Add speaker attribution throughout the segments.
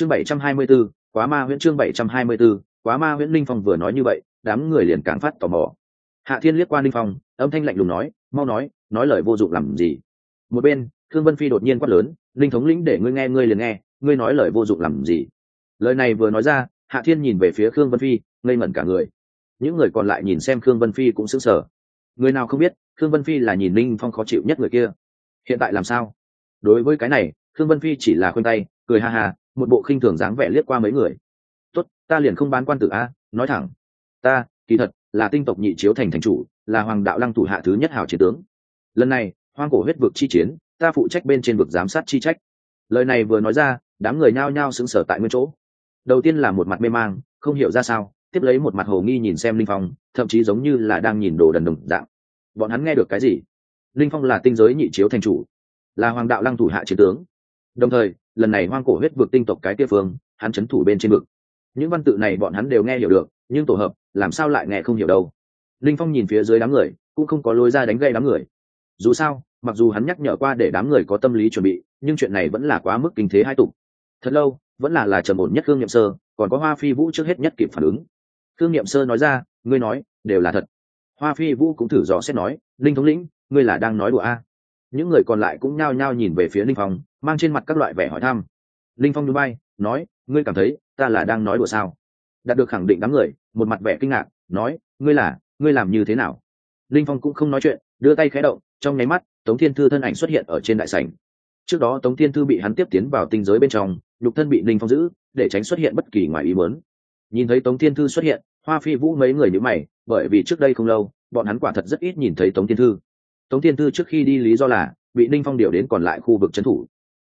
Speaker 1: chương bảy trăm hai mươi 724, quá ma huyễn chương bảy trăm hai mươi 724, quá ma huyễn linh phong vừa nói như vậy đám người liền càng phát tò mò. Hạ thiên liếc qua linh phong âm thanh lạnh lùng nói mau nói nói lời vô dụng làm gì? Một bên thương vân phi đột nhiên quát lớn linh thống lĩnh để ngươi nghe ngươi liền nghe ngươi nói lời vô dụng làm gì? Lời này vừa nói ra hạ thiên nhìn về phía khương vân phi ngây ngẩn cả người. Những người còn lại nhìn xem khương vân phi cũng sững sờ. Người nào không biết khương vân phi là nhìn linh phong khó chịu nhất người kia. Hiện tại làm sao? Đối với cái này khương vân phi chỉ là khoanh tay cười ha ha một bộ khinh thường dáng vẻ liếc qua mấy người. Tốt, ta liền không bán quan tử a, nói thẳng. Ta, kỳ thật, là tinh tộc nhị chiếu thành thành chủ, là hoàng đạo lăng thủ hạ thứ nhất hào chiến tướng. Lần này, hoang cổ huyết vực chi chiến, ta phụ trách bên trên vực giám sát chi trách. Lời này vừa nói ra, đám người nhao nhao xứng sở tại nguyên chỗ. Đầu tiên là một mặt mê mang, không hiểu ra sao, tiếp lấy một mặt hồ nghi nhìn xem linh phong, thậm chí giống như là đang nhìn đồ đần đồng dạng. Bọn hắn nghe được cái gì? Linh phong là tinh giới nhị chiếu thành chủ, là hoàng đạo lăng thủ hạ chiến tướng. Đồng thời lần này hoang cổ huyết vực tinh tộc cái kia phương, hắn c h ấ n thủ bên trên vực. Những văn tự này bọn hắn đều nghe hiểu được, nhưng tổ hợp, làm sao lại nghe không hiểu đâu. Linh phong nhìn phía dưới đám người, cũng không có lối ra đánh gây đám người. Dù sao, mặc dù hắn nhắc nhở qua để đám người có tâm lý chuẩn bị, nhưng chuyện này vẫn là quá mức kinh thế hai tục. Thật lâu, vẫn là là trầm ổn nhất khương n sơ, còn có hoa phi vũ trước hết nhất kịp phản ứng. Khương n sơ nói ra, ngươi nói, đều là thật. Hoa phi vũ cũng thử dò xét nói, linh thống lĩnh, ngươi là đang nói đùa a? Những người còn lại cũng nhao nhao nhìn về phía linh phong, mang trên mặt các loại vẻ hỏi thăm. Linh phong núi bay nói, ngươi cảm thấy ta là đang nói đùa sao? Đạt được khẳng định đám người, một mặt vẻ kinh ngạc, nói, ngươi là, ngươi làm như thế nào? Linh phong cũng không nói chuyện, đưa tay khé động, trong nháy mắt, tống thiên thư thân ảnh xuất hiện ở trên đại sảnh. Trước đó tống thiên thư bị hắn tiếp tiến vào tinh giới bên trong, nhục thân bị linh phong giữ, để tránh xuất hiện bất kỳ ngoài ý muốn. Nhìn thấy tống thiên thư xuất hiện, hoa phi vũ mấy người nhữ mày, bởi vì trước đây không lâu, bọn hắn quả thật rất ít nhìn thấy tống thiên thư tống thiên thư trước khi đi lý do là bị ninh phong điều đến còn lại khu vực trấn thủ.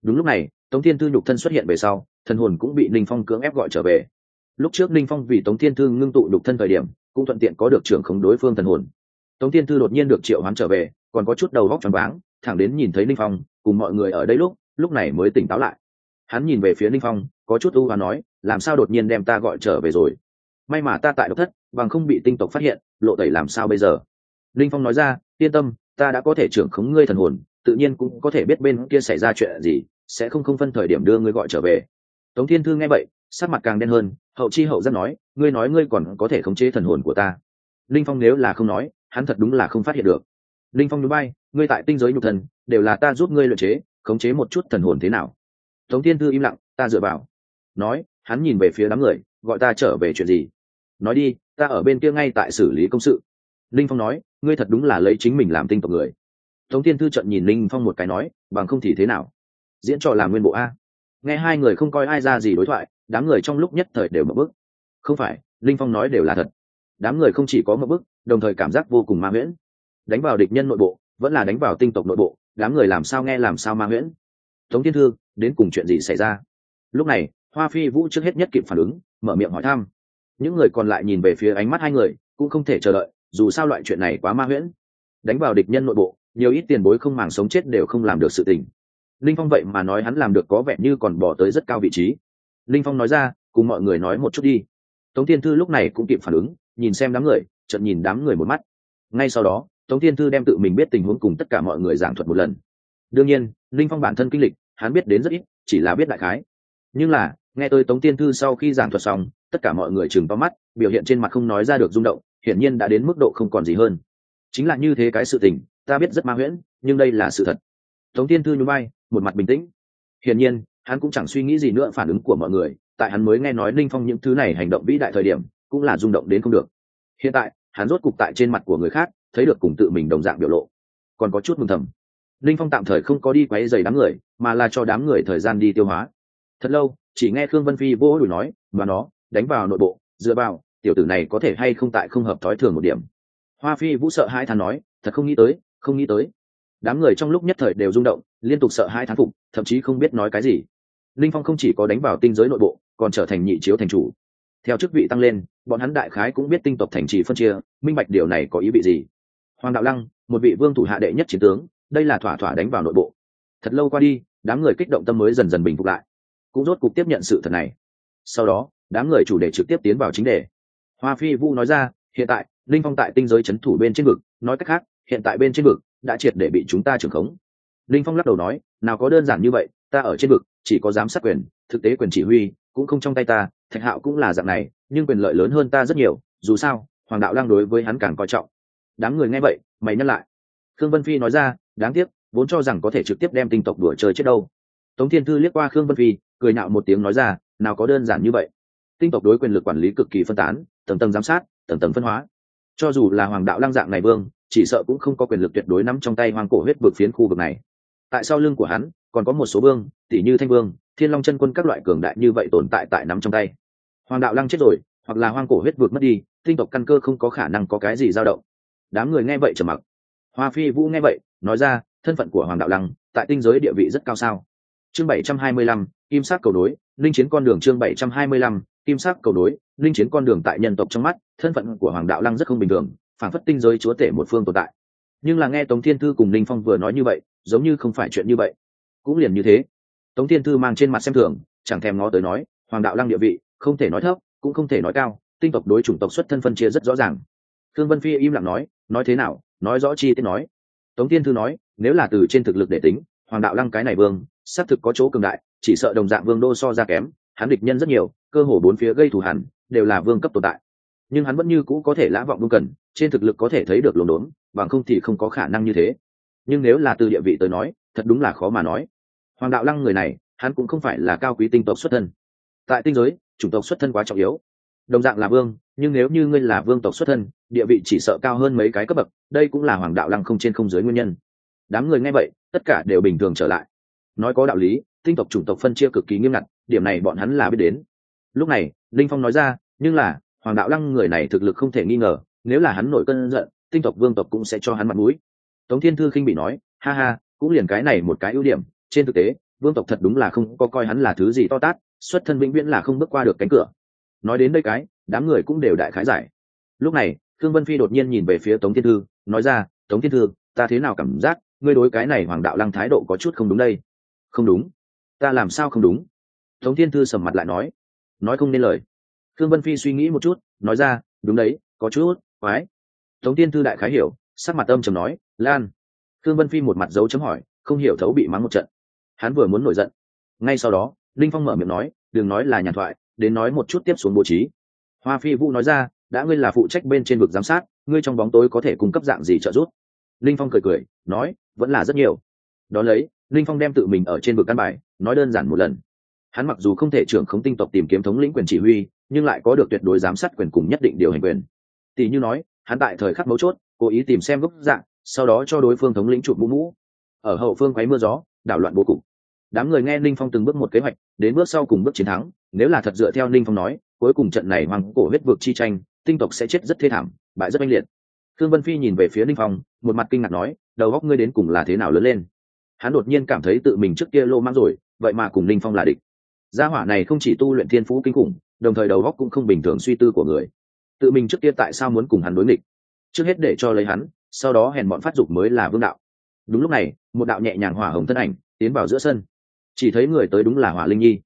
Speaker 1: Đúng lúc này, tống thiên thư nhục thân xuất hiện về sau, thần hồn cũng bị ninh phong cưỡng ép gọi trở về. Lúc trước ninh phong vì tống thiên thư ngưng tụ nhục thân thời điểm, cũng thuận tiện có được trưởng khống đối phương thần hồn. Tống thiên thư đột nhiên được triệu hoán trở về, còn có chút đầu góc tròn váng, thẳng đến nhìn thấy ninh phong, cùng mọi người ở đây lúc lúc này mới tỉnh táo lại. Hắn nhìn về phía ninh phong, có chút ưu và nói, làm sao đột nhiên đem ta gọi trở về rồi? May mà ta tại độc thất, bằng không bị tinh tộc phát hiện, lộ tẩy làm sao bây giờ? Linh phong nói ra, yên tâm, ta đã có thể trưởng khống ngươi thần hồn, tự nhiên cũng có thể biết bên kia xảy ra chuyện gì, sẽ không không phân thời điểm đưa ngươi gọi trở về. Tống thiên thư nghe vậy, sắc mặt càng đen hơn, hậu chi hậu rất nói, ngươi nói ngươi còn có thể khống chế thần hồn của ta. Linh phong nếu là không nói, hắn thật đúng là không phát hiện được. Linh phong núi bay ngươi tại tinh giới nhục thần, đều là ta giúp ngươi luyện chế, khống chế một chút thần hồn thế nào? Tống thiên thư im lặng, ta dựa vào. Nói, hắn nhìn về phía đám người, gọi ta trở về chuyện gì? Nói đi, ta ở bên kia ngay tại xử lý công sự linh phong nói, ngươi thật đúng là lấy chính mình làm tinh tộc người. Tống thiên thư trận nhìn linh phong một cái nói, bằng không thì thế nào? Diễn trò là nguyên bộ a. Nghe hai người không coi ai ra gì đối thoại, đám người trong lúc nhất thời đều mập bức không phải, linh phong nói đều là thật. Đám người không chỉ có mập bức đồng thời cảm giác vô cùng ma nguyễn. đánh vào địch nhân nội bộ, vẫn là đánh vào tinh tộc nội bộ, đám người làm sao nghe làm sao ma nguyễn? tống thiên thư, đến cùng chuyện gì xảy ra? Lúc này, hoa phi vũ trước hết nhất kịp phản ứng, mở miệng hỏi thăm. Những người còn lại nhìn về phía ánh mắt hai người, cũng không thể chờ đợi dù sao loại chuyện này quá ma huyễn. Đánh vào địch nhân nội bộ, nhiều ít tiền bối không màng sống chết đều không làm được sự tình. Linh phong vậy mà nói hắn làm được có vẻ như còn bỏ tới rất cao vị trí. Linh phong nói ra, cùng mọi người nói một chút đi. Tống thiên thư lúc này cũng kịp phản ứng, nhìn xem đám người, chợt nhìn đám người một mắt. Ngay sau đó, tống thiên thư đem tự mình biết tình huống cùng tất cả mọi người giảng thuật một lần. Đương nhiên, linh phong bản thân kinh lịch, hắn biết đến rất ít, chỉ là biết đại khái. Nhưng là, nghe tôi tống tiên thư sau khi giảng thuật xong, tất cả mọi người chừng to mắt, biểu hiện trên mặt không nói ra được rung động hiển nhiên đã đến mức độ không còn gì hơn. Chính là như thế cái sự tình, ta biết rất ma huyễn, nhưng đây là sự thật. Tống tiên thư nhún bay một mặt bình tĩnh. Hiển nhiên, hắn cũng chẳng suy nghĩ gì nữa phản ứng của mọi người, tại hắn mới nghe nói ninh phong những thứ này hành động vĩ đại thời điểm, cũng là rung động đến không được. Hiện tại, hắn rốt cục tại trên mặt của người khác, thấy được cùng tự mình đồng dạng biểu lộ. Còn có chút mừng thầm. Ninh phong tạm thời không có đi quấy dày đám người, mà là cho đám người thời gian đi tiêu hóa. Thật lâu, chỉ nghe khương vân phi vô đùi nói và nó, đánh vào nội bộ, dựa vào tiểu tử này có thể hay không tại không hợp thói thường một điểm. Hoa phi vũ sợ hai thán nói, thật không nghĩ tới, không nghĩ tới. Đám người trong lúc nhất thời đều rung động, liên tục sợ hai thán phục, thậm chí không biết nói cái gì. Linh phong không chỉ có đánh vào tinh giới nội bộ, còn trở thành nhị chiếu thành chủ. Theo chức vị tăng lên, bọn hắn đại khái cũng biết tinh tộc thành trì phân chia, minh bạch điều này có ý vị gì. Hoàng đạo lăng, một vị vương thủ hạ đệ nhất chiến tướng, đây là thỏa thỏa đánh vào nội bộ. Thật lâu qua đi, đám người kích động tâm mới dần dần bình phục lại. Cũng rốt cục tiếp nhận sự thật này. Sau đó, đám người chủ đề trực tiếp tiến vào chính đề hoa phi vũ nói ra, hiện tại, linh phong tại tinh giới c h ấ n thủ bên trên vực, nói cách khác, hiện tại bên trên vực đã triệt để bị chúng ta trưởng khống. Linh phong lắc đầu nói, nào có đơn giản như vậy, ta ở trên vực, chỉ có giám sát quyền, thực tế quyền chỉ huy, cũng không trong tay ta, thạch hạo cũng là dạng này, nhưng quyền lợi lớn hơn ta rất nhiều, dù sao, hoàng đạo Lang đối với hắn càng coi trọng. Đám người nghe vậy, mày nhắc lại. Khương vân phi nói ra, đáng tiếc, vốn cho rằng có thể trực tiếp đem tinh tộc đùa chơi chết đâu. Tống thiên thư liếc qua khương vân phi, cười nạo một tiếng nói ra, nào có đơn giản như vậy. Tinh tộc đối quyền lực quản lý cực kỳ phân tán tầng tầng giám sát, tầng tầng phân hóa. Cho dù là hoàng đạo lăng dạng này vương, chỉ sợ cũng không có quyền lực tuyệt đối nắm trong tay hoàng cổ huyết vực phiến khu vực này. Tại sau lưng của hắn, còn có một số vương, tỷ như thanh vương, thiên long chân quân các loại cường đại như vậy tồn tại tại nắm trong tay. Hoàng đạo lăng chết rồi, hoặc là hoang cổ huyết vực mất đi, tinh tộc căn cơ không có khả năng có cái gì dao động. Đám người nghe vậy trầm mặc. Hoa phi vũ nghe vậy, nói ra, thân phận của hoàng đạo lăng, tại tinh giới địa vị rất cao sao? Chương bảy trăm hai mươi lăm, kim sát cầu đối linh chiến con đường chương bảy trăm hai mươi lăm, kim sắc cầu đối linh chiến con đường tại nhân tộc trong mắt, thân phận của hoàng đạo lăng rất không bình thường, phản phất tinh giới chúa tể một phương tồn tại. Nhưng là nghe tống thiên thư cùng linh phong vừa nói như vậy, giống như không phải chuyện như vậy. Cũng liền như thế. Tống thiên thư mang trên mặt xem thường, chẳng thèm ngó tới nói, hoàng đạo lăng địa vị, không thể nói thấp, cũng không thể nói cao, tinh tộc đối chủng tộc xuất thân phân chia rất rõ ràng. Thương vân phi im lặng nói nói thế nào, nói rõ chi tiết nói. Tống thiên thư nói, nếu là từ trên thực lực để tính, hoàng đạo lăng cái này vương, xác thực có chỗ cường đại chỉ sợ đồng dạng vương đô so ra kém, hắn địch nhân rất nhiều, cơ hồ bốn phía gây thù hẳn đều là vương cấp tồn tại. Nhưng hắn vẫn như cũ có thể lã vọng vương cần, trên thực lực có thể thấy được lồn đốn, bằng không thì không có khả năng như thế. Nhưng nếu là từ địa vị tới nói, thật đúng là khó mà nói. Hoàng đạo lăng người này, hắn cũng không phải là cao quý tinh tộc xuất thân. Tại tinh giới, chủng tộc xuất thân quá trọng yếu. Đồng dạng là vương, nhưng nếu như ngươi là vương tộc xuất thân, địa vị chỉ sợ cao hơn mấy cái cấp bậc, đây cũng là hoàng đạo lăng không trên không giới nguyên nhân. Đám người nghe vậy, tất cả đều bình thường trở lại. Nói có đạo lý tinh tộc chủng tộc phân chia cực kỳ nghiêm ngặt, điểm này bọn hắn là biết đến. Lúc này, linh phong nói ra, nhưng là, hoàng đạo lăng người này thực lực không thể nghi ngờ, nếu là hắn nổi cơn giận, tinh tộc vương tộc cũng sẽ cho hắn mặt mũi. Tống thiên thư khinh bị nói, ha ha, cũng liền cái này một cái ưu điểm, trên thực tế, vương tộc thật đúng là không có coi hắn là thứ gì to tát, xuất thân vĩnh viễn là không bước qua được cánh cửa. Nói đến đây cái, đám người cũng đều đại khái giải. Lúc này thương vân phi đột nhiên nhìn về phía tống thiên thư, nói ra, tống thiên thư, ta thế nào cảm giác, ngươi đối cái này hoàng đạo lăng thái độ có chút không đúng đây? Không đúng ta làm sao không đúng? Tống thiên thư sầm mặt lại nói. Nói không nên lời. Thương vân phi suy nghĩ một chút, nói ra, đúng đấy, có chút quái. Tống thiên thư đại khái hiểu, sắc mặt âm trầm nói, lan. Thương vân phi một mặt dấu chấm hỏi, không hiểu thấu bị mắng một trận. Hắn vừa muốn nổi giận. Ngay sau đó, linh phong mở miệng nói, đừng nói là nhàn thoại, đến nói một chút tiếp xuống bố trí. Hoa phi vũ nói ra, đã ngươi là phụ trách bên trên vực giám sát, ngươi trong bóng tối có thể cung cấp dạng gì trợ giúp? Linh phong cười cười, nói, vẫn là rất nhiều. Đón lấy, linh phong đem tự mình ở trên vực căn bài nói đơn giản một lần. Hắn mặc dù không thể trưởng khống tinh tộc tìm kiếm thống lĩnh quyền chỉ huy, nhưng lại có được tuyệt đối giám sát quyền cùng nhất định điều hành quyền. Tỷ như nói, hắn tại thời khắc mấu chốt, cố ý tìm xem gốc dạng, sau đó cho đối phương thống lĩnh chụp mũ mũ. Ở hậu phương quấy mưa gió, đảo loạn bố cục. Đám người nghe ninh phong từng bước một kế hoạch, đến bước sau cùng bước chiến thắng, nếu là thật dựa theo ninh phong nói, cuối cùng trận này hoàng cổ huyết vực chi tranh, tinh tộc sẽ chết rất thê thảm, bại rất oanh liệt. Thương vân phi nhìn về phía ninh phong, một mặt kinh ngạc nói, đầu góc ngươi đến cùng là thế nào lớn lên? Hắn đột nhiên cảm thấy tự mình trước kia lô mang rồi vậy mà cùng ninh phong là địch. Gia hỏa này không chỉ tu luyện thiên phú kinh khủng, đồng thời đầu góc cũng không bình thường suy tư của người. Tự mình trước kia tại sao muốn cùng hắn đối nghịch? Trước hết để cho lấy hắn, sau đó hèn bọn phát dục mới là vương đạo. Đúng lúc này, một đạo nhẹ nhàng hỏa hồng thân ảnh tiến vào giữa sân. Chỉ thấy người tới đúng là hỏa linh nhi.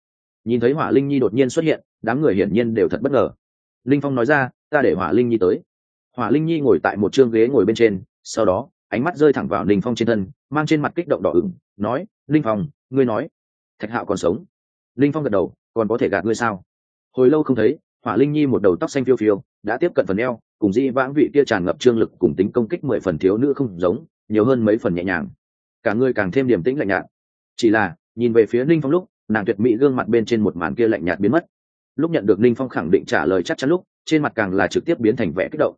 Speaker 1: Nhìn thấy hỏa linh nhi đột nhiên xuất hiện, đám người hiển nhiên đều thật bất ngờ. Linh phong nói ra, ta để hỏa linh nhi tới. Hỏa linh nhi ngồi tại một chương ghế ngồi bên trên, sau đó, ánh mắt rơi thẳng vào linh phong trên thân, mang trên mặt kích động đỏ ửng, nói, linh phong, ngươi nói thạch hạo còn sống. Linh phong gật đầu, còn có thể gạt ngươi sao? Hồi lâu không thấy, hỏa linh nhi một đầu tóc xanh phiêu phiêu, đã tiếp cận phần eo, cùng di vãng vị kia tràn ngập trương lực cùng tính công kích mười phần thiếu nữ không giống, nhiều hơn mấy phần nhẹ nhàng. Cả người càng thêm điềm tĩnh lạnh nhạt. Chỉ là, nhìn về phía ninh phong lúc, nàng tuyệt mỹ gương mặt bên trên một màn kia lạnh nhạt biến mất. Lúc nhận được ninh phong khẳng định trả lời chắc chắn lúc, trên mặt càng là trực tiếp biến thành vẻ kích động.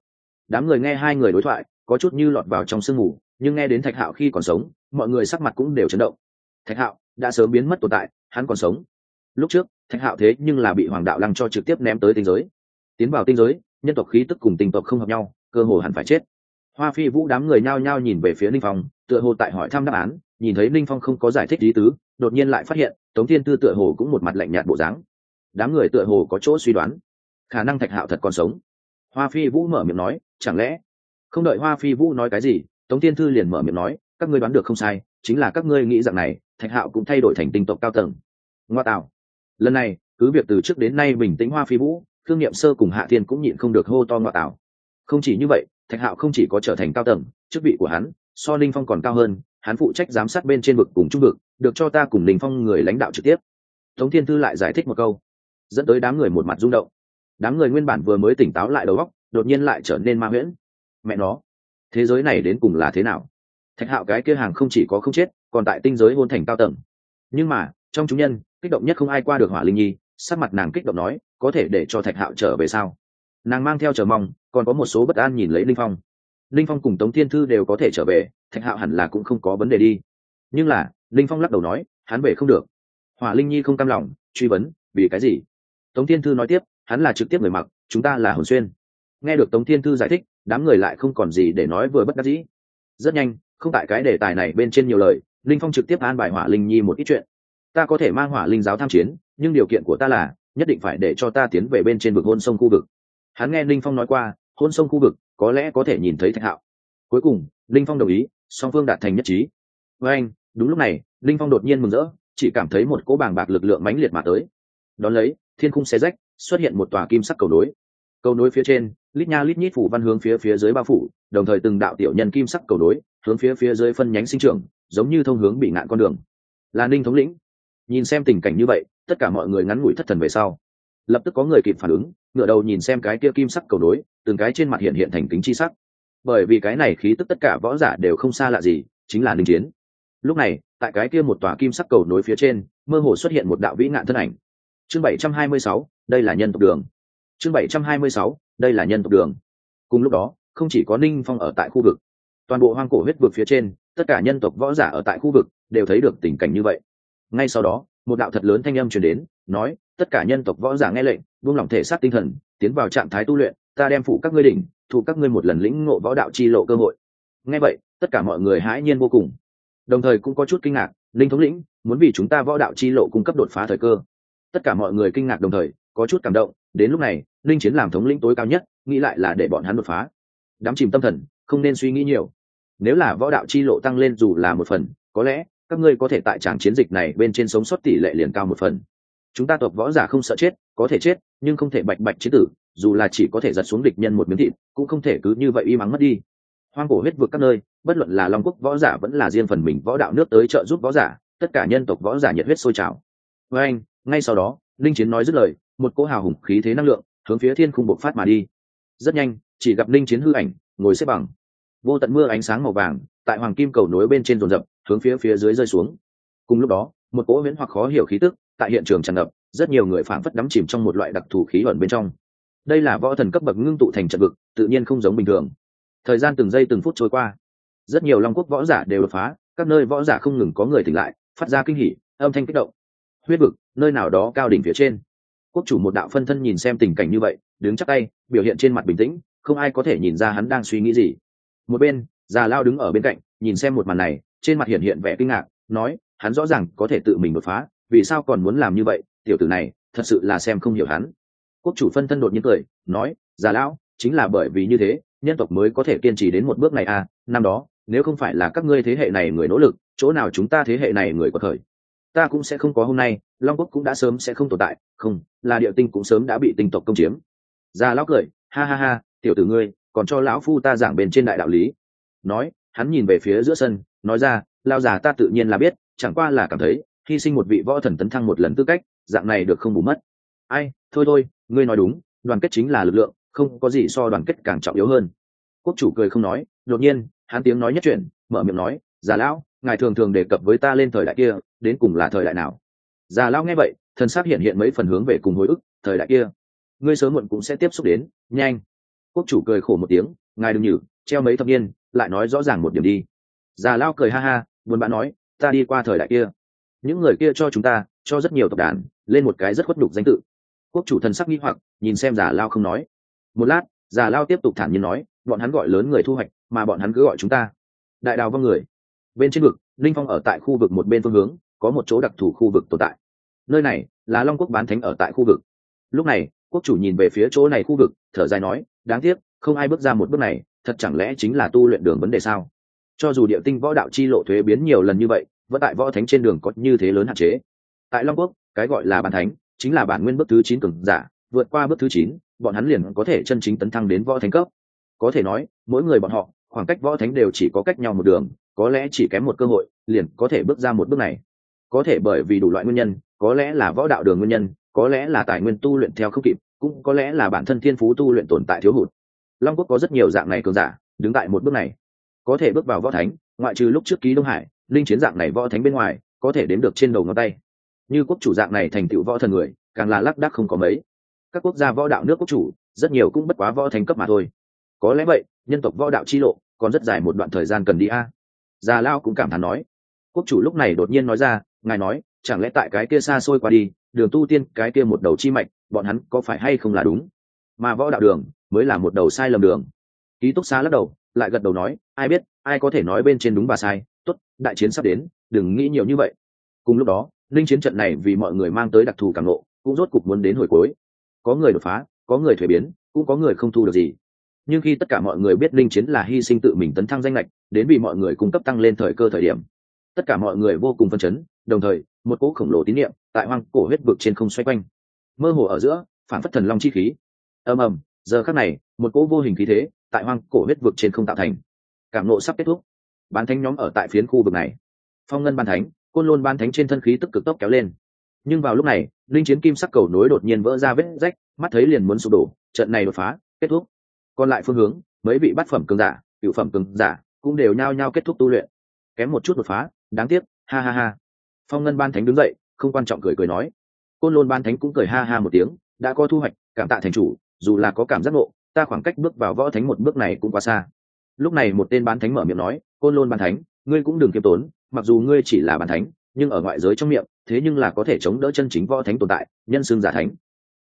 Speaker 1: Đám người nghe hai người đối thoại, có chút như lọt vào trong sương mù, nhưng nghe đến thạch hạo khi còn sống, mọi người sắc mặt cũng đều chấn động. Thạch hạo đã sớm biến mất tồn tại, hắn còn sống. Lúc trước, thạch hạo thế nhưng là bị hoàng đạo lăng cho trực tiếp ném tới tinh giới. Tiến vào tinh giới, nhân tộc khí tức cùng tinh tộc không hợp nhau, cơ hồ hẳn phải chết. Hoa phi vũ đám người nhao nhao nhìn về phía ninh phong, tựa hồ tại hỏi thăm đáp án, nhìn thấy ninh phong không có giải thích lý tứ, đột nhiên lại phát hiện, tống thiên tư tựa hồ cũng một mặt lạnh nhạt bộ dáng. Đám người tựa hồ có chỗ suy đoán. Khả năng thạch hạo thật còn sống. Hoa phi vũ mở miệng nói, chẳng lẽ? Không đợi hoa phi vũ nói cái gì, tống thiên thư liền mở miệng nói, các ngươi đoán được không sai, chính là các ngươi nghĩ rằng này thạch hạo cũng thay đổi thành tinh tộc cao tầng. Ngoa tạo. Lần này, cứ việc từ trước đến nay bình tĩnh hoa phi vũ thương nghiệm sơ cùng hạ thiên cũng nhịn không được hô to ngoa tạo. Không chỉ như vậy, thạch hạo không chỉ có trở thành cao tầng, chức vị của hắn, so linh phong còn cao hơn, hắn phụ trách giám sát bên trên vực cùng trung vực, được cho ta cùng linh phong người lãnh đạo trực tiếp. Tống thiên thư lại giải thích một câu, dẫn tới đám người một mặt rung động. Đám người nguyên bản vừa mới tỉnh táo lại đầu óc, đột nhiên lại trở nên ma nguyễn. mẹ nó, thế giới này đến cùng là thế nào? Thạch hạo cái kia hàng không chỉ có không chết, còn tại tinh giới hôn thành cao tầng. Nhưng mà, trong chúng nhân, kích động nhất không ai qua được hỏa linh nhi, sắc mặt nàng kích động nói, có thể để cho thạch hạo trở về sao? Nàng mang theo chờ mong, còn có một số bất an nhìn lấy linh phong. Linh phong cùng tống thiên thư đều có thể trở về, thạch hạo hẳn là cũng không có vấn đề đi. Nhưng là, linh phong lắc đầu nói, hắn về không được. Hỏa linh nhi không cam lòng, truy vấn, vì cái gì? Tống thiên thư nói tiếp, hắn là trực tiếp người mặc, chúng ta là hồn xuyên. Nghe được tống thiên thư giải thích, đám người lại không còn gì để nói vừa bất đắc dĩ. Rất nhanh không tại cái đề tài này bên trên nhiều lời, linh phong trực tiếp an bài hỏa linh nhi một ít chuyện. Ta có thể mang hỏa linh giáo tham chiến, nhưng điều kiện của ta là, nhất định phải để cho ta tiến về bên trên vực hôn sông khu vực. Hắn nghe linh phong nói qua, hôn sông khu vực, có lẽ có thể nhìn thấy thạch hạo. Cuối cùng, linh phong đồng ý, song phương đạt thành nhất trí. Với anh, đúng lúc này, linh phong đột nhiên mừng rỡ, chỉ cảm thấy một cỗ bàng bạc lực lượng mãnh liệt mà tới. Đón lấy, thiên khung xe rách, xuất hiện một tòa kim sắc cầu nối. Cầu nối phía trên, lít nha lít nhít phủ văn hướng phía phía dưới bao phủ, đồng thời từng đạo tiểu nhân kim sắc cầu nối hướng phía phía dưới phân nhánh sinh trưởng, giống như thông hướng bị ngạn con đường. Là ninh thống lĩnh. Nhìn xem tình cảnh như vậy, tất cả mọi người ngắn ngủi thất thần về sau. Lập tức có người kịp phản ứng ngựa đầu nhìn xem cái kia kim sắc cầu nối, từng cái trên mặt hiện hiện thành kính chi sắc. Bởi vì cái này khí tức tất cả võ giả đều không xa lạ gì, chính là ninh chiến. Lúc này, tại cái kia một tòa kim sắc cầu nối phía trên, mơ hồ xuất hiện một đạo vĩ ngạn thân ảnh. Chương bảy trăm hai mươi sáu, đây là nhân tộc đường. Chương bảy trăm hai mươi sáu, đây là nhân tộc đường. Cùng lúc đó, không chỉ có ninh phong ở tại khu vực toàn bộ hoang cổ huyết vực phía trên, tất cả nhân tộc võ giả ở tại khu vực đều thấy được tình cảnh như vậy. Ngay sau đó, một đạo thật lớn thanh âm truyền đến, nói, tất cả nhân tộc võ giả nghe lệnh, buông lỏng thể xác tinh thần, tiến vào trạng thái tu luyện, ta đem phụ các ngươi đỉnh, thụ các ngươi một lần lĩnh ngộ võ đạo chi lộ cơ hội. Nghe vậy, tất cả mọi người hãi nhiên vô cùng. Đồng thời cũng có chút kinh ngạc, linh thống lĩnh, muốn vì chúng ta võ đạo chi lộ cung cấp đột phá thời cơ. Tất cả mọi người kinh ngạc đồng thời, có chút cảm động, đến lúc này, linh chiến làm thống lĩnh tối cao nhất, nghĩ lại là để bọn hắn đột phá. Đám chìm tâm thần, không nên suy nghĩ nhiều nếu là võ đạo chi lộ tăng lên dù là một phần, có lẽ các ngươi có thể tại tràng chiến dịch này bên trên sống sót tỷ lệ liền cao một phần. Chúng ta tộc võ giả không sợ chết, có thể chết, nhưng không thể bạch bạch chế tử, dù là chỉ có thể giật xuống địch nhân một miếng thịt, cũng không thể cứ như vậy y mắng mất đi. Hoang cổ huyết vượt các nơi, bất luận là long quốc võ giả vẫn là riêng phần mình võ đạo nước tới trợ giúp võ giả, tất cả nhân tộc võ giả nhiệt huyết sôi trào. Với anh, ngay sau đó, linh chiến nói dứt lời, một cỗ hào hùng khí thế năng lượng hướng phía thiên khung bộc phát mà đi. Rất nhanh, chỉ gặp linh chiến hư ảnh, ngồi xếp bằng vô tận mưa ánh sáng màu vàng, tại hoàng kim cầu nối bên trên rồn rập hướng phía phía dưới rơi xuống. Cùng lúc đó, một cỗ miễn hoặc khó hiểu khí tức tại hiện trường tràn ngập, rất nhiều người phảng phất đắm chìm trong một loại đặc thù khí ẩn bên trong. Đây là võ thần cấp bậc ngưng tụ thành trận vực, tự nhiên không giống bình thường. Thời gian từng giây từng phút trôi qua, rất nhiều long quốc võ giả đều đột phá, các nơi võ giả không ngừng có người tỉnh lại, phát ra kinh hỉ, âm thanh kích động. Huyết vực, nơi nào đó cao đỉnh phía trên. Quốc chủ một đạo phân thân nhìn xem tình cảnh như vậy, đứng chắc tay, biểu hiện trên mặt bình tĩnh, không ai có thể nhìn ra hắn đang suy nghĩ gì một bên, già lao đứng ở bên cạnh, nhìn xem một màn này, trên mặt hiện hiện vẻ kinh ngạc, nói, hắn rõ ràng có thể tự mình đột phá, vì sao còn muốn làm như vậy, tiểu tử này, thật sự là xem không hiểu hắn. Quốc chủ phân thân đột nhiên cười, nói, già lão, chính là bởi vì như thế, nhân tộc mới có thể kiên trì đến một bước này à năm đó, nếu không phải là các ngươi thế hệ này người nỗ lực, chỗ nào chúng ta thế hệ này người có thời. Ta cũng sẽ không có hôm nay, long quốc cũng đã sớm sẽ không tồn tại, không, là địa tinh cũng sớm đã bị tinh tộc công chiếm. Già lão cười, ha ha ha, tiểu tử ngươi còn cho lão phu ta giảng bên trên đại đạo lý. Nói, hắn nhìn về phía giữa sân, nói ra lao già ta tự nhiên là biết, chẳng qua là cảm thấy, hy sinh một vị võ thần tấn thăng một lần tư cách, dạng này được không bù mất. Ai, thôi thôi, ngươi nói đúng, đoàn kết chính là lực lượng, không có gì so đoàn kết càng trọng yếu hơn. Quốc chủ cười không nói, đột nhiên, hắn tiếng nói nhất chuyển, mở miệng nói, già lão, ngài thường thường đề cập với ta lên thời đại kia, đến cùng là thời đại nào? Già lão nghe vậy, thần xác hiện hiện mấy phần hướng về cùng hồi ức, thời đại kia, ngươi sớm muộn cũng sẽ tiếp xúc đến, nhanh quốc chủ cười khổ một tiếng, ngài đừng nhử, treo mấy thập niên, lại nói rõ ràng một điểm đi. Già lao cười ha ha, buồn bã nói, ta đi qua thời đại kia. Những người kia cho chúng ta, cho rất nhiều tộc đàn, lên một cái rất khuất đục danh tự. Quốc chủ thần sắc nghi hoặc, nhìn xem già lao không nói. Một lát, già lao tiếp tục thản nhiên nói, bọn hắn gọi lớn người thu hoạch, mà bọn hắn cứ gọi chúng ta. Đại đào vong người. Bên trên vực, linh phong ở tại khu vực một bên phương hướng, có một chỗ đặc thù khu vực tồn tại. Nơi này là long quốc bán thánh ở tại khu vực. Lúc này quốc chủ nhìn về phía chỗ này khu vực, thở dài nói, đáng tiếc, không ai bước ra một bước này, thật chẳng lẽ chính là tu luyện đường vấn đề sao? Cho dù địa tinh võ đạo chi lộ thuế biến nhiều lần như vậy, vẫn tại võ thánh trên đường có như thế lớn hạn chế. Tại long quốc, cái gọi là bản thánh, chính là bản nguyên bước thứ chín cường giả, vượt qua bước thứ chín, bọn hắn liền có thể chân chính tấn thăng đến võ thánh cấp. Có thể nói, mỗi người bọn họ, khoảng cách võ thánh đều chỉ có cách nhau một đường, có lẽ chỉ kém một cơ hội, liền có thể bước ra một bước này. Có thể bởi vì đủ loại nguyên nhân, có lẽ là võ đạo đường nguyên nhân có lẽ là tài nguyên tu luyện theo không kịp, cũng có lẽ là bản thân thiên phú tu luyện tồn tại thiếu hụt. Long quốc có rất nhiều dạng này cường giả, đứng tại một bước này. Có thể bước vào võ thánh, ngoại trừ lúc trước ký đông hải, linh chiến dạng này võ thánh bên ngoài, có thể đếm được trên đầu ngón tay. Như quốc chủ dạng này thành tựu võ thần người, càng là lác đác không có mấy. Các quốc gia võ đạo nước quốc chủ, rất nhiều cũng bất quá võ thánh cấp mà thôi. Có lẽ vậy, nhân tộc võ đạo chi lộ còn rất dài một đoạn thời gian cần đi a. Già lao cũng cảm thán nói. Quốc chủ lúc này đột nhiên nói ra, ngài nói, chẳng lẽ tại cái kia xa xôi qua đi đường tu tiên, cái kia một đầu chi mạch, bọn hắn có phải hay không là đúng? Mà võ đạo đường mới là một đầu sai lầm đường. Ký túc xá lắc đầu, lại gật đầu nói, ai biết, ai có thể nói bên trên đúng và sai. Tốt, đại chiến sắp đến, đừng nghĩ nhiều như vậy. Cùng lúc đó, linh chiến trận này vì mọi người mang tới đặc thù càng lộ cũng rốt cục muốn đến hồi cuối. Có người đột phá, có người thuế biến, cũng có người không thu được gì. Nhưng khi tất cả mọi người biết linh chiến là hy sinh tự mình tấn thăng danh lệch đến vì mọi người cung cấp tăng lên thời cơ thời điểm, tất cả mọi người vô cùng phân chấn, đồng thời một cỗ khổng lồ tín niệm tại hoang cổ huyết vực trên không xoay quanh. Mơ hồ ở giữa, phản phất thần long chi khí. Ầm ầm, giờ khắc này, một cỗ vô hình khí thế tại hoang cổ huyết vực trên không tạo thành. Cảm nộ sắp kết thúc. Bán thánh nhóm ở tại phiến khu vực này. Phong ngân ban thánh, côn lôn ban thánh trên thân khí tức cực tốc kéo lên. Nhưng vào lúc này, linh chiến kim sắc cầu nối đột nhiên vỡ ra vết rách, mắt thấy liền muốn sụp đổ, trận này đột phá, kết thúc. Còn lại phương hướng, mấy vị bát phẩm cường giả, cựu phẩm cường giả cũng đều nhao nhao kết thúc tu luyện. Kém một chút đột phá, đáng tiếc, ha ha ha phong ngân ban thánh đứng dậy, không quan trọng cười cười nói. Côn lôn ban thánh cũng cười ha ha một tiếng, đã có thu hoạch, cảm tạ thành chủ, dù là có cảm giác ngộ, ta khoảng cách bước vào võ thánh một bước này cũng quá xa. Lúc này một tên bán thánh mở miệng nói, côn lôn ban thánh, ngươi cũng đừng kiêm tốn, mặc dù ngươi chỉ là ban thánh, nhưng ở ngoại giới trong miệng, thế nhưng là có thể chống đỡ chân chính võ thánh tồn tại, nhân xương giả thánh.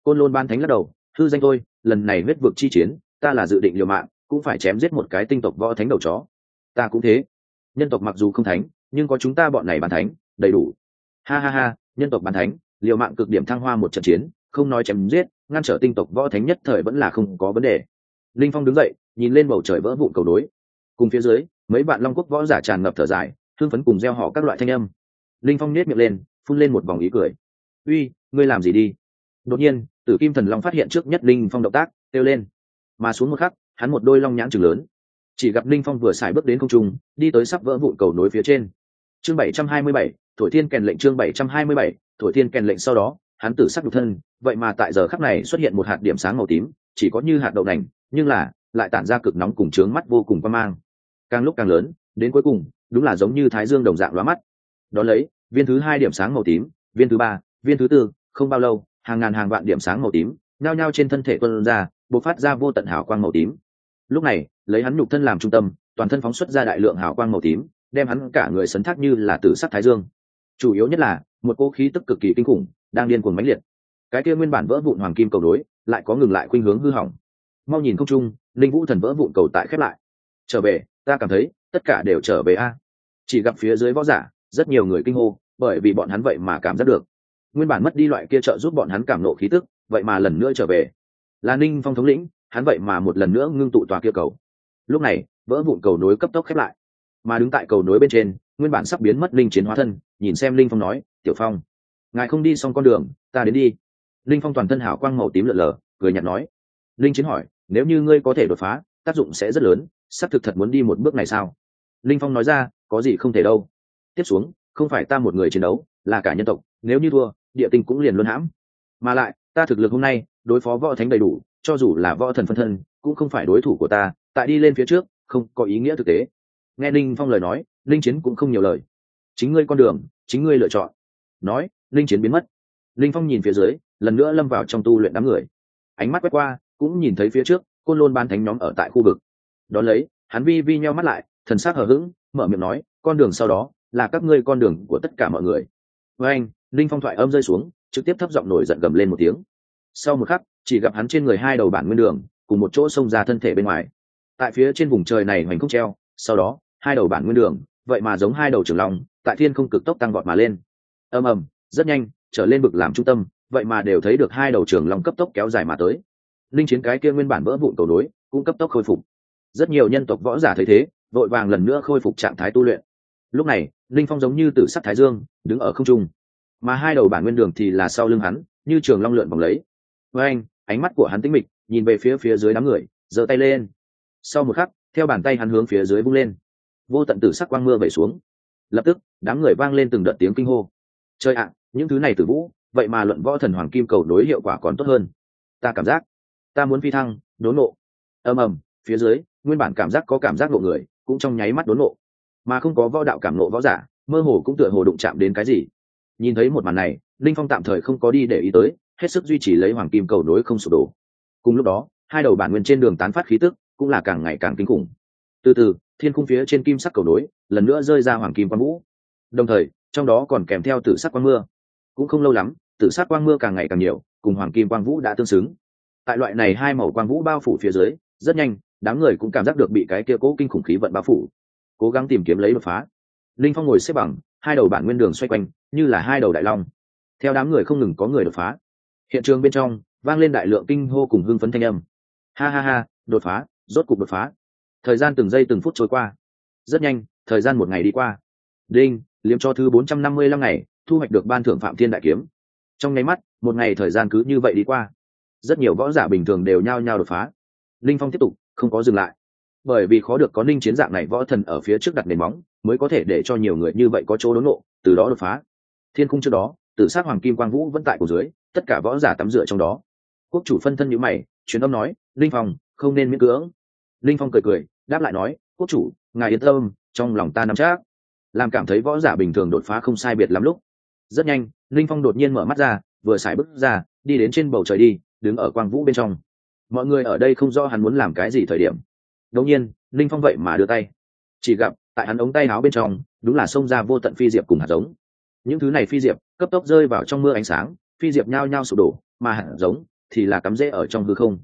Speaker 1: Côn lôn ban thánh lắc đầu thư danh thôi, lần này huyết vực chi chiến, ta là dự định liều mạng, cũng phải chém giết một cái tinh tộc võ thánh đầu chó. Ta cũng thế. Nhân tộc mặc dù không thánh, nhưng có chúng ta bọn này bàn thánh đầy đủ. Ha ha ha, nhân tộc bàn thánh, liều mạng cực điểm thăng hoa một trận chiến, không nói chém giết, ngăn trở tinh tộc võ thánh nhất thời vẫn là không có vấn đề. Linh phong đứng dậy, nhìn lên bầu trời vỡ vụn cầu đối cùng phía dưới, mấy bạn long quốc võ giả tràn ngập thở dài, thương phấn cùng gieo họ các loại thanh âm. Linh phong nết miệng lên, phun lên một vòng ý cười. Uy, ngươi làm gì đi? Đột nhiên, tử kim thần long phát hiện trước nhất linh phong động tác, kêu lên. Mà xuống một khắc, hắn một đôi long nhãn chừng lớn. Chỉ gặp linh phong vừa xài bước đến không trung, đi tới sắp vỡ vụn cầu nối phía trên. Chương bảy trăm hai mươi bảy thổi thiên kèn lệnh chương bảy trăm hai mươi bảy, thổi thiên kèn lệnh sau đó, hắn tử sắc nhục thân, vậy mà tại giờ khắc này xuất hiện một hạt điểm sáng màu tím, chỉ có như hạt đậu nành, nhưng là, lại tản ra cực nóng cùng trướng mắt vô cùng quan mang. Càng lúc càng lớn, đến cuối cùng, đúng là giống như thái dương đồng dạng lóa mắt. Đ ó lấy, viên thứ hai điểm sáng màu tím, viên thứ ba, viên thứ tư, không bao lâu, hàng ngàn hàng vạn điểm sáng màu tím, nhao nhao trên thân thể tuân ra b ộ c phát ra vô tận hào quang màu tím. Lúc này, lấy hắn nhục thân làm trung tâm, toàn thân phóng xuất ra đại lượng hào quang màu tím, đem hắn cả người sấn thác như là tử sắc thái dương chủ yếu nhất là, một cỗ khí tức cực kỳ kinh khủng đang điên cuồng mãnh liệt. Cái kia nguyên bản vỡ vụn hoàng kim cầu đối lại có ngừng lại khuynh hướng hư hỏng. Mau nhìn không trung linh vũ thần vỡ vụn cầu tại khép lại. Trở về, ta cảm thấy tất cả đều trở về a. À. Chỉ gặp phía dưới võ giả, rất nhiều người kinh hô, bởi vì bọn hắn vậy mà cảm giác được. Nguyên bản mất đi loại kia trợ giúp bọn hắn cảm nộ khí tức, vậy mà lần nữa trở về. Là ninh phong thống lĩnh, hắn vậy mà một lần nữa ngưng tụ tòa kia cầu. Lúc này, vỡ vụn cầu nối cấp tốc khép lại. Mà đứng tại cầu nối bên trên, nguyên bản sắp biến mất linh chiến hóa thân nhìn xem linh phong nói, tiểu phong, ngài không đi xong con đường, ta đến đi. Linh phong toàn thân hảo quang màu tím lợn lờ cười nhạt nói. Linh chiến hỏi, nếu như ngươi có thể đột phá, tác dụng sẽ rất lớn, xác thực thật muốn đi một bước này sao? Linh phong nói ra, có gì không thể đâu. Tiếp xuống, không phải ta một người chiến đấu, là cả nhân tộc, nếu như thua, địa tinh cũng liền luân hãm. Mà lại, ta thực lực hôm nay, đối phó võ thánh đầy đủ, cho dù là võ thần phân thân, cũng không phải đối thủ của ta, tại đi lên phía trước, không có ý nghĩa thực tế. Nghe linh phong lời nói, linh chiến cũng không nhiều lời chính ngươi con đường, chính ngươi lựa chọn. Nói, linh chiến biến mất. Linh phong nhìn phía dưới, lần nữa lâm vào trong tu luyện đám người. Ánh mắt quét qua, cũng nhìn thấy phía trước, côn lôn ban thánh nhóm ở tại khu vực. Đón lấy, hắn vi vi nheo mắt lại, thần s á c hờ hững, mở miệng nói, con đường sau đó, là các ngươi con đường của tất cả mọi người. Với anh, linh phong thoại âm rơi xuống, trực tiếp thấp giọng nổi giận gầm lên một tiếng. Sau một khắc, chỉ gặp hắn trên người hai đầu bản nguyên đường, cùng một chỗ xông ra thân thể bên ngoài. Tại phía trên vùng trời này hoành không treo, sau đó, hai đầu bản nguyên đường, vậy mà giống hai đầu trường long tại thiên không cực tốc tăng vọt mà lên. Ầm ầm, rất nhanh, trở lên bực làm trung tâm, vậy mà đều thấy được hai đầu trường long cấp tốc kéo dài mà tới. Linh chiến cái kia nguyên bản vỡ vụn cầu đối cũng cấp tốc khôi phục. Rất nhiều nhân tộc võ giả thấy thế, vội vàng lần nữa khôi phục trạng thái tu luyện. Lúc này, linh phong giống như tử sắc thái dương, đứng ở không trung. Mà hai đầu bản nguyên đường thì là sau lưng hắn, như trường long lượn vòng lấy. Với anh, ánh mắt của hắn tĩnh mịch, nhìn về phía phía dưới đám người, giơ tay lên. Sau một khắc, theo bàn tay hắn hướng phía dưới vung lên. Vô tận tử sắc quang mưa vẩy xuống lập tức, đám người vang lên từng đợt tiếng kinh hô. Chơi ạ, những thứ này từ vũ, vậy mà luận võ thần hoàng kim cầu đối hiệu quả còn tốt hơn. Ta cảm giác, ta muốn phi thăng, đốn nộ. Ầm ầm, phía dưới, nguyên bản cảm giác có cảm giác nộ người, cũng trong nháy mắt đốn nộ. Mà không có võ đạo cảm nộ võ giả, mơ hồ cũng tựa hồ đụng chạm đến cái gì. Nhìn thấy một màn này, linh phong tạm thời không có đi để ý tới, hết sức duy trì lấy hoàng kim cầu đối không sụp đổ. Cùng lúc đó, hai đầu bản nguyên trên đường tán phát khí tức, cũng là càng ngày càng kinh khủng. Từ từ thiên khung phía trên kim sắc cầu đối lần nữa rơi ra hoàng kim quang vũ. Đồng thời, trong đó còn kèm theo tử sắc quang mưa. Cũng không lâu lắm, tử sắc quang mưa càng ngày càng nhiều, cùng hoàng kim quang vũ đã tương xứng. Tại loại này hai màu quang vũ bao phủ phía dưới, rất nhanh, đám người cũng cảm giác được bị cái kia cố kinh khủng khí vận bao phủ. Cố gắng tìm kiếm lấy đột phá. Linh phong ngồi xếp bằng, hai đầu bản nguyên đường xoay quanh, như là hai đầu đại long. Theo đám người không ngừng có người đột phá. Hiện trường bên trong, vang lên đại lượng kinh hô cùng hưng phấn thanh âm. Ha ha ha, đột phá, rốt cục đột phá thời gian từng giây từng phút trôi qua. Rất nhanh, thời gian một ngày đi qua. Đinh, liếm cho thứ bốn trăm năm mươi lăm ngày, thu hoạch được ban thưởng phạm thiên đại kiếm. Trong nháy mắt, một ngày thời gian cứ như vậy đi qua. Rất nhiều võ giả bình thường đều nhao nhao đột phá. Linh phong tiếp tục, không có dừng lại. Bởi vì khó được có ninh chiến dạng này võ thần ở phía trước đặt nền móng, mới có thể để cho nhiều người như vậy có chỗ đốn nộ, từ đó đột phá. Thiên cung trước đó, tử sát hoàng kim quang vũ vẫn tại cổ dưới, tất cả võ giả tắm rửa trong đó. Quốc chủ phân thân nhữ mày, truyền âm nói, linh phong, không nên miễn cưỡng. Linh phong cười cười đáp lại nói, quốc chủ, ngài yên tâm, trong lòng ta nắm chắc. Làm cảm thấy võ giả bình thường đột phá không sai biệt lắm lúc, rất nhanh, linh phong đột nhiên mở mắt ra, vừa xài bước ra, đi đến trên bầu trời đi, đứng ở quang vũ bên trong. Mọi người ở đây không rõ hắn muốn làm cái gì thời điểm. Đột nhiên, linh phong vậy mà đưa tay. Chỉ gặp, tại hắn ống tay áo bên trong, đúng là xông ra vô tận phi diệp cùng hạt giống. Những thứ này phi diệp, cấp tốc rơi vào trong mưa ánh sáng, phi diệp nhao nhao sụp đổ, mà hạt giống thì là cắm rễ ở trong hư không.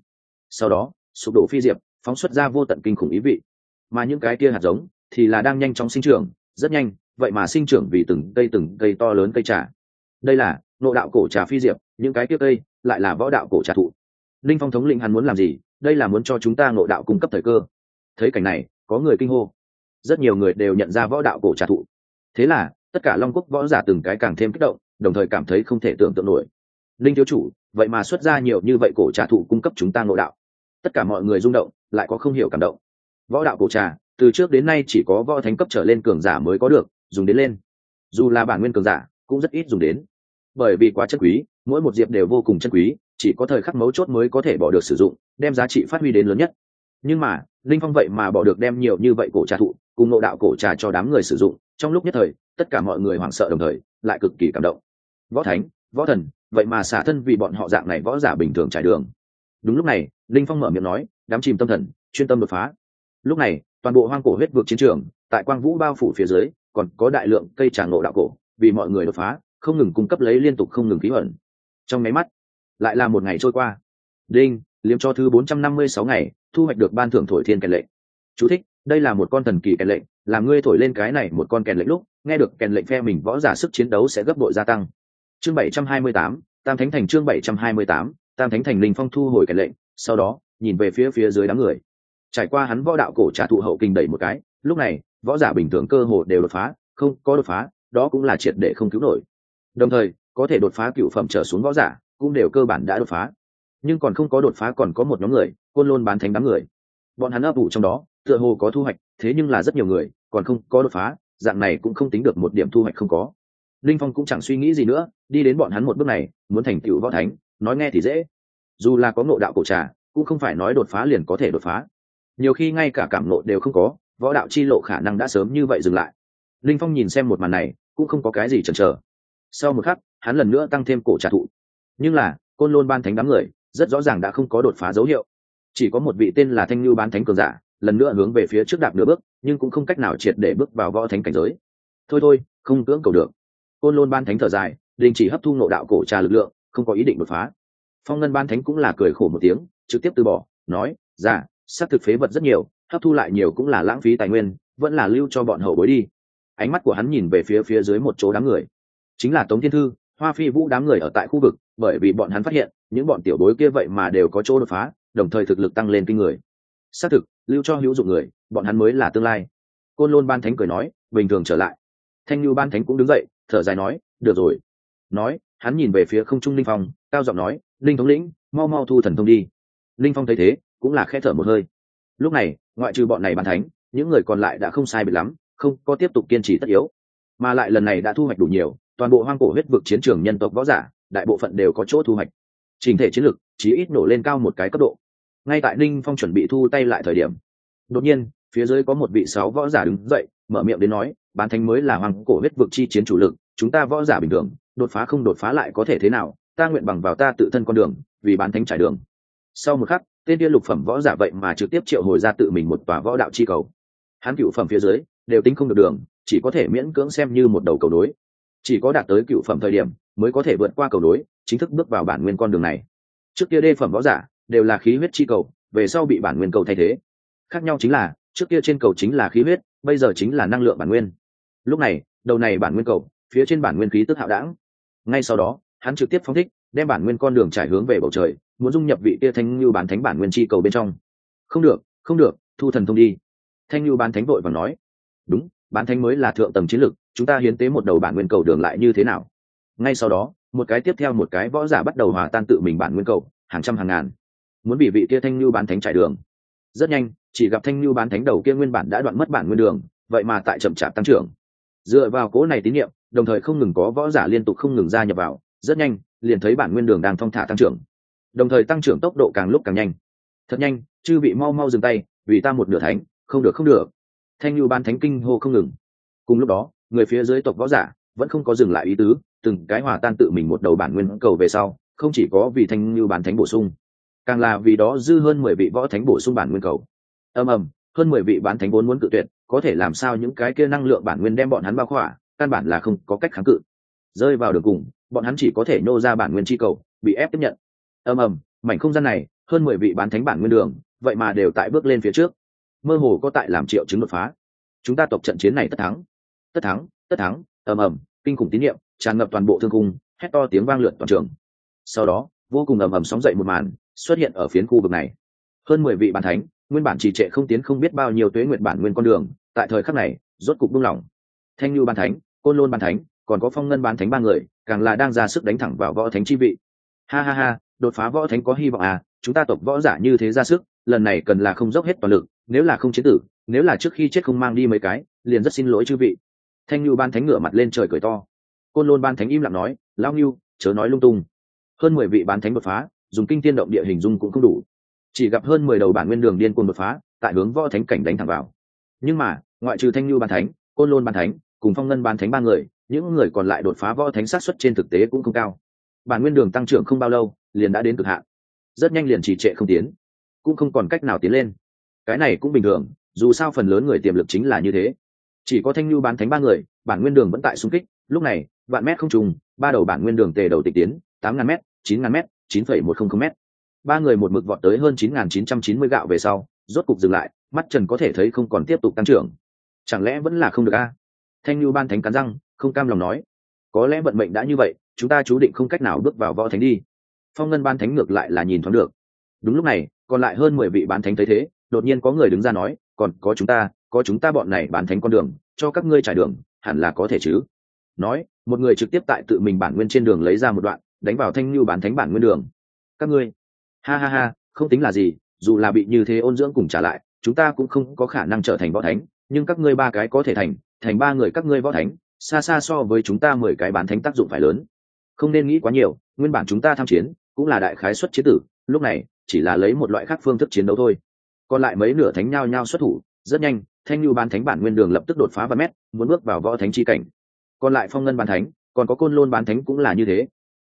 Speaker 1: Sau đó, sụp đổ phi diệp phóng xuất ra vô tận kinh khủng ý vị. Mà những cái kia hạt giống thì là đang nhanh chóng sinh trưởng, rất nhanh, vậy mà sinh trưởng vì từng cây từng cây to lớn cây trà. Đây là nộ đạo cổ trà phi diệp, những cái kia cây lại là võ đạo cổ trà thụ. Linh phong thống lĩnh hắn muốn làm gì? Đây là muốn cho chúng ta ngộ đạo cung cấp thời cơ. Thấy cảnh này, có người kinh hô. Rất nhiều người đều nhận ra võ đạo cổ trà thụ. Thế là, tất cả long quốc võ giả từng cái càng thêm kích động, đồng thời cảm thấy không thể tưởng tượng nổi. Linh thiếu chủ, vậy mà xuất ra nhiều như vậy cổ trà thụ cung cấp chúng ta ngộ đạo. Tất cả mọi người rung động lại có không hiểu cảm động. Võ đạo cổ trà, từ trước đến nay chỉ có võ thánh cấp trở lên cường giả mới có được, dùng đến lên. Dù là bản nguyên cường giả, cũng rất ít dùng đến. Bởi vì quá chân quý, mỗi một diệp đều vô cùng chân quý, chỉ có thời khắc mấu chốt mới có thể bỏ được sử dụng, đem giá trị phát huy đến lớn nhất. Nhưng mà, linh phong vậy mà bỏ được đem nhiều như vậy cổ trà thụ, cùng ngộ đạo cổ trà cho đám người sử dụng, trong lúc nhất thời, tất cả mọi người hoảng sợ đồng thời, lại cực kỳ cảm động. Võ thánh, võ thần, vậy mà xả thân vì bọn họ dạng này võ giả bình thường trải đường đúng lúc này, linh phong mở miệng nói, đám chìm tâm thần, chuyên tâm đột phá. Lúc này, toàn bộ hoang cổ huyết vực chiến trường, tại quang vũ bao phủ phía dưới, còn có đại lượng cây trà nộ đạo cổ, vì mọi người đột phá, không ngừng cung cấp lấy liên tục không ngừng khí ẩn trong máy mắt, lại là một ngày trôi qua. Đinh, liếm cho thứ bốn trăm năm mươi sáu ngày, thu hoạch được ban thưởng thổi thiên kèn lệnh. Chú thích, đây là một con thần kỳ kèn lệnh, làm ngươi thổi lên cái này một con kèn lệnh lúc, nghe được kèn lệnh phe mình võ giả sức chiến đấu sẽ gấp bội gia tăng. Chương bảy trăm hai mươi tám, tam thánh thành chương bảy trăm hai mươi tám tam thánh thành linh phong thu hồi cái lệnh, sau đó, nhìn về phía phía dưới đám người. Trải qua hắn võ đạo cổ trả thụ hậu kinh đẩy một cái, lúc này, võ giả bình thường cơ hồ đều đột phá, không có đột phá, đó cũng là triệt để không cứu nổi. Đồng thời, có thể đột phá cựu phẩm trở xuống võ giả cũng đều cơ bản đã đột phá. Nhưng còn không có đột phá còn có một nhóm người, côn lôn bán thánh đám người. Bọn hắn ấp ủ trong đó, tựa hồ có thu hoạch, thế nhưng là rất nhiều người, còn không có đột phá, dạng này cũng không tính được một điểm thu hoạch không có. Linh phong cũng chẳng suy nghĩ gì nữa, đi đến bọn hắn một bước này, muốn thành tựu võ thánh nói nghe thì dễ. Dù là có ngộ đạo cổ trà, cũng không phải nói đột phá liền có thể đột phá. Nhiều khi ngay cả cảm nộ đều không có, võ đạo chi lộ khả năng đã sớm như vậy dừng lại. Linh phong nhìn xem một màn này, cũng không có cái gì chần chờ. Sau một khắc, hắn lần nữa tăng thêm cổ trà thụ. Nhưng là, côn lôn ban thánh đám người, rất rõ ràng đã không có đột phá dấu hiệu. Chỉ có một vị tên là thanh lưu ban thánh cường giả, lần nữa hướng về phía trước đạp nửa bước, nhưng cũng không cách nào triệt để bước vào võ thánh cảnh giới. Thôi thôi, không cưỡng cầu được. Côn lôn ban thánh thở dài, đình chỉ hấp thu nộ đạo cổ trà lực lượng không có ý định đột phá. Phong ngân ban thánh cũng là cười khổ một tiếng trực tiếp từ bỏ nói ra dạ, xác thực phế vật rất nhiều hấp thu lại nhiều cũng là lãng phí tài nguyên vẫn là lưu cho bọn hậu bối đi. Ánh mắt của hắn nhìn về phía phía dưới một chỗ đám người. Chính là tống thiên thư hoa phi vũ đám người ở tại khu vực bởi vì bọn hắn phát hiện những bọn tiểu bối kia vậy mà đều có chỗ đột phá đồng thời thực lực tăng lên kinh người. Xác thực lưu cho hữu dụng người bọn hắn mới là tương lai. Côn lôn ban thánh cười nói bình thường trở lại. Thanh lưu ban thánh cũng đứng dậy thở dài nói được rồi. Nói hắn nhìn về phía không trung linh phong, cao giọng nói, linh thống lĩnh, mau mau thu thần thông đi. Linh phong thấy thế, cũng là khe thở một hơi. Lúc này, ngoại trừ bọn này ban thánh, những người còn lại đã không sai bị lắm, không có tiếp tục kiên trì tất yếu. Mà lại lần này đã thu hoạch đủ nhiều, toàn bộ hoang cổ huyết vực chiến trường nhân tộc võ giả, đại bộ phận đều có chỗ thu hoạch. Trình thể chiến lược chí ít nổ lên cao một cái cấp độ. Ngay tại ninh phong chuẩn bị thu tay lại thời điểm, đột nhiên, phía dưới có một vị sáu võ giả đứng dậy, mở miệng đến nói, bán thánh mới là hoàng cổ huyết vực chi chiến chủ lực, chúng ta võ giả bình thường đột phá không đột phá lại có thể thế nào, ta nguyện bằng vào ta tự thân con đường, vì bán thánh trải đường. Sau một khắc, tên kia lục phẩm võ giả vậy mà trực tiếp triệu hồi ra tự mình một tòa võ đạo chi cầu. Hắn cựu phẩm phía dưới, đều tính không được đường, chỉ có thể miễn cưỡng xem như một đầu cầu đối chỉ có đạt tới cựu phẩm thời điểm, mới có thể vượt qua cầu đối chính thức bước vào bản nguyên con đường này. Trước kia đê phẩm võ giả, đều là khí huyết chi cầu, về sau bị bản nguyên cầu thay thế. Khác nhau chính là, trước kia trên cầu chính là khí huyết, bây giờ chính là năng lượng bản nguyên. Lúc này, đầu này bản nguyên cầu, phía trên bản nguyên khí tức hạo đảng ngay sau đó, hắn trực tiếp phóng thích, đem bản nguyên con đường trải hướng về bầu trời, muốn dung nhập vị kia thanh như bản thánh bản nguyên chi cầu bên trong. Không được không được, thu thần thông đi. Thanh như bán thánh vội và nói. Đúng, bán thánh mới là thượng tầng chiến lược, chúng ta hiến tế một đầu bản nguyên cầu đường lại như thế nào? Ngay sau đó, một cái tiếp theo một cái võ giả bắt đầu hòa tan tự mình bản nguyên cầu, hàng trăm hàng ngàn. Muốn bị vị kia thanh như bán thánh trải đường. Rất nhanh, chỉ gặp thanh như bán thánh đầu kia nguyên bản đã đoạn mất bản nguyên đường, vậy mà tại chậm chạp tăng trưởng. Dựa vào cố này tín nhiệm đồng thời không ngừng có võ giả liên tục không ngừng ra nhập vào, rất nhanh, liền thấy bản nguyên đường đang thong thả tăng trưởng. Đồng thời tăng trưởng tốc độ càng lúc càng nhanh. Thật nhanh, chư bị mau mau dừng tay, vì ta một nửa thánh, không được không được. Thanh lưu ban thánh kinh hô không ngừng. Cùng lúc đó, người phía dưới tộc võ giả vẫn không có dừng lại ý tứ, từng cái hòa tan tự mình một đầu bản nguyên cầu về sau, không chỉ có vì thanh lưu bản thánh bổ sung, càng là vì đó dư hơn mười vị võ thánh bổ sung bản nguyên cầu. Ầm ầm, hơn mười vị bán thánh vốn muốn cự tuyệt, có thể làm sao những cái kia năng lượng bản nguyên đem bọn hắn bao khỏa? Căn bản là không có cách kháng cự. Rơi vào đường cùng, bọn hắn chỉ có thể nô ra bản nguyên chi cầu, bị ép tiếp nhận. Ầm ầm, mảnh không gian này, hơn mười vị bán thánh bản nguyên đường, vậy mà đều tại bước lên phía trước. Mơ hồ có tại làm triệu chứng đột phá. Chúng ta tộc trận chiến này tất thắng. Tất thắng tất thắng, ầm ầm, kinh khủng tín nhiệm tràn ngập toàn bộ thương cung hét to tiếng vang lượn toàn trường. Sau đó, vô cùng ầm ầm sóng dậy một màn, xuất hiện ở phiến khu vực này. Hơn mười vị bản thánh, nguyên bản trì trệ không tiến không biết bao nhiêu tuế nguyện bản nguyên con đường, tại thời khắc này, rốt cục buông lỏng. Thanh lưu ban thánh côn lôn ban thánh còn có phong ngân ban thánh ba người càng là đang ra sức đánh thẳng vào võ thánh chi vị. Ha ha ha đột phá võ thánh có hy vọng à chúng ta tộc võ giả như thế ra sức lần này cần là không dốc hết toàn lực nếu là không chế tử nếu là trước khi chết không mang đi mấy cái liền rất xin lỗi chư vị. Thanh Nhu ban thánh ngửa mặt lên trời cười to. Côn lôn ban thánh im lặng nói lao Nhu, chớ nói lung tung. Hơn mười vị bán thánh đột phá dùng kinh tiên động địa hình dung cũng không đủ. Chỉ gặp hơn mười đầu bản nguyên đường điên cuồng đột phá tại hướng võ thánh cảnh đánh thẳng vào. Nhưng mà ngoại trừ thanh Nhu ban thánh côn lôn ban thánh cùng phong ngân ban thánh ba người, những người còn lại đột phá võ thánh sát xuất trên thực tế cũng không cao. Bản nguyên đường tăng trưởng không bao lâu, liền đã đến cực hạn. Rất nhanh liền trì trệ không tiến, cũng không còn cách nào tiến lên. Cái này cũng bình thường, dù sao phần lớn người tiềm lực chính là như thế. Chỉ có thanh lưu bán thánh ba người, bản nguyên đường vẫn tại xung kích, lúc này, vạn mét không trùng, ba đầu bản nguyên đường tề đầu tịch tiến, tám ngàn m chín ngàn m chín phẩy một không không m ba người một mực vọt tới hơn chín ngàn chín trăm chín mươi gạo về sau, rốt cục dừng lại, mắt trần có thể thấy không còn tiếp tục tăng trưởng. Chẳng lẽ vẫn là không được a? Thanh lưu ban thánh cắn răng, không cam lòng nói, có lẽ vận mệnh đã như vậy, chúng ta chú định không cách nào bước vào võ thánh đi. Phong ngân ban thánh ngược lại là nhìn thoáng được. Đúng lúc này, còn lại hơn mười vị bán thánh thấy thế, đột nhiên có người đứng ra nói, còn có chúng ta, có chúng ta bọn này bán thánh con đường, cho các ngươi trải đường, hẳn là có thể chứ? Nói, một người trực tiếp tại tự mình bản nguyên trên đường lấy ra một đoạn, đánh vào thanh lưu bán thánh bản nguyên đường. Các ngươi, ha ha ha, không tính là gì, dù là bị như thế ôn dưỡng cùng trả lại, chúng ta cũng không có khả năng trở thành võ thánh, nhưng các ngươi ba cái có thể thành thành ba người các ngươi võ thánh, xa xa so với chúng ta mười cái bán thánh tác dụng phải lớn. Không nên nghĩ quá nhiều, nguyên bản chúng ta tham chiến, cũng là đại khái xuất chế tử, lúc này, chỉ là lấy một loại khác phương thức chiến đấu thôi. Còn lại mấy nửa thánh nhao nhao xuất thủ, rất nhanh, thanh lưu bán thánh bản nguyên đường lập tức đột phá ba mét, muốn bước vào võ thánh chi cảnh. Còn lại phong ngân bán thánh, còn có côn lôn bán thánh cũng là như thế.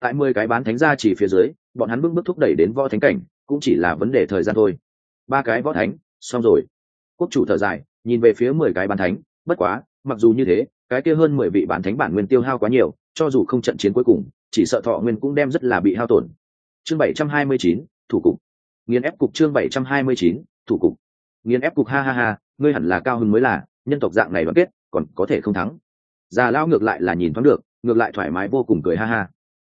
Speaker 1: Tại mười cái bán thánh ra chỉ phía dưới, bọn hắn bước bước thúc đẩy đến võ thánh cảnh, cũng chỉ là vấn đề thời gian thôi. Ba cái võ thánh, xong rồi. Quốc chủ thở dài, nhìn về phía mười cái bán thánh, bất quá mặc dù như thế, cái kia hơn mười vị bản thánh bản nguyên tiêu hao quá nhiều, cho dù không trận chiến cuối cùng, chỉ sợ thọ nguyên cũng đem rất là bị hao tổn. Chương bảy trăm hai mươi chín, thủ cục. Nghiền ép cục chương bảy trăm hai mươi chín, thủ cục. Nghiền ép cục, ha ha ha, ngươi hẳn là cao hứng mới là, nhân tộc dạng này đoàn kết, còn có thể không thắng. Già lao ngược lại là nhìn thoáng được, ngược lại thoải mái vô cùng cười ha ha.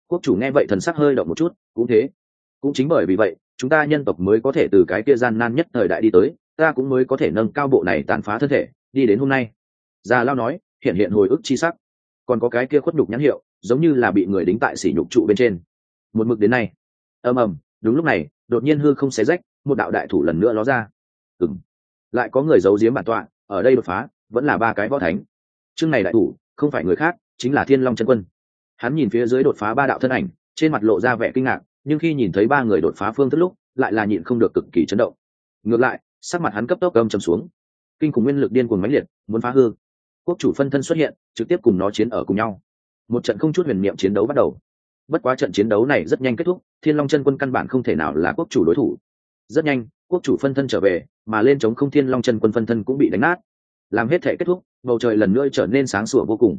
Speaker 1: Quốc chủ nghe vậy thần sắc hơi động một chút, cũng thế. Cũng chính bởi vì vậy, chúng ta nhân tộc mới có thể từ cái kia gian nan nhất thời đại đi tới, ta cũng mới có thể nâng cao bộ này tàn phá thân thể, đi đến hôm nay già lao nói, hiện hiện hồi ức chi sắc. Còn có cái kia khuất nhục nhãn hiệu, giống như là bị người đính tại sỉ nhục trụ bên trên. Một mực đến nay. Ầm ầm, đúng lúc này, đột nhiên hư không xé rách, một đạo đại thủ lần nữa ló ra. Ừng lại có người giấu giếm bản tọa, ở đây đột phá, vẫn là ba cái võ thánh. Chương này đại thủ, không phải người khác, chính là thiên long chân quân. Hắn nhìn phía dưới đột phá ba đạo thân ảnh, trên mặt lộ ra vẻ kinh ngạc, nhưng khi nhìn thấy ba người đột phá phương thức lúc, lại là nhịn không được cực kỳ chấn động. Ngược lại, sắc mặt hắn cấp tốc âm trầm xuống. Kinh khủng nguyên lực điên cuồng mãnh liệt, muốn phá hư quốc chủ phân thân xuất hiện, trực tiếp cùng nó chiến ở cùng nhau. Một trận không chút huyền niệm chiến đấu bắt đầu. Bất quá trận chiến đấu này rất nhanh kết thúc, thiên long chân quân căn bản không thể nào là quốc chủ đối thủ. Rất nhanh, quốc chủ phân thân trở về, mà lên chống không thiên long chân quân phân thân cũng bị đánh nát. Làm hết thể kết thúc, bầu trời lần nữa trở nên sáng sủa vô cùng.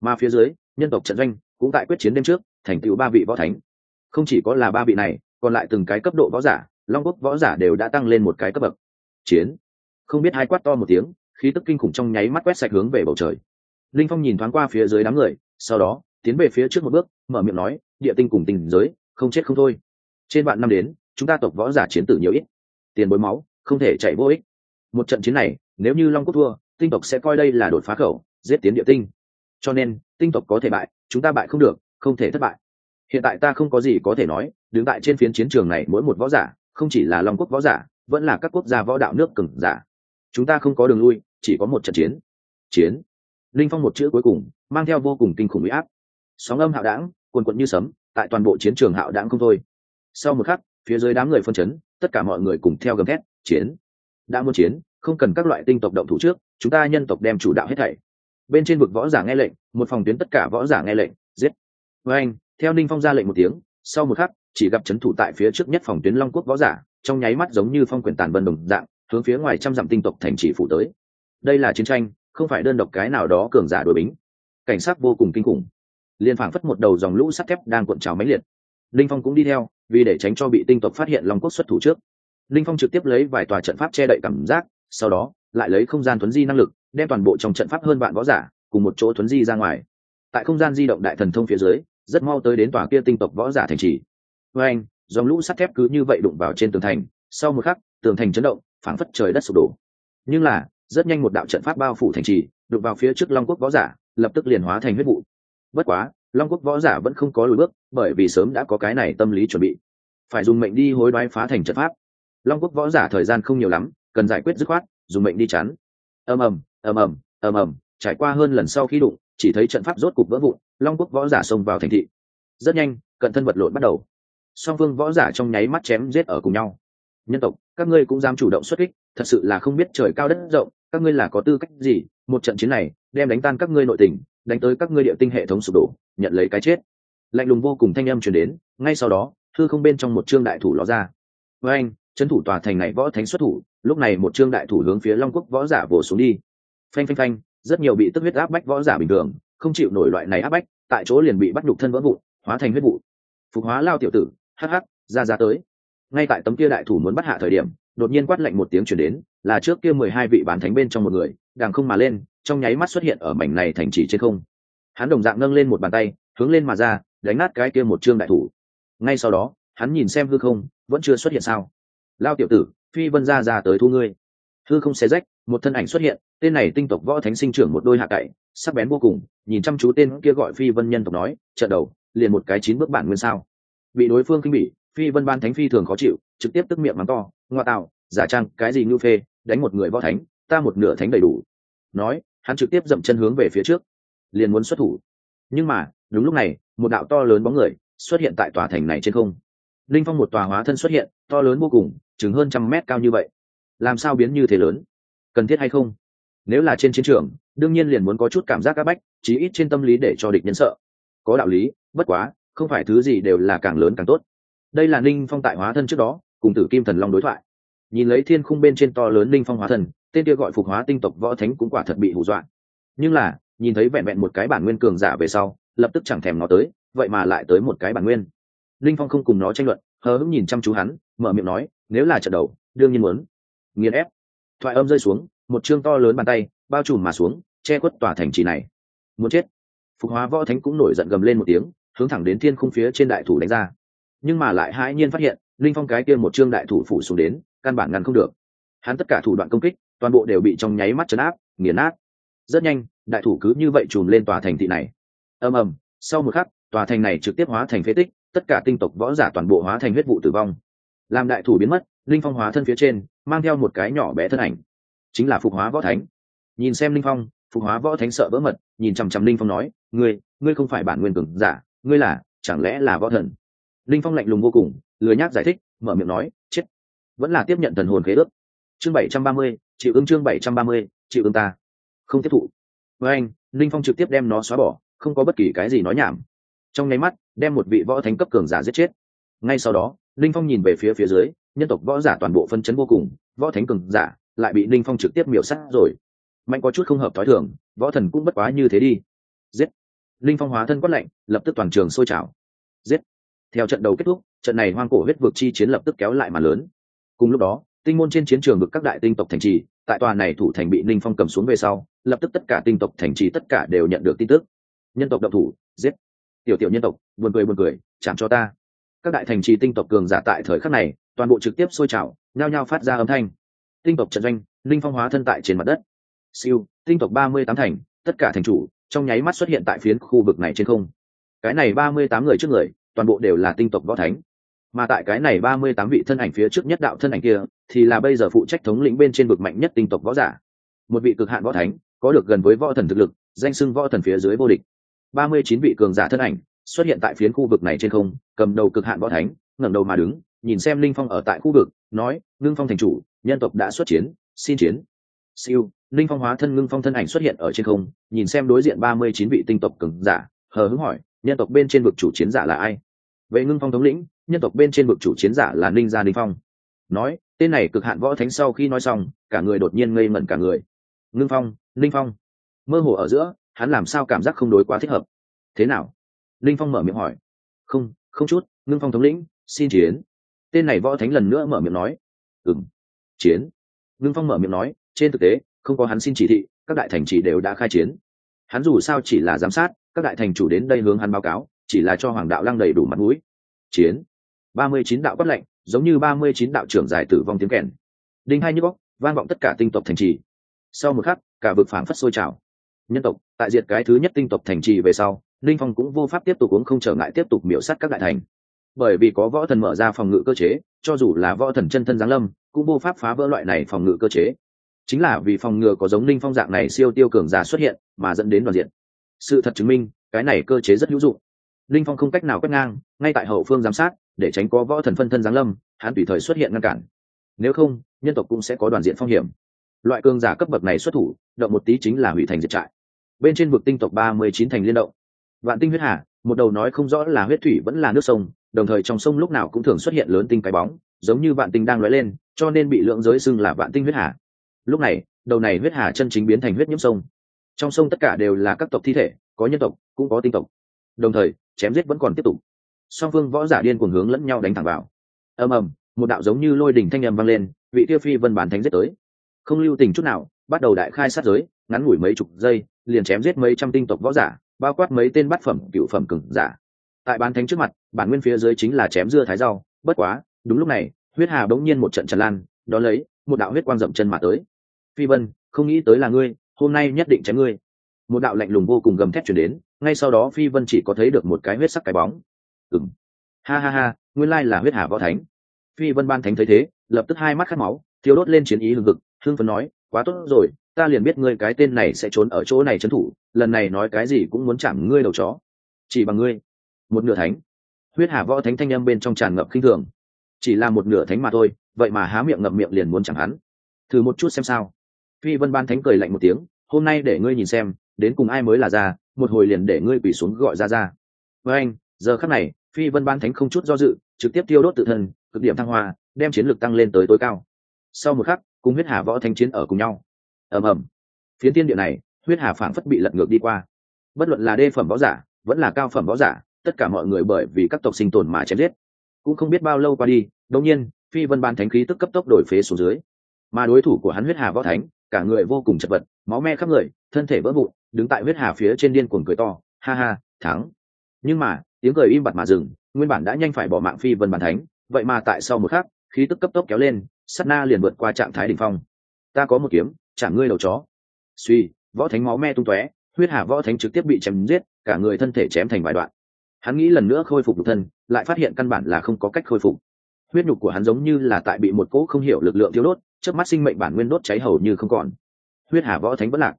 Speaker 1: Mà phía dưới, nhân tộc trận doanh cũng tại quyết chiến đêm trước, thành tựu ba vị võ thánh. Không chỉ có là ba vị này, còn lại từng cái cấp độ võ giả, long quốc võ giả đều đã tăng lên một cái cấp bậc. Chiến. Không biết hai quát to một tiếng khí tức kinh khủng trong nháy mắt quét sạch hướng về bầu trời. Linh phong nhìn thoáng qua phía dưới đám người, sau đó, tiến về phía trước một bước, mở miệng nói, địa tinh cùng tình giới, không chết không thôi. Trên vạn năm đến, chúng ta tộc võ giả chiến tử nhiều ít. Tiền bối máu, không thể chạy vô ích. Một trận chiến này, nếu như long quốc thua, tinh tộc sẽ coi đây là đột phá khẩu, giết tiến địa tinh. Cho nên, tinh tộc có thể bại, chúng ta bại không được, không thể thất bại. Hiện tại ta không có gì có thể nói, đứng tại trên phiến chiến trường này mỗi một võ giả, không chỉ là long quốc võ giả, vẫn là các quốc gia võ đạo nước cừng giả. Chúng ta không có đường lui chỉ có một trận chiến. Chiến. Linh phong một chữ cuối cùng, mang theo vô cùng kinh khủng huy áp. Sóng âm hạo đảng quần quận như sấm, tại toàn bộ chiến trường hạo đảng không thôi. Sau một khắc, phía dưới đám người phân chấn, tất cả mọi người cùng theo gầm thét, chiến! Đã muốn chiến, không cần các loại tinh tộc động thủ trước, chúng ta nhân tộc đem chủ đạo hết thảy. Bên trên vực võ giả nghe lệnh, một phòng tuyến tất cả võ giả nghe lệnh, giết! Với anh, theo ninh phong ra lệnh một tiếng, sau một khắc, chỉ gặp c h ấ n thủ tại phía trước nhất phòng tuyến long quốc võ giả, trong nháy mắt giống như phong quyền tàn vân đồng dạng, hướng phía ngoài trăm dặm tinh tộc thành chỉ phủ tới đây là chiến tranh, không phải đơn độc cái nào đó cường giả đội bính. Cảnh sát vô cùng kinh khủng. Liên phảng phất một đầu dòng lũ sắt thép đang cuộn trào máy liệt. Linh phong cũng đi theo, vì để tránh cho bị tinh tộc phát hiện long quốc xuất thủ trước. Linh phong trực tiếp lấy vài tòa trận pháp che đậy cảm giác, sau đó, lại lấy không gian thuấn di năng lực, đem toàn bộ trong trận pháp hơn vạn võ giả, cùng một chỗ thuấn di ra ngoài. Tại không gian di động đại thần thông phía dưới, rất mau tới đến tòa kia tinh tộc võ giả thành trì. Với anh, dòng lũ sắt thép cứ như vậy đụng vào trên tường thành, sau một khắc, tường thành chấn động, phảng phất trời đất sụp đổ. Nhưng là rất nhanh một đạo trận pháp bao phủ thành trì, đụng vào phía trước long quốc võ giả, lập tức liền hóa thành huyết vụ. Bất quá, long quốc võ giả vẫn không có lùi bước, bởi vì sớm đã có cái này tâm lý chuẩn bị. Phải dùng mệnh đi hối đoái phá thành trận pháp. Long quốc võ giả thời gian không nhiều lắm, cần giải quyết dứt khoát, dùng mệnh đi chắn. Ầm ầm ầm ầm ầm ầm, trải qua hơn lần sau khi đụng, chỉ thấy trận pháp rốt cục vỡ vụn, long quốc võ giả xông vào thành thị. Rất nhanh, cận thân vật lộn bắt đầu. Song phương võ giả trong nháy mắt chém giết ở cùng nhau. Nhân tộc, các ngươi cũng dám chủ động xuất kích, thật sự là không biết trời cao đất rộng các ngươi là có tư cách gì, một trận chiến này, đem đánh tan các ngươi nội tình, đánh tới các ngươi địa tinh hệ thống sụp đổ, nhận lấy cái chết. Lạnh lùng vô cùng thanh âm truyền đến, ngay sau đó thư không bên trong một trương đại thủ ló ra. Với anh, trấn thủ tòa thành này võ thánh xuất thủ, lúc này một trương đại thủ hướng phía long quốc võ giả vồ xuống đi. Phanh phanh phanh, rất nhiều bị tức huyết áp bách võ giả bình thường, không chịu nổi loại này áp bách, tại chỗ liền bị bắt đục thân vỡ vụn, hóa thành huyết vụ. Phục hóa lao tiểu tử hh ra ra tới. Ngay tại tấm kia đại thủ muốn bắt hạ thời điểm, đột nhiên quát lạnh một tiếng chuyển đến là trước kia mười hai vị bán thánh bên trong một người đàng không mà lên, trong nháy mắt xuất hiện ở mảnh này thành trì trên không. Hắn đồng dạng nâng lên một bàn tay, hướng lên mà ra, đánh nát cái kia một trương đại thủ. Ngay sau đó, hắn nhìn xem hư không, vẫn chưa xuất hiện sao? Lao tiểu tử, phi vân ra ra tới thu ngươi. Hư không xé rách, một thân ảnh xuất hiện, tên này tinh tộc võ thánh sinh trưởng một đôi hạ cậy, sắc bén vô cùng, nhìn chăm chú tên kia gọi phi vân nhân tộc nói, trận đầu, liền một cái chín bước bản nguyên sao? Bị đối phương kinh bỉ, phi vân ban thánh phi thường khó chịu, trực tiếp tức miệng mắng to, ngoa tạo, giả trang cái gì ngưu phê đánh một người võ thánh, ta một nửa thánh đầy đủ. Nói, hắn trực tiếp dậm chân hướng về phía trước, liền muốn xuất thủ. Nhưng mà, đúng lúc này, một đạo to lớn bóng người xuất hiện tại tòa thành này trên không. Linh phong một tòa hóa thân xuất hiện, to lớn vô cùng, chừng hơn trăm mét cao như vậy. Làm sao biến như thế lớn? Cần thiết hay không? Nếu là trên chiến trường, đương nhiên liền muốn có chút cảm giác áp bách, chí ít trên tâm lý để cho địch nhân sợ. Có đạo lý, bất quá, không phải thứ gì đều là càng lớn càng tốt. Đây là ninh phong tại hóa thân trước đó, cùng tử kim thần long đối thoại nhìn lấy thiên khung bên trên to lớn linh phong hóa thần, tên kia gọi phục hóa tinh tộc võ thánh cũng quả thật bị hù dọa. Nhưng là, nhìn thấy vẹn vẹn một cái bản nguyên cường giả về sau, lập tức chẳng thèm nó tới, vậy mà lại tới một cái bản nguyên. Linh phong không cùng nó tranh luận, hờ hững nhìn chăm chú hắn, mở miệng nói, nếu là trận đầu, đương nhiên muốn. Nghiền ép. Thoại âm rơi xuống, một chương to lớn bàn tay, bao trùm mà xuống, che khuất tòa thành trì này. Muốn chết. Phục hóa võ thánh cũng nổi giận gầm lên một tiếng, hướng thẳng đến thiên khung phía trên đại thủ đánh ra. Nhưng mà lại hãi nhiên phát hiện, linh phong cái kia một chương đại thủ phủ xuống đến căn bản ngăn không được. Hắn tất cả thủ đoạn công kích, toàn bộ đều bị trong nháy mắt chấn áp, nghiền nát. Rất nhanh, đại thủ cứ như vậy chùm lên tòa thành thị này. Ầm ầm, sau một khắc, tòa thành này trực tiếp hóa thành phế tích, tất cả tinh tộc võ giả toàn bộ hóa thành huyết vụ tử vong. Làm đại thủ biến mất, linh phong hóa thân phía trên, mang theo một cái nhỏ bé thân ảnh. Chính là phục hóa võ thánh. Nhìn xem linh phong, phục hóa võ thánh sợ vỡ mật, nhìn chằm chằm linh phong nói, ngươi ngươi không phải bản nguyên cường giả, ngươi là, chẳng lẽ là võ thần? Linh phong lạnh lùng vô cùng, lười nhác giải thích, mở miệng nói, chết vẫn là tiếp nhận thần hồn khế ước. Chương bảy trăm ba mươi, chịu ứng chương bảy trăm ba mươi, chịu ứng ta. Không tiếp thụ. Với anh linh phong trực tiếp đem nó xóa bỏ, không có bất kỳ cái gì nói nhảm. Trong nháy mắt, đem một vị võ thánh cấp cường giả giết chết. Ngay sau đó linh phong nhìn về phía phía dưới, nhân tộc võ giả toàn bộ phân chấn vô cùng, võ thánh cường giả lại bị linh phong trực tiếp miểu sát rồi. Mạnh có chút không hợp thói thường, võ thần cũng bất quá như thế đi. Giết. Linh phong hóa thân quất lạnh, lập tức toàn trường sôi trào. Giết. Theo trận đầu kết thúc, trận này hoang cổ huyết vực chi chiến lập tức kéo lại mà lớn cùng lúc đó, tinh môn trên chiến trường vực các đại tinh tộc thành trì, tại tòa này thủ thành bị linh phong cầm xuống về sau, lập tức tất cả tinh tộc thành trì tất cả đều nhận được tin tức. Nhân tộc độc thủ, giết. Tiểu tiểu nhân tộc, buồn cười buồn cười, chạm cho ta. Các đại thành trì tinh tộc cường giả tại thời khắc này, toàn bộ trực tiếp sôi trào, nhao nhao phát ra âm thanh. Tinh tộc trận doanh linh phong hóa thân tại trên mặt đất. Siêu, tinh tộc ba mươi tám thành, tất cả thành chủ, trong nháy mắt xuất hiện tại phiến khu vực này trên không. Cái này ba mươi tám người trước người, toàn bộ đều là tinh tộc võ thánh mà tại cái này ba mươi tám vị thân ảnh phía trước nhất đạo thân ảnh kia, thì là bây giờ phụ trách thống lĩnh bên trên vực mạnh nhất tinh tộc võ giả. Một vị cực hạn võ thánh, có được gần với võ thần thực lực, danh sưng võ thần phía dưới vô địch. ba mươi chín vị cường giả thân ảnh, xuất hiện tại phiến khu vực này trên không, cầm đầu cực hạn võ thánh, ngẩng đầu mà đứng, nhìn xem linh phong ở tại khu vực, nói, ngưng phong thành chủ, nhân tộc đã xuất chiến, xin chiến. Siêu, linh phong hóa thân ngưng phong thân ảnh xuất hiện ở trên không, nhìn xem đối diện ba mươi chín vị tinh tộc cường giả, hờ hững hỏi, nhân tộc bên trên vực chủ chiến giả là ai? Vậy ngưng phong thống lĩnh nhân tộc bên trên vực chủ chiến giả là ninh gia ninh phong. Nói, tên này cực hạn võ thánh sau khi nói xong, cả người đột nhiên ngây ngẩn cả người. Ngưng phong, ninh phong. Mơ hồ ở giữa, hắn làm sao cảm giác không đối quá thích hợp? Thế nào? Ninh phong mở miệng hỏi. Không không chút, ngưng phong thống lĩnh, xin chiến. Tên này võ thánh lần nữa mở miệng nói. Ừng chiến. Ngưng phong mở miệng nói, trên thực tế, không có hắn xin chỉ thị, các đại thành chỉ đều đã khai chiến. Hắn dù sao chỉ là giám sát, các đại thành chủ đến đây hướng hắn báo cáo, chỉ là cho hoàng đạo lăng đầy đủ mặt mũi. Chiến ba mươi chín đạo quát lệnh giống như ba mươi chín đạo trưởng giải tử vong tiếng kèn. Đinh hai như bóc vang vọng tất cả tinh tộc thành trì. Sau một khắc, cả vực phảng phất sôi trào. Nhân tộc, tại diệt cái thứ nhất tinh tộc thành trì về sau, linh phong cũng vô pháp tiếp tục uống không trở ngại tiếp tục miểu sát các đại thành. Bởi vì có võ thần mở ra phòng ngự cơ chế, cho dù là võ thần chân thân giáng lâm, cũng vô pháp phá vỡ loại này phòng ngự cơ chế. Chính là vì phòng ngừa có giống linh phong dạng này siêu tiêu cường giả xuất hiện, mà dẫn đến đoàn diện. Sự thật chứng minh, cái này cơ chế rất hữu dụng linh phong không cách nào quét ngang, ngay tại hậu phương giám sát, để tránh có võ thần phân thân giáng lâm, hắn tùy thời xuất hiện ngăn cản. Nếu không, nhân tộc cũng sẽ có đoàn diện phong hiểm. Loại cường giả cấp bậc này xuất thủ, động một tí chính là hủy thành diệt trại. Bên trên vực tinh tộc ba mươi chín thành liên động. Vạn tinh huyết hà, một đầu nói không rõ là huyết thủy vẫn là nước sông, đồng thời trong sông lúc nào cũng thường xuất hiện lớn tinh cái bóng, giống như vạn tinh đang lóe lên, cho nên bị lượng giới xưng là vạn tinh huyết hà. Lúc này, đầu này huyết hà chân chính biến thành huyết nhiễm sông. Trong sông tất cả đều là các tộc thi thể, có nhân tộc, cũng có tinh tộc. Đồng thời chém giết vẫn còn tiếp tục. Song phương võ giả điên cuồng hướng lẫn nhau đánh thẳng vào. Ầm ầm, một đạo giống như lôi đỉnh thanh ầm vang lên, vị tiêu phi vân bản thánh giết tới. Không lưu tình chút nào, bắt đầu đại khai sát giới, ngắn ngủi mấy chục giây, liền chém giết mấy trăm tinh tộc võ giả, bao quát mấy tên bát phẩm, cựu phẩm cừng giả. Tại bán thánh trước mặt, bản nguyên phía dưới chính là chém dưa thái rau. Bất quá, đúng lúc này, huyết hà bỗng nhiên một trận tràn lan đó lấy, một đạo huyết quang dậm chân mà tới. Phi vân, không nghĩ tới là ngươi, hôm nay nhất định chém ngươi một đạo lạnh lùng vô cùng gầm thét chuyển đến, ngay sau đó phi vân chỉ có thấy được một cái huyết sắc cái bóng. Ừng ha ha ha, nguyên lai là huyết hà võ thánh. Phi vân ban thánh thấy thế, lập tức hai mắt khát máu thiếu đốt lên chiến ý hừng hực hương phấn nói, quá tốt rồi, ta liền biết ngươi cái tên này sẽ trốn ở chỗ này trấn thủ, lần này nói cái gì cũng muốn chạm ngươi đầu chó. Chỉ bằng ngươi. Một nửa thánh. Huyết hà võ thánh thanh âm bên trong tràn ngập khinh thường. Chỉ là một nửa thánh mà thôi, vậy mà há miệng ngậm miệng liền muốn chẳng hắn. Thử một chút xem sao. Phi vân ban thánh cười lạnh một tiếng, hôm nay để ngươi nhìn xem đến cùng ai mới là ra, một hồi liền để ngươi quỳ xuống gọi ra ra. Với anh, giờ khắc này, phi vân ban thánh không chút do dự, trực tiếp tiêu đốt tự thân, cực điểm thăng hoa, đem chiến lược tăng lên tới tối cao. Sau một khắc, cùng huyết hà võ thanh chiến ở cùng nhau. Ầm ầm. Phiến tiên địa này, huyết hà phảng phất bị lật ngược đi qua. Bất luận là đê phẩm võ giả, vẫn là cao phẩm võ giả, tất cả mọi người bởi vì các tộc sinh tồn mà chém giết. Cũng không biết bao lâu qua đi, đột nhiên, phi vân ban thánh khí tức cấp tốc đổi phế xuống dưới. Mà đối thủ của hắn huyết hà võ thánh cả người vô cùng chật vật, máu me khắp người, thân thể vỡ vụn, đứng tại huyết hà phía trên điên cuồng cười to, ha ha, thắng. Nhưng mà, tiếng cười im bặt mà dừng, nguyên bản đã nhanh phải bỏ mạng phi vân bản thánh, vậy mà tại sau một khắc, khí tức cấp tốc kéo lên, sát na liền vượt qua trạng thái đỉnh phong. Ta có một kiếm chạm ngươi đầu chó. Suy, võ thánh máu me tung tóe, huyết hà võ thánh trực tiếp bị chém giết, cả người thân thể chém thành vài đoạn. Hắn nghĩ lần nữa khôi phục nhục thân, lại phát hiện căn bản là không có cách khôi phục. Huyết nhục của hắn giống như là tại bị một cỗ không hiểu lực lượng thiếu đốt trước mắt sinh mệnh bản nguyên đốt cháy hầu như không còn. Huyết hà võ thánh vẫn lạc.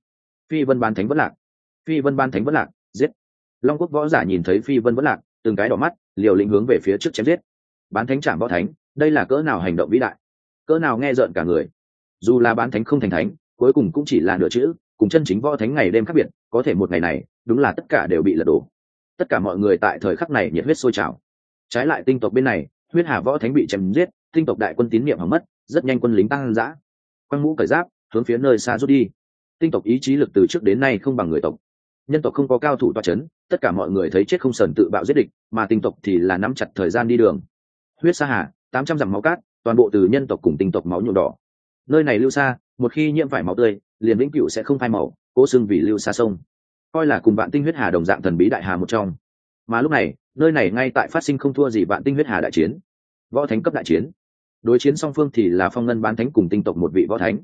Speaker 1: Phi vân ban thánh vẫn lạc. Phi vân ban thánh vẫn lạc. Giết. Long quốc võ giả nhìn thấy phi vân vẫn lạc, từng cái đỏ mắt, liều lĩnh hướng về phía trước chém giết. Bán thánh chạm võ thánh, đây là cỡ nào hành động vĩ đại? Cỡ nào nghe rợn cả người? Dù là bán thánh không thành thánh, cuối cùng cũng chỉ là nửa chữ, cùng chân chính võ thánh ngày đêm khác biệt, có thể một ngày này, đúng là tất cả đều bị lật đổ. Tất cả mọi người tại thời khắc này nhiệt huyết sôi trào. Trái lại tinh tộc bên này, huyết hà võ thánh bị chém giết, tinh tộc đại quân tín niệm hỏng mất rất nhanh quân lính tăng dã. Quăng mũ cởi giáp, hướng phía nơi xa rút đi. Tinh tộc ý chí lực từ trước đến nay không bằng người tộc. Nhân tộc không có cao thủ toa c h ấ n tất cả mọi người thấy chết không sờn tự bạo giết địch, mà tinh tộc thì là nắm chặt thời gian đi đường. Huyết sa hà, tám trăm dặm máu cát, toàn bộ từ nhân tộc cùng tinh tộc máu nhuộm đỏ. Nơi này lưu xa, một khi nhiễm phải máu tươi, liền vĩnh cựu sẽ không phai màu, cố xưng vì lưu xa sông. Coi là cùng vạn tinh huyết hà đồng dạng thần bí đại hà một trong. Mà lúc này, nơi này ngay tại phát sinh không thua gì vạn tinh huyết hà đại chiến. Võ thánh cấp đại chiến đối chiến song phương thì là phong ngân Ban thánh cùng tinh tộc một vị võ thánh.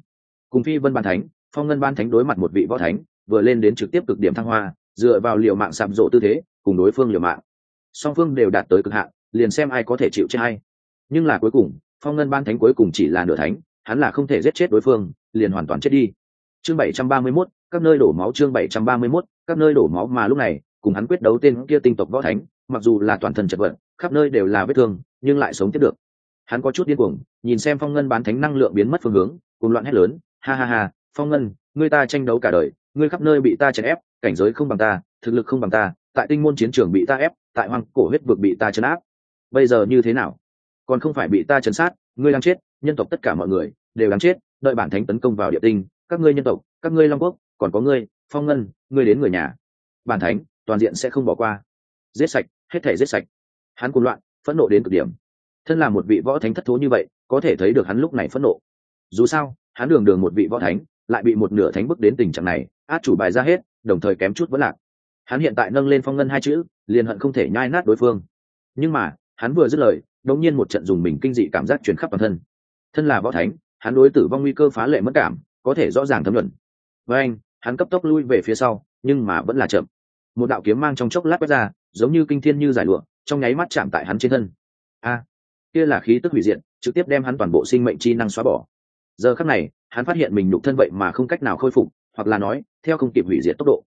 Speaker 1: Cùng phi vân Ban thánh phong ngân ban thánh đối mặt một vị võ thánh vừa lên đến trực tiếp cực điểm thăng hoa dựa vào liều mạng sạp rộ tư thế cùng đối phương liều mạng. Song phương đều đạt tới cực hạn liền xem ai có thể chịu chết hay. Nhưng là cuối cùng phong ngân ban thánh cuối cùng chỉ là nửa thánh hắn là không thể giết chết đối phương liền hoàn toàn chết đi. Chương bảy trăm ba mươi 731, các nơi đổ máu chương bảy trăm ba mươi 731, các nơi đổ máu mà lúc này cùng hắn quyết đấu tên kia tinh tộc võ thánh mặc dù là toàn thân chật vật khắp nơi đều là vết thương nhưng lại sống tiếp được hắn có chút điên cuồng, nhìn xem phong ngân bán thánh năng lượng biến mất phương hướng cùng loạn hét lớn, ha ha ha, phong ngân, ngươi ta tranh đấu cả đời, ngươi khắp nơi bị ta chèn ép, cảnh giới không bằng ta, thực lực không bằng ta, tại tinh môn chiến trường bị ta ép, tại hoang cổ huyết vực bị ta chấn áp. Bây giờ như thế nào? Còn không phải bị ta chấn sát, ngươi đang chết, nhân tộc tất cả mọi người đều đang chết, đợi bản thánh tấn công vào địa tinh, các ngươi nhân tộc, các ngươi long quốc, còn có ngươi, phong ngân, ngươi đến người nhà. Bản thánh, toàn diện sẽ không bỏ qua. Giết sạch, hết thể giết sạch. Hắn cuồng loạn, phẫn nộ đến cực điểm thân là một vị võ thánh thất thố như vậy, có thể thấy được hắn lúc này phẫn nộ. Dù sao, hắn đường đường một vị võ thánh, lại bị một nửa thánh bức đến tình trạng này, át chủ bài ra hết, đồng thời kém chút vẫn lạc. Hắn hiện tại nâng lên phong ngân hai chữ, liền hận không thể nhai nát đối phương. Nhưng mà, hắn vừa dứt lời, đột nhiên một trận dùng mình kinh dị cảm giác truyền khắp toàn thân. Thân là võ thánh, hắn đối tử vong nguy cơ phá lệ mất cảm, có thể rõ ràng thấm luận với anh, hắn cấp tốc lui về phía sau, nhưng mà vẫn là chậm. Một đạo kiếm mang trong chốc lát quét ra, giống như kinh thiên như giải lụa, trong nháy mắt chạm tại hắn trên thân. A! Kia là khí tức hủy diệt, trực tiếp đem hắn toàn bộ sinh mệnh chi năng xóa bỏ. Giờ khắc này, hắn phát hiện mình nhục thân vậy mà không cách nào khôi phục, hoặc là nói, theo không kịp hủy diệt tốc độ.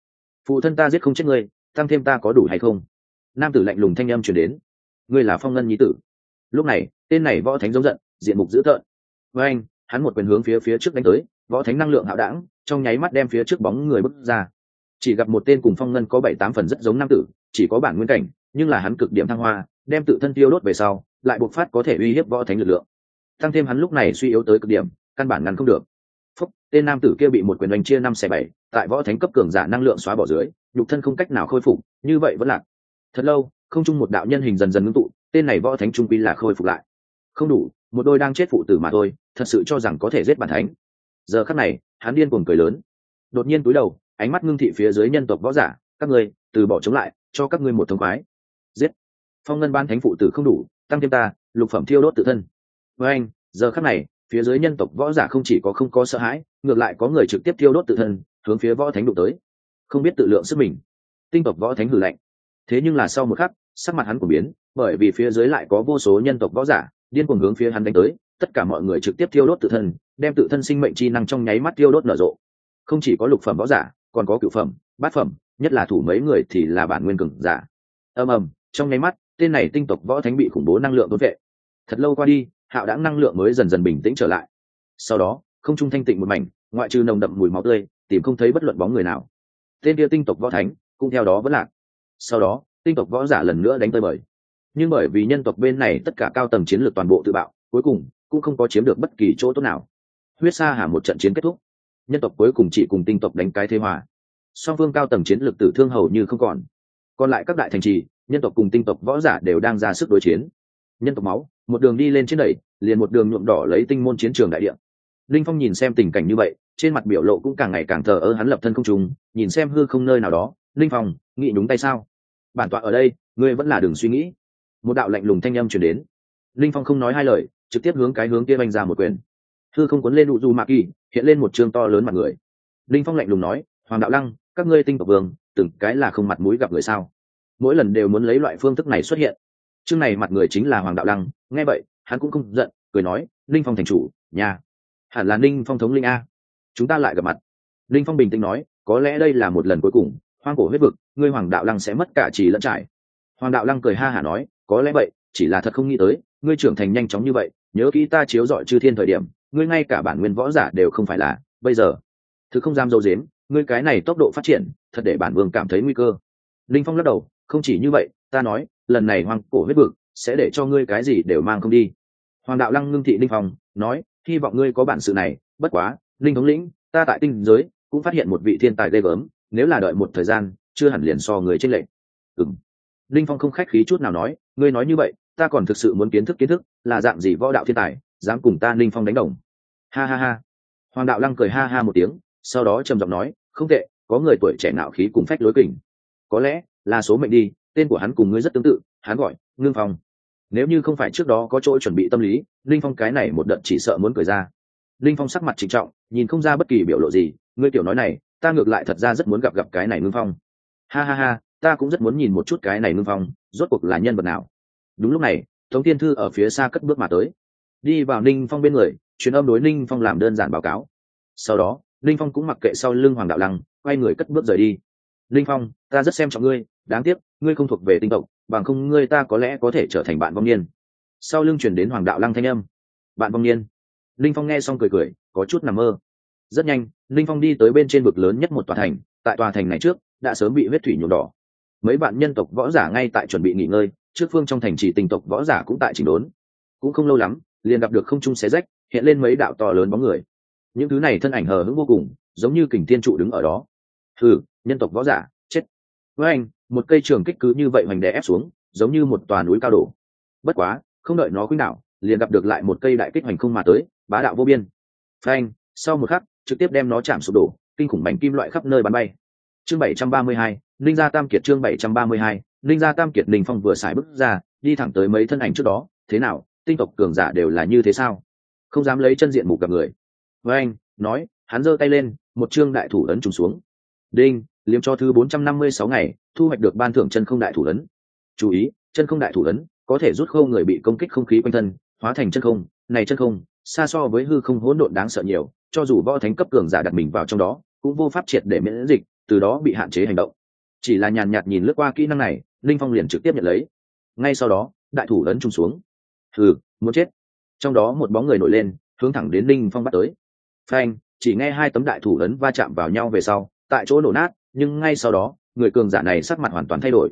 Speaker 1: Phụ thân ta giết không chết ngươi, tăng thêm ta có đủ hay không? Nam tử lạnh lùng thanh âm chuyển đến. Ngươi là phong ngân nhi tử. Lúc này, tên này võ thánh giống giận, diện mục dữ tợn. Với anh, hắn một quyền hướng phía phía trước đánh tới, võ thánh năng lượng hạo đảng trong nháy mắt đem phía trước bóng người bước ra. Chỉ gặp một tên cùng phong ngân có bảy tám phần rất giống nam tử, chỉ có bản nguyên cảnh, nhưng là hắn cực điểm thăng hoa, đem tự thân tiêu đốt về sau lại buộc phát có thể uy hiếp võ thánh lực lượng. Tăng thêm hắn lúc này suy yếu tới cực điểm, căn bản ngăn không được. Phúc, tên nam tử kia bị một quyền đánh chia năm xẻ bảy, tại võ thánh cấp cường giả năng lượng xóa bỏ dưới, nhục thân không cách nào khôi phục, như vậy vẫn lạc. Thật lâu, không chung một đạo nhân hình dần dần ngưng tụ, tên này võ thánh trung quy là khôi phục lại. Không đủ, một đôi đang chết phụ tử mà thôi, thật sự cho rằng có thể giết bản thánh. Giờ khắc này, hắn điên cuồng cười lớn. Đột nhiên túi đầu, ánh mắt ngưng thị phía dưới nhân tộc võ giả, các ngươi, từ bỏ chống lại, cho các ngươi một thông khoái. Giết. Phong ngân ban thánh phụ tử không đủ tăng thêm ta, lục phẩm thiêu đốt tự thân. Với anh, giờ khắc này, phía dưới nhân tộc võ giả không chỉ có không có sợ hãi, ngược lại có người trực tiếp thiêu đốt tự thân, hướng phía võ thánh đụng tới. Không biết tự lượng sức mình. Tinh tộc võ thánh hử lạnh. Thế nhưng là sau một khắc, sắc mặt hắn của biến, bởi vì phía dưới lại có vô số nhân tộc võ giả, điên cuồng hướng phía hắn đánh tới, tất cả mọi người trực tiếp thiêu đốt tự thân, đem tự thân sinh mệnh chi năng trong nháy mắt thiêu đốt nở rộ. Không chỉ có lục phẩm võ giả, còn có cựu phẩm, bát phẩm, nhất là thủ mấy người thì là bản nguyên cường giả. Ầm ầm, trong nháy mắt tên này tinh tộc võ thánh bị khủng bố năng lượng tốt vệ. Thật lâu qua đi, hạo đã năng lượng mới dần dần bình tĩnh trở lại. Sau đó, không trung thanh tịnh một mảnh, ngoại trừ nồng đậm mùi máu tươi, tìm không thấy bất luận bóng người nào. Tên kia tinh tộc võ thánh, cũng theo đó vẫn lạc. Sau đó, tinh tộc võ giả lần nữa đánh tới bời nhưng bởi vì nhân tộc bên này tất cả cao tầng chiến lược toàn bộ tự bạo, cuối cùng cũng không có chiếm được bất kỳ chỗ tốt nào. Huyết sa hà một trận chiến kết thúc. Nhân tộc cuối cùng chỉ cùng tinh tộc đánh cái thế hòa. Song phương cao tầng chiến lược tử thương hầu như không còn. Còn lại các đại thành trì nhân tộc cùng tinh tộc võ giả đều đang ra sức đối chiến. Nhân tộc máu, một đường đi lên trên đẩy, liền một đường nhuộm đỏ lấy tinh môn chiến trường đại địa. Linh phong nhìn xem tình cảnh như vậy, trên mặt biểu lộ cũng càng ngày càng thờ ơ, hắn lập thân không trùng nhìn xem hư không nơi nào đó, linh phong, nghĩ đúng tay sao? Bản tọa ở đây, ngươi vẫn là đường suy nghĩ. Một đạo lạnh lùng thanh âm chuyển đến. Linh phong không nói hai lời, trực tiếp hướng cái hướng kia banh ra một quyền. Hư không cuốn lên đủ du mạ kỳ, hiện lên một chương to lớn mặt người. Linh phong lạnh lùng nói, hoàng đạo lăng, các ngươi tinh tộc vương, từng cái là không mặt mũi gặp người sao? Mỗi lần đều muốn lấy loại phương thức này xuất hiện. Chương này mặt người chính là hoàng đạo lăng, nghe vậy, hắn cũng không giận, cười nói, ninh phong thành chủ, nhà. Hẳn là ninh phong thống linh a. Chúng ta lại gặp mặt. Ninh phong bình tĩnh nói, có lẽ đây là một lần cuối cùng, hoang cổ huyết vực, ngươi hoàng đạo lăng sẽ mất cả trì lẫn trải. Hoàng đạo lăng cười ha hả nói, có lẽ vậy, chỉ là thật không nghĩ tới, ngươi trưởng thành nhanh chóng như vậy, nhớ kỹ ta chiếu dọi chư thiên thời điểm, ngươi ngay cả bản nguyên võ giả đều không phải là, bây giờ. Thứ không dám dâu dếm, ngươi cái này tốc độ phát triển, thật để bản vương cảm thấy nguy cơ. Linh phong lắc đầu không chỉ như vậy, ta nói, lần này hoàng cổ huyết vực sẽ để cho ngươi cái gì đều mang không đi. Hoàng đạo lăng ngưng thị linh phong, nói, hy vọng ngươi có bản sự này, bất quá, linh thống lĩnh, ta tại tinh giới cũng phát hiện một vị thiên tài ghê gớm, nếu là đợi một thời gian, chưa hẳn liền so người trên lệnh ừng linh phong không khách khí chút nào nói, ngươi nói như vậy, ta còn thực sự muốn kiến thức kiến thức, là dạng gì võ đạo thiên tài, dám cùng ta linh phong đánh đồng? Ha ha ha. Hoàng đạo lăng cười ha ha một tiếng, sau đó trầm giọng nói, không tệ, có người tuổi trẻ nạo khí cùng phách lối kình. Có lẽ là số mệnh đi, tên của hắn cùng ngươi rất tương tự, hắn gọi ngưng phong. Nếu như không phải trước đó có chỗ chuẩn bị tâm lý, linh phong cái này một đợt chỉ sợ muốn cười ra. Linh phong sắc mặt trịnh trọng, nhìn không ra bất kỳ biểu lộ gì, ngươi tiểu nói này, ta ngược lại thật ra rất muốn gặp gặp cái này ngưng phong. Ha ha ha, ta cũng rất muốn nhìn một chút cái này ngưng phong, rốt cuộc là nhân vật nào. Đúng lúc này, tống tiên thư ở phía xa cất bước mà tới. Đi vào ninh phong bên người, truyền âm đối ninh phong làm đơn giản báo cáo. Sau đó ninh phong cũng mặc kệ sau lưng hoàng đạo lăng, quay người cất bước rời đi. Linh phong, ta rất xem trọng ngươi, đáng tiếc, ngươi không thuộc về tinh tộc, bằng không ngươi ta có lẽ có thể trở thành bạn vong niên. Sau lưng chuyển đến hoàng đạo lăng thanh âm. Bạn vong niên. Linh phong nghe xong cười cười, có chút nằm mơ. Rất nhanh, Linh phong đi tới bên trên vực lớn nhất một tòa thành, tại tòa thành này trước, đã sớm bị huyết thủy nhuộm đỏ. Mấy bạn nhân tộc võ giả ngay tại chuẩn bị nghỉ ngơi, trước phương trong thành chỉ tình tộc võ giả cũng tại chỉnh đốn. Cũng không lâu lắm, liền gặp được không trung xé rách, hiện lên mấy đạo to lớn bóng người. Những thứ này thân ảnh hờ hững vô cùng, giống như kình thiên trụ đứng ở đó thử nhân tộc võ giả, chết. Với anh, một cây trường kích cứ như vậy hoành đè ép xuống, giống như một tòa núi cao đổ. Bất quá, không đợi nó khuynh đảo, liền gặp được lại một cây đại kích hoành không mà tới, bá đạo vô biên. Phanh, sau một khắc, trực tiếp đem nó chạm sụp đổ, kinh khủng mảnh kim loại khắp nơi bắn bay. Chương bảy trăm ba mươi hai linh gia tam kiệt chương bảy trăm ba mươi hai linh gia tam kiệt ninh phong vừa xài bước ra, đi thẳng tới mấy thân ảnh trước đó, thế nào, tinh tộc cường giả đều là như thế sao? Không dám lấy chân diện mục gặp người. Với anh, nói, hắn giơ tay lên, một chương đại thủ ấn trùng xuống đinh, liếm cho thứ bốn trăm năm mươi sáu ngày, thu hoạch được ban thưởng chân không đại thủ lớn chú ý, chân không đại thủ lớn có thể rút khâu người bị công kích không khí quanh thân, hóa thành chân không. Này chân không, xa so với hư không hỗn độn đáng sợ nhiều, cho dù võ thánh cấp cường giả đặt mình vào trong đó, cũng vô pháp triệt để miễn dịch, từ đó bị hạn chế hành động. Chỉ là nhàn nhạt nhìn lướt qua kỹ năng này, linh phong liền trực tiếp nhận lấy. Ngay sau đó, đại thủ lớn trùng xuống. Thử muốn chết. Trong đó một bóng người nổi lên, hướng thẳng đến linh phong bắt tới. Phanh, chỉ nghe hai tấm đại thủ lớn va chạm vào nhau về sau tại chỗ nổ nát, nhưng ngay sau đó, người cường giả này sắc mặt hoàn toàn thay đổi.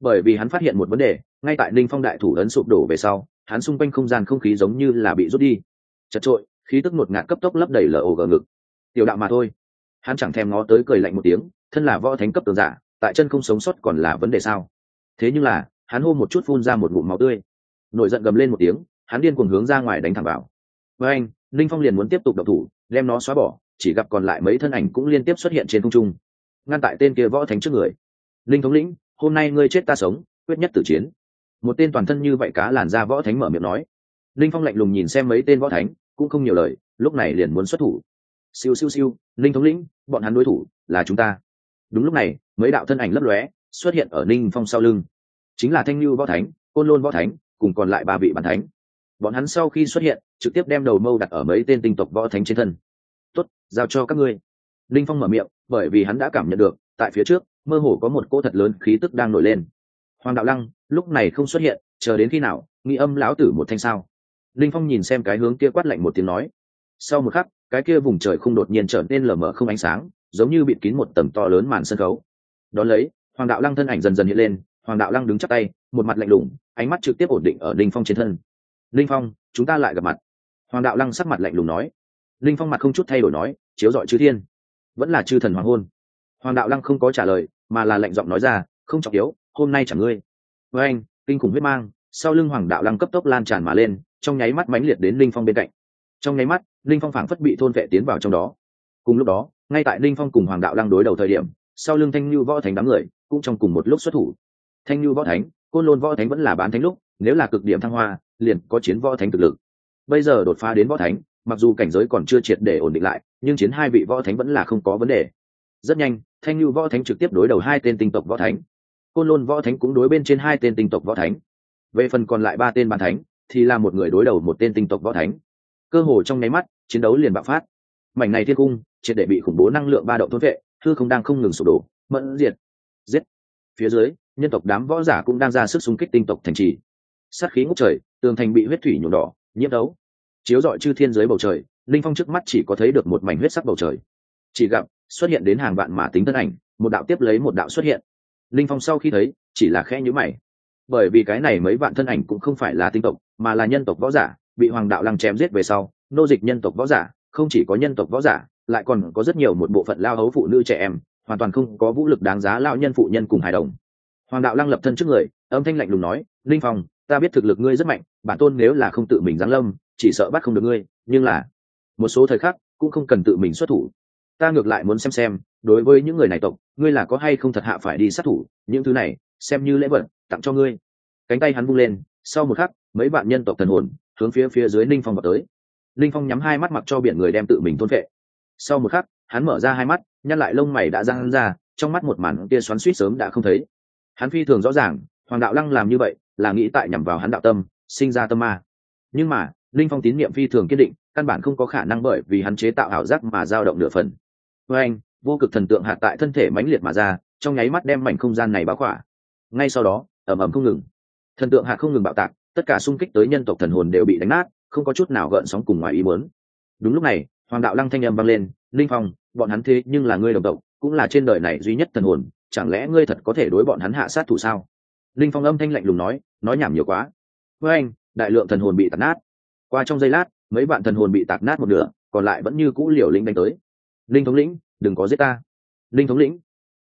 Speaker 1: Bởi vì hắn phát hiện một vấn đề, ngay tại linh phong đại thủ ấn sụp đổ về sau, hắn xung quanh không gian không khí giống như là bị rút đi. Chật trội, khí tức ngột ngạt cấp tốc lấp đầy lở ổ gờ ngực. Tiểu đạo mà thôi. Hắn chẳng thèm ngó tới cười lạnh một tiếng, thân là võ thánh cấp tường giả, tại chân không sống sót còn là vấn đề sao? Thế nhưng là, hắn hô một chút phun ra một ngụm máu tươi. Nổi giận gầm lên một tiếng, hắn điên cuồng hướng ra ngoài đánh thẳng vào. Với anh linh phong liền muốn tiếp tục độc thủ, đem nó xóa bỏ chỉ gặp còn lại mấy thân ảnh cũng liên tiếp xuất hiện trên không trung. Ngăn tại tên kia võ thánh trước người. Linh thống lĩnh, hôm nay ngươi chết ta sống, quyết nhất tử chiến. Một tên toàn thân như vậy cá làn ra võ thánh mở miệng nói. Linh phong lạnh lùng nhìn xem mấy tên võ thánh, cũng không nhiều lời, lúc này liền muốn xuất thủ. Siêu siêu siêu, linh thống lĩnh, bọn hắn đối thủ là chúng ta. Đúng lúc này, mấy đạo thân ảnh lấp lóe, xuất hiện ở ninh phong sau lưng. Chính là thanh lưu võ thánh, côn lôn võ thánh, cùng còn lại ba vị bản thánh. Bọn hắn sau khi xuất hiện, trực tiếp đem đầu mâu đặt ở mấy tên tinh tộc võ thánh trên thân giao cho các ngươi. Linh phong mở miệng, bởi vì hắn đã cảm nhận được, tại phía trước, mơ hồ có một cỗ thật lớn khí tức đang nổi lên. Hoàng đạo lăng, lúc này không xuất hiện, chờ đến khi nào, nghi âm lão tử một thanh sao? Linh phong nhìn xem cái hướng kia quát lạnh một tiếng nói. Sau một khắc, cái kia vùng trời không đột nhiên trở nên lờ mờ không ánh sáng, giống như bịt kín một tầm to lớn màn sân khấu. Đón lấy, hoàng đạo lăng thân ảnh dần dần hiện lên, hoàng đạo lăng đứng chắc tay, một mặt lạnh lùng, ánh mắt trực tiếp ổn định ở linh phong trên thân. Linh phong, chúng ta lại gặp mặt. Hoàng đạo lăng sắc mặt lạnh lùng nói linh phong mặt không chút thay đổi nói, chiếu dọi chư thiên. Vẫn là chư thần hoàng hôn. Hoàng đạo lăng không có trả lời, mà là lạnh giọng nói ra, không trọng yếu, hôm nay chẳng ngươi. Với anh, kinh khủng huyết mang, sau lưng hoàng đạo lăng cấp tốc lan tràn mà lên, trong nháy mắt mãnh liệt đến linh phong bên cạnh. Trong nháy mắt, linh phong phảng phất bị thôn vệ tiến vào trong đó. Cùng lúc đó, ngay tại linh phong cùng hoàng đạo lăng đối đầu thời điểm, sau lưng thanh như võ thánh đám người cũng trong cùng một lúc xuất thủ. Thanh như võ thánh, côn lôn võ thánh vẫn là bán thánh lúc, nếu là cực điểm thăng hoa, liền có chiến võ thánh thực lực. Bây giờ đột phá đến võ thánh mặc dù cảnh giới còn chưa triệt để ổn định lại, nhưng chiến hai vị võ thánh vẫn là không có vấn đề. Rất nhanh, thanh lưu võ thánh trực tiếp đối đầu hai tên tinh tộc võ thánh. Côn lôn võ thánh cũng đối bên trên hai tên tinh tộc võ thánh. Về phần còn lại ba tên bàn thánh, thì là một người đối đầu một tên tinh tộc võ thánh. Cơ hồ trong nháy mắt, chiến đấu liền bạo phát. Mảnh này thiên cung, triệt để bị khủng bố năng lượng ba động thôn vệ thư không đang không ngừng sụp đổ, mẫn diệt. Giết. Phía dưới, nhân tộc đám võ giả cũng đang ra sức xung kích tinh tộc thành trì. Sát khí ngốc trời, tường thành bị huyết thủy nhuộm đỏ, nhiễm đấu chiếu rọi chư thiên dưới bầu trời, linh phong trước mắt chỉ có thấy được một mảnh huyết sắc bầu trời. Chỉ gặp, xuất hiện đến hàng vạn mã tính thân ảnh, một đạo tiếp lấy một đạo xuất hiện. Linh phong sau khi thấy, chỉ là khẽ nhữ mày. Bởi vì cái này mấy vạn thân ảnh cũng không phải là tinh tộc, mà là nhân tộc võ giả, bị hoàng đạo lăng chém giết về sau, nô dịch nhân tộc võ giả, không chỉ có nhân tộc võ giả, lại còn có rất nhiều một bộ phận lao hấu phụ nữ trẻ em, hoàn toàn không có vũ lực đáng giá lao nhân phụ nhân cùng hài đồng. Hoàng đạo lăng lập thân trước người, âm thanh lạnh lùng nói, linh phong, ta biết thực lực ngươi rất mạnh, bản tôn nếu là không tự mình giáng lâm chỉ sợ bắt không được ngươi, nhưng là, một số thời khắc, cũng không cần tự mình xuất thủ. Ta ngược lại muốn xem xem, đối với những người này tộc, ngươi là có hay không thật hạ phải đi sát thủ, những thứ này, xem như lễ vật, tặng cho ngươi. Cánh tay hắn vung lên, sau một khắc, mấy bạn nhân tộc thần hồn, hướng phía phía dưới ninh phong vào tới. Ninh phong nhắm hai mắt mặc cho biển người đem tự mình thôn vệ. Sau một khắc, hắn mở ra hai mắt, nhăn lại lông mày đã răng ra, trong mắt một màn kia xoắn suýt sớm đã không thấy. Hắn phi thường rõ ràng, hoàng đạo lăng làm như vậy, là nghĩ tại nhằm vào hắn đạo tâm, sinh ra tâm ma. Nhưng mà linh phong tín niệm phi thường kiên định, căn bản không có khả năng bởi vì hắn chế tạo ảo giác mà dao động nửa phần. Với anh, vô cực thần tượng hạ tại thân thể mãnh liệt mà ra, trong nháy mắt đem mảnh không gian này báo khỏa. Ngay sau đó ẩm ẩm không ngừng. Thần tượng hạ không ngừng bạo tạc, tất cả xung kích tới nhân tộc thần hồn đều bị đánh nát, không có chút nào gợn sóng cùng ngoài ý muốn. Đúng lúc này, hoàng đạo lăng thanh âm vang lên, linh phong, bọn hắn thế nhưng là ngươi đồng tộc, cũng là trên đời này duy nhất thần hồn, chẳng lẽ ngươi thật có thể đối bọn hắn hạ sát thủ sao? Linh phong âm thanh lạnh lùng nói nói nhảm nhiều quá. Với anh, đại lượng thần hồn bị tạt nát qua trong giây lát, mấy bạn thần hồn bị tạc nát một nửa, còn lại vẫn như cũ liều linh đánh tới. Linh thống lĩnh, đừng có giết ta. Linh thống lĩnh,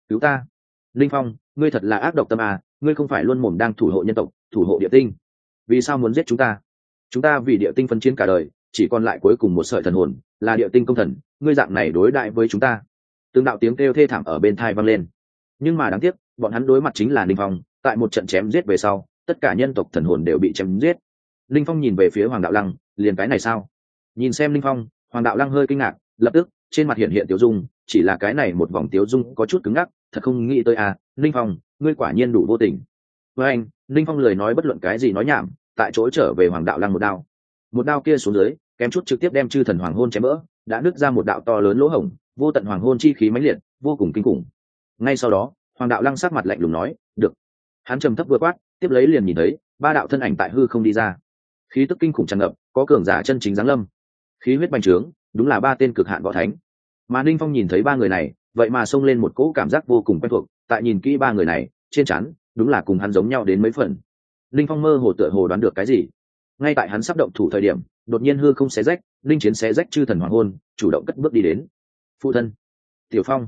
Speaker 1: cứu ta. Linh phong, ngươi thật là ác độc tâm à ngươi không phải luôn mồm đang thủ hộ nhân tộc, thủ hộ địa tinh. Vì sao muốn giết chúng ta? Chúng ta vì địa tinh phân chiến cả đời, chỉ còn lại cuối cùng một sợi thần hồn, là địa tinh công thần, ngươi dạng này đối đại với chúng ta. Tương đạo tiếng kêu thê thảm ở bên thai vang lên. Nhưng mà đáng tiếc, bọn hắn đối mặt chính là ninh phong, tại một trận chém giết về sau, tất cả nhân tộc thần hồn đều bị chém giết. Linh phong nhìn về phía hoàng đạo lăng liền cái này sao? Nhìn xem Linh phong hoàng đạo lăng hơi kinh ngạc lập tức trên mặt hiện hiện tiểu dung chỉ là cái này một vòng tiểu dung có chút cứng ngắc thật không nghĩ tới à Linh phong ngươi quả nhiên đủ vô tình. Với anh Linh phong lời nói bất luận cái gì nói nhảm tại chỗ trở về hoàng đạo lăng một đao. Một đao kia xuống dưới kém chút trực tiếp đem chư thần hoàng hôn chém bỡ, đã nứt ra một đạo to lớn lỗ hổng vô tận hoàng hôn chi khí mãnh liệt vô cùng kinh khủng. Ngay sau đó hoàng đạo lăng sắc mặt lạnh lùng nói được. Hắn trầm thấp vừa quát tiếp lấy liền nhìn thấy ba đạo thân ảnh tại hư không đi ra khí tức kinh khủng tràn ngập, có cường giả chân chính giáng lâm. Khí huyết bành trướng, đúng là ba tên cực hạn võ thánh. Mà ninh phong nhìn thấy ba người này, vậy mà xông lên một cỗ cảm giác vô cùng quen thuộc, tại nhìn kỹ ba người này, trên chắn đúng là cùng hắn giống nhau đến mấy phần. Ninh phong mơ hồ tựa hồ đoán được cái gì. Ngay tại hắn sắp động thủ thời điểm, đột nhiên hư không xé rách, linh chiến xé rách chư thần hoàng hôn, chủ động cất bước đi đến. Phụ thân, tiểu phong.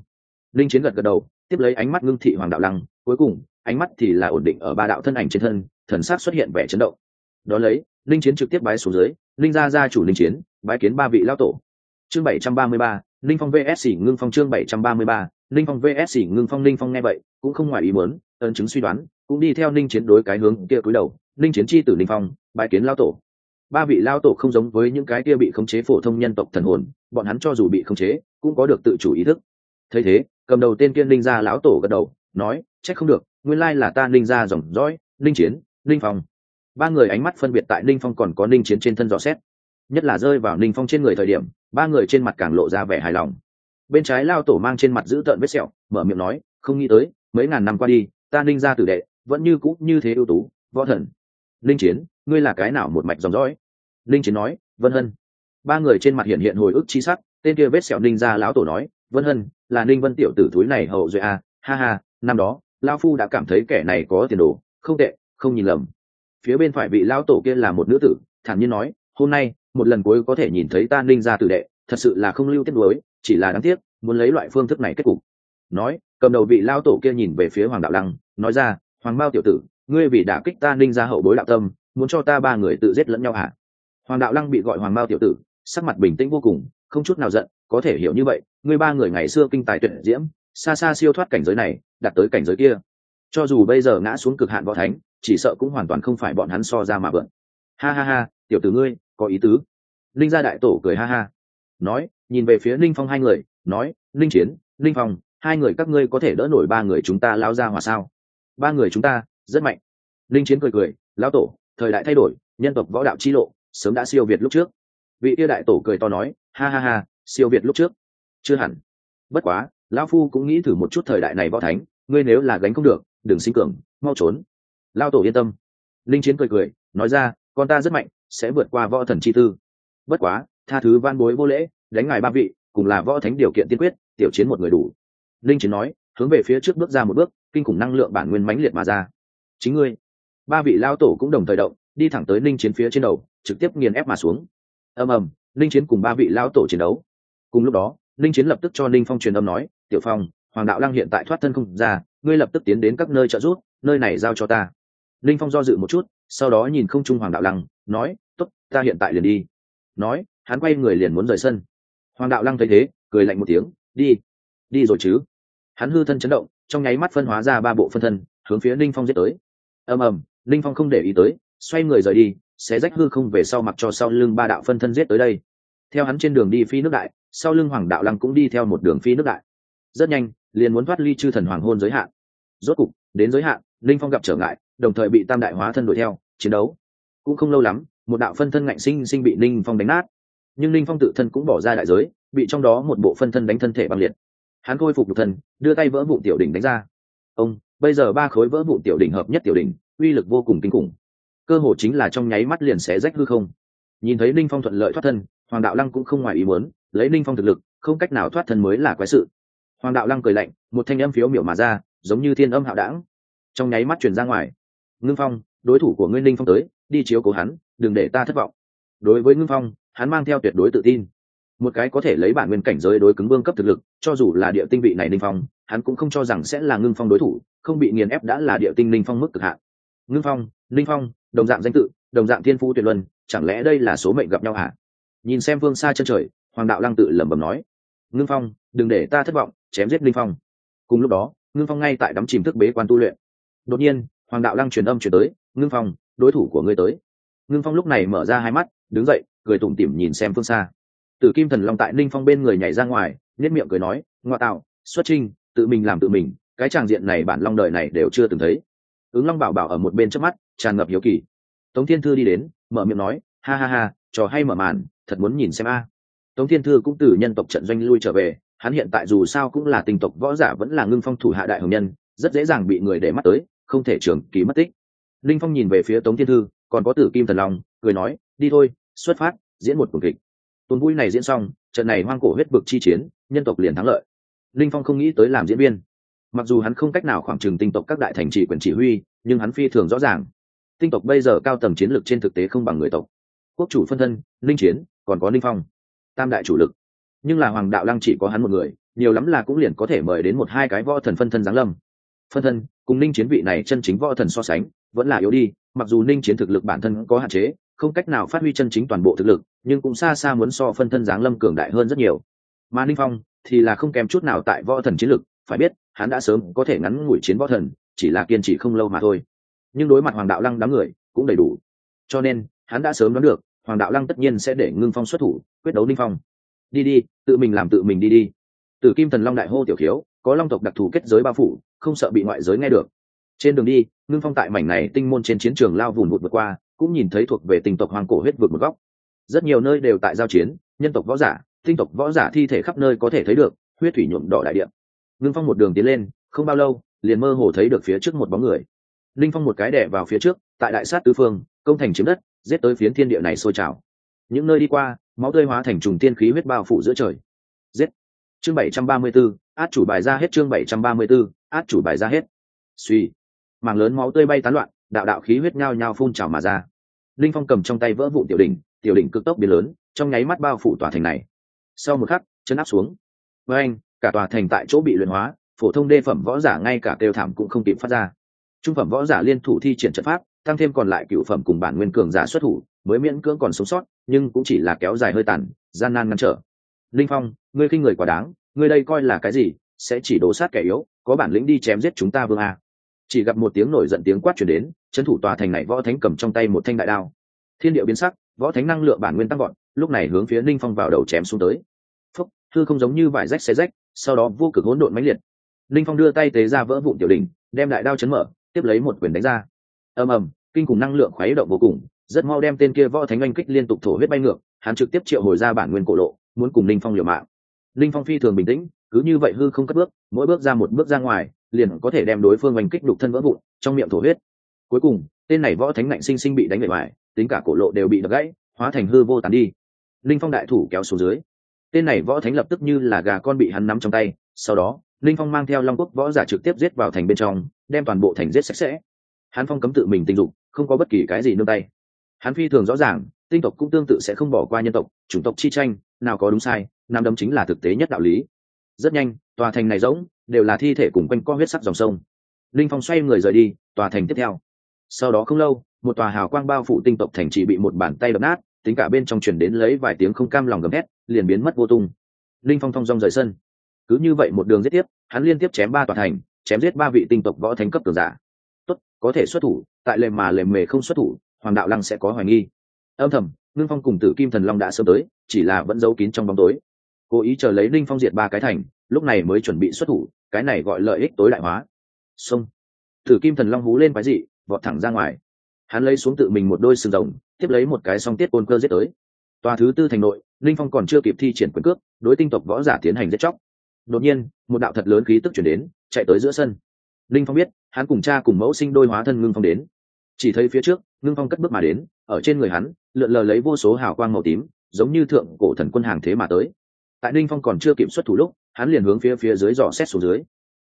Speaker 1: Linh chiến gật gật đầu, tiếp lấy ánh mắt ngưng thị hoàng đạo lăng, cuối cùng, ánh mắt thì là ổn định ở ba đạo thân ảnh trên thân, thần sắc xuất hiện vẻ chấn động đó lấy, linh chiến trực tiếp bái xuống dưới, linh gia gia chủ linh chiến, bái kiến ba vị lao tổ. Chương bảy trăm ba mươi ba, linh phong vsc ngưng phong chương bảy trăm ba mươi ba, linh phong vsc ngưng phong, linh phong nghe vậy, cũng không ngoài ý muốn, ấn chứng suy đoán, cũng đi theo linh chiến đối cái hướng kia cúi đầu. Linh chiến chi tử linh phong, bái kiến lao tổ. Ba vị lao tổ không giống với những cái kia bị khống chế phổ thông nhân tộc thần hồn, bọn hắn cho dù bị khống chế, cũng có được tự chủ ý thức. Thấy thế, cầm đầu tên kiên linh gia lão tổ gật đầu, nói trách không được, nguyên lai là ta linh gia dòng dõi, linh chiến, linh phong ba người ánh mắt phân biệt tại Ninh phong còn có Ninh chiến trên thân dò xét. Nhất là rơi vào Ninh phong trên người thời điểm ba người trên mặt càng lộ ra vẻ hài lòng. Bên trái lao tổ mang trên mặt giữ tợn vết sẹo mở miệng nói không nghĩ tới mấy ngàn năm qua đi ta Ninh gia tử đệ vẫn như cũ như thế ưu tú võ thần. Linh chiến ngươi là cái nào một mạch dòng dõi? Linh chiến nói vân hân. Ba người trên mặt hiện hiện hồi ức chi sắc tên kia vết sẹo ninh ra lão tổ nói vân hân là ninh vân tiểu tử túi này hậu duệ a à, ha ha năm đó lão phu đã cảm thấy kẻ này có tiền đồ không tệ không nhìn lầm phía bên phải vị lao tổ kia là một nữ tử, thản nhiên nói, hôm nay, một lần cuối có thể nhìn thấy ta ninh ra tử đệ, thật sự là không lưu tiết đối chỉ là đáng tiếc, muốn lấy loại phương thức này kết cục. Nói, cầm đầu vị lao tổ kia nhìn về phía hoàng đạo lăng, nói ra, hoàng bao tiểu tử, ngươi vì đã kích ta ninh ra hậu bối đạo tâm, muốn cho ta ba người tự giết lẫn nhau hả? Hoàng đạo lăng bị gọi hoàng mao tiểu tử, sắc mặt bình tĩnh vô cùng, không chút nào giận, có thể hiểu như vậy, ngươi ba người ngày xưa kinh tài tuyển diễm, xa xa siêu thoát cảnh giới này, đạt tới cảnh giới kia cho dù bây giờ ngã xuống cực hạn võ thánh, chỉ sợ cũng hoàn toàn không phải bọn hắn so ra mà vượn. Ha ha ha, tiểu tử ngươi, có ý tứ. Linh gia đại tổ cười ha ha. Nói, nhìn về phía linh phong hai người, nói, linh chiến, linh phong, hai người các ngươi có thể đỡ nổi ba người chúng ta lao ra hòa sao? Ba người chúng ta, rất mạnh. Linh chiến cười cười, lão tổ, thời đại thay đổi, nhân tộc võ đạo chi lộ, sớm đã siêu việt lúc trước. Vị yêu đại tổ cười to nói, ha ha ha, siêu việt lúc trước. Chưa hẳn. Bất quá, lão phu cũng nghĩ thử một chút thời đại này võ thánh, ngươi nếu là gánh không được đừng sinh cường, mau trốn. Lao tổ yên tâm. Linh chiến cười cười, nói ra, con ta rất mạnh, sẽ vượt qua võ thần chi tư. Bất quá, tha thứ van bối vô lễ, đánh ngài ba vị, cùng là võ thánh điều kiện tiên quyết, tiểu chiến một người đủ. Linh chiến nói, hướng về phía trước bước ra một bước, kinh khủng năng lượng bản nguyên mãnh liệt mà ra. Chính ngươi. Ba vị lao tổ cũng đồng thời động, đi thẳng tới linh chiến phía trên đầu, trực tiếp nghiền ép mà xuống. Ầm ầm, linh chiến cùng ba vị lao tổ chiến đấu. Cùng lúc đó, linh chiến lập tức cho linh phong truyền âm nói, tiểu phong, hoàng đạo lăng hiện tại thoát thân không ra ngươi lập tức tiến đến các nơi trợ giúp, nơi này giao cho ta. Linh phong do dự một chút, sau đó nhìn không trung hoàng đạo lăng, nói, tốt, ta hiện tại liền đi. Nói, hắn quay người liền muốn rời sân. Hoàng đạo lăng thấy thế, cười lạnh một tiếng, đi đi rồi chứ? Hắn hư thân chấn động, trong nháy mắt phân hóa ra ba bộ phân thân, hướng phía linh phong giết tới. Ầm ầm, linh phong không để ý tới, xoay người rời đi, xé rách hư không về sau mặc cho sau lưng ba đạo phân thân giết tới đây. Theo hắn trên đường đi phi nước đại, sau lưng hoàng đạo lăng cũng đi theo một đường phi nước đại rất nhanh, liền muốn thoát ly chư thần hoàng hôn giới hạn. Rốt cục, đến giới hạn, linh phong gặp trở ngại, đồng thời bị tam đại hóa thân đuổi theo, chiến đấu. Cũng không lâu lắm, một đạo phân thân ngạnh sinh sinh bị linh phong đánh nát. Nhưng linh phong tự thân cũng bỏ ra đại giới, bị trong đó một bộ phân thân đánh thân thể băng liệt. Hắn khôi phục nhục thân, đưa tay vỡ vụ tiểu đỉnh đánh ra. Ông, bây giờ ba khối vỡ vụ tiểu đỉnh hợp nhất tiểu đỉnh, uy lực vô cùng kinh khủng. Cơ hồ chính là trong nháy mắt liền xé rách hư không. Nhìn thấy linh phong thuận lợi thoát thân, hoàng đạo lăng cũng không ngoài ý muốn, lấy linh phong thực lực, không cách nào thoát thân mới là quái sự hoàng đạo lăng cười lạnh, một thanh âm phiếu miểu mà ra, giống như thiên âm hạo đảng. Trong nháy mắt truyền ra ngoài. Ngưng phong, đối thủ của ngươi linh phong tới, đi chiếu cố hắn, đừng để ta thất vọng. Đối với ngưng phong, hắn mang theo tuyệt đối tự tin. Một cái có thể lấy bản nguyên cảnh giới đối cứng vương cấp thực lực, cho dù là địa tinh vị này linh phong, hắn cũng không cho rằng sẽ là ngưng phong đối thủ, không bị nghiền ép đã là địa tinh linh phong mức cực hạn. Ngưng phong linh phong, đồng dạng danh tự, đồng dạng thiên phú tuyệt luân, chẳng lẽ đây là số mệnh gặp nhau hả? Nhìn xem vương xa chân trời, hoàng đạo lăng tự lẩm bẩm nói ngưng phong, đừng để ta thất vọng, chém giết linh phong. Cùng lúc đó, ngưng phong ngay tại đắm chìm thức bế quan tu luyện. Đột nhiên, hoàng đạo lăng truyền âm chuyển tới, ngưng phong, đối thủ của ngươi tới. Ngưng phong lúc này mở ra hai mắt, đứng dậy, cười tủm tỉm nhìn xem phương xa. Tử kim thần long tại ninh phong bên người nhảy ra ngoài nhất miệng cười nói, ngoa tạo, xuất trinh tự mình làm tự mình, cái tràng diện này bản long đời này đều chưa từng thấy. Ứng long bảo bảo ở một bên trước mắt, tràn ngập hiếu kỳ. Tống thiên thư đi đến, mở miệng nói, ha ha ha, trò hay mở màn, thật muốn nhìn xem a tống thiên thư cũng từ nhân tộc trận doanh lui trở về, hắn hiện tại dù sao cũng là tình tộc võ giả vẫn là ngưng phong thủ hạ đại hồng nhân, rất dễ dàng bị người để mắt tới, không thể trường ký mất tích. Linh phong nhìn về phía tống thiên thư, còn có tử kim thần long, cười nói, đi thôi, xuất phát, diễn một cuộc kịch. Tuần vui này diễn xong, trận này hoang cổ huyết vực chi chiến, nhân tộc liền thắng lợi. Linh phong không nghĩ tới làm diễn viên. Mặc dù hắn không cách nào khoảng trừng tinh tộc các đại thành trì quyền chỉ huy, nhưng hắn phi thường rõ ràng. Tinh tộc bây giờ cao tầng chiến lược trên thực tế không bằng người tộc. Quốc chủ phân thân, linh chiến, còn có linh phong tam đại chủ lực. Nhưng là hoàng đạo lăng chỉ có hắn một người, nhiều lắm là cũng liền có thể mời đến một hai cái võ thần phân thân giáng lâm. Phân thân, cùng ninh chiến vị này chân chính võ thần so sánh, vẫn là yếu đi, mặc dù ninh chiến thực lực bản thân có hạn chế, không cách nào phát huy chân chính toàn bộ thực lực, nhưng cũng xa xa muốn so phân thân giáng lâm cường đại hơn rất nhiều. Mà ninh phong thì là không kém chút nào tại võ thần chiến lực, phải biết, hắn đã sớm có thể ngắn ngủi chiến võ thần, chỉ là kiên trì không lâu mà thôi. Nhưng đối mặt hoàng đạo lăng đám người cũng đầy đủ. Cho nên, hắn đã sớm đoán được hoàng đạo lăng tất nhiên sẽ để ngưng phong xuất thủ, quyết đấu Linh phong. Đi đi, tự mình làm tự mình đi đi. Từ kim thần long đại hô tiểu khiếu, có long tộc đặc thù kết giới bao phủ, không sợ bị ngoại giới nghe được. Trên đường đi, ngưng phong tại mảnh này tinh môn trên chiến trường lao vùn vụt vượt qua, cũng nhìn thấy thuộc về tình tộc hoàng cổ huyết vượt một góc. Rất nhiều nơi đều tại giao chiến, nhân tộc võ giả, tinh tộc võ giả thi thể khắp nơi có thể thấy được, huyết thủy nhuộm đỏ đại điện ngưng phong một đường tiến lên, không bao lâu, liền mơ hồ thấy được phía trước một bóng người. Linh phong một cái đẻ vào phía trước, tại đại sát tứ phương, công thành chiếm đất giết tới phiến thiên địa này sôi trào. Những nơi đi qua máu tươi hóa thành trùng tiên khí huyết bao phủ giữa trời. Giết. Chương bảy trăm ba mươi 734, át chủ bài ra hết chương bảy trăm ba mươi 734, át chủ bài ra hết. Suy. Mảng lớn máu tươi bay tán loạn đạo đạo khí huyết nhao nhao phun trào mà ra. Linh phong cầm trong tay vỡ vụ tiểu đỉnh tiểu đỉnh cực tốc biến lớn trong nháy mắt bao phủ tòa thành này. Sau một khắc chân áp xuống. Với anh cả tòa thành tại chỗ bị luyện hóa phổ thông đê phẩm võ giả ngay cả kêu thảm cũng không kịp phát ra. Trung phẩm võ giả liên thủ thi triển trận pháp tăng thêm còn lại cựu phẩm cùng bản nguyên cường giả xuất thủ, mới miễn cưỡng còn sống sót, nhưng cũng chỉ là kéo dài hơi tàn, gian nan ngăn trở. Linh phong, ngươi khinh người quá đáng, ngươi đây coi là cái gì? Sẽ chỉ đổ sát kẻ yếu, có bản lĩnh đi chém giết chúng ta vương a. Chỉ gặp một tiếng nổi giận tiếng quát chuyển đến, trấn thủ tòa thành này võ thánh cầm trong tay một thanh đại đao. Thiên điệu biến sắc, võ thánh năng lượng bản nguyên tăng gọn lúc này hướng phía linh phong vào đầu chém xuống tới. Phúc, thư không giống như vải rách xé rách, sau đó vô cực hỗn độn mãnh liệt. Linh phong đưa tay tế ra vỡ vụn tiểu đỉnh, đem đại đao chấn mở, tiếp lấy một quyền đánh ra ầm ầm, kinh khủng năng lượng khuấy động vô cùng, rất mau đem tên kia võ thánh anh kích liên tục thổ huyết bay ngược, hắn trực tiếp triệu hồi ra bản nguyên cổ lộ, muốn cùng linh phong liều mạng. Linh phong phi thường bình tĩnh, cứ như vậy hư không cất bước, mỗi bước ra một bước ra ngoài, liền có thể đem đối phương oanh kích đục thân vỡ vụn, trong miệng thổ huyết. Cuối cùng, tên này võ thánh ngạnh sinh sinh bị đánh bể ngoài tính cả cổ lộ đều bị đập gãy, hóa thành hư vô tàn đi. Linh phong đại thủ kéo xuống dưới. Tên này võ thánh lập tức như là gà con bị hắn nắm trong tay, sau đó, linh phong mang theo long quốc võ giả trực tiếp giết vào thành bên trong, đem toàn bộ thành giết sạch sẽ hắn phong cấm tự mình tình dục, không có bất kỳ cái gì nương tay. Hắn phi thường rõ ràng, tinh tộc cũng tương tự sẽ không bỏ qua nhân tộc, chủng tộc chi tranh, nào có đúng sai, nam đấm chính là thực tế nhất đạo lý. Rất nhanh, tòa thành này rỗng, đều là thi thể cùng quanh co huyết sắc dòng sông. Linh phong xoay người rời đi, tòa thành tiếp theo. Sau đó không lâu, một tòa hào quang bao phủ tinh tộc thành chỉ bị một bàn tay đập nát, tính cả bên trong chuyển đến lấy vài tiếng không cam lòng gầm hét liền biến mất vô tung. Linh phong thong dong rời sân. Cứ như vậy một đường giết tiếp, hắn liên tiếp chém ba tòa thành, chém giết ba vị tinh tộc võ thánh cấp cường giả tốt, có thể xuất thủ, tại lề mà lề mề không xuất thủ, hoàng đạo lăng sẽ có hoài nghi. Âm thầm, ngưng phong cùng tử kim thần long đã sớm tới, chỉ là vẫn giấu kín trong bóng tối. Cố ý chờ lấy linh phong diệt ba cái thành, lúc này mới chuẩn bị xuất thủ, cái này gọi lợi ích tối đại hóa. Xông tử kim thần long hú lên cái gì vọt thẳng ra ngoài. Hắn lấy xuống tự mình một đôi sừng rồng, tiếp lấy một cái song tiết côn cơ giết tới. Tòa thứ tư thành nội, linh phong còn chưa kịp thi triển quyền cước, đối tinh tộc võ giả tiến hành giết chóc. Đột nhiên, một đạo thật lớn khí tức chuyển đến, chạy tới giữa sân. Linh phong biết hắn cùng cha cùng mẫu sinh đôi hóa thân ngưng phong đến. Chỉ thấy phía trước, ngưng phong cất bước mà đến, ở trên người hắn, lượn lờ lấy vô số hào quang màu tím, giống như thượng cổ thần quân hàng thế mà tới. Tại ninh phong còn chưa kiểm xuất thủ lúc, hắn liền hướng phía phía dưới dò xét xuống dưới.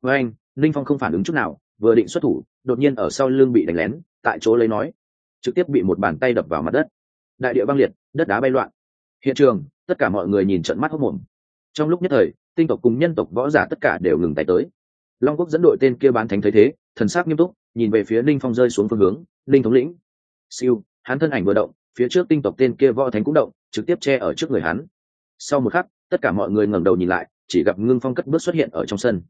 Speaker 1: Với anh, ninh phong không phản ứng chút nào, vừa định xuất thủ, đột nhiên ở sau lưng bị đánh lén, tại chỗ lấy nói, trực tiếp bị một bàn tay đập vào mặt đất. Đại địa băng liệt, đất đá bay loạn. Hiện trường, tất cả mọi người nhìn trận mắt hốc mồm trong lúc nhất thời, tinh tộc cùng nhân tộc võ giả tất cả đều ngừng tay tới. Long quốc dẫn đội tên kia bán thánh thấy thế thần sắc nghiêm túc, nhìn về phía ninh phong rơi xuống phương hướng ninh thống lĩnh. Siêu, hắn thân ảnh vừa động, phía trước tinh tộc tên kia võ thánh cũng động, trực tiếp che ở trước người hắn. Sau một khắc, tất cả mọi người ngẩng đầu nhìn lại, chỉ gặp ngưng phong cất bước xuất hiện ở trong sân.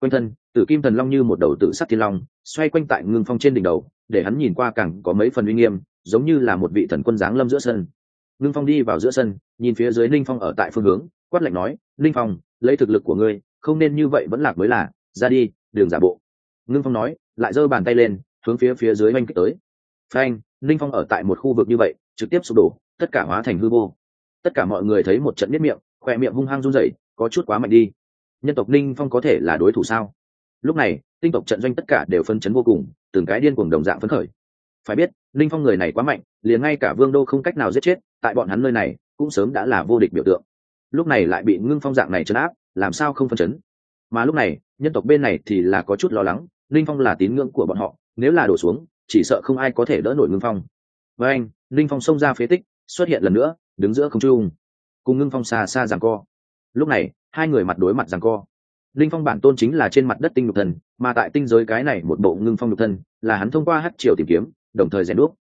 Speaker 1: Quanh thân, tử kim thần long như một đầu tự sắc thiên long, xoay quanh tại ngưng phong trên đỉnh đầu, để hắn nhìn qua càng có mấy phần uy nghiêm, giống như là một vị thần quân giáng lâm giữa sân. Ngưng phong đi vào giữa sân, nhìn phía dưới ninh phong ở tại phương hướng, quát lạnh nói ninh phong, lấy thực lực của ngươi, không nên như vậy vẫn lạc mới là, ra đi, đường giả bộ ngưng phong nói, lại giơ bàn tay lên, hướng phía phía dưới oanh kích tới. Phanh ninh phong ở tại một khu vực như vậy, trực tiếp sụp đổ, tất cả hóa thành hư vô. Tất cả mọi người thấy một trận miết miệng, khoe miệng hung hăng run rẩy, có chút quá mạnh đi. Nhân tộc ninh phong có thể là đối thủ sao? Lúc này, tinh tộc trận doanh tất cả đều phân chấn vô cùng, từng cái điên cuồng đồng dạng phấn khởi. Phải biết ninh phong người này quá mạnh, liền ngay cả vương đô không cách nào giết chết, tại bọn hắn nơi này, cũng sớm đã là vô địch biểu tượng. Lúc này lại bị ngưng phong dạng này chấn áp, làm sao không phân chấn? Mà lúc này nhân tộc bên này thì là có chút lo lắng, linh phong là tín ngưỡng của bọn họ, nếu là đổ xuống, chỉ sợ không ai có thể đỡ nổi ngưng phong. Với anh, linh phong xông ra phế tích, xuất hiện lần nữa, đứng giữa không trung, cùng ngưng phong xa xa rằng co. Lúc này, hai người mặt đối mặt rằng co. Linh phong bản tôn chính là trên mặt đất tinh nhục thần, mà tại tinh giới cái này một bộ ngưng phong nhục thân là hắn thông qua hát triều tìm kiếm, đồng thời rèn đuốc.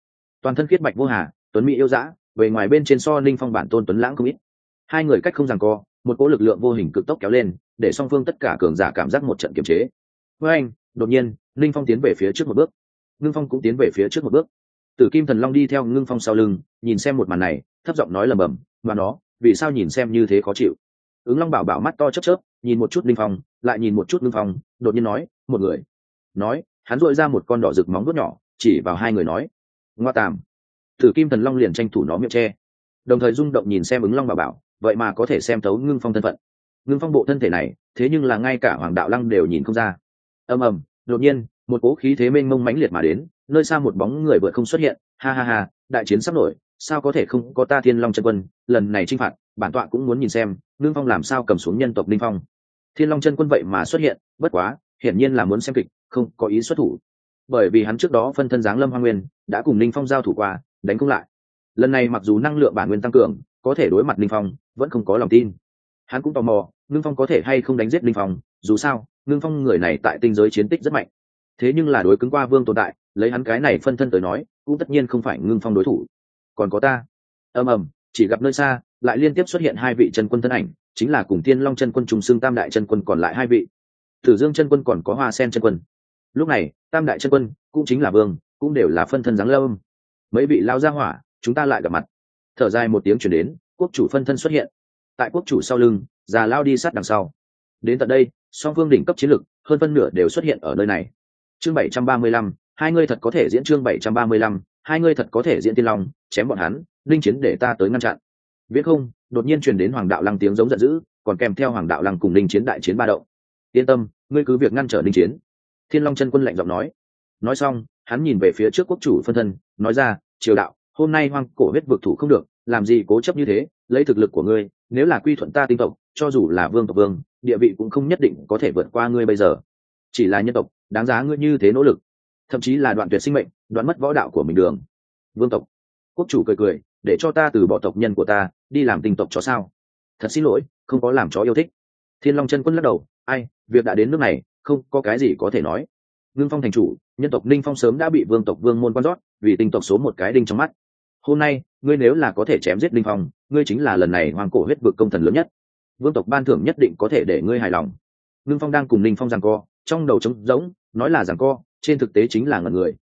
Speaker 1: toàn thân khiết bạch vô hà, tuấn mỹ yêu dã về ngoài bên trên so linh phong bản tôn tuấn lãng không ít. Hai người cách không rằng co, một cỗ lực lượng vô hình cực tốc kéo lên để song phương tất cả cường giả cảm giác một trận kiềm chế. Với anh, đột nhiên, linh phong tiến về phía trước một bước. Ngưng phong cũng tiến về phía trước một bước. Tử kim thần long đi theo ngưng phong sau lưng, nhìn xem một màn này, thấp giọng nói lầm bầm và nó, vì sao nhìn xem như thế khó chịu? Ứng long bảo bảo mắt to chớp chớp, nhìn một chút linh phong, lại nhìn một chút ngưng phong, đột nhiên nói, một người. Nói, hắn dội ra một con đỏ rực móng vuốt nhỏ, chỉ vào hai người nói, ngoa tàm. Tử kim thần long liền tranh thủ nó miệng tre đồng thời rung động nhìn xem ứng long bảo bảo, vậy mà có thể xem thấu ngưng phong thân phận ngưng phong bộ thân thể này, thế nhưng là ngay cả hoàng đạo lăng đều nhìn không ra. Ầm ầm, đột nhiên, một cố khí thế mênh mông mãnh liệt mà đến, nơi xa một bóng người vượt không xuất hiện. Ha ha ha, đại chiến sắp nổi, sao có thể không có ta thiên long chân quân? Lần này chinh phạt, bản tọa cũng muốn nhìn xem, ngưng phong làm sao cầm xuống nhân tộc linh phong. Thiên long chân quân vậy mà xuất hiện, bất quá, hiển nhiên là muốn xem kịch, không có ý xuất thủ. Bởi vì hắn trước đó phân thân giáng lâm hoa nguyên, đã cùng linh phong giao thủ qua, đánh không lại. Lần này mặc dù năng lượng bản nguyên tăng cường, có thể đối mặt linh phong, vẫn không có lòng tin hắn cũng tò mò, ngưng phong có thể hay không đánh giết linh phong, dù sao, ngưng phong người này tại tinh giới chiến tích rất mạnh. Thế nhưng là đối cứng qua vương tồn tại, lấy hắn cái này phân thân tới nói, cũng tất nhiên không phải ngưng phong đối thủ. Còn có ta. Ầm ầm, chỉ gặp nơi xa, lại liên tiếp xuất hiện hai vị chân quân thân ảnh, chính là cùng tiên long chân quân trùng xương tam đại chân quân còn lại hai vị. Tử dương chân quân còn có hoa sen chân quân. Lúc này, tam đại chân quân, cũng chính là vương, cũng đều là phân thân giáng lâm. Mấy vị lao ra hỏa, chúng ta lại gặp mặt. Thở dài một tiếng chuyển đến, quốc chủ phân thân xuất hiện tại quốc chủ sau lưng, già lao đi sát đằng sau. Đến tận đây, song phương đỉnh cấp chiến lực hơn phân nửa đều xuất hiện ở nơi này. Chương bảy trăm ba mươi lăm, hai ngươi thật có thể diễn chương bảy trăm ba mươi lăm, hai ngươi thật có thể diễn tiên long, chém bọn hắn linh chiến để ta tới ngăn chặn. Viễn không, đột nhiên truyền đến hoàng đạo lăng tiếng giống giận dữ, còn kèm theo hoàng đạo lăng cùng linh chiến đại chiến ba động. Yên tâm, ngươi cứ việc ngăn trở linh chiến. Thiên long chân quân lạnh giọng nói. Nói xong, hắn nhìn về phía trước quốc chủ phân thân, nói ra, triều đạo, hôm nay hoang cổ huyết vực thủ không được, làm gì cố chấp như thế, lấy thực lực của ngươi nếu là quy thuận ta tinh tộc, cho dù là vương tộc vương, địa vị cũng không nhất định có thể vượt qua ngươi bây giờ. Chỉ là nhân tộc, đáng giá ngươi như thế nỗ lực. Thậm chí là đoạn tuyệt sinh mệnh, đoạn mất võ đạo của mình đường. Vương tộc. Quốc chủ cười cười, để cho ta từ bỏ tộc nhân của ta, đi làm tinh tộc cho sao. Thật xin lỗi, không có làm chó yêu thích. Thiên long chân quân lắc đầu, ai, việc đã đến nước này, không có cái gì có thể nói. Ngưng phong thành chủ, nhân tộc ninh phong sớm đã bị vương tộc vương môn quan rót, vì tinh tộc số một cái đinh trong mắt hôm nay, ngươi nếu là có thể chém giết Linh phong, ngươi chính là lần này hoàng cổ huyết vực công thần lớn nhất. Vương tộc ban thưởng nhất định có thể để ngươi hài lòng. Ngưng phong đang cùng Linh phong rằng co, trong đầu trống rỗng, nói là rằng co, trên thực tế chính là ngần người.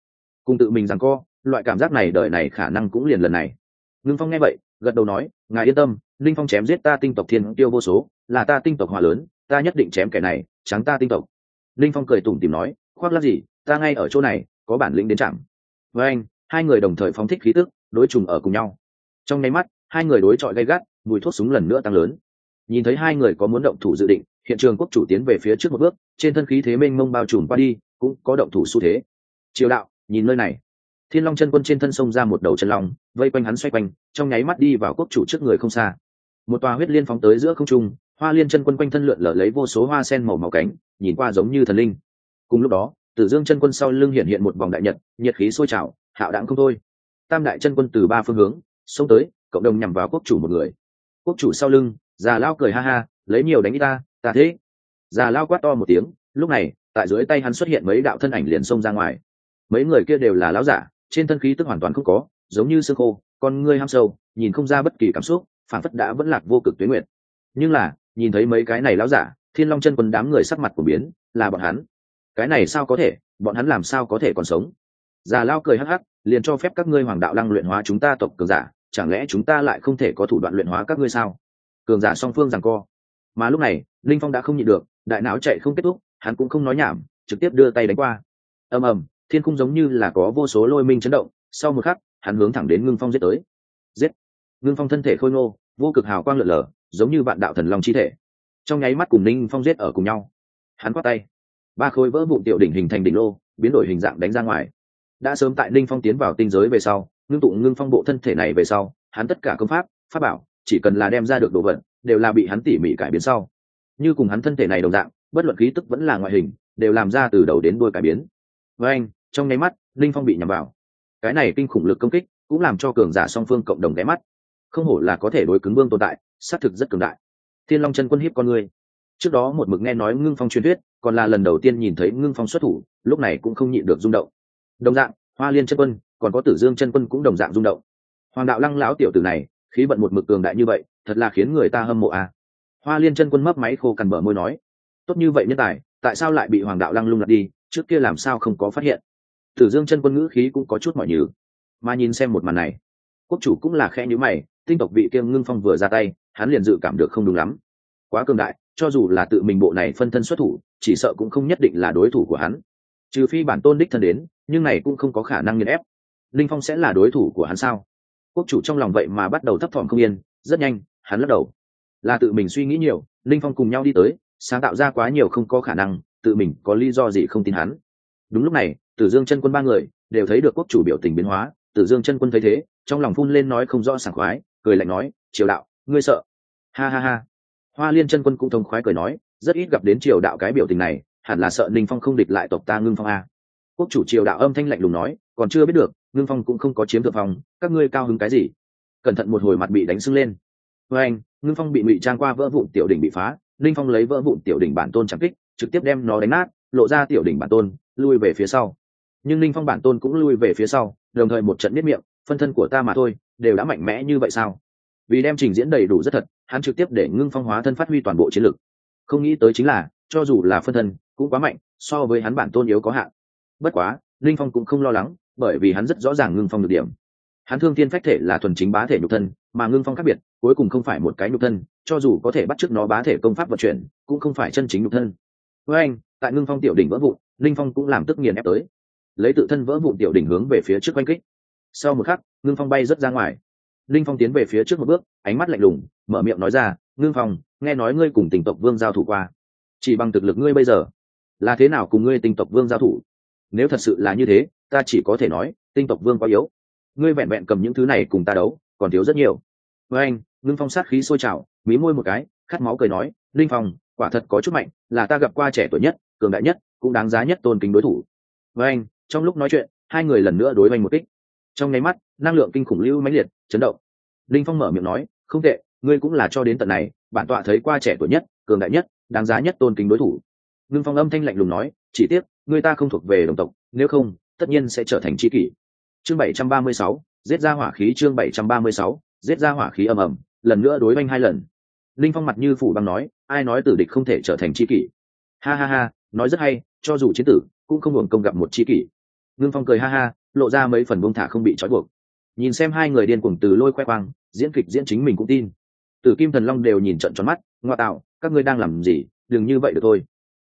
Speaker 1: Cùng tự mình rằng co, loại cảm giác này đợi này khả năng cũng liền lần này. Ngưng phong nghe vậy, gật đầu nói, ngài yên tâm, Linh phong chém giết ta tinh tộc thiên tiêu vô số, là ta tinh tộc hòa lớn, ta nhất định chém kẻ này, trắng ta tinh tộc. Linh phong cười tủm tìm nói, khoác lắc gì, ta ngay ở chỗ này, có bản lĩnh đến chẳng với anh, hai người đồng thời phóng thích khí tức đối trùng ở cùng nhau. Trong nháy mắt, hai người đối chọi gay gắt, mùi thuốc súng lần nữa tăng lớn. Nhìn thấy hai người có muốn động thủ dự định, hiện trường quốc chủ tiến về phía trước một bước, trên thân khí thế mênh mông bao trùm qua đi, cũng có động thủ xu thế. Triều đạo, nhìn nơi này. Thiên long chân quân trên thân sông ra một đầu chân long, vây quanh hắn xoay quanh, trong nháy mắt đi vào quốc chủ trước người không xa. Một tòa huyết liên phóng tới giữa không trung, hoa liên chân quân quanh thân lượn lở lấy vô số hoa sen màu màu cánh, nhìn qua giống như thần linh. Cùng lúc đó, tử dương chân quân sau lưng hiện hiện một vòng đại nhật, nhiệt khí sôi trào, hạo đạn không thôi tam đại chân quân từ ba phương hướng, xông tới, cộng đồng nhằm vào quốc chủ một người. Quốc chủ sau lưng, già lao cười ha ha, lấy nhiều đánh ít ta ta thế. Già lao quát to một tiếng, lúc này, tại dưới tay hắn xuất hiện mấy đạo thân ảnh liền xông ra ngoài. Mấy người kia đều là lão giả, trên thân khí tức hoàn toàn không có, giống như xương khô, con ngươi ham sâu, nhìn không ra bất kỳ cảm xúc phản phất đã vẫn lạc vô cực tuyến nguyện nhưng là, nhìn thấy mấy cái này lão giả, thiên long chân quân đám người sắc mặt của biến, là bọn hắn. Cái này sao có thể, bọn hắn làm sao có thể còn sống? Già lao cười hắc hắc, liền cho phép các ngươi hoàng đạo lăng luyện hóa chúng ta tộc cường giả, chẳng lẽ chúng ta lại không thể có thủ đoạn luyện hóa các ngươi sao? Cường giả song phương rằng co. Mà lúc này, linh phong đã không nhịn được, đại não chạy không kết thúc, hắn cũng không nói nhảm, trực tiếp đưa tay đánh qua. Ầm ầm, thiên khung giống như là có vô số lôi minh chấn động, sau một khắc, hắn hướng thẳng đến ngưng phong giết tới. Giết! Ngưng phong thân thể khôi ngô, vô cực hào quang lượn lờ, giống như vạn đạo thần long chi thể. Trong nháy mắt cùng ninh phong giết ở cùng nhau. Hắn quát tay. Ba khối vỡ vụn tiểu đỉnh hình thành đỉnh lô, biến đổi hình dạng đánh ra ngoài đã sớm tại ninh phong tiến vào tinh giới về sau, ngưng tụ ngưng phong bộ thân thể này về sau, hắn tất cả công pháp pháp bảo, chỉ cần là đem ra được đồ vật, đều là bị hắn tỉ mỉ cải biến sau. Như cùng hắn thân thể này đồng dạng, bất luận khí tức vẫn là ngoại hình, đều làm ra từ đầu đến đuôi cải biến. Với anh, trong nháy mắt linh phong bị nhằm vào. Cái này kinh khủng lực công kích, cũng làm cho cường giả song phương cộng đồng ghé mắt. Không hổ là có thể đối cứng vương tồn tại xác thực rất cường đại. Thiên long chân quân hiếp con người trước đó một mực nghe nói ngưng phong truyền thuyết, còn là lần đầu tiên nhìn thấy ngưng phong xuất thủ, lúc này cũng không nhịn được rung động đồng dạng, hoa liên chân quân, còn có tử dương chân quân cũng đồng dạng rung động. Hoàng đạo lăng lão tiểu tử này, khí vận một mực cường đại như vậy, thật là khiến người ta hâm mộ à. hoa liên chân quân mấp máy khô cằn bờ môi nói, tốt như vậy nhân tài, tại sao lại bị hoàng đạo lăng lung lặt đi, trước kia làm sao không có phát hiện? Tử dương chân quân ngữ khí cũng có chút mọi nhừ, mà nhìn xem một màn này, quốc chủ cũng là khe nhữ mày, tinh tộc vị kiêng ngưng phong vừa ra tay, hắn liền dự cảm được không đúng lắm. Quá cường đại, cho dù là tự mình bộ này phân thân xuất thủ, chỉ sợ cũng không nhất định là đối thủ của hắn. Trừ phi bản tôn đích thân đến nhưng này cũng không có khả năng nghiền ép. Linh phong sẽ là đối thủ của hắn sao? Quốc chủ trong lòng vậy mà bắt đầu thấp thỏm không yên, rất nhanh, hắn lắc đầu. Là tự mình suy nghĩ nhiều, linh phong cùng nhau đi tới, sáng tạo ra quá nhiều không có khả năng, tự mình có lý do gì không tin hắn. Đúng lúc này, tử dương chân quân ba người, đều thấy được quốc chủ biểu tình biến hóa, tử dương chân quân thấy thế, trong lòng phun lên nói không rõ sảng khoái, cười lạnh nói, triều đạo, ngươi sợ. Ha ha ha. Hoa liên chân quân cũng thông khoái cười nói, rất ít gặp đến triều đạo cái biểu tình này, hẳn là sợ ninh phong không địch lại tộc ta ngưng phong a quốc chủ triều đạo âm thanh lạnh lùng nói, còn chưa biết được, ngưng phong cũng không có chiếm thượng phong, các ngươi cao hứng cái gì? Cẩn thận một hồi mặt bị đánh sưng lên. Với anh, ngưng phong bị ngụy trang qua vỡ vụn tiểu đỉnh bị phá, Linh phong lấy vỡ vụn tiểu đỉnh bản tôn chẳng kích, trực tiếp đem nó đánh nát, lộ ra tiểu đỉnh bản tôn, lui về phía sau. Nhưng Linh phong bản tôn cũng lui về phía sau, đồng thời một trận miết miệng, phân thân của ta mà thôi, đều đã mạnh mẽ như vậy sao? Vì đem trình diễn đầy đủ rất thật, hắn trực tiếp để ngưng phong hóa thân phát huy toàn bộ chiến lược. không nghĩ tới chính là, cho dù là phân thân, cũng quá mạnh, so với hắn bản tôn yếu có hạn bất quá, linh phong cũng không lo lắng, bởi vì hắn rất rõ ràng ngưng phong được điểm. Hắn thương thiên phách thể là thuần chính bá thể nhục thân, mà ngưng phong khác biệt, cuối cùng không phải một cái nhục thân, cho dù có thể bắt chước nó bá thể công pháp vận chuyển, cũng không phải chân chính nhục thân. Với anh, tại ngưng phong tiểu đỉnh vỡ vụn, linh phong cũng làm tức nghiền ép tới. Lấy tự thân vỡ vụn tiểu đỉnh hướng về phía trước quanh kích. Sau một khắc, ngưng phong bay rất ra ngoài. Linh phong tiến về phía trước một bước, ánh mắt lạnh lùng, mở miệng nói ra, ngưng phong, nghe nói ngươi cùng tình tộc vương giao thủ qua. Chỉ bằng thực lực ngươi bây giờ, là thế nào cùng ngươi tình tộc vương giao thủ? Nếu thật sự là như thế, ta chỉ có thể nói, tinh tộc vương quá yếu. Ngươi vẹn vẹn cầm những thứ này cùng ta đấu, còn thiếu rất nhiều. Với anh, ngưng phong sát khí sôi trào, mí môi một cái, khát máu cười nói, linh phong, quả thật có chút mạnh, là ta gặp qua trẻ tuổi nhất, cường đại nhất, cũng đáng giá nhất tôn kính đối thủ. Với anh, trong lúc nói chuyện, hai người lần nữa đối oanh một kích. Trong nháy mắt, năng lượng kinh khủng lưu mãnh liệt, chấn động. Linh phong mở miệng nói, không tệ, ngươi cũng là cho đến tận này, bản tọa thấy qua trẻ tuổi nhất, cường đại nhất, đáng giá nhất tôn kính đối thủ. Ngưng phong âm thanh lạnh lùng nói, chỉ tiếc người ta không thuộc về đồng tộc, nếu không, tất nhiên sẽ trở thành tri kỷ. Chương bảy trăm ba mươi sáu, giết ra hỏa khí chương bảy trăm ba mươi sáu, giết ra hỏa khí ầm ầm, lần nữa đối oanh hai lần. Linh phong mặt như phủ băng nói, ai nói tử địch không thể trở thành tri kỷ? Ha ha ha, nói rất hay, cho dù chiến tử, cũng không hưởng công gặp một tri kỷ. Ngưng phong cười ha ha, lộ ra mấy phần bông thả không bị trói buộc. Nhìn xem hai người điên cuồng từ lôi khoe khoang, diễn kịch diễn chính mình cũng tin. Tử kim thần long đều nhìn trận tròn mắt, ngoa tạo, các ngươi đang làm gì, đừng như vậy được thôi.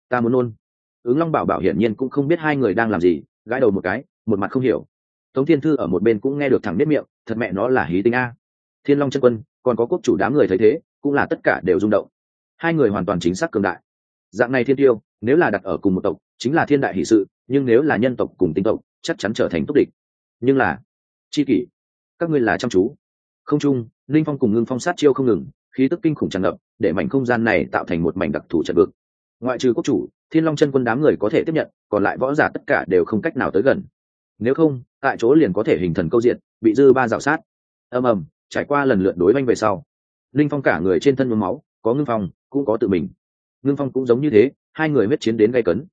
Speaker 1: Ta muốn nôn ứng long bảo bảo hiển nhiên cũng không biết hai người đang làm gì, gãi đầu một cái, một mặt không hiểu. Tống thiên thư ở một bên cũng nghe được thẳng biết miệng, thật mẹ nó là hí tinh a. Thiên long chân quân, còn có quốc chủ đám người thấy thế, cũng là tất cả đều rung động. Hai người hoàn toàn chính xác cường đại. Dạng này thiên tiêu, nếu là đặt ở cùng một tộc, chính là thiên đại hỷ sự, nhưng nếu là nhân tộc cùng tinh tộc, chắc chắn trở thành túc địch. Nhưng là, chi kỷ? Các ngươi là chăm chú. Không chung, linh phong cùng ngưng phong sát chiêu không ngừng, khí tức kinh khủng tràn ngập, để mảnh không gian này tạo thành một mảnh đặc thù trận vực ngoại trừ quốc chủ, thiên long chân quân đám người có thể tiếp nhận, còn lại võ giả tất cả đều không cách nào tới gần. Nếu không, tại chỗ liền có thể hình thần câu diện, bị dư ba dạo sát. Ầm ầm, trải qua lần lượt đối oanh về sau, linh phong cả người trên thân nhuốm máu, có ngưng phong, cũng có tự mình. Ngưng phong cũng giống như thế, hai người huyết chiến đến gây cấn.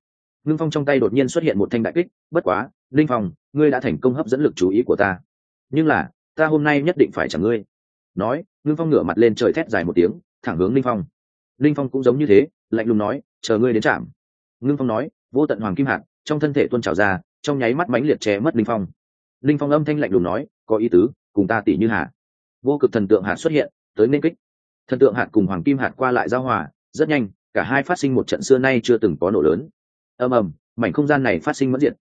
Speaker 1: Ngưng phong trong tay đột nhiên xuất hiện một thanh đại kích, bất quá, linh phong, ngươi đã thành công hấp dẫn lực chú ý của ta. Nhưng là, ta hôm nay nhất định phải chẳng ngươi. Nói, ngưng phong ngửa mặt lên trời thét dài một tiếng, thẳng hướng linh phong. Linh phong cũng giống như thế, lạnh lùng nói chờ ngươi đến trạm. Ngưng phong nói vô tận hoàng kim hạt trong thân thể tuôn trào ra trong nháy mắt mãnh liệt che mất linh phong. Linh phong âm thanh lạnh lùng nói có ý tứ cùng ta tỷ như hạ, vô cực thần tượng hạt xuất hiện tới nên kích. Thần tượng hạt cùng hoàng kim hạt qua lại giao hòa rất nhanh cả hai phát sinh một trận xưa nay chưa từng có nổ lớn. Ầm ầm mảnh không gian này phát sinh mất diện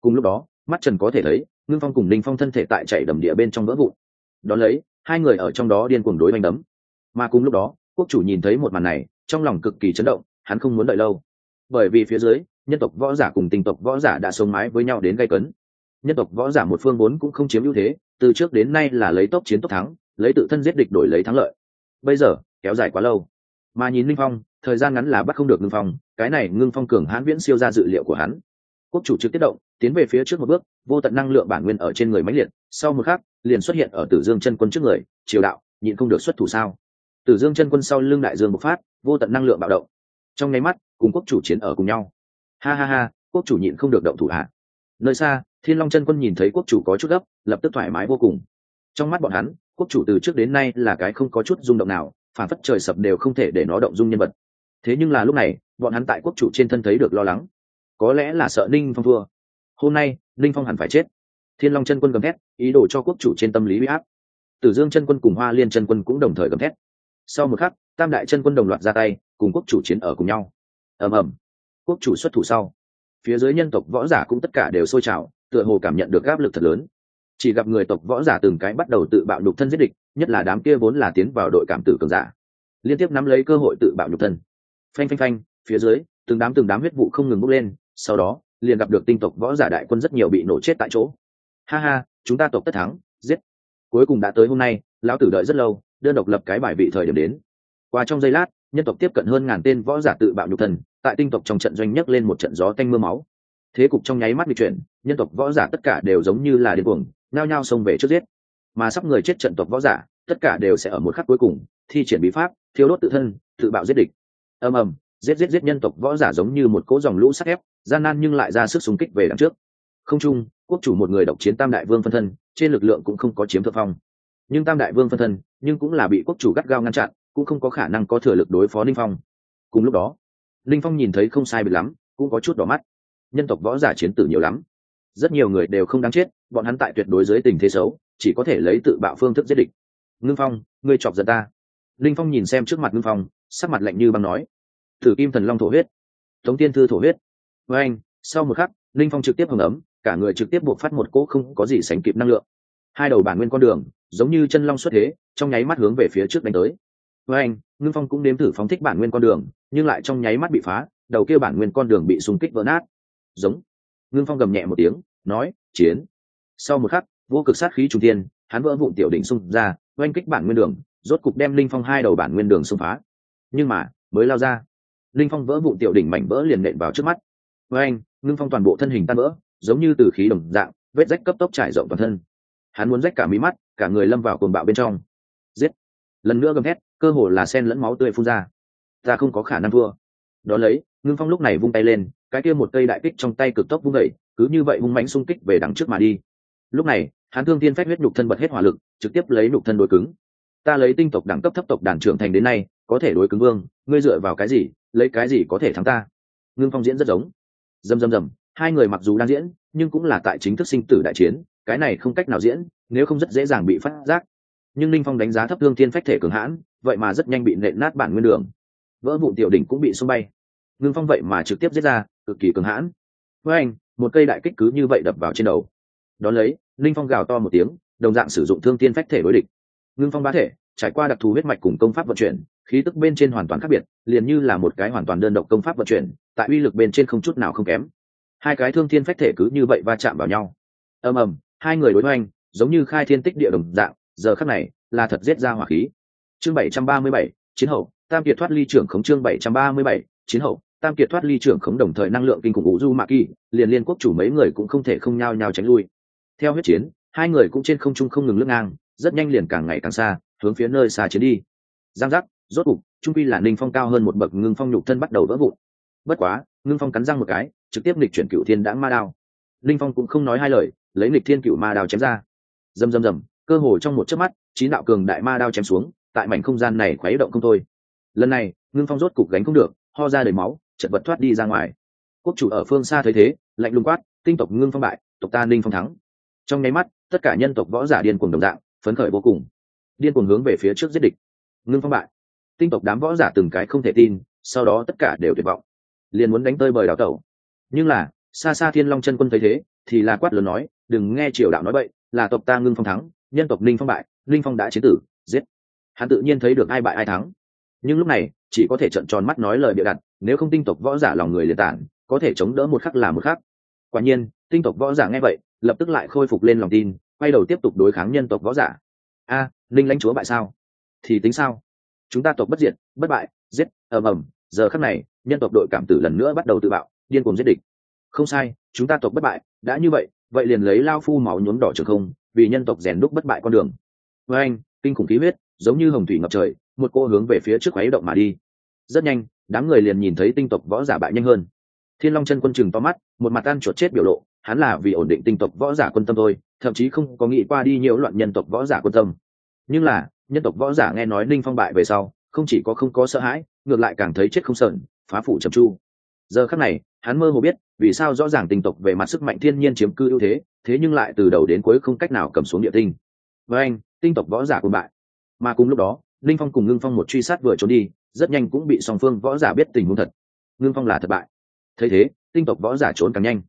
Speaker 1: cùng lúc đó mắt trần có thể thấy ngưng phong cùng linh phong thân thể tại chạy đầm địa bên trong vỡ vụn. Đón lấy hai người ở trong đó điên cuồng đối oanh đấm. Mà cùng lúc đó quốc chủ nhìn thấy một màn này trong lòng cực kỳ chấn động hắn không muốn đợi lâu. Bởi vì phía dưới, nhân tộc võ giả cùng tình tộc võ giả đã sống mái với nhau đến gây cấn. Nhân tộc võ giả một phương vốn cũng không chiếm ưu thế, từ trước đến nay là lấy tốc chiến tốc thắng, lấy tự thân giết địch đổi lấy thắng lợi. Bây giờ, kéo dài quá lâu. Mà nhìn linh phong, thời gian ngắn là bắt không được ngưng phong, cái này ngưng phong cường hãn viễn siêu ra dự liệu của hắn. Quốc chủ trực tiếp động, tiến về phía trước một bước, vô tận năng lượng bản nguyên ở trên người máy liệt, sau một khắc, liền xuất hiện ở tử dương chân quân trước người, triều đạo, nhịn không được xuất thủ sao? Tử dương chân quân sau lưng đại dương bộc phát, vô tận năng lượng bạo động trong nháy mắt, cùng quốc chủ chiến ở cùng nhau. Ha ha ha, quốc chủ nhịn không được động thủ hạ nơi xa, thiên long chân quân nhìn thấy quốc chủ có chút gấp, lập tức thoải mái vô cùng. Trong mắt bọn hắn, quốc chủ từ trước đến nay là cái không có chút rung động nào, phản phất trời sập đều không thể để nó động dung nhân vật. Thế nhưng là lúc này, bọn hắn tại quốc chủ trên thân thấy được lo lắng. Có lẽ là sợ ninh phong thua. Hôm nay, ninh phong hẳn phải chết. Thiên long chân quân gầm thét, ý đồ cho quốc chủ trên tâm lý huy áp. Tử dương chân quân cùng hoa liên chân quân cũng đồng thời gầm thét. Sau một khắc tam đại chân quân đồng loạt ra tay, cùng quốc chủ chiến ở cùng nhau. Ầm ầm. Quốc chủ xuất thủ sau, phía dưới nhân tộc võ giả cũng tất cả đều sôi trào, tựa hồ cảm nhận được áp lực thật lớn. Chỉ gặp người tộc võ giả từng cái bắt đầu tự bạo nhục thân giết địch, nhất là đám kia vốn là tiến vào đội cảm tử cường giả. Liên tiếp nắm lấy cơ hội tự bạo nhục thân. Phanh phanh phanh, phía dưới, từng đám từng đám huyết vụ không ngừng bốc lên, sau đó, liền gặp được tinh tộc võ giả đại quân rất nhiều bị nổ chết tại chỗ. Ha ha, chúng ta tộc tất thắng, giết. Cuối cùng đã tới hôm nay, lão tử đợi rất lâu, đơn độc lập cái bài vị thời điểm đến qua trong giây lát, nhân tộc tiếp cận hơn ngàn tên võ giả tự bạo nhục thần, tại tinh tộc trong trận doanh nhấc lên một trận gió tanh mưa máu. Thế cục trong nháy mắt bị chuyển, nhân tộc võ giả tất cả đều giống như là điên cuồng nao nhao xông về trước giết. Mà sắp người chết trận tộc võ giả, tất cả đều sẽ ở một khắc cuối cùng, thi triển bí pháp thiếu đốt tự thân, tự bạo giết địch. Ầm ầm, giết giết giết nhân tộc võ giả giống như một cỗ dòng lũ sắt ép gian nan nhưng lại ra sức súng kích về đằng trước. Không chung, quốc chủ một người độc chiến tam đại vương phân thân, trên lực lượng cũng không có chiếm thượng phong. Nhưng tam đại vương phân thân, nhưng cũng là bị quốc chủ gắt gao ngăn chặn cũng không có khả năng có thừa lực đối phó linh phong. Cùng lúc đó linh phong nhìn thấy không sai bị lắm, cũng có chút đỏ mắt. Nhân tộc võ giả chiến tử nhiều lắm. Rất nhiều người đều không đáng chết, bọn hắn tại tuyệt đối dưới tình thế xấu, chỉ có thể lấy tự bạo phương thức giết địch. Ngưng phong, ngươi chọc giận ta. Linh phong nhìn xem trước mặt ngưng phong, sắc mặt lạnh như băng nói. Thử kim thần long thổ huyết. Tống tiên thư thổ huyết. Với anh, sau một khắc linh phong trực tiếp hưởng ấm, cả người trực tiếp buộc phát một cỗ không có gì sánh kịp năng lượng. Hai đầu bản nguyên con đường, giống như chân long xuất thế, trong nháy mắt hướng về phía trước đánh tới với anh ngưng phong cũng nếm thử phóng thích bản nguyên con đường nhưng lại trong nháy mắt bị phá đầu kia bản nguyên con đường bị xung kích vỡ nát. Giống. Ngưng phong gầm nhẹ một tiếng nói chiến. Sau một khắc vô cực sát khí trung tiên hắn vỡ vụn tiểu đỉnh xung ra oanh kích bản nguyên đường rốt cục đem linh phong hai đầu bản nguyên đường xung phá. Nhưng mà mới lao ra. Linh phong vỡ vụn tiểu đỉnh mảnh vỡ liền nện vào trước mắt. Anh, ngưng phong toàn bộ thân hình tan vỡ giống như từ khí đồng dạng vết rách cấp tốc trải rộng toàn thân. Hắn muốn rách cả mí mắt cả người lâm vào cuồng bạo bên trong. Giết. Lần nữa gầm thét cơ hồ là sen lẫn máu tươi phun ra. Ta không có khả năng thua. Đó lấy, ngưng phong lúc này vung tay lên, cái kia một cây đại kích trong tay cực tốc vung đẩy cứ như vậy hung mãnh xung kích về đằng trước mà đi. Lúc này hắn thương tiên phép huyết nhục thân bật hết hỏa lực, trực tiếp lấy nhục thân đối cứng. Ta lấy tinh tộc đẳng cấp thấp tộc đàn trưởng thành đến nay, có thể đối cứng vương, ngươi dựa vào cái gì, lấy cái gì có thể thắng ta? Ngưng phong diễn rất giống. Dầm dầm dầm, hai người mặc dù đang diễn, nhưng cũng là tại chính thức sinh tử đại chiến, cái này không cách nào diễn, nếu không rất dễ dàng bị phát giác. Nhưng linh phong đánh giá thấp thương thiên phách thể cường hãn vậy mà rất nhanh bị nện nát bản nguyên đường. Vỡ vụ tiểu đỉnh cũng bị xung bay. Ngưng phong vậy mà trực tiếp giết ra, cực kỳ cường hãn. Với anh, một cây đại kích cứ như vậy đập vào trên đầu. Đón lấy, linh phong gào to một tiếng, đồng dạng sử dụng thương tiên phách thể đối địch. Ngưng phong bá thể, trải qua đặc thù huyết mạch cùng công pháp vận chuyển, khí tức bên trên hoàn toàn khác biệt, liền như là một cái hoàn toàn đơn độc công pháp vận chuyển, tại uy lực bên trên không chút nào không kém. Hai cái thương thiên phách thể cứ như vậy va chạm vào nhau. Ầm ầm, hai người đối hoành giống như khai thiên tích địa đồng dạng, giờ khắc này, là thật giết ra hỏa khí chương bảy trăm ba mươi bảy, chiến hậu, tam kiệt thoát ly trưởng khống chương bảy trăm ba mươi bảy, chiến hậu, tam kiệt thoát ly trưởng khống đồng thời năng lượng kinh khủng vũ du mạ kỳ, liền liên quốc chủ mấy người cũng không thể không nhao nhao tránh lui. Theo huyết chiến, hai người cũng trên không trung không ngừng lướt ngang, rất nhanh liền càng ngày càng xa, hướng phía nơi xa chiến đi. Giang giác, rốt cục, trung quy là ninh phong cao hơn một bậc, ngưng phong nhục thân bắt đầu vỡ vụn. Bất quá, ngưng phong cắn răng một cái, trực tiếp nghịch chuyển cựu thiên đãng ma đao. Ninh phong cũng không nói hai lời, lấy nghịch thiên cựu ma đao chém ra. Rầm rầm rầm, cơ hồ trong một chớp mắt, chín đạo cường đại ma đao chém xuống tại mảnh không gian này khuấy động không thôi. Lần này, ngưng phong rốt cục gánh không được, ho ra đầy máu, chật vật thoát đi ra ngoài. Quốc chủ ở phương xa thấy thế, lạnh lùng quát, tinh tộc ngưng phong bại, tộc ta ninh phong thắng. Trong nháy mắt, tất cả nhân tộc võ giả điên cuồng đồng dạng, phấn khởi vô cùng. Điên cuồng hướng về phía trước giết địch. Ngưng phong bại. Tinh tộc đám võ giả từng cái không thể tin, sau đó tất cả đều tuyệt vọng. Liền muốn đánh tơi bời đào tẩu. Nhưng là, xa xa thiên long chân quân thấy thế, thì là quát lớn nói, đừng nghe triều đạo nói bậy, là tộc ta ngưng phong thắng, nhân tộc ninh phong bại, ninh phong đã chiến tử hắn tự nhiên thấy được ai bại ai thắng. Nhưng lúc này chỉ có thể trận tròn mắt nói lời bịa đặt nếu không tinh tộc võ giả lòng người liệt tản có thể chống đỡ một khắc là một khắc. Quả nhiên tinh tộc võ giả nghe vậy lập tức lại khôi phục lên lòng tin quay đầu tiếp tục đối kháng nhân tộc võ giả. A à, linh lãnh chúa bại sao? Thì tính sao? Chúng ta tộc bất diệt bất bại giết ầm ầm. Giờ khắc này nhân tộc đội cảm tử lần nữa bắt đầu tự bạo điên cuồng giết địch. Không sai chúng ta tộc bất bại đã như vậy vậy liền lấy lao phu máu nhuốm đỏ trường không vì nhân tộc rèn đúc bất bại con đường. Với anh kinh khủng khí huyết giống như hồng thủy ngập trời, một cô hướng về phía trước khuấy động mà đi. Rất nhanh, đám người liền nhìn thấy tinh tộc võ giả bại nhanh hơn. Thiên long chân quân chừng to mắt, một mặt ăn chuột chết biểu lộ, hắn là vì ổn định tinh tộc võ giả quân tâm thôi, thậm chí không có nghĩ qua đi nhiều loạn nhân tộc võ giả quân tâm. Nhưng là, nhân tộc võ giả nghe nói ninh phong bại về sau, không chỉ có không có sợ hãi, ngược lại càng thấy chết không sợn, phá phủ trầm chu giờ khắc này, hắn mơ hồ biết, vì sao rõ ràng tinh tộc về mặt sức mạnh thiên nhiên chiếm cư ưu thế thế nhưng lại từ đầu đến cuối không cách nào cầm xuống địa tinh. Với anh, tinh tộc võ giả quân bại mà cùng lúc đó, linh phong cùng ngưng phong một truy sát vừa trốn đi, rất nhanh cũng bị song phương võ giả biết tình huống thật. Ngưng phong là thất bại. Thấy thế, tinh tộc võ giả trốn càng nhanh.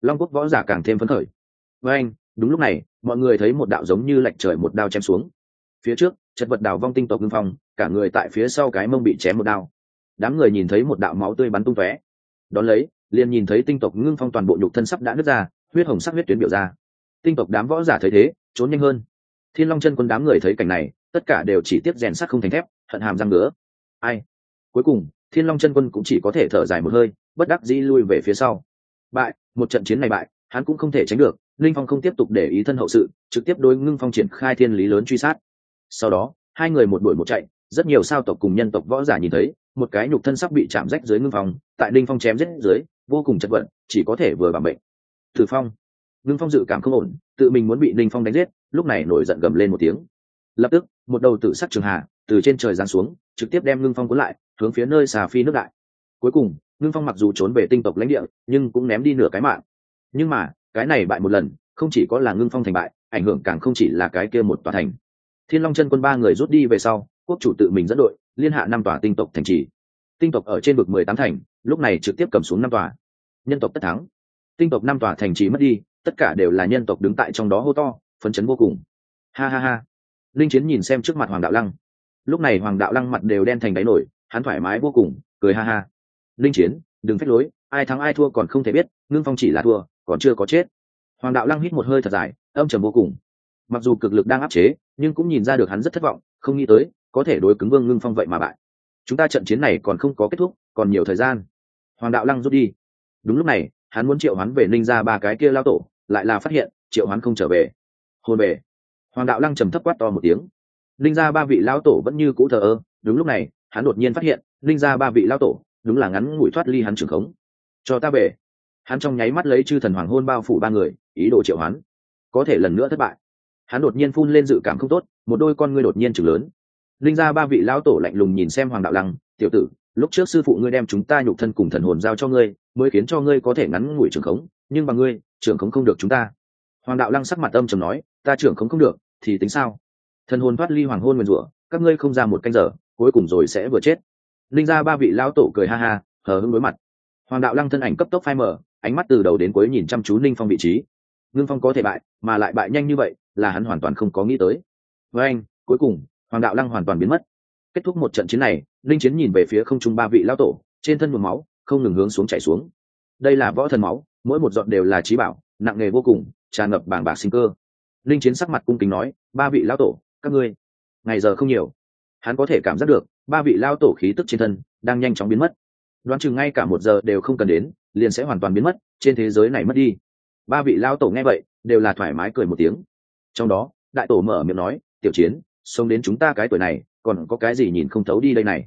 Speaker 1: Long quốc võ giả càng thêm phấn khởi. Với anh, đúng lúc này, mọi người thấy một đạo giống như lạnh trời một đao chém xuống. Phía trước, chật vật đào vong tinh tộc ngưng phong, cả người tại phía sau cái mông bị chém một đao. Đám người nhìn thấy một đạo máu tươi bắn tung tóe. Đón lấy, liền nhìn thấy tinh tộc ngưng phong toàn bộ nhục thân sắp đã nứt ra, huyết hồng sắc huyết tuyến biểu ra. Tinh tộc đám võ giả thấy thế, trốn nhanh hơn. Thiên long chân quân đám người thấy cảnh này tất cả đều chỉ tiếp rèn sắt không thành thép, hận hàm răng nữa ai? Cuối cùng, thiên long chân quân cũng chỉ có thể thở dài một hơi, bất đắc dĩ lui về phía sau. Bại, một trận chiến này bại, hắn cũng không thể tránh được, linh phong không tiếp tục để ý thân hậu sự, trực tiếp đối ngưng phong triển khai thiên lý lớn truy sát. Sau đó, hai người một đuổi một chạy, rất nhiều sao tộc cùng nhân tộc võ giả nhìn thấy, một cái nhục thân sắp bị chạm rách dưới ngưng phong, tại linh phong chém rết dưới, vô cùng chật vật, chỉ có thể vừa bằng bệnh. Thử phong. Ngưng phong dự cảm không ổn, tự mình muốn bị linh phong đánh giết, lúc này nổi giận gầm lên một tiếng lập tức, một đầu tử sắc trường hạ từ trên trời giáng xuống, trực tiếp đem ngưng phong cuốn lại, hướng phía nơi xà phi nước đại. Cuối cùng, ngưng phong mặc dù trốn về tinh tộc lãnh địa, nhưng cũng ném đi nửa cái mạng. Nhưng mà, cái này bại một lần, không chỉ có là ngưng phong thành bại, ảnh hưởng càng không chỉ là cái kia một tòa thành. Thiên long chân quân ba người rút đi về sau, quốc chủ tự mình dẫn đội, liên hạ năm tòa tinh tộc thành trì. Tinh tộc ở trên vực mười tám thành, lúc này trực tiếp cầm xuống năm tòa. Nhân tộc tất thắng. Tinh tộc năm tòa thành trì mất đi, tất cả đều là nhân tộc đứng tại trong đó hô to, phấn chấn vô cùng. Ha ha ha linh chiến nhìn xem trước mặt hoàng đạo lăng. Lúc này hoàng đạo lăng mặt đều đen thành đáy nổi, hắn thoải mái vô cùng, cười ha ha. Linh chiến, đừng phép lối, ai thắng ai thua còn không thể biết, ngưng phong chỉ là thua, còn chưa có chết. Hoàng đạo lăng hít một hơi thật dài, âm trầm vô cùng. Mặc dù cực lực đang áp chế, nhưng cũng nhìn ra được hắn rất thất vọng, không nghĩ tới, có thể đối cứng vương ngưng phong vậy mà bại. Chúng ta trận chiến này còn không có kết thúc, còn nhiều thời gian. Hoàng đạo lăng rút đi. Đúng lúc này, hắn muốn triệu hắn về ninh ra ba cái kia lao tổ, lại là phát hiện, triệu hắn không trở về. Hôn về hoàng đạo lăng trầm thấp quát to một tiếng. Linh ra ba vị lao tổ vẫn như cũ thờ ơ. Đúng lúc này, hắn đột nhiên phát hiện, linh ra ba vị lao tổ đúng là ngắn ngủi thoát ly hắn trường khống. Cho ta về. Hắn trong nháy mắt lấy chư thần hoàng hôn bao phủ ba người, ý đồ triệu hắn có thể lần nữa thất bại. Hắn đột nhiên phun lên dự cảm không tốt, một đôi con ngươi đột nhiên chừng lớn. Linh ra ba vị lão tổ lạnh lùng nhìn xem hoàng đạo lăng, tiểu tử, lúc trước sư phụ ngươi đem chúng ta nhục thân cùng thần hồn giao cho ngươi, mới khiến cho ngươi có thể ngắn ngủi trường khống, nhưng bằng ngươi, trường khống không được chúng ta. Hoàng đạo lăng sắc mặt âm trầm nói, ta trưởng khống không được thì tính sao? Thần hồn thoát ly hoàng hôn nguyền rủa, các ngươi không ra một canh giờ, cuối cùng rồi sẽ vừa chết. Linh ra ba vị lão tổ cười ha ha, hờ hưng đối mặt. Hoàng đạo lăng thân ảnh cấp tốc phai mở ánh mắt từ đầu đến cuối nhìn chăm chú ninh phong vị trí. Ngưng phong có thể bại, mà lại bại nhanh như vậy, là hắn hoàn toàn không có nghĩ tới. Với anh, cuối cùng, hoàng đạo lăng hoàn toàn biến mất. Kết thúc một trận chiến này linh chiến nhìn về phía không trung ba vị lão tổ, trên thân một máu, không ngừng hướng xuống chảy xuống. Đây là võ thần máu, mỗi một giọt đều là trí bảo, nặng nghề vô cùng, tràn ngập bàng bạc sinh cơ linh chiến sắc mặt cung kính nói, ba vị lao tổ, các ngươi, ngày giờ không nhiều. Hắn có thể cảm giác được, ba vị lao tổ khí tức trên thân đang nhanh chóng biến mất. Đoán chừng ngay cả một giờ đều không cần đến, liền sẽ hoàn toàn biến mất, trên thế giới này mất đi. Ba vị lao tổ nghe vậy, đều là thoải mái cười một tiếng. Trong đó, đại tổ mở miệng nói, tiểu chiến, sống đến chúng ta cái tuổi này, còn có cái gì nhìn không thấu đi đây này?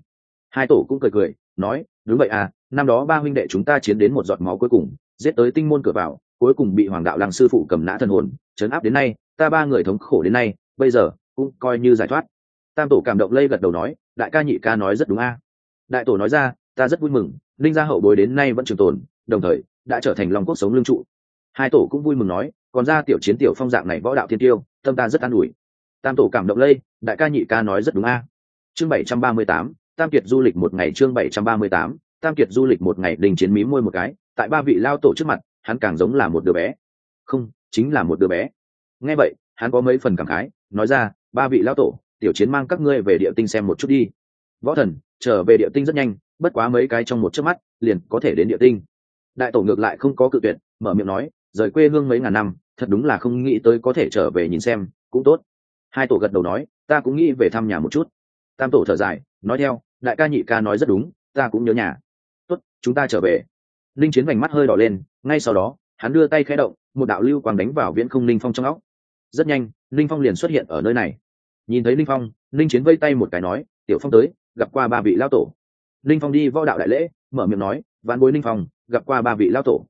Speaker 1: Hai tổ cũng cười cười, nói, đúng vậy à năm đó ba huynh đệ chúng ta chiến đến một giọt máu cuối cùng, giết tới tinh môn cửa vào cuối cùng bị hoàng đạo lăng sư phụ cầm nã thân hồn chấn áp đến nay, ta ba người thống khổ đến nay, bây giờ, cũng coi như giải thoát. Tam tổ cảm động lây gật đầu nói, đại ca nhị ca nói rất đúng a. Đại tổ nói ra, ta rất vui mừng linh gia hậu bối đến nay vẫn trường tồn, đồng thời, đã trở thành lòng quốc sống lương trụ. Hai tổ cũng vui mừng nói, còn ra tiểu chiến tiểu phong dạng này võ đạo thiên tiêu, tâm ta rất an ủi. Tam tổ cảm động lây, đại ca nhị ca nói rất đúng a. Chương bảy trăm ba mươi tám, tam kiệt du lịch một ngày chương bảy trăm ba mươi tám, tam kiệt du lịch một ngày đình chiến mí môi một cái, tại ba vị lao tổ trước mặt hắn càng giống là một đứa bé. Không, chính là một đứa bé. Nghe vậy, hắn có mấy phần cảm khái, nói ra, ba vị lao tổ, tiểu chiến mang các ngươi về địa tinh xem một chút đi. Võ thần, trở về địa tinh rất nhanh, bất quá mấy cái trong một chớp mắt, liền có thể đến địa tinh. Đại tổ ngược lại không có cự tuyệt, mở miệng nói, rời quê hương mấy ngàn năm, thật đúng là không nghĩ tới có thể trở về nhìn xem, cũng tốt. Hai tổ gật đầu nói, ta cũng nghĩ về thăm nhà một chút. Tam tổ thở dài, nói theo, đại ca nhị ca nói rất đúng, ta cũng nhớ nhà. Tốt, chúng ta trở về linh chiến vành mắt hơi đỏ lên, ngay sau đó, hắn đưa tay khẽ động, một đạo lưu quang đánh vào viễn không linh phong trong óc. Rất nhanh, linh phong liền xuất hiện ở nơi này. Nhìn thấy linh phong, linh chiến vây tay một cái nói, tiểu phong tới, gặp qua ba vị lao tổ. Linh phong đi võ đạo đại lễ, mở miệng nói ván bối linh phong, gặp qua ba vị lao tổ.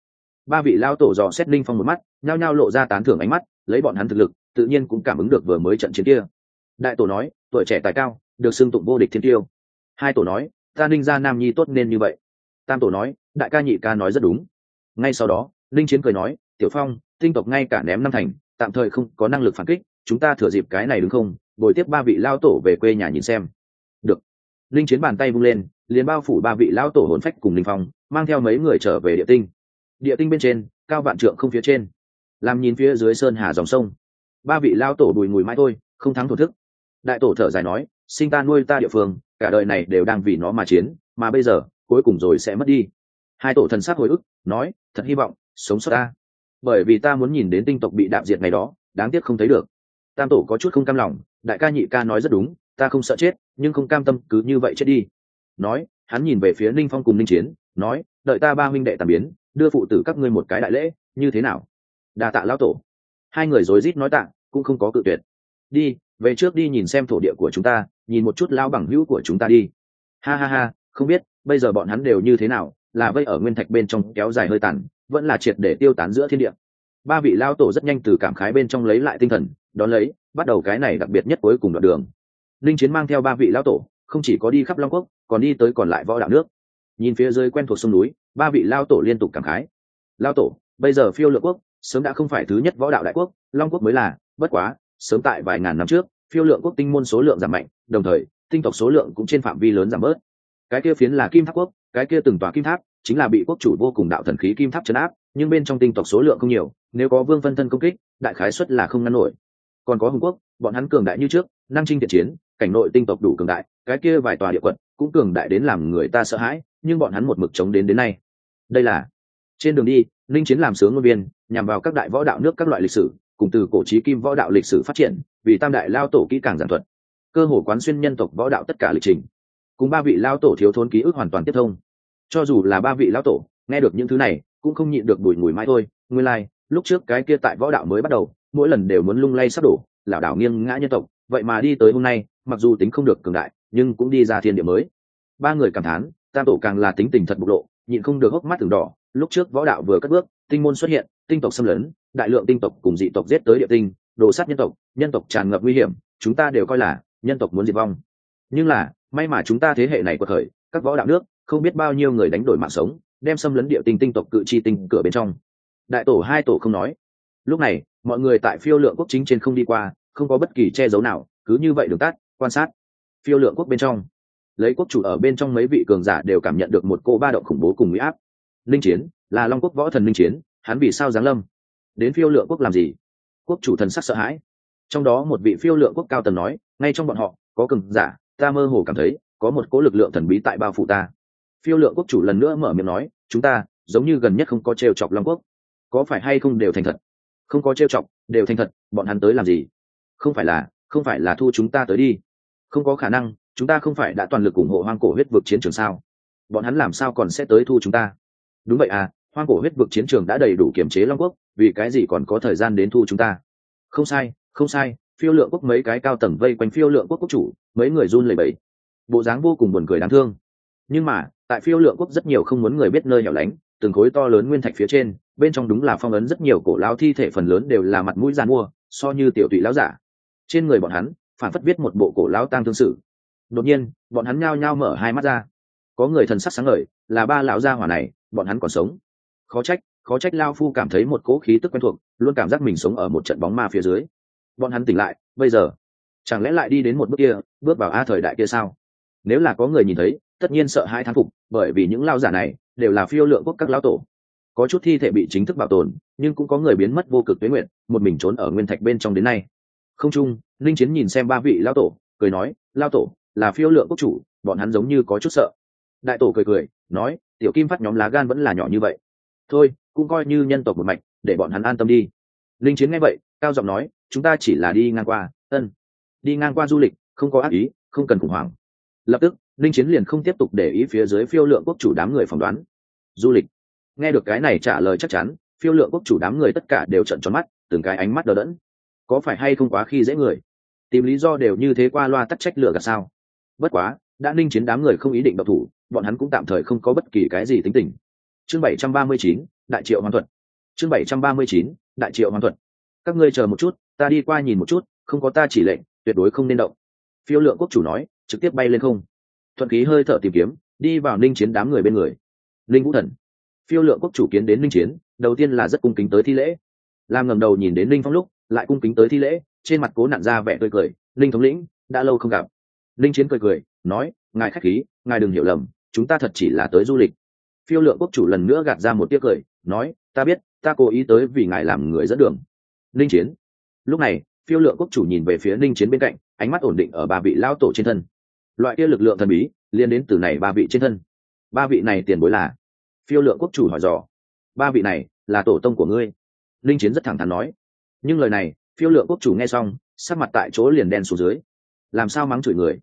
Speaker 1: Ba vị lao tổ dò xét linh phong một mắt, nhao nhao lộ ra tán thưởng ánh mắt, lấy bọn hắn thực lực, tự nhiên cũng cảm ứng được vừa mới trận chiến kia. Đại tổ nói, tuổi trẻ tài cao, được xưng tụng vô địch thiên tiêu. Hai tổ nói, ta ninh gia nam nhi tốt nên như vậy tam tổ nói, đại ca nhị ca nói rất đúng. Ngay sau đó, linh chiến cười nói, tiểu phong, tinh tộc ngay cả ném năm thành, tạm thời không có năng lực phản kích, chúng ta thừa dịp cái này đúng không, bồi tiếp ba vị lao tổ về quê nhà nhìn xem. Được. Linh chiến bàn tay vung lên, liền bao phủ ba vị lao tổ hồn phách cùng linh phong, mang theo mấy người trở về địa tinh. Địa tinh bên trên, cao vạn trượng không phía trên. Làm nhìn phía dưới sơn hà dòng sông. Ba vị lao tổ đùi ngùi mãi thôi, không thắng thổ thức. Đại tổ thở dài nói, sinh ta nuôi ta địa phương, cả đời này đều đang vì nó mà chiến, mà bây giờ cuối cùng rồi sẽ mất đi. Hai tổ thần sắc hồi ức, nói, thật hy vọng, sống sót ta. Bởi vì ta muốn nhìn đến tinh tộc bị đạm diệt ngày đó, đáng tiếc không thấy được. Tam tổ có chút không cam lòng, đại ca nhị ca nói rất đúng, ta không sợ chết, nhưng không cam tâm, cứ như vậy chết đi. Nói, hắn nhìn về phía ninh phong cùng ninh chiến, nói, đợi ta ba huynh đệ tàn biến, đưa phụ tử các ngươi một cái đại lễ, như thế nào? Đa tạ lão tổ. Hai người rối rít nói tạ, cũng không có cự tuyệt. Đi, về trước đi nhìn xem thổ địa của chúng ta, nhìn một chút lao bằng hữu của chúng ta đi. Ha ha ha, không biết bây giờ bọn hắn đều như thế nào, là vây ở nguyên thạch bên trong kéo dài hơi tàn, vẫn là triệt để tiêu tán giữa thiên địa. Ba vị lao tổ rất nhanh từ cảm khái bên trong lấy lại tinh thần, đón lấy, bắt đầu cái này đặc biệt nhất cuối cùng đoạn đường. Linh chiến mang theo ba vị lao tổ, không chỉ có đi khắp long quốc, còn đi tới còn lại võ đạo nước. Nhìn phía dưới quen thuộc sông núi, ba vị lao tổ liên tục cảm khái. Lao tổ, bây giờ phiêu lượng quốc, sớm đã không phải thứ nhất võ đạo đại quốc, long quốc mới là, bất quá, sớm tại vài ngàn năm trước, phiêu lượng quốc tinh môn số lượng giảm mạnh, đồng thời, tinh tộc số lượng cũng trên phạm vi lớn giảm bớt cái kia phiến là kim tháp quốc, cái kia từng tòa kim tháp, chính là bị quốc chủ vô cùng đạo thần khí kim tháp chấn áp, nhưng bên trong tinh tộc số lượng không nhiều, nếu có vương phân thân công kích, đại khái xuất là không ngăn nổi. Còn có hùng quốc, bọn hắn cường đại như trước, năng trinh thiện chiến, cảnh nội tinh tộc đủ cường đại, cái kia vài tòa địa quận cũng cường đại đến làm người ta sợ hãi, nhưng bọn hắn một mực chống đến đến nay. Đây là, trên đường đi linh chiến làm sướng ngôn viên, nhằm vào các đại võ đạo nước các loại lịch sử, cùng từ cổ trí kim võ đạo lịch sử phát triển, vì tam đại lao tổ kỹ càng giảng thuật. Cơ hồ quán xuyên nhân tộc võ đạo tất cả lịch trình cùng ba vị lao tổ thiếu thốn ký ức hoàn toàn tiếp thông. Cho dù là ba vị lao tổ nghe được những thứ này cũng không nhịn được đùi mùi mai thôi. Nguyên lai、like, lúc trước cái kia tại võ đạo mới bắt đầu mỗi lần đều muốn lung lay sắp đổ lảo đảo nghiêng ngã nhân tộc. Vậy mà đi tới hôm nay mặc dù tính không được cường đại nhưng cũng đi ra thiên địa mới. Ba người cảm thán tam tổ càng là tính tình thật bộc lộ nhịn không được hốc mắt từng đỏ. Lúc trước võ đạo vừa cất bước tinh môn xuất hiện tinh tộc xâm lấn đại lượng tinh tộc cùng dị tộc giết tới địa tinh đồ sát nhân tộc nhân tộc tràn ngập nguy hiểm chúng ta đều coi là nhân tộc muốn diệt vong. Nhưng là may mà chúng ta thế hệ này quật thời các võ đạo nước, không biết bao nhiêu người đánh đổi mạng sống, đem xâm lấn địa tinh tinh tộc cự chi tinh cửa bên trong. Đại tổ hai tổ không nói. Lúc này, mọi người tại phiêu lượng quốc chính trên không đi qua, không có bất kỳ che giấu nào, cứ như vậy đường tắt, quan sát. Phiêu lượng quốc bên trong. Lấy quốc chủ ở bên trong mấy vị cường giả đều cảm nhận được một cô ba động khủng bố cùng mỹ áp. Linh chiến, là long quốc võ thần linh chiến, hắn vì sao giáng lâm? Đến phiêu lượng quốc làm gì? Quốc chủ thần sắc sợ hãi. Trong đó một vị phiêu lượng quốc cao tần nói, ngay trong bọn họ, có cường giả ta mơ hồ cảm thấy có một cỗ lực lượng thần bí tại bao phủ ta. Phiêu lượng quốc chủ lần nữa mở miệng nói, chúng ta giống như gần nhất không có trêu chọc long quốc. Có phải hay không đều thành thật? Không có trêu chọc, đều thành thật, bọn hắn tới làm gì? Không phải là, không phải là thu chúng ta tới đi. Không có khả năng, chúng ta không phải đã toàn lực ủng hộ hoang cổ huyết vực chiến trường sao? Bọn hắn làm sao còn sẽ tới thu chúng ta? Đúng vậy à hoang cổ huyết vực chiến trường đã đầy đủ kiểm chế long quốc, vì cái gì còn có thời gian đến thu chúng ta? Không sai không sai phiêu lượng quốc mấy cái cao tầng vây quanh phiêu lượng quốc quốc chủ, mấy người run lẩy bẩy. Bộ dáng vô cùng buồn cười đáng thương. Nhưng mà, tại phiêu lượng quốc rất nhiều không muốn người biết nơi hẻo lánh, từng khối to lớn nguyên thạch phía trên, bên trong đúng là phong ấn rất nhiều cổ lao thi thể phần lớn đều là mặt mũi gian mua, so như tiểu tụy lão giả. Trên người bọn hắn, phản phất viết một bộ cổ lao tang thương sự. Đột nhiên, bọn hắn nhao nhao mở hai mắt ra. Có người thần sắc sáng ngời, là ba lão gia hỏa này, bọn hắn còn sống. Khó trách khó trách lao phu cảm thấy một cỗ khí tức quen thuộc, luôn cảm giác mình sống ở một trận bóng ma phía dưới bọn hắn tỉnh lại, bây giờ, chẳng lẽ lại đi đến một bước kia, bước vào a thời đại kia sao? Nếu là có người nhìn thấy, tất nhiên sợ hai thán phục, bởi vì những lao giả này đều là phiêu lượng quốc các lão tổ. Có chút thi thể bị chính thức bảo tồn, nhưng cũng có người biến mất vô cực tuế nguyện một mình trốn ở nguyên thạch bên trong đến nay. Không chung, linh chiến nhìn xem ba vị lao tổ, cười nói lao tổ, là phiêu lượng quốc chủ, bọn hắn giống như có chút sợ. Đại tổ cười cười, nói, tiểu kim phát nhóm lá gan vẫn là nhỏ như vậy. Thôi, cũng coi như nhân tộc một mạch, để bọn hắn an tâm đi. Linh chiến nghe vậy, cao giọng nói chúng ta chỉ là đi ngang qua, ân, đi ngang qua du lịch, không có ác ý, không cần khủng hoảng. Lập tức linh chiến liền không tiếp tục để ý phía dưới phiêu lượng quốc chủ đám người phỏng đoán. Du lịch. Nghe được cái này trả lời chắc chắn, phiêu lượng quốc chủ đám người tất cả đều trận tròn mắt, từng cái ánh mắt đờ đẫn. Có phải hay không quá khi dễ người? Tìm lý do đều như thế qua loa tắt trách lựa cả sao? Bất quá, đã ninh chiến đám người không ý định độc thủ, bọn hắn cũng tạm thời không có bất kỳ cái gì tính tình. Chương bảy trăm ba mươi chín, đại triệu hoàn thuật. Chương bảy trăm ba mươi chín, đại triệu hoàn thuật. Các ngươi chờ một chút ta đi qua nhìn một chút, không có ta chỉ lệnh, tuyệt đối không nên động. Phiêu lượng quốc chủ nói, trực tiếp bay lên không. Thuận khí hơi thở tìm kiếm, đi vào ninh chiến đám người bên người. Linh vũ thần. Phiêu lượng quốc chủ kiến đến ninh chiến, đầu tiên là rất cung kính tới thi lễ. Làm ngầm đầu nhìn đến linh phong lúc, lại cung kính tới thi lễ, trên mặt cố nặn ra vẻ tươi cười linh thống lĩnh, đã lâu không gặp. Linh chiến cười cười, nói, ngài khách khí, ngài đừng hiểu lầm, chúng ta thật chỉ là tới du lịch. Phiêu lượng quốc chủ lần nữa gạt ra một tiếc cười, nói, ta biết, ta cố ý tới vì ngài làm người dẫn đường. Linh chiến lúc này, phiêu lượng quốc chủ nhìn về phía linh chiến bên cạnh, ánh mắt ổn định ở ba vị lao tổ trên thân. Loại kia lực lượng thần bí liên đến từ này ba vị trên thân. Ba vị này tiền bối là? Phiêu lượng quốc chủ hỏi dò. Ba vị này, là tổ tông của ngươi. Linh chiến rất thẳng thắn nói. Nhưng lời này, phiêu lượng quốc chủ nghe xong, sắc mặt tại chỗ liền đen xuống dưới. Làm sao mắng chửi người?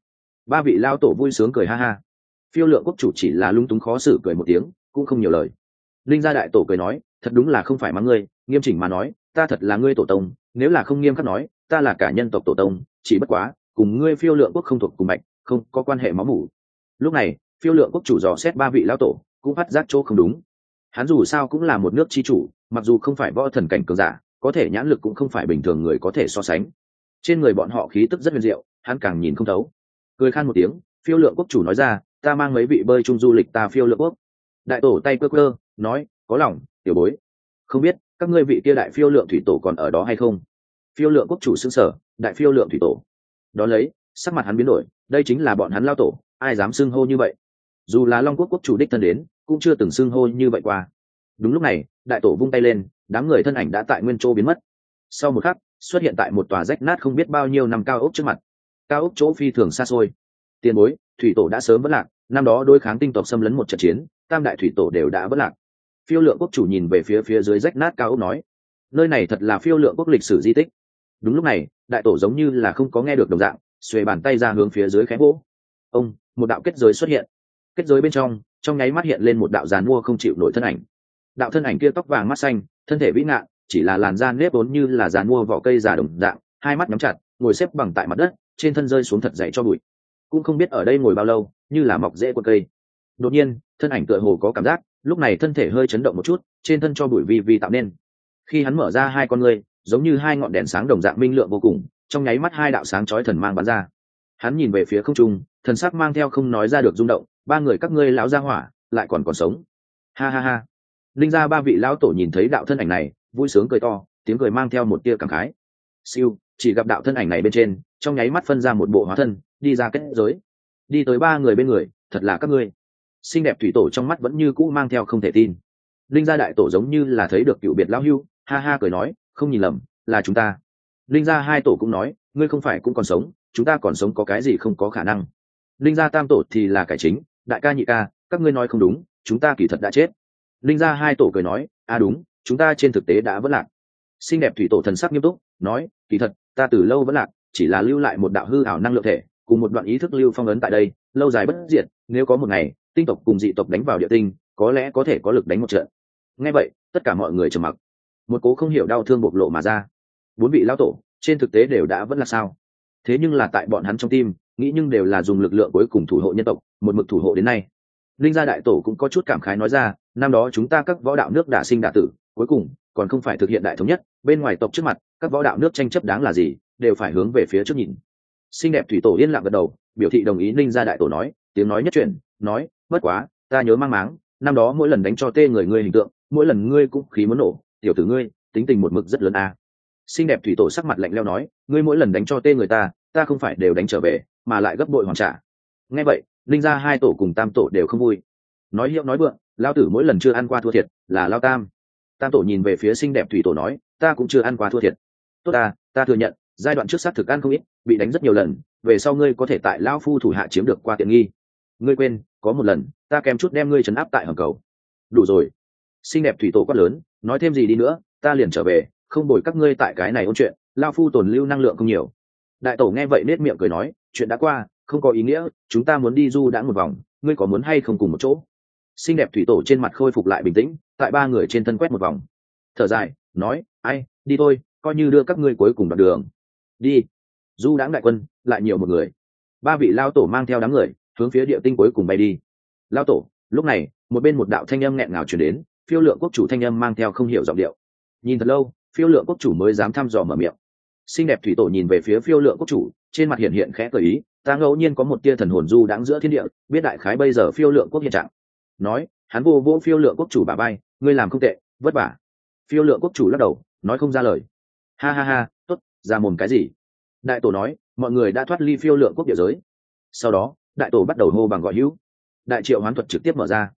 Speaker 1: Ba vị lao tổ vui sướng cười ha ha. Phiêu lượng quốc chủ chỉ là lung túng khó xử cười một tiếng, cũng không nhiều lời. Linh gia đại tổ cười nói, thật đúng là không phải mắng ngươi, nghiêm chỉnh mà nói, ta thật là ngươi tổ tông nếu là không nghiêm khắc nói, ta là cả nhân tộc tổ tông, chỉ bất quá, cùng ngươi phiêu lượng quốc không thuộc cùng mạch, không có quan hệ máu mủ. Lúc này, phiêu lượng quốc chủ dò xét ba vị lão tổ, cũng phát giác chỗ không đúng. Hắn dù sao cũng là một nước tri chủ, mặc dù không phải võ thần cảnh cường giả, có thể nhãn lực cũng không phải bình thường người có thể so sánh. Trên người bọn họ khí tức rất huyền diệu, hắn càng nhìn không thấu. Cười khan một tiếng, phiêu lượng quốc chủ nói ra, ta mang mấy vị bơi chung du lịch ta phiêu lượng quốc. Đại tổ tay cơ cơ nói, có lòng, tiểu bối. Không biết các ngươi vị kia đại phiêu lượng thủy tổ còn ở đó hay không? Phiêu lượng quốc chủ xưng sở, đại phiêu lượng thủy tổ. Đó lấy, sắc mặt hắn biến đổi, đây chính là bọn hắn lao tổ, ai dám xưng hô như vậy? Dù là long quốc quốc chủ đích thân đến, cũng chưa từng xưng hô như vậy qua. Đúng lúc này, đại tổ vung tay lên, đám người thân ảnh đã tại nguyên châu biến mất. Sau một khắc, xuất hiện tại một tòa rách nát không biết bao nhiêu năm cao ốc trước mặt. Cao ốc chỗ phi thường xa xôi. Tiền bối, thủy tổ đã sớm vất lạc, năm đó đối kháng tinh tộc xâm lấn một trận chiến, tam đại thủy tổ đều đã vất lạc phiêu lượng quốc chủ nhìn về phía phía dưới rách nát cao ốc nói, nơi này thật là phiêu lượng quốc lịch sử di tích. Đúng lúc này, đại tổ giống như là không có nghe được đồng dạng, xuề bàn tay ra hướng phía dưới khẽ gỗ ông, một đạo kết giới xuất hiện. Kết giới bên trong trong nháy mắt hiện lên một đạo giàn mua không chịu nổi thân ảnh. Đạo thân ảnh kia tóc vàng mắt xanh, thân thể vĩ ngạn chỉ là làn da nếp vốn như là giàn mua vỏ cây già đồng dạng, hai mắt nhắm chặt, ngồi xếp bằng tại mặt đất, trên thân rơi xuống thật dậy cho bụi. Cũng không biết ở đây ngồi bao lâu, như là mọc rễ của cây. Đột nhiên, thân ảnh tựa hồ có cảm giác lúc này thân thể hơi chấn động một chút, trên thân cho bụi vi vi tạo nên. Khi hắn mở ra hai con ngươi, giống như hai ngọn đèn sáng đồng dạng minh lượng vô cùng, trong nháy mắt hai đạo sáng chói thần mang bắn ra. Hắn nhìn về phía không trung, thần sắc mang theo không nói ra được rung động, ba người các ngươi lão gia hỏa, lại còn còn sống. Ha ha ha. Linh ra ba vị lão tổ nhìn thấy đạo thân ảnh này, vui sướng cười to, tiếng cười mang theo một tia cảm khái. Siêu, chỉ gặp đạo thân ảnh này bên trên, trong nháy mắt phân ra một bộ hóa thân, đi ra kết giới. Đi tới ba người bên người, thật là các ngươi xinh đẹp thủy tổ trong mắt vẫn như cũ mang theo không thể tin. Linh gia đại tổ giống như là thấy được cựu biệt lão hưu, ha ha cười nói, không nhìn lầm, là chúng ta. Linh gia hai tổ cũng nói, ngươi không phải cũng còn sống, chúng ta còn sống có cái gì không có khả năng. Linh gia tam tổ thì là cải chính, đại ca nhị ca, các ngươi nói không đúng, chúng ta kỳ thật đã chết. Linh gia hai tổ cười nói à đúng, chúng ta trên thực tế đã vẫn lạc. Xinh đẹp thủy tổ thần sắc nghiêm túc, nói, kỳ thật, ta từ lâu vẫn lạc, chỉ là lưu lại một đạo hư ảo năng lượng thể, cùng một đoạn ý thức lưu phong ấn tại đây, lâu dài bất diệt, nếu có một ngày tinh tộc cùng dị tộc đánh vào địa tinh có lẽ có thể có lực đánh một trận. Nghe vậy tất cả mọi người trầm mặc. Một cố không hiểu đau thương bộc lộ mà ra. Bốn vị lao tổ trên thực tế đều đã vẫn là sao? Thế nhưng là tại bọn hắn trong tim nghĩ nhưng đều là dùng lực lượng cuối cùng thủ hộ nhân tộc một mực thủ hộ đến nay. Linh gia đại tổ cũng có chút cảm khái nói ra năm đó chúng ta các võ đạo nước đả sinh đả tử cuối cùng còn không phải thực hiện đại thống nhất bên ngoài tộc trước mặt các võ đạo nước tranh chấp đáng là gì đều phải hướng về phía trước nhìn. Xinh đẹp thủy tổ yên lặng gật đầu biểu thị đồng ý Linh gia đại tổ nói tiếng nói nhất truyền, nói bất quá, ta nhớ mang máng, năm đó mỗi lần đánh cho tê người ngươi hình tượng, mỗi lần ngươi cũng khí muốn nổ, tiểu tử ngươi, tính tình một mực rất lớn a. À. xinh đẹp thủy tổ sắc mặt lạnh leo nói, ngươi mỗi lần đánh cho tê người ta ta không phải đều đánh trở về, mà lại gấp bội hoàn trả. Nghe vậy, linh gia hai tổ cùng tam tổ đều không vui. Nói hiệu nói vượng lao tử mỗi lần chưa ăn qua thua thiệt, là lao tam. Tam tổ nhìn về phía xinh đẹp thủy tổ nói, ta cũng chưa ăn qua thua thiệt. Tốt ta ta thừa nhận, giai đoạn trước sát thực ăn không ít, bị đánh rất nhiều lần, về sau ngươi có thể tại lao phu thủ hạ chiếm được qua tiện nghi. Ngươi quên có một lần, ta kèm chút đem ngươi trấn áp tại hầm cầu. Đủ rồi. Xinh đẹp thủy tổ quát lớn, nói thêm gì đi nữa, ta liền trở về, không bồi các ngươi tại cái này ôn chuyện, lao phu tồn lưu năng lượng không nhiều. Đại tổ nghe vậy nết miệng cười nói, chuyện đã qua, không có ý nghĩa, chúng ta muốn đi du đã một vòng, ngươi có muốn hay không cùng một chỗ? Xinh đẹp thủy tổ trên mặt khôi phục lại bình tĩnh, tại ba người trên thân quét một vòng. Thở dài, nói, ai, đi thôi, coi như đưa các ngươi cuối cùng đoạn đường. Đi. Du đãng đại quân, lại nhiều một người. Ba vị lao tổ mang theo đám người hướng phía địa tinh cuối cùng bay đi. Lao tổ, lúc này, một bên một đạo thanh âm nghẹn ngào chuyển đến, phiêu lượng quốc chủ thanh âm mang theo không hiểu giọng điệu. Nhìn thật lâu, phiêu lượng quốc chủ mới dám thăm dò mở miệng. Xinh đẹp thủy tổ nhìn về phía phiêu lượng quốc chủ, trên mặt hiện hiện khẽ cười ý, ta ngẫu nhiên có một tia thần hồn du đáng giữa thiên địa, biết đại khái bây giờ phiêu lượng quốc hiện trạng. Nói, hắn vô vô phiêu lượng quốc chủ bà bay, ngươi làm không tệ, vất vả. Phiêu lượng quốc chủ lắc đầu, nói không ra lời. Ha ha ha t ố t ra mồm cái gì? Đại tổ nói, mọi người đã thoát ly phiêu lượng quốc địa giới. Sau đó đại tổ bắt đầu hô bằng gọi hữu. Đại triệu hoán thuật trực tiếp mở ra.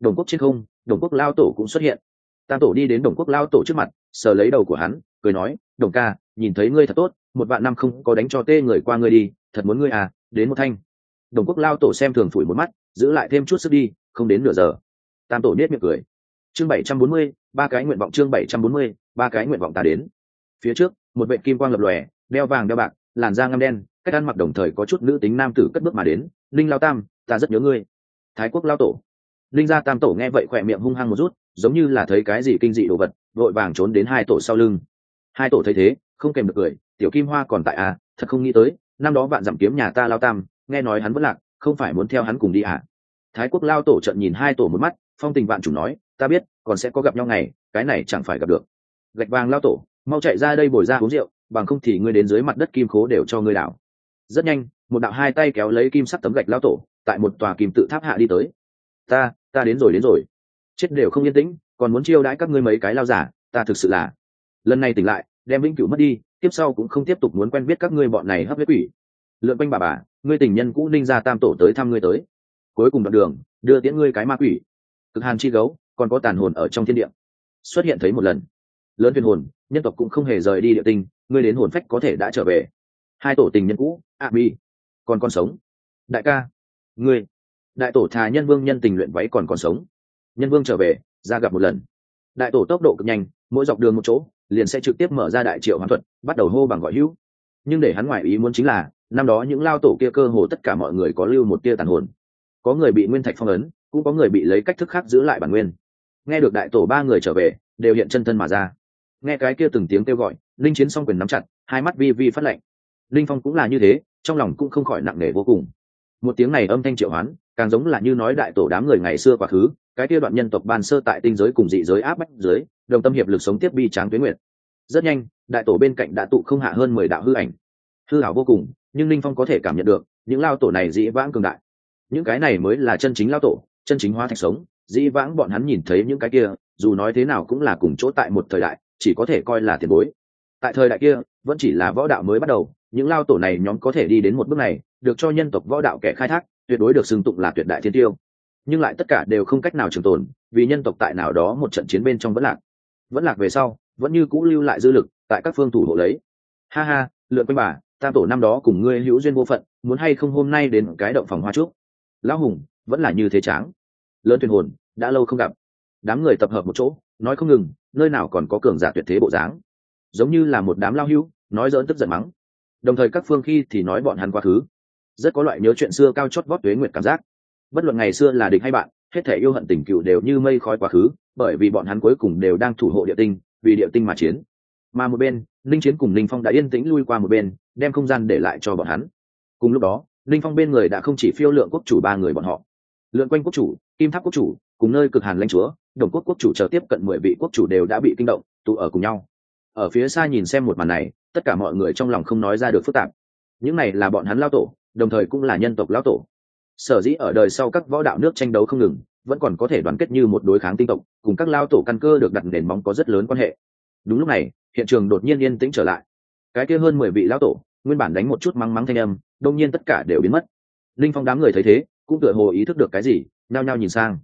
Speaker 1: Đồng quốc trên không, đồng quốc lao tổ cũng xuất hiện. Tam tổ đi đến đồng quốc lao tổ trước mặt, sờ lấy đầu của hắn, cười nói, đồng ca, nhìn thấy ngươi thật tốt, một vạn năm không có đánh cho tê người qua ngươi đi, thật muốn ngươi à đến một thanh. Đồng quốc lao tổ xem thường phủi một mắt, giữ lại thêm chút sức đi, không đến nửa giờ. Tam tổ nết miệng cười. Chương bảy trăm bốn mươi, ba cái nguyện vọng chương bảy trăm bốn mươi, ba cái nguyện vọng ta đến. Phía trước, một vệ kim quang lập lòe, đeo vàng đeo bạc, làn da ngăm đen cách ăn mặc đồng thời có chút nữ tính nam tử cất bước mà đến linh lao tam, ta rất nhớ ngươi. Thái quốc lao tổ. Linh gia tam tổ nghe vậy khỏe miệng hung hăng một rút, giống như là thấy cái gì kinh dị đồ vật, vội vàng trốn đến hai tổ sau lưng. Hai tổ thấy thế, không kèm được cười, tiểu kim hoa còn tại à? Thật không nghĩ tới, năm đó bạn giảm kiếm nhà ta lao tam, nghe nói hắn vẫn lạc, không phải muốn theo hắn cùng đi à? Thái quốc lao tổ trận nhìn hai tổ một mắt, phong tình bạn chủ nói, ta biết, còn sẽ có gặp nhau ngày, cái này chẳng phải gặp được. Gạch vàng lao tổ, mau chạy ra đây bồi ra uống rượu, bằng không thì ngươi đến dưới mặt đất kim khố đều cho ngươi đảo rất nhanh, một đạo hai tay kéo lấy kim sắc tấm gạch lao tổ, tại một tòa kim tự tháp hạ đi tới. Ta ta đến rồi đến rồi. Chết đều không yên tĩnh, còn muốn chiêu đãi các ngươi mấy cái lao giả, ta thực sự là lần này tỉnh lại, đem vĩnh cửu mất đi, tiếp sau cũng không tiếp tục muốn quen biết các ngươi bọn này hấp huyết quỷ. Lượn quanh bà bà, ngươi tình nhân cũ ninh ra tam tổ tới thăm ngươi tới. Cuối cùng đoạn đường, đưa tiễn ngươi cái ma quỷ. Cực hàn chi gấu, còn có tàn hồn ở trong thiên địa. Xuất hiện thấy một lần. Lớn thuyền hồn, nhân tộc cũng không hề rời đi địa tinh, ngươi đến hồn phách có thể đã trở về. Hai tổ tình nhân cũ a mi còn còn sống. Đại ca, ngươi, đại tổ thà nhân vương nhân tình luyện váy còn còn sống. Nhân vương trở về, ra gặp một lần. Đại tổ tốc độ cực nhanh, mỗi dọc đường một chỗ, liền sẽ trực tiếp mở ra đại triệu hoàn thuật, bắt đầu hô bằng gọi hữu. Nhưng để hắn ngoại ý muốn chính là, năm đó những lao tổ kia cơ hồ tất cả mọi người có lưu một tia tàn hồn. Có người bị nguyên thạch phong ấn, cũng có người bị lấy cách thức khác giữ lại bản nguyên. Nghe được đại tổ ba người trở về, đều hiện chân thân mà ra. Nghe cái kia từng tiếng kêu gọi, linh chiến song quyền nắm chặt, hai mắt vi vi phát lệnh linh phong cũng là như thế, trong lòng cũng không khỏi nặng nề vô cùng. Một tiếng này âm thanh triệu hoán, càng giống là như nói đại tổ đám người ngày xưa quá khứ, cái kia đoạn nhân tộc ban sơ tại tinh giới cùng dị giới áp bách dưới đồng tâm hiệp lực sống tiếp bi tráng tuyến nguyện rất nhanh, đại tổ bên cạnh đã tụ không hạ hơn mười đạo hư ảnh. Hư hảo vô cùng, nhưng linh phong có thể cảm nhận được, những lao tổ này dĩ vãng cường đại. Những cái này mới là chân chính lao tổ, chân chính hóa thạch sống, dĩ vãng bọn hắn nhìn thấy những cái kia, dù nói thế nào cũng là cùng chỗ tại một thời đại, chỉ có thể coi là tiền bối. Tại thời đại kia, vẫn chỉ là võ đạo mới bắt đầu những lao tổ này nhóm có thể đi đến một bước này, được cho nhân tộc võ đạo kẻ khai thác, tuyệt đối được xưng tụng là tuyệt đại thiên tiêu. Nhưng lại tất cả đều không cách nào trường tồn, vì nhân tộc tại nào đó một trận chiến bên trong vẫn lạc. Vẫn lạc về sau, vẫn như cũ lưu lại dư lực tại các phương thủ hộ lấy. Ha ha, lượn quanh bà tam tổ năm đó cùng ngươi hữu duyên vô phận, muốn hay không hôm nay đến cái động phòng hoa trúc lão hùng, vẫn là như thế tráng. Lớn tuyên hồn, đã lâu không gặp. Đám người tập hợp một chỗ, nói không ngừng, nơi nào còn có cường giả tuyệt thế bộ dáng. Giống như là một đám lao hưu nói dỡn tức giận mắng đồng thời các phương khi thì nói bọn hắn quá khứ. Rất có loại nhớ chuyện xưa cao chót vót tuế nguyệt cảm giác. Bất luận ngày xưa là địch hay bạn, hết thể yêu hận tình cựu đều như mây khói quá khứ, bởi vì bọn hắn cuối cùng đều đang thủ hộ địa tinh, vì địa tinh mà chiến. Mà một bên, linh chiến cùng linh phong đã yên tĩnh lui qua một bên, đem không gian để lại cho bọn hắn. Cùng lúc đó, linh phong bên người đã không chỉ phiêu lượng quốc chủ ba người bọn họ. Lượn quanh quốc chủ, kim tháp quốc chủ, cùng nơi cực hàn lãnh chúa, đồng quốc quốc chủ chờ tiếp cận mười vị quốc chủ đều đã bị kinh động, tụ ở cùng nhau ở phía xa nhìn xem một màn này, tất cả mọi người trong lòng không nói ra được phức tạp. Những này là bọn hắn lao tổ, đồng thời cũng là nhân tộc lao tổ. Sở dĩ ở đời sau các võ đạo nước tranh đấu không ngừng, vẫn còn có thể đoàn kết như một đối kháng tinh tộc, cùng các lao tổ căn cơ được đặt nền móng có rất lớn quan hệ. Đúng lúc này, hiện trường đột nhiên yên tĩnh trở lại. Cái kia hơn mười vị lao tổ, nguyên bản đánh một chút mắng mắng thanh âm, đông nhiên tất cả đều biến mất. Linh phong đám người thấy thế, cũng tựa hồ ý thức được cái gì nao nhao nhìn sang.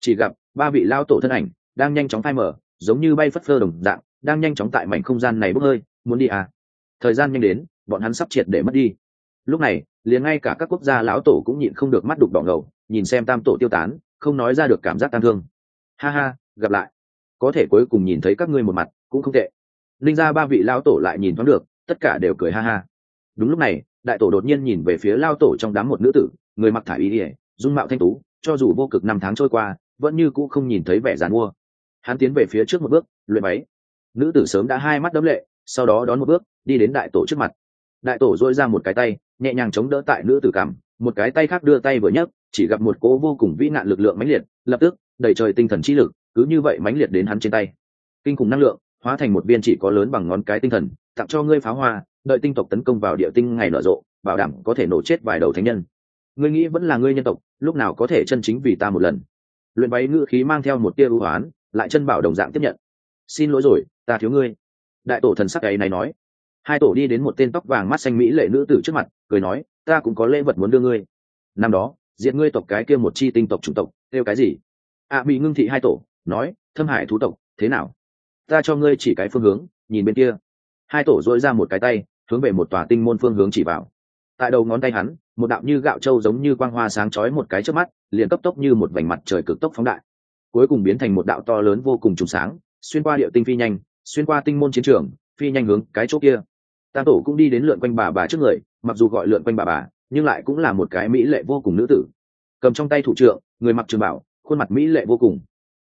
Speaker 1: Chỉ gặp ba vị lao tổ thân ảnh, đang nhanh chóng phai mở giống như bay phất phơ đồng dạng đang nhanh chóng tại mảnh không gian này bốc hơi, muốn đi à? Thời gian nhanh đến, bọn hắn sắp triệt để mất đi. Lúc này, liền ngay cả các quốc gia lão tổ cũng nhịn không được mắt đục đỏ ngầu, nhìn xem tam tổ tiêu tán, không nói ra được cảm giác tang thương. Ha ha, gặp lại. Có thể cuối cùng nhìn thấy các ngươi một mặt, cũng không tệ. Linh ra ba vị lao tổ lại nhìn thoáng được, tất cả đều cười ha ha. Đúng lúc này, đại tổ đột nhiên nhìn về phía lao tổ trong đám một nữ tử, người mặc thả ý ỉa dung mạo thanh tú, cho dù vô cực năm tháng trôi qua, vẫn như cũ không nhìn thấy vẻ dàn mua. Hắn tiến về phía trước một bước, luyện máy nữ tử sớm đã hai mắt đấm lệ, sau đó đón một bước, đi đến đại tổ trước mặt. Đại tổ dôi ra một cái tay, nhẹ nhàng chống đỡ tại nữ tử cảm một cái tay khác đưa tay vừa nhấc, chỉ gặp một cố vô cùng vĩ nạn lực lượng mãnh liệt, lập tức, đầy trời tinh thần chi lực, cứ như vậy mãnh liệt đến hắn trên tay. Kinh khủng năng lượng, hóa thành một viên chỉ có lớn bằng ngón cái tinh thần, tặng cho ngươi pháo hoa, đợi tinh tộc tấn công vào địa tinh ngày nở rộ, bảo đảm có thể nổ chết vài đầu thánh nhân. Ngươi nghĩ vẫn là ngươi nhân tộc, lúc nào có thể chân chính vì ta một lần? Luyện váy ngữ khí mang theo một tia ưu hoán lại chân bảo đồng dạng tiếp nhận xin lỗi rồi ta thiếu ngươi. Đại tổ thần sắc ấy này nói. Hai tổ đi đến một tên tóc vàng mắt xanh mỹ lệ nữ tử trước mặt cười nói ta cũng có lễ vật muốn đưa ngươi. Năm đó diện ngươi tộc cái kia một chi tinh tộc chủng tộc kêu cái gì? Ạ à, bị ngưng thị hai tổ nói thâm hải thú tộc thế nào? Ta cho ngươi chỉ cái phương hướng nhìn bên kia. Hai tổ dỗi ra một cái tay hướng về một tòa tinh môn phương hướng chỉ vào. Tại đầu ngón tay hắn một đạo như gạo trâu giống như quang hoa sáng chói một cái trước mắt liền cấp tốc như một vành mặt trời cực tốc phóng đại. Cuối cùng biến thành một đạo to lớn vô cùng trùng sáng xuyên qua địa tinh phi nhanh, xuyên qua tinh môn chiến trường, phi nhanh hướng cái chỗ kia. Tam tổ cũng đi đến lượn quanh bà bà trước người, mặc dù gọi lượn quanh bà bà, nhưng lại cũng là một cái mỹ lệ vô cùng nữ tử. Cầm trong tay thủ trượng, người mặc trường bảo, khuôn mặt mỹ lệ vô cùng.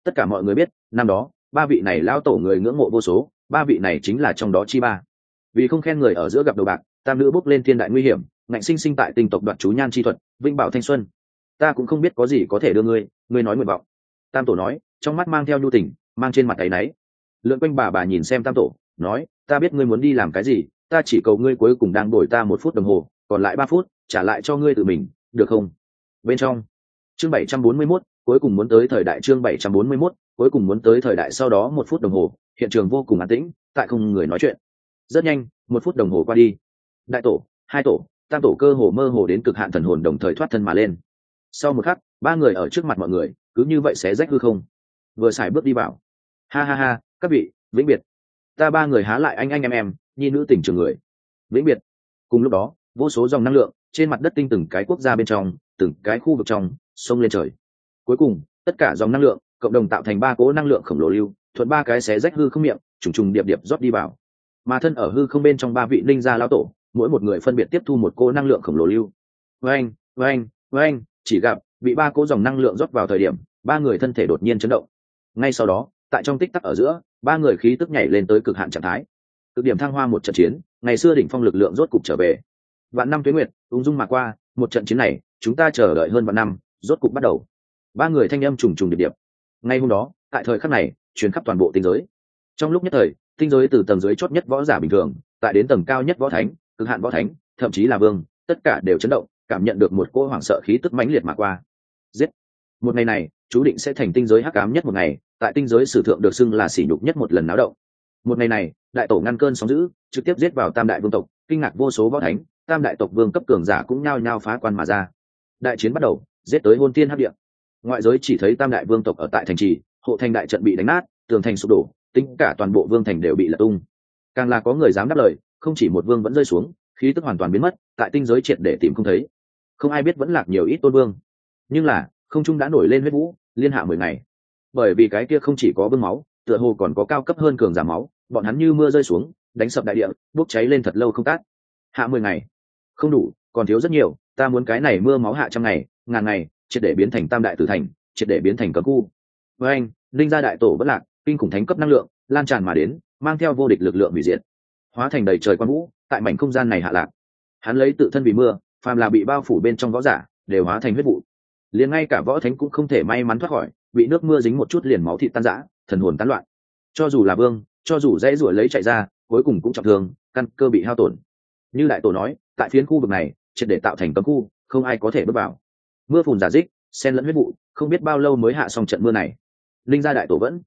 Speaker 1: Tất cả mọi người biết, năm đó, ba vị này lao tổ người ngưỡng mộ vô số, ba vị này chính là trong đó chi ba. Vì không khen người ở giữa gặp đầu bạc, tam nữ bước lên thiên đại nguy hiểm, ngạnh sinh sinh tại tinh tộc đoạt chú nhan chi thuật vinh bảo thanh xuân. Ta cũng không biết có gì có thể đưa ngươi ngươi nói nguyện vọng. Tam tổ nói, trong mắt mang theo nhu tình mang trên mặt tay náy. Lượn quanh bà bà nhìn xem tam tổ nói ta biết ngươi muốn đi làm cái gì ta chỉ cầu ngươi cuối cùng đang đổi ta một phút đồng hồ còn lại ba phút trả lại cho ngươi tự mình được không? Bên trong chương bảy trăm bốn mươi 741, cuối cùng muốn tới thời đại chương bảy trăm bốn mươi 741, cuối cùng muốn tới thời đại sau đó một phút đồng hồ hiện trường vô cùng an tĩnh tại không người nói chuyện. Rất nhanh một phút đồng hồ qua đi. Đại tổ hai tổ tam tổ cơ hồ mơ hồ đến cực hạn thần hồn đồng thời thoát thân mà lên. Sau một khắc ba người ở trước mặt mọi người cứ như vậy sẽ rách hư không. Vừa xài bước đi vào ha ha ha, các vị, vĩnh biệt. Ta ba người há lại anh anh, em em, nhi nữ tỉnh trường người. Vĩnh biệt. Cùng lúc đó, vô số dòng năng lượng trên mặt đất tinh từng cái quốc gia bên trong, từng cái khu vực trong, sông lên trời. Cuối cùng, tất cả dòng năng lượng, cộng đồng tạo thành ba cố năng lượng khổng lồ lưu, thuận ba cái xé rách hư không miệng, trùng trùng điệp điệp rót đi vào. Mà thân ở hư không bên trong ba vị linh gia lao tổ, mỗi một người phân biệt tiếp thu một cô năng lượng khổng lồ lưu. Vâng vâng vâng chỉ gặp bị ba cố dòng năng lượng rót vào thời điểm, ba người thân thể đột nhiên chấn động. Ngay sau đó tại trong tích tắc ở giữa, ba người khí tức nhảy lên tới cực hạn trạng thái. Cực điểm thăng hoa một trận chiến, ngày xưa đỉnh phong lực lượng rốt cục trở về. Vạn năm tuyến nguyệt, ung dung mà qua, một trận chiến này, chúng ta chờ đợi hơn vạn năm, rốt cục bắt đầu. Ba người thanh âm trùng trùng điệp điệp. Ngay hôm đó, tại thời khắc này chuyến khắp toàn bộ tinh giới. Trong lúc nhất thời, tinh giới từ tầng dưới chót nhất võ giả bình thường, tại đến tầng cao nhất võ thánh, cực hạn võ thánh, thậm chí là vương, tất cả đều chấn động, cảm nhận được một cỗ hoảng sợ khí tức mãnh liệt mà qua. Giết! Một ngày này chú định sẽ thành tinh giới hắc ám nhất một ngày, tại tinh giới sử thượng được xưng là sỉ nhục nhất một lần náo động. Một ngày này, đại tổ ngăn cơn sóng dữ, trực tiếp giết vào tam đại vương tộc, kinh ngạc vô số võ thánh, tam đại tộc vương cấp cường giả cũng nhao nhao phá quan mà ra. Đại chiến bắt đầu, giết tới hôn tiên hắc địa. Ngoại giới chỉ thấy tam đại vương tộc ở tại thành trì, hộ thành đại trận bị đánh nát, tường thành sụp đổ, tính cả toàn bộ vương thành đều bị lật tung. Càng là có người dám đáp lời, không chỉ một vương vẫn rơi xuống, khí tức hoàn toàn biến mất, tại tinh giới triệt để tìm không thấy. Không ai biết vẫn lạc nhiều ít tôn vương. Nhưng là, không trung đã nổi lên huyết vũ liên hạ mười ngày. Bởi vì cái kia không chỉ có vương máu, tựa hồ còn có cao cấp hơn cường giả máu, bọn hắn như mưa rơi xuống, đánh sập đại địa, bốc cháy lên thật lâu không tát. Hạ mười ngày. Không đủ, còn thiếu rất nhiều, ta muốn cái này mưa máu hạ trăm ngày, ngàn ngày, triệt để biến thành tam đại tử thành, triệt để biến thành cấm khu. Với anh, linh gia đại tổ bất lạc, kinh khủng thánh cấp năng lượng, lan tràn mà đến, mang theo vô địch lực lượng hủy diệt. Hóa thành đầy trời quan vũ, tại mảnh không gian này hạ lạc. Hắn lấy tự thân vì mưa, phàm là bị bao phủ bên trong võ giả, đều hóa thành huyết vụ liền ngay cả võ thánh cũng không thể may mắn thoát khỏi, bị nước mưa dính một chút liền máu thịt tan rã, thần hồn tán loạn. Cho dù là vương, cho dù dễ ruổi lấy chạy ra, cuối cùng cũng trọng thương, căn cơ bị hao tổn. Như đại tổ nói, tại phiến khu vực này, triệt để tạo thành cấm khu, không ai có thể bước vào. Mưa phùn giả dích sen lẫn huyết vụ, không biết bao lâu mới hạ xong trận mưa này. Linh gia đại tổ vẫn.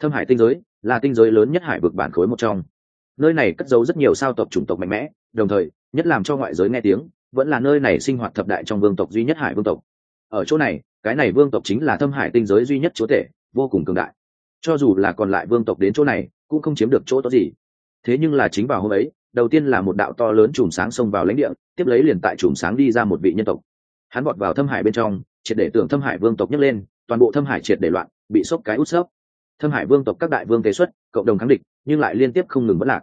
Speaker 1: Thâm hải tinh giới, là tinh giới lớn nhất hải vực bản khối một trong. Nơi này cất giấu rất nhiều sao tộc chủng tộc mạnh mẽ, đồng thời, nhất làm cho ngoại giới nghe tiếng, vẫn là nơi này sinh hoạt thập đại trong vương tộc duy nhất hải vương tộc ở chỗ này, cái này vương tộc chính là thâm hải tinh giới duy nhất chúa tể, vô cùng cường đại. Cho dù là còn lại vương tộc đến chỗ này, cũng không chiếm được chỗ tốt gì. Thế nhưng là chính vào hôm ấy, đầu tiên là một đạo to lớn chùm sáng xông vào lãnh địa, tiếp lấy liền tại chùm sáng đi ra một vị nhân tộc. Hắn vọt vào thâm hải bên trong, triệt để tưởng thâm hải vương tộc nhấc lên, toàn bộ thâm hải triệt để loạn, bị sốc cái út sốc. thâm hải vương tộc các đại vương tế xuất, cộng đồng kháng địch, nhưng lại liên tiếp không ngừng bất lạc.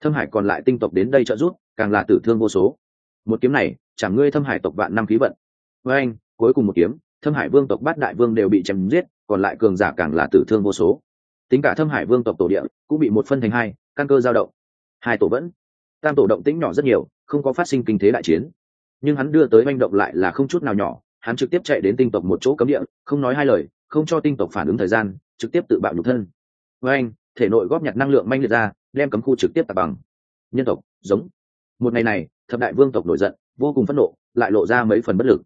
Speaker 1: Thâm hải còn lại tinh tộc đến đây trợ giúp, càng là tử thương vô số. Một kiếm này, chẳng ngươi thâm hải tộc vạn năm khí vận. Với anh cuối cùng một kiếm, thâm hải vương tộc bát đại vương đều bị chém giết, còn lại cường giả càng là tử thương vô số. Tính cả thâm hải vương tộc tổ địa cũng bị một phân thành hai, căn cơ giao động. Hai tổ vẫn. Tam tổ động tĩnh nhỏ rất nhiều, không có phát sinh kinh thế đại chiến. Nhưng hắn đưa tới manh động lại là không chút nào nhỏ, hắn trực tiếp chạy đến tinh tộc một chỗ cấm địa, không nói hai lời, không cho tinh tộc phản ứng thời gian, trực tiếp tự bạo nhục thân. Với anh, thể nội góp nhặt năng lượng manh liệt ra, đem cấm khu trực tiếp tạp bằng. Nhân tộc, giống. Một ngày này, thập đại vương tộc nổi giận, vô cùng phẫn nộ, lại lộ ra mấy phần bất lực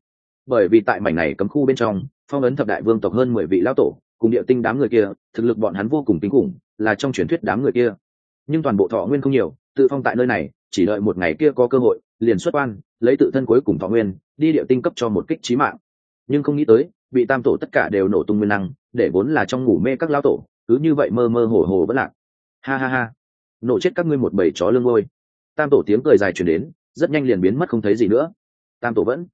Speaker 1: bởi vì tại mảnh này cấm khu bên trong, phong ấn thập đại vương tộc hơn mười vị lão tổ, cùng địa tinh đám người kia, thực lực bọn hắn vô cùng kinh khủng, là trong truyền thuyết đám người kia. Nhưng toàn bộ thọ nguyên không nhiều, tự phong tại nơi này, chỉ đợi một ngày kia có cơ hội, liền xuất quan, lấy tự thân cuối cùng thọ nguyên, đi địa tinh cấp cho một kích trí mạng. Nhưng không nghĩ tới bị tam tổ tất cả đều nổ tung nguyên năng, để vốn là trong ngủ mê các lão tổ, cứ như vậy mơ mơ hồ hồ vẫn lạc. Ha ha ha. Nổ chết các ngươi một bầy chó lưng ngôi. Tam tổ tiếng cười dài chuyển đến, rất nhanh liền biến mất không thấy gì nữa. Tam tổ vẫn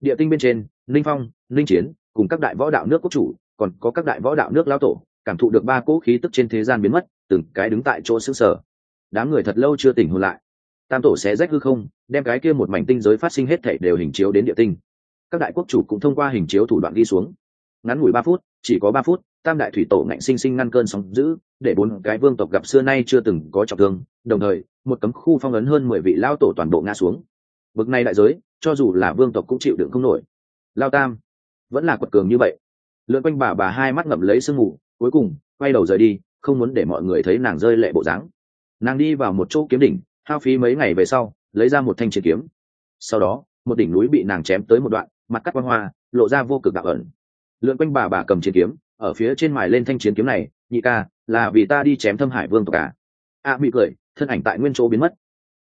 Speaker 1: địa tinh bên trên, ninh phong, ninh chiến, cùng các đại võ đạo nước quốc chủ, còn có các đại võ đạo nước lao tổ, cảm thụ được ba cỗ khí tức trên thế gian biến mất, từng cái đứng tại chỗ xứ sở đám người thật lâu chưa tỉnh hồn lại. Tam tổ sẽ rách hư không, đem cái kia một mảnh tinh giới phát sinh hết thảy đều hình chiếu đến địa tinh. Các đại quốc chủ cũng thông qua hình chiếu thủ đoạn đi xuống. Ngắn ngủi ba phút, chỉ có ba phút, tam đại thủy tổ ngạnh sinh sinh ngăn cơn sóng giữ để bốn cái vương tộc gặp xưa nay chưa từng có trọng thương, đồng thời, một cấm khu phong ấn hơn mười vị lao tổ toàn bộ ngã xuống. Bực này đại giới cho dù là vương tộc cũng chịu đựng không nổi. Lao tam vẫn là quật cường như vậy. Lượn quanh bà bà hai mắt ngậm lấy sương mù cuối cùng quay đầu rời đi không muốn để mọi người thấy nàng rơi lệ bộ dáng. Nàng đi vào một chỗ kiếm đỉnh hao phí mấy ngày về sau lấy ra một thanh chiến kiếm. Sau đó một đỉnh núi bị nàng chém tới một đoạn mặt cắt quan hoa lộ ra vô cực đạo ẩn. Lượn quanh bà bà cầm chiến kiếm ở phía trên mài lên thanh chiến kiếm này nhị ca là vì ta đi chém thâm hải vương tộc cả a à, bị cười thân ảnh tại nguyên chỗ biến mất.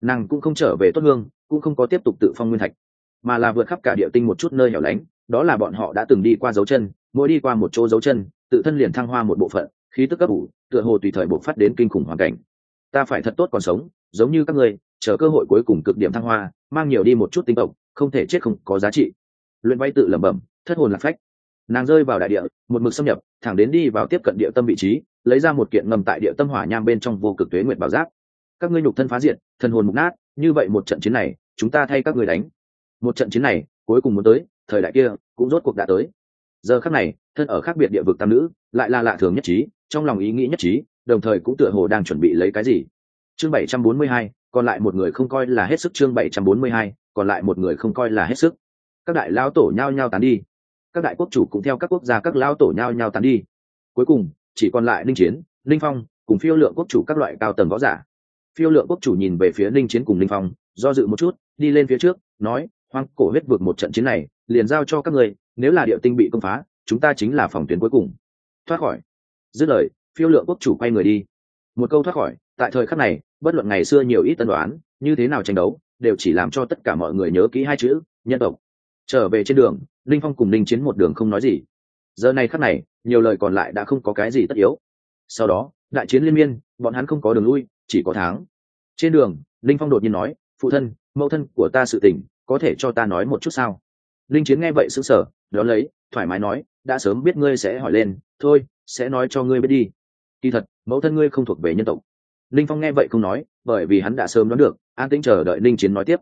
Speaker 1: Nàng cũng không trở về tốt hương cũng không có tiếp tục tự phong nguyên thạch mà là vượt khắp cả địa tinh một chút nơi hẻo lánh, đó là bọn họ đã từng đi qua dấu chân, mỗi đi qua một chỗ dấu chân, tự thân liền thăng hoa một bộ phận, khí tức cấp ủ, tựa hồ tùy thời bộc phát đến kinh khủng hoàn cảnh. Ta phải thật tốt còn sống, giống như các ngươi, chờ cơ hội cuối cùng cực điểm thăng hoa, mang nhiều đi một chút tinh tộc, không thể chết không có giá trị. Luyện vay tự lẩm bẩm, thất hồn lạc phách. Nàng rơi vào đại địa, một mực xâm nhập, thẳng đến đi vào tiếp cận địa tâm vị trí, lấy ra một kiện ngầm tại địa tâm hỏa nham bên trong vô cực tuế nguyệt bảo giáp. Các ngươi nhục thân phá diệt, thần hồn mục nát, như vậy một trận chiến này, chúng ta thay các người đánh một trận chiến này, cuối cùng muốn tới, thời đại kia cũng rốt cuộc đã tới. Giờ khắc này, thân ở khác biệt địa vực tam nữ, lại là lạ thường nhất trí, trong lòng ý nghĩ nhất trí, đồng thời cũng tựa hồ đang chuẩn bị lấy cái gì. Chương bảy trăm bốn mươi hai, còn lại một người không coi là hết sức chương bảy trăm bốn mươi hai, còn lại một người không coi là hết sức. Các đại lao tổ nhao nhao tán đi. Các đại quốc chủ cũng theo các quốc gia các lao tổ nhao nhao tán đi. Cuối cùng, chỉ còn lại linh chiến linh phong, cùng phiêu lượng quốc chủ các loại cao tầng võ giả. Phiêu lượng quốc chủ nhìn về phía linh chiến cùng linh phong, do dự một chút, đi lên phía trước, nói hoang cổ huyết vượt một trận chiến này, liền giao cho các người nếu là địa tinh bị công phá, chúng ta chính là phòng tuyến cuối cùng. Thoát khỏi. Dứt lời, phiêu lượng quốc chủ quay người đi. Một câu thoát khỏi, tại thời khắc này, bất luận ngày xưa nhiều ít tân đoán, như thế nào tranh đấu, đều chỉ làm cho tất cả mọi người nhớ kỹ hai chữ, nhân tộc. Trở về trên đường, linh phong cùng linh chiến một đường không nói gì. Giờ này khắc này, nhiều lời còn lại đã không có cái gì tất yếu. Sau đó, đại chiến liên miên, bọn hắn không có đường lui, chỉ có tháng trên đường, linh phong đột nhiên nói, phụ thân, mẫu thân của ta sự tình có thể cho ta nói một chút sao? Linh chiến nghe vậy sững sờ đó lấy, thoải mái nói, đã sớm biết ngươi sẽ hỏi lên, thôi, sẽ nói cho ngươi biết đi. Kỳ thật, mẫu thân ngươi không thuộc về nhân tộc. Linh phong nghe vậy không nói, bởi vì hắn đã sớm đoán được, an tĩnh chờ đợi linh chiến nói tiếp.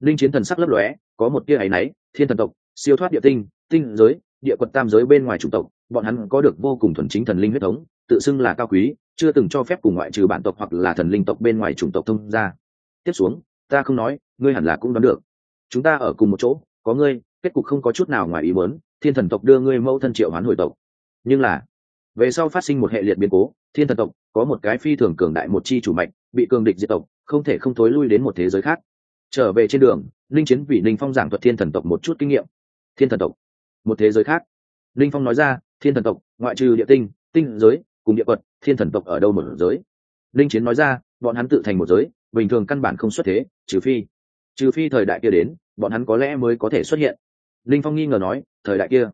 Speaker 1: Linh chiến thần sắc lấp lóe, có một tia áy náy, thiên thần tộc, siêu thoát địa tinh tinh giới, địa quật tam giới bên ngoài chủng tộc, bọn hắn có được vô cùng thuần chính thần linh huyết thống, tự xưng là cao quý, chưa từng cho phép cùng ngoại trừ bản tộc hoặc là thần linh tộc bên ngoài chủng tộc thông ra tiếp xuống, ta không nói, ngươi hẳn là cũng đoán được chúng ta ở cùng một chỗ, có ngươi, kết cục không có chút nào ngoài ý muốn, thiên thần tộc đưa ngươi mẫu thân triệu hoán hồi tộc. Nhưng là, về sau phát sinh một hệ liệt biến cố, thiên thần tộc có một cái phi thường cường đại một chi chủ mạnh bị cường địch diệt tộc, không thể không thối lui đến một thế giới khác. Trở về trên đường, linh chiến vì linh phong giảng thuật thiên thần tộc một chút kinh nghiệm. Thiên thần tộc, một thế giới khác. Linh phong nói ra, thiên thần tộc, ngoại trừ địa tinh tinh giới, cùng địa quật, thiên thần tộc ở đâu một giới? Linh chiến nói ra, bọn hắn tự thành một giới, bình thường căn bản không xuất thế, trừ phi trừ phi thời đại kia đến, bọn hắn có lẽ mới có thể xuất hiện. Linh phong nghi ngờ nói, thời đại kia.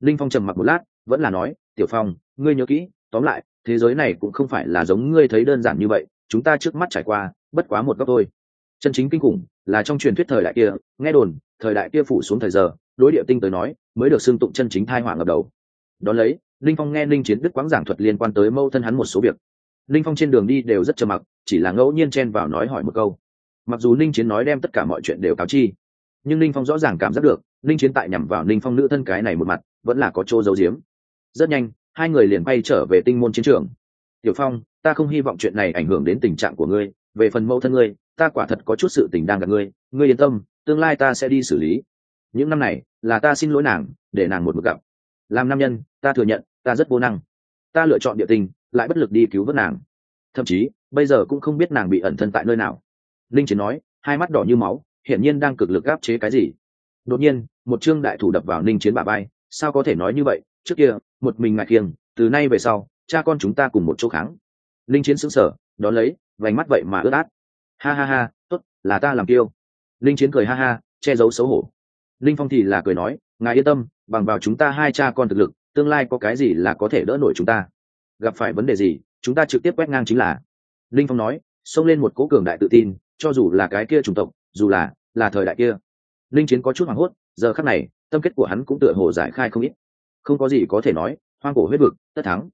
Speaker 1: Linh phong trầm mặc một lát, vẫn là nói, tiểu phong, ngươi nhớ kỹ, tóm lại, thế giới này cũng không phải là giống ngươi thấy đơn giản như vậy, chúng ta trước mắt trải qua, bất quá một góc thôi. Chân chính kinh khủng là trong truyền thuyết thời đại kia, nghe đồn, thời đại kia phủ xuống thời giờ, đối địa tinh tới nói, mới được xưng tụng chân chính thai hỏa ngập đầu. Đón lấy, linh phong nghe linh chiến đức quáng giảng thuật liên quan tới mâu thân hắn một số việc. Linh phong trên đường đi đều rất trầm mặc, chỉ là ngẫu nhiên chen vào nói hỏi một câu mặc dù linh chiến nói đem tất cả mọi chuyện đều cáo chi, nhưng linh phong rõ ràng cảm giác được linh chiến tại nhằm vào linh phong nữ thân cái này một mặt, vẫn là có chỗ giấu giếm. Rất nhanh, hai người liền bay trở về tinh môn chiến trường. Tiểu phong, ta không hy vọng chuyện này ảnh hưởng đến tình trạng của ngươi, về phần mẫu thân ngươi, ta quả thật có chút sự tình đang gặp ngươi ngươi yên tâm, tương lai ta sẽ đi xử lý. Những năm này, là ta xin lỗi nàng, để nàng một mực gặp. Làm nam nhân, ta thừa nhận, ta rất vô năng. Ta lựa chọn địa tình, lại bất lực đi cứu vớt nàng. Thậm chí, bây giờ cũng không biết nàng bị ẩn thân tại nơi nào linh Chiến nói, hai mắt đỏ như máu, hiển nhiên đang cực lực gáp chế cái gì. Đột nhiên, một trương đại thủ đập vào ninh chiến bà bay sao có thể nói như vậy? Trước kia, một mình ngại kiêng. từ nay về sau, cha con chúng ta cùng một chỗ kháng. Linh chiến sững sờ, đón lấy, vành mắt vậy mà ướt át. Ha ha ha, tốt, là ta làm kiêu. Linh chiến cười ha ha, che giấu xấu hổ. Linh phong thì là cười nói, ngài yên tâm, bằng vào chúng ta hai cha con thực lực, tương lai có cái gì là có thể đỡ nổi chúng ta. Gặp phải vấn đề gì, chúng ta trực tiếp quét ngang chính là. Linh phong nói, xông lên một cố cường đại tự tin cho dù là cái kia chủng tộc, dù là là thời đại kia. Linh chiến có chút hoảng hốt, giờ khắc này, tâm kết của hắn cũng tựa hồ giải khai không ít. Không có gì có thể nói, hoang cổ huyết vực, tất thắng.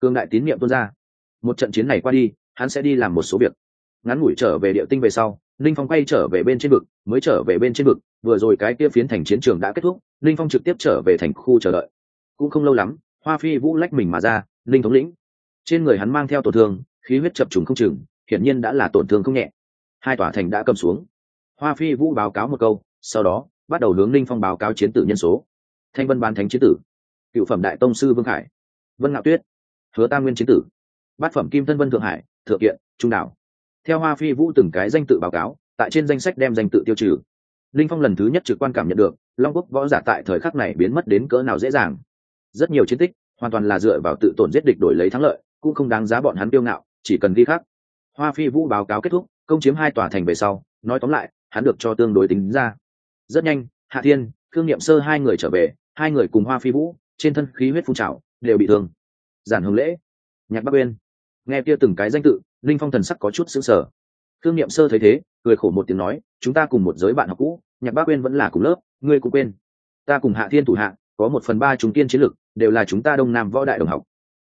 Speaker 1: Cường đại tín niệm tuôn ra. Một trận chiến này qua đi, hắn sẽ đi làm một số việc. Ngắn ngủi trở về địa tinh về sau, linh phong quay trở về bên trên vực, mới trở về bên trên vực, vừa rồi cái kia phiến thành chiến trường đã kết thúc, linh phong trực tiếp trở về thành khu chờ đợi. Cũng không lâu lắm, hoa phi vũ lách mình mà ra, linh thống lĩnh. Trên người hắn mang theo tổn thương, khí huyết chập trùng không chừng, hiển nhiên đã là tổn thương không nhẹ hai tòa thành đã cầm xuống. Hoa phi vũ báo cáo một câu, sau đó, bắt đầu hướng linh phong báo cáo chiến tử nhân số. Thanh vân ban thánh chiến tử. Cựu phẩm đại tông sư vương khải. Vân ngạo tuyết. Hứa tam nguyên chiến tử. Bát phẩm kim thân vân thượng hải, thượng kiện, trung đảo. theo hoa phi vũ từng cái danh tự báo cáo, tại trên danh sách đem danh tự tiêu trừ. Linh phong lần thứ nhất trực quan cảm nhận được, long quốc võ giả tại thời khắc này biến mất đến cỡ nào dễ dàng. Rất nhiều chiến tích, hoàn toàn là dựa vào tự tổn giết địch đổi lấy thắng lợi, cũng không đáng giá bọn hắn tiêu ngạo, chỉ cần ghi khắc. Hoa phi vũ báo cáo kết thúc công chiếm hai tòa thành về sau, nói tóm lại, hắn được cho tương đối tính ra. Rất nhanh, hạ thiên thương nghiệm sơ hai người trở về, hai người cùng hoa phi vũ, trên thân khí huyết phun trào, đều bị thương. Giản hồng lễ, nhạc bắc uyên. Nghe kia từng cái danh tự, linh phong thần sắc có chút xứng sở thương nghiệm sơ thấy thế, cười khổ một tiếng nói, chúng ta cùng một giới bạn học cũ, nhạc Bắc Uyên vẫn là cùng lớp, ngươi cũng quên. Ta cùng hạ thiên thủ hạ, có một phần ba chúng tiên chiến lực, đều là chúng ta đông nam võ đại đồng học.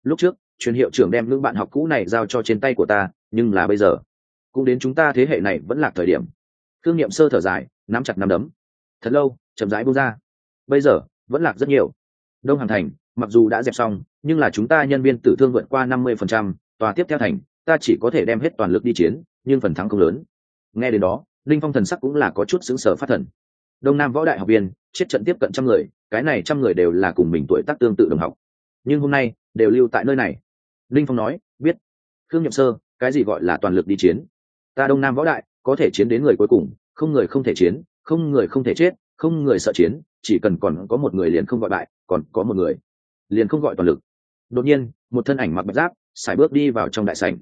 Speaker 1: Lúc trước, truyền hiệu trưởng đem nữ bạn học cũ này giao cho trên tay của ta, nhưng là bây giờ cũng đến chúng ta thế hệ này vẫn là thời điểm. Thương nghiệm sơ thở dài, nắm chặt nắm đấm. Thật lâu, chậm rãi buông ra. Bây giờ, vẫn lạc rất nhiều. Đông hàng thành, mặc dù đã dẹp xong, nhưng là chúng ta nhân viên tử thương vượt qua năm mươi phần trăm, tòa tiếp theo thành, ta chỉ có thể đem hết toàn lực đi chiến, nhưng phần thắng không lớn. Nghe đến đó, linh phong thần sắc cũng là có chút xứng sở phát thần. Đông nam võ đại học viên, chết trận tiếp cận trăm người, cái này trăm người đều là cùng mình tuổi tác tương tự đồng học. Nhưng hôm nay, đều lưu tại nơi này. Linh phong nói, biết. Khương nhậm sơ, cái gì gọi là toàn lực đi chiến? Ta đông nam võ đại, có thể chiến đến người cuối cùng, không người không thể chiến, không người không thể chết, không người sợ chiến, chỉ cần còn có một người liền không gọi bại, còn có một người liền không gọi toàn lực. Đột nhiên, một thân ảnh mặc bạch giáp, sải bước đi vào trong đại sảnh.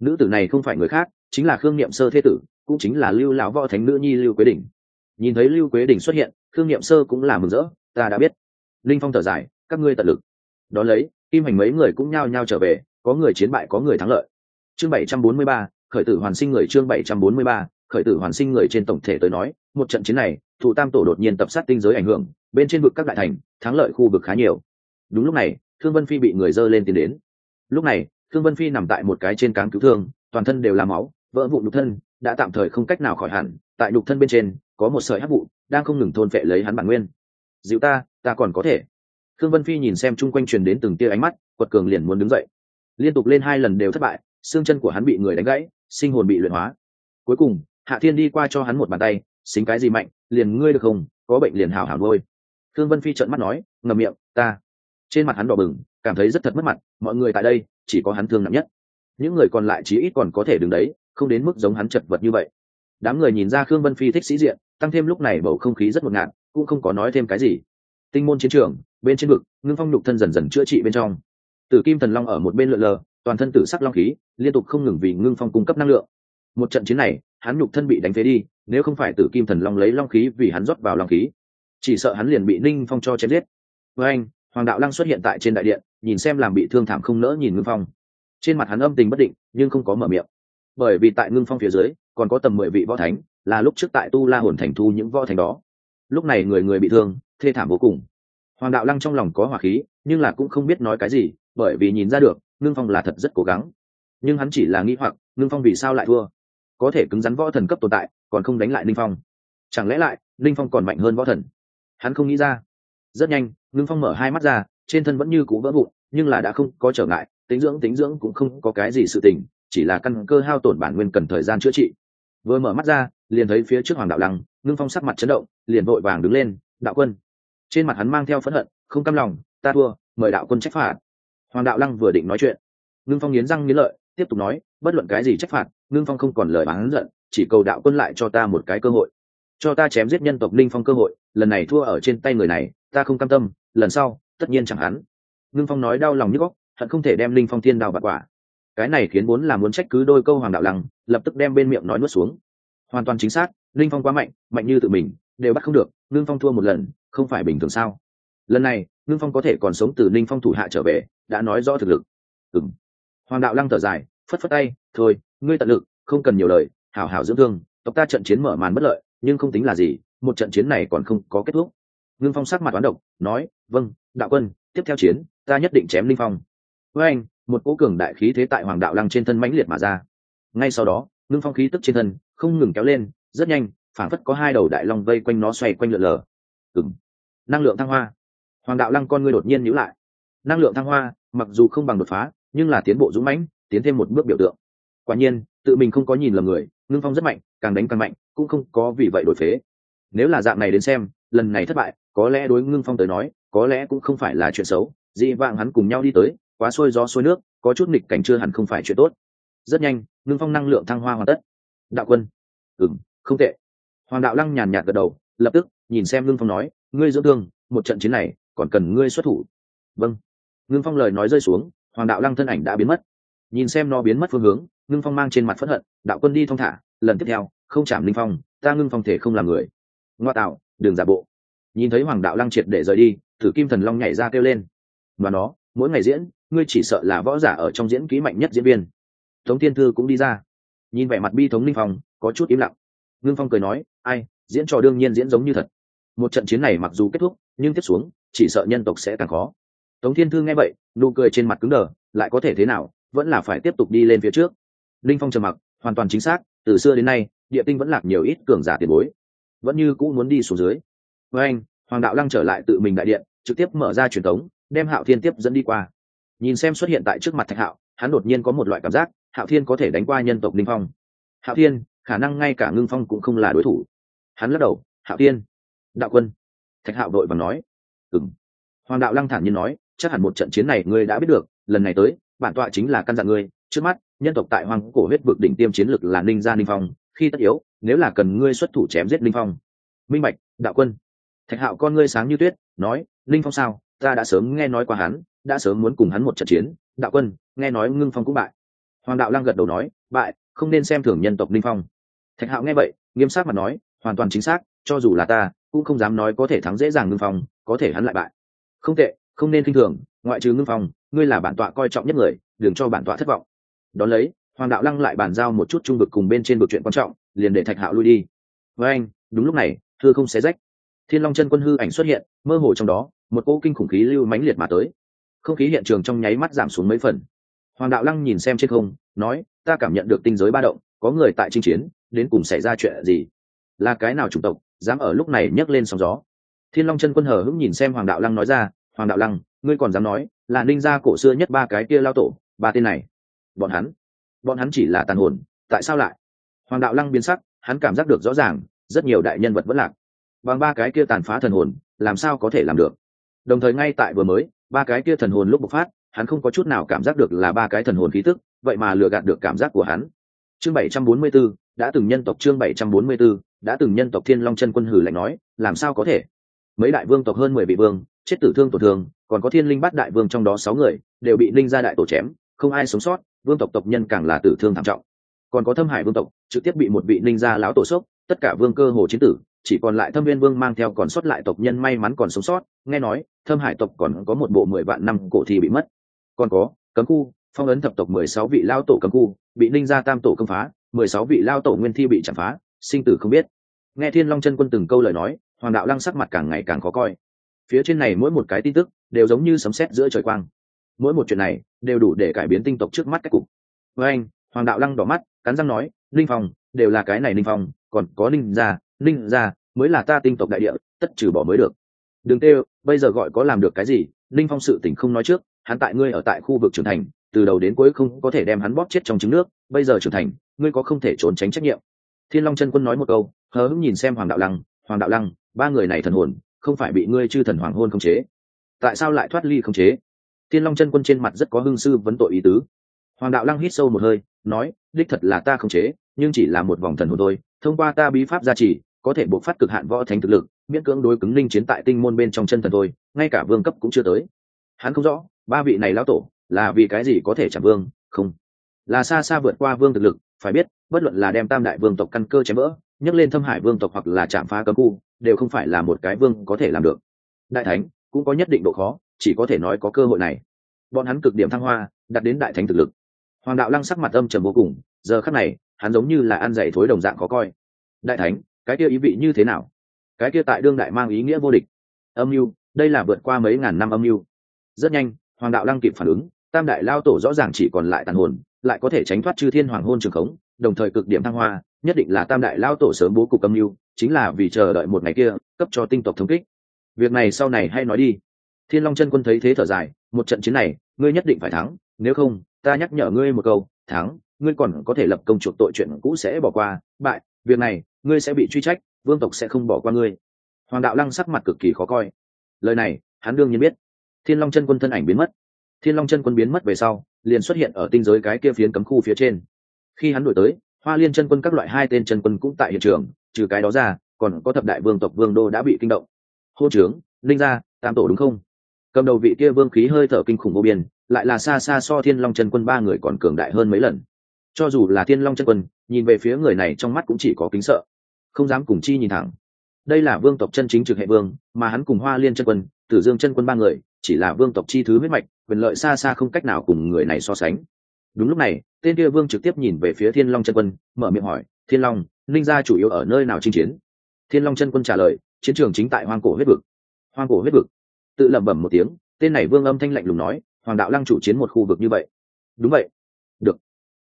Speaker 1: Nữ tử này không phải người khác, chính là khương niệm sơ thế tử, cũng chính là lưu lão võ thánh nữ nhi lưu quế đình. Nhìn thấy lưu quế đình xuất hiện, khương niệm sơ cũng là mừng rỡ, ta đã biết. Linh phong thở dài, các ngươi tận lực. Đón lấy, kim hành mấy người cũng nhao nhao trở về, có người chiến bại, có người thắng lợi. Chương bảy trăm bốn mươi ba khởi tử hoàn sinh người chương bảy trăm bốn mươi ba, khởi tử hoàn sinh người trên tổng thể tới nói, một trận chiến này, thủ tam tổ đột nhiên tập sát tinh giới ảnh hưởng, bên trên vực các đại thành, thắng lợi khu vực khá nhiều. Đúng lúc này, thương vân phi bị người dơ lên tiến đến. Lúc này, thương vân phi nằm tại một cái trên cáng cứu thương, toàn thân đều là máu, vỡ vụ nhục thân, đã tạm thời không cách nào khỏi hẳn, tại nhục thân bên trên, có một sợi hắc vụ, đang không ngừng thôn phệ lấy hắn bản nguyên. Dịu ta ta còn có thể. Thương vân phi nhìn xem chung quanh truyền đến từng tia ánh mắt, quật cường liền muốn đứng dậy. Liên tục lên hai lần đều thất bại, xương chân của hắn bị người đánh gãy sinh hồn bị luyện hóa. Cuối cùng, hạ thiên đi qua cho hắn một bàn tay, xính cái gì mạnh, liền ngươi được không? Có bệnh liền hảo hảo thôi. thương vân phi trợn mắt nói ngầm miệng, ta. Trên mặt hắn đỏ bừng, cảm thấy rất thật mất mặt, mọi người tại đây, chỉ có hắn thương nặng nhất. Những người còn lại chí ít còn có thể đứng đấy, không đến mức giống hắn chật vật như vậy. Đám người nhìn ra khương vân phi thích sĩ diện, tăng thêm lúc này bầu không khí rất ngột ngạt, cũng không có nói thêm cái gì. Tinh môn chiến trường, bên trên vực, ngưng phong nhục thân dần dần chữa trị bên trong. Tử kim thần long ở một bên lượn lờ toàn thân tử sắc long khí, liên tục không ngừng vì ngưng phong cung cấp năng lượng. Một trận chiến này, hắn nhục thân bị đánh phế đi, nếu không phải tử kim thần long lấy long khí vì hắn rót vào long khí, chỉ sợ hắn liền bị ninh phong cho chém giết. Với anh, hoàng đạo lăng xuất hiện tại trên đại điện, nhìn xem làm bị thương thảm không nỡ nhìn ngưng phong. Trên mặt hắn âm tình bất định, nhưng không có mở miệng. Bởi vì tại ngưng phong phía dưới, còn có tầm mười vị võ thánh, là lúc trước tại tu la hồn thành thu những võ thánh đó. Lúc này người người bị thương, thê thảm vô cùng. Hoàng đạo lăng trong lòng có hỏa khí, nhưng là cũng không biết nói cái gì, bởi vì nhìn ra được ngưng phong là thật rất cố gắng. Nhưng hắn chỉ là nghĩ hoặc, ngưng phong vì sao lại thua? Có thể cứng rắn võ thần cấp tồn tại, còn không đánh lại ninh phong. Chẳng lẽ lại, ninh phong còn mạnh hơn võ thần? Hắn không nghĩ ra. Rất nhanh, ngưng phong mở hai mắt ra, trên thân vẫn như cũ vỡ vụn, nhưng là đã không có trở ngại, tính dưỡng tính dưỡng cũng không có cái gì sự tình, chỉ là căn cơ hao tổn bản nguyên cần thời gian chữa trị. Vừa mở mắt ra, liền thấy phía trước hoàng đạo lăng, ngưng phong sắc mặt chấn động, liền vội vàng đứng lên, đạo quân. Trên mặt hắn mang theo phẫn hận, không cam lòng, ta thua, mời đạo quân trách phạt hoàng đạo lăng vừa định nói chuyện, ngưng phong nghiến răng nghiến lợi, tiếp tục nói, bất luận cái gì trách phạt, ngưng phong không còn lời bán giận, chỉ cầu đạo quân lại cho ta một cái cơ hội. Cho ta chém giết nhân tộc linh phong cơ hội, lần này thua ở trên tay người này, ta không cam tâm, lần sau, tất nhiên chẳng hắn. Ngưng phong nói đau lòng nhức góc, hận không thể đem linh phong thiên đào bạc quả. Cái này khiến vốn là muốn trách cứ đôi câu hoàng đạo lăng, lập tức đem bên miệng nói nuốt xuống. Hoàn toàn chính xác linh phong quá mạnh mạnh như tự mình, đều bắt không được, ngưng phong thua một lần, không phải bình thường sao? Lần này ngưng phong có thể còn sống từ ninh phong thủ hạ trở về, đã nói rõ thực lực. Ừ m hoàng đạo lăng thở dài, phất phất tay, thôi, ngươi tận lực, không cần nhiều lời, hảo hảo dưỡng thương, tộc ta trận chiến mở màn bất lợi, nhưng không tính là gì, một trận chiến này còn không có kết thúc. Ngưng phong sắc mặt toán độc, nói vâng đạo quân, tiếp theo chiến, ta nhất định chém linh phong. Với anh, một cố cường đại khí thế tại hoàng đạo lăng trên thân mãnh liệt mà ra. Ngay sau đó, ngưng phong khí tức trên thân không ngừng kéo lên, rất nhanh phản phất có hai đầu đại long vây quanh nó xoay quanh lượn lờ. Ừng năng lượng thăng hoa hoàng đạo lăng con ngươi đột nhiên nhữ lại. Năng lượng thăng hoa, mặc dù không bằng đột phá, nhưng là tiến bộ dũng mãnh, tiến thêm một bước biểu tượng. Quả nhiên, tự mình không có nhìn lầm người, ngưng phong rất mạnh, càng đánh càng mạnh, cũng không có vì vậy đổi phế. Nếu là dạng này đến xem, lần này thất bại, có lẽ đối ngưng phong tới nói, có lẽ cũng không phải là chuyện xấu. Dị vạng hắn cùng nhau đi tới, quá sôi gió sôi nước, có chút nghịch cảnh chưa hẳn không phải chuyện tốt. Rất nhanh, ngưng phong năng lượng thăng hoa hoàn tất. Đạo quân. Ừng không tệ. Hoàng đạo lăng nhàn nhạt gật đầu, lập tức, nhìn xem ngưng phong nói, ngươi dưỡng thương, một trận chiến này còn cần ngươi xuất thủ. Vâng. Ngưng phong lời nói rơi xuống, hoàng đạo lăng thân ảnh đã biến mất. Nhìn xem nó biến mất phương hướng, ngưng phong mang trên mặt phẫn hận, đạo quân đi thong thả, lần tiếp theo, không chạm linh phong, ta ngưng phong thể không làm người. Ngoa tạo đường giả bộ. Nhìn thấy hoàng đạo lăng triệt để rời đi thử kim thần long nhảy ra kêu lên. Và nó, mỗi ngày diễn, ngươi chỉ sợ là võ giả ở trong diễn ký mạnh nhất diễn viên. Tống tiên thư cũng đi ra. Nhìn vẻ mặt bi thống linh phong, có chút im lặng. Ngưng phong cười nói, ai, diễn trò đương nhiên diễn giống như thật. Một trận chiến này mặc dù kết thúc nhưng tiếp xuống, chỉ sợ nhân tộc sẽ càng khó. Tống thiên thư nghe vậy, nụ cười trên mặt cứng đờ, lại có thể thế nào, vẫn là phải tiếp tục đi lên phía trước. Linh phong trầm mặc, hoàn toàn chính xác, từ xưa đến nay, địa tinh vẫn lạc nhiều ít cường giả tiền bối. Vẫn như cũ muốn đi xuống dưới. Với anh, hoàng đạo lăng trở lại tự mình đại điện, trực tiếp mở ra truyền thống đem hạo thiên tiếp dẫn đi qua. Nhìn xem xuất hiện tại trước mặt thạch hạo, hắn đột nhiên có một loại cảm giác, hạo thiên có thể đánh qua nhân tộc linh phong. Hạo thiên, khả năng ngay cả ngưng phong cũng không là đối thủ. Hắn lắc đầu, hạo thiên, đạo quân thạch hạo đội và nói. Ừng hoàng đạo lăng thản nhiên nói, chắc hẳn một trận chiến này ngươi đã biết được, lần này tới, bản tọa chính là căn dặn ngươi, trước mắt, nhân tộc tại hoàng cổ huyết vực đỉnh tiêm chiến lực là ninh gia ninh phong, khi tất yếu, nếu là cần ngươi xuất thủ chém giết ninh phong. Minh bạch, đạo quân. Thạch hạo con ngươi sáng như tuyết, nói, ninh phong sao? Ta đã sớm nghe nói qua hắn, đã sớm muốn cùng hắn một trận chiến. Đạo quân, nghe nói ngưng phong cũng bại. Hoàng đạo lăng gật đầu nói, bại, không nên xem thường nhân tộc ninh phong. Thạch hạo nghe vậy, nghiêm sát mà nói, hoàn toàn chính xác, cho dù là ta cũng không dám nói có thể thắng dễ dàng ngưng phong, có thể hắn lại bại. Không tệ, không nên k i n h thường, ngoại trừ ngưng phong, ngươi là bản tọa coi trọng nhất người, đừng cho bản tọa thất vọng. Đón lấy, hoàng đạo lăng lại bàn giao một chút trung vực cùng bên trên vực chuyện quan trọng, liền để thạch hạo lui đi. Với anh, đúng lúc này thưa không xé rách. Thiên long chân quân hư ảnh xuất hiện, mơ hồ trong đó, một cỗ kinh khủng khí lưu mãnh liệt mà tới. Không khí hiện trường trong nháy mắt giảm xuống mấy phần. Hoàng đạo lăng nhìn xem trên không, nói, ta cảm nhận được tinh giới ba động, có người tại chinh chiến, đến cùng xảy ra chuyện gì? Là cái nào chủng tộc dám ở lúc này nhấc lên sóng gió. Thiên long chân quân hờ hững nhìn xem hoàng đạo lăng nói ra, hoàng đạo lăng, ngươi còn dám nói là ninh gia cổ xưa nhất ba cái kia lao tổ, ba tên này, bọn hắn bọn hắn chỉ là tàn hồn, tại sao lại? Hoàng đạo lăng biến sắc, hắn cảm giác được rõ ràng, rất nhiều đại nhân vật vẫn lạc. Bằng ba cái kia tàn phá thần hồn, làm sao có thể làm được? Đồng thời ngay tại vừa mới, ba cái kia thần hồn lúc bộc phát, hắn không có chút nào cảm giác được là ba cái thần hồn khí tức, vậy mà lừa gạt được cảm giác của hắn chương bảy trăm bốn mươi 744, đã từng nhân tộc chương bảy trăm bốn mươi 744, đã từng nhân tộc thiên long chân quân hử lạnh nói làm sao có thể? Mấy đại vương tộc hơn mười vị vương chết tử thương tổn thương còn có thiên linh bát đại vương trong đó sáu người đều bị linh gia đại tổ chém không ai sống sót vương tộc tộc nhân càng là tử thương thảm trọng. Còn có thâm hải vương tộc trực tiếp bị một vị linh gia lão tổ sốc tất cả vương cơ hồ chiến tử chỉ còn lại thâm viên vương mang theo còn sót lại tộc nhân may mắn còn sống sót nghe nói thâm hải tộc còn có một bộ mười vạn năm cổ thi bị mất. Còn có cấm khu phong ấn thập tộc mười sáu vị lao tổ cấm khu, bị ninh gia tam tổ công phá, mười sáu vị lao tổ nguyên thi bị chạm phá, sinh tử không biết. Nghe thiên long chân quân từng câu lời nói, hoàng đạo lăng sắc mặt càng ngày càng khó coi. Phía trên này mỗi một cái tin tức, đều giống như sấm sét giữa trời quang. Mỗi một chuyện này, đều đủ để cải biến tinh tộc trước mắt cách cục. Với anh, hoàng đạo lăng đỏ mắt, cắn răng nói linh phong, đều là cái này linh phong, còn có Ninh gia Ninh gia mới là ta tinh tộc đại địa, tất trừ bỏ mới được. Đừng tê bây giờ gọi có làm được cái gì linh phong sự tình không nói trước, hắn tại ngươi ở tại khu vực trưởng thành từ đầu đến cuối không có thể đem hắn bóp chết trong trứng nước, bây giờ trưởng thành, ngươi có không thể trốn tránh trách nhiệm. Thiên long chân quân nói một câu, hờ hững nhìn xem hoàng đạo lăng, hoàng đạo lăng, ba người này thần hồn, không phải bị ngươi chư thần hoàng hôn không chế. Tại sao lại thoát ly không chế? Thiên long chân quân trên mặt rất có hưng sư vấn tội ý tứ. Hoàng đạo lăng hít sâu một hơi, nói, đích thật là ta không chế, nhưng chỉ là một vòng thần hồn thôi. Thông qua ta bí pháp gia trì, có thể buộc phát cực hạn võ thánh thực lực, miễn cưỡng đối cứng linh chiến tại tinh môn bên trong chân thần thôi, ngay cả vương cấp cũng chưa tới. Hắn không rõ, ba vị này lão tổ là vì cái gì có thể chạm vương? Không. Là xa xa vượt qua vương thực lực, phải biết, bất luận là đem tam đại vương tộc căn cơ chém vỡ, nhấc lên thâm hải vương tộc hoặc là chạm phá cấm khu, đều không phải là một cái vương có thể làm được. Đại thánh, cũng có nhất định độ khó, chỉ có thể nói có cơ hội này. Bọn hắn cực điểm thăng hoa đặt đến đại thánh thực lực. Hoàng đạo lăng sắc mặt âm trầm vô cùng, giờ khắc này, hắn giống như là ăn dày thối đồng dạng khó coi. Đại thánh, cái kia ý vị như thế nào? Cái kia tại đương đại mang ý nghĩa vô địch. Âm mưu, đây là vượt qua mấy ngàn năm âm mưu. Rất nhanh, hoàng đạo lăng kịp phản ứng tam đại lao tổ rõ ràng chỉ còn lại tàn hồn, lại có thể tránh thoát chư thiên hoàng hôn trường khống, đồng thời cực điểm thăng hoa, nhất định là tam đại lao tổ sớm bố cục âm mưu, chính là vì chờ đợi một ngày kia, cấp cho tinh tộc thống kích. Việc này sau này hay nói đi. Thiên long chân quân thấy thế thở dài, một trận chiến này, ngươi nhất định phải thắng, nếu không, ta nhắc nhở ngươi một câu, thắng, ngươi còn có thể lập công chuộc tội chuyện cũ sẽ bỏ qua, bại, việc này, ngươi sẽ bị truy trách, vương tộc sẽ không bỏ qua ngươi. Hoàng đạo lăng sắc mặt cực kỳ khó coi. Lời này, hắn đương nhiên biết. Thiên long chân quân thân ảnh biến mất thiên long chân quân biến mất về sau, liền xuất hiện ở tinh giới cái kia phiến cấm khu phía trên. Khi hắn đổi tới, hoa liên chân quân các loại hai tên chân quân cũng tại hiện trường, trừ cái đó ra, còn có thập đại vương tộc vương đô đã bị kinh động. Hô trướng, linh gia, tam tổ đúng không? Cầm đầu vị kia vương khí hơi thở kinh khủng vô biên, lại là xa xa so thiên long chân quân ba người còn cường đại hơn mấy lần. Cho dù là thiên long chân quân, nhìn về phía người này trong mắt cũng chỉ có kính sợ. Không dám cùng chi nhìn thẳng. Đây là vương tộc chân chính trực hệ vương, mà hắn cùng hoa liên chân quân, tử dương chân quân ba người, chỉ là vương tộc chi thứ huyết mạch quyền lợi xa xa không cách nào cùng người này so sánh. Đúng lúc này, tên kia vương trực tiếp nhìn về phía thiên long chân quân, mở miệng hỏi, thiên long, ninh gia chủ yếu ở nơi nào chinh chiến? Thiên long chân quân trả lời, chiến trường chính tại hoang cổ huyết vực. Hoang cổ huyết vực. Tự lẩm bẩm một tiếng, tên này vương âm thanh lạnh lùng nói, hoàng đạo lăng chủ chiến một khu vực như vậy. Đúng vậy. Được.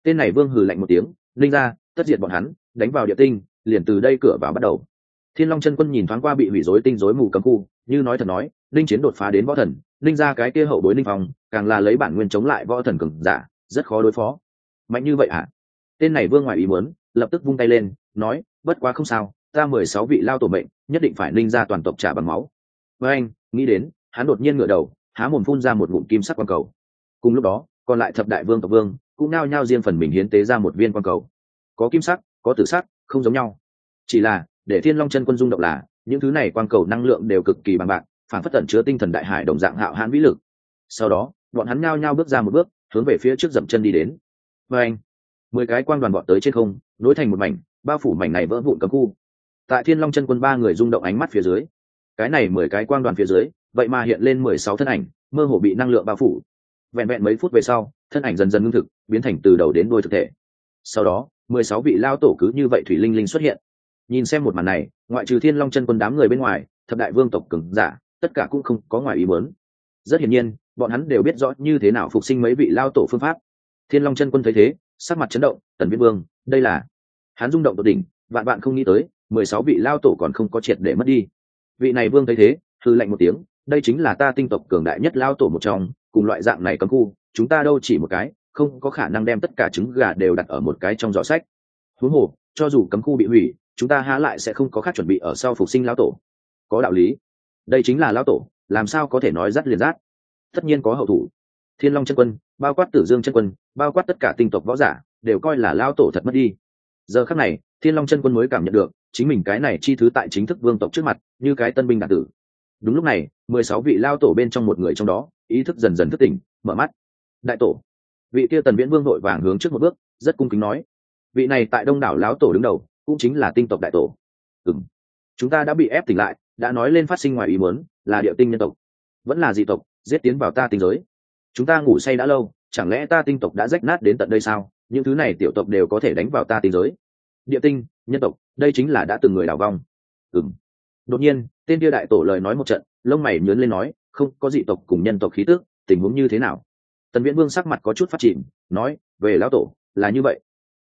Speaker 1: Tên này vương hừ lạnh một tiếng, ninh ra tất diệt bọn hắn, đánh vào địa tinh, liền từ đây cửa vào bắt đầu. Thiên long chân quân nhìn thoáng qua bị hủy rối tinh rối mù cấm khu, như nói thật nói linh chiến đột phá đến võ thần Ninh ra cái kia hậu bối Ninh phong, càng là lấy bản nguyên chống lại võ thần cường giả, rất khó đối phó. Mạnh như vậy hả? Tên này vương ngoài ý muốn, lập tức vung tay lên, nói, bất quá không sao, ta mười sáu vị lao tổ mệnh, nhất định phải Ninh ra toàn tộc trả bằng máu. Với anh, nghĩ đến, hắn đột nhiên ngửa đầu, há mồm phun ra một ngụm kim sắc quang cầu. Cùng lúc đó, còn lại thập đại vương tộc vương, cũng nao nhao riêng phần mình hiến tế ra một viên quang cầu. Có kim sắc, có tử sắc, không giống nhau. Chỉ là, để thiên long chân quân dung động là, những thứ này quang cầu năng lượng đều cực kỳ bằng bạc phản phất tẩn chứa tinh thần đại hải đồng dạng hạo hãn vĩ lực. Sau đó, bọn hắn nhao nhao bước ra một bước, hướng về phía trước dậm chân đi đến. Và anh, mười cái quang đoàn bọn tới trên không, nối thành một mảnh, bao phủ mảnh này vỡ vụn cấm khu. Tại thiên long chân quân ba người rung động ánh mắt phía dưới, cái này mười cái quang đoàn phía dưới, vậy mà hiện lên mười sáu thân ảnh, mơ hồ bị năng lượng bao phủ. Vẹn vẹn mấy phút về sau, thân ảnh dần dần ngưng thực, biến thành từ đầu đến đuôi thực thể. Sau đó, mười sáu vị lao tổ cứ như vậy thủy linh linh xuất hiện. Nhìn xem một màn này, ngoại trừ thiên long chân quân đám người bên ngoài, thập đại vương tộc cứng giả tất cả cũng không có ngoài ý muốn. Rất hiển nhiên, bọn hắn đều biết rõ như thế nào phục sinh mấy vị lao tổ phương pháp. Thiên long chân quân thấy thế, sắc mặt chấn động, tần viễn vương, đây là hắn rung động tột đỉnh, vạn bạn không nghĩ tới, mười sáu vị lao tổ còn không có triệt để mất đi. Vị này vương thấy thế thư lạnh một tiếng, đây chính là ta tinh tộc cường đại nhất lao tổ một trong, cùng loại dạng này cấm khu, chúng ta đâu chỉ một cái, không có khả năng đem tất cả trứng gà đều đặt ở một cái trong giỏ sách. Huống hồ, cho dù cấm khu bị hủy, chúng ta há lại sẽ không có khác chuẩn bị ở sau phục sinh lao tổ. Có đạo lý đây chính là lão tổ, làm sao có thể nói rắt liền rát tất nhiên có hậu thủ. Thiên long chân quân, bao quát tử dương chân quân, bao quát tất cả tinh tộc võ giả, đều coi là lão tổ thật mất đi. Giờ khắc này, thiên long chân quân mới cảm nhận được, chính mình cái này chi thứ tại chính thức vương tộc trước mặt, như cái tân binh đạn tử. Đúng lúc này, mười sáu vị lao tổ bên trong một người trong đó, ý thức dần dần thức tỉnh, mở mắt. Đại tổ. Vị kia tần viễn vương vội vàng hướng trước một bước, rất cung kính nói. Vị này tại đông đảo lão tổ đứng đầu, cũng chính là tinh tộc đại tổ. Ừng chúng ta đã bị ép tỉnh lại đã nói lên phát sinh ngoài ý muốn, là địa tinh nhân tộc. Vẫn là dị tộc, giết tiến vào ta tinh giới. Chúng ta ngủ say đã lâu, chẳng lẽ ta tinh tộc đã rách nát đến tận đây sao? Những thứ này tiểu tộc đều có thể đánh vào ta tinh giới. Địa tinh, nhân tộc, đây chính là đã từng người đào vong. Ừng đột nhiên, tên kia đại tổ lời nói một trận, lông mày nhớn lên nói, không, có dị tộc cùng nhân tộc khí tước tình huống như thế nào? Tần viễn vương sắc mặt có chút phát triển nói, về lão tổ, là như vậy.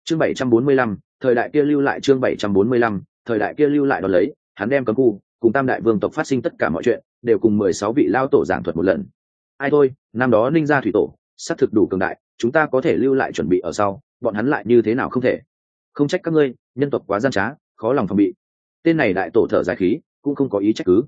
Speaker 1: Chương bảy trăm bốn mươi lăm, thời đại kia lưu lại chương bảy trăm bốn mươi lăm, thời đại kia lưu lại đón lấy, hắn đem cấm khu cùng tam đại vương tộc phát sinh tất cả mọi chuyện, đều cùng mười sáu vị lao tổ giảng thuật một lần. Ai thôi, năm đó ninh gia thủy tổ, xác thực đủ cường đại, chúng ta có thể lưu lại chuẩn bị ở sau, bọn hắn lại như thế nào không thể? Không trách các ngươi, nhân tộc quá gian trá, khó lòng phòng bị. Tên này đại tổ thở dài khí, cũng không có ý trách cứ.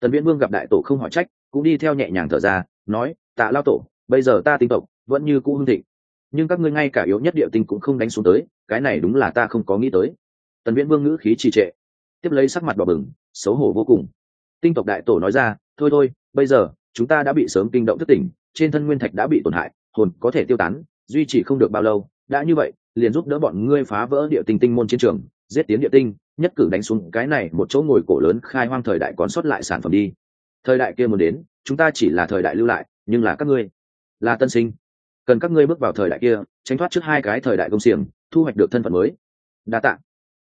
Speaker 1: Tần viễn vương gặp đại tổ không hỏi trách, cũng đi theo nhẹ nhàng thở ra, nói, tạ lao tổ, bây giờ ta tinh tộc, vẫn như cũ hưng thịnh. Nhưng các ngươi ngay cả yếu nhất địa tinh cũng không đánh xuống tới, cái này đúng là ta không có nghĩ tới. Tần viễn vương ngữ khí trì trệ, tiếp lấy sắc mặt đỏ bừng xấu hổ vô cùng. Tinh tộc đại tổ nói ra, thôi thôi, bây giờ, chúng ta đã bị sớm kinh động thất tỉnh, trên thân nguyên thạch đã bị tổn hại, hồn có thể tiêu tán, duy trì không được bao lâu, đã như vậy, liền giúp đỡ bọn ngươi phá vỡ địa tinh tinh môn chiến trường, giết tiến địa tinh, nhất cử đánh xuống cái này một chỗ ngồi cổ lớn khai hoang thời đại còn sót lại sản phẩm đi. Thời đại kia muốn đến, chúng ta chỉ là thời đại lưu lại, nhưng là các ngươi, là tân sinh, cần các ngươi bước vào thời đại kia, tránh thoát trước hai cái thời đại công xiềng, thu hoạch được thân phận mới. Đa tạ.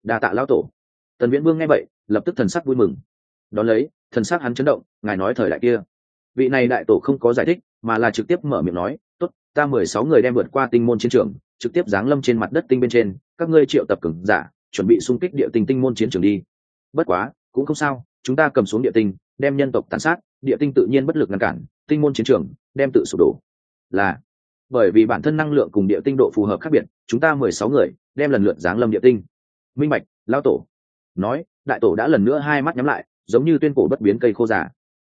Speaker 1: Đa tạ lão tổ tần viễn vương nghe vậy, lập tức thần sắc vui mừng. Đón lấy, thần sắc hắn chấn động, ngài nói thời đại kia. Vị này đại tổ không có giải thích, mà là trực tiếp mở miệng nói, tốt, ta mười sáu người đem vượt qua tinh môn chiến trường, trực tiếp giáng lâm trên mặt đất tinh bên trên, các ngươi triệu tập cường giả, chuẩn bị xung kích địa tinh tinh môn chiến trường đi. Bất quá, cũng không sao, chúng ta cầm xuống địa tinh, đem nhân tộc tàn sát, địa tinh tự nhiên bất lực ngăn cản, tinh môn chiến trường, đem tự sụp đổ. Là, bởi vì bản thân năng lượng cùng địa tinh độ phù hợp khác biệt, chúng ta mười sáu người, đem lần lượt giáng lâm địa tinh. Minh bạch lao tổ nói, đại tổ đã lần nữa hai mắt nhắm lại, giống như tuyên cổ bất biến cây khô giả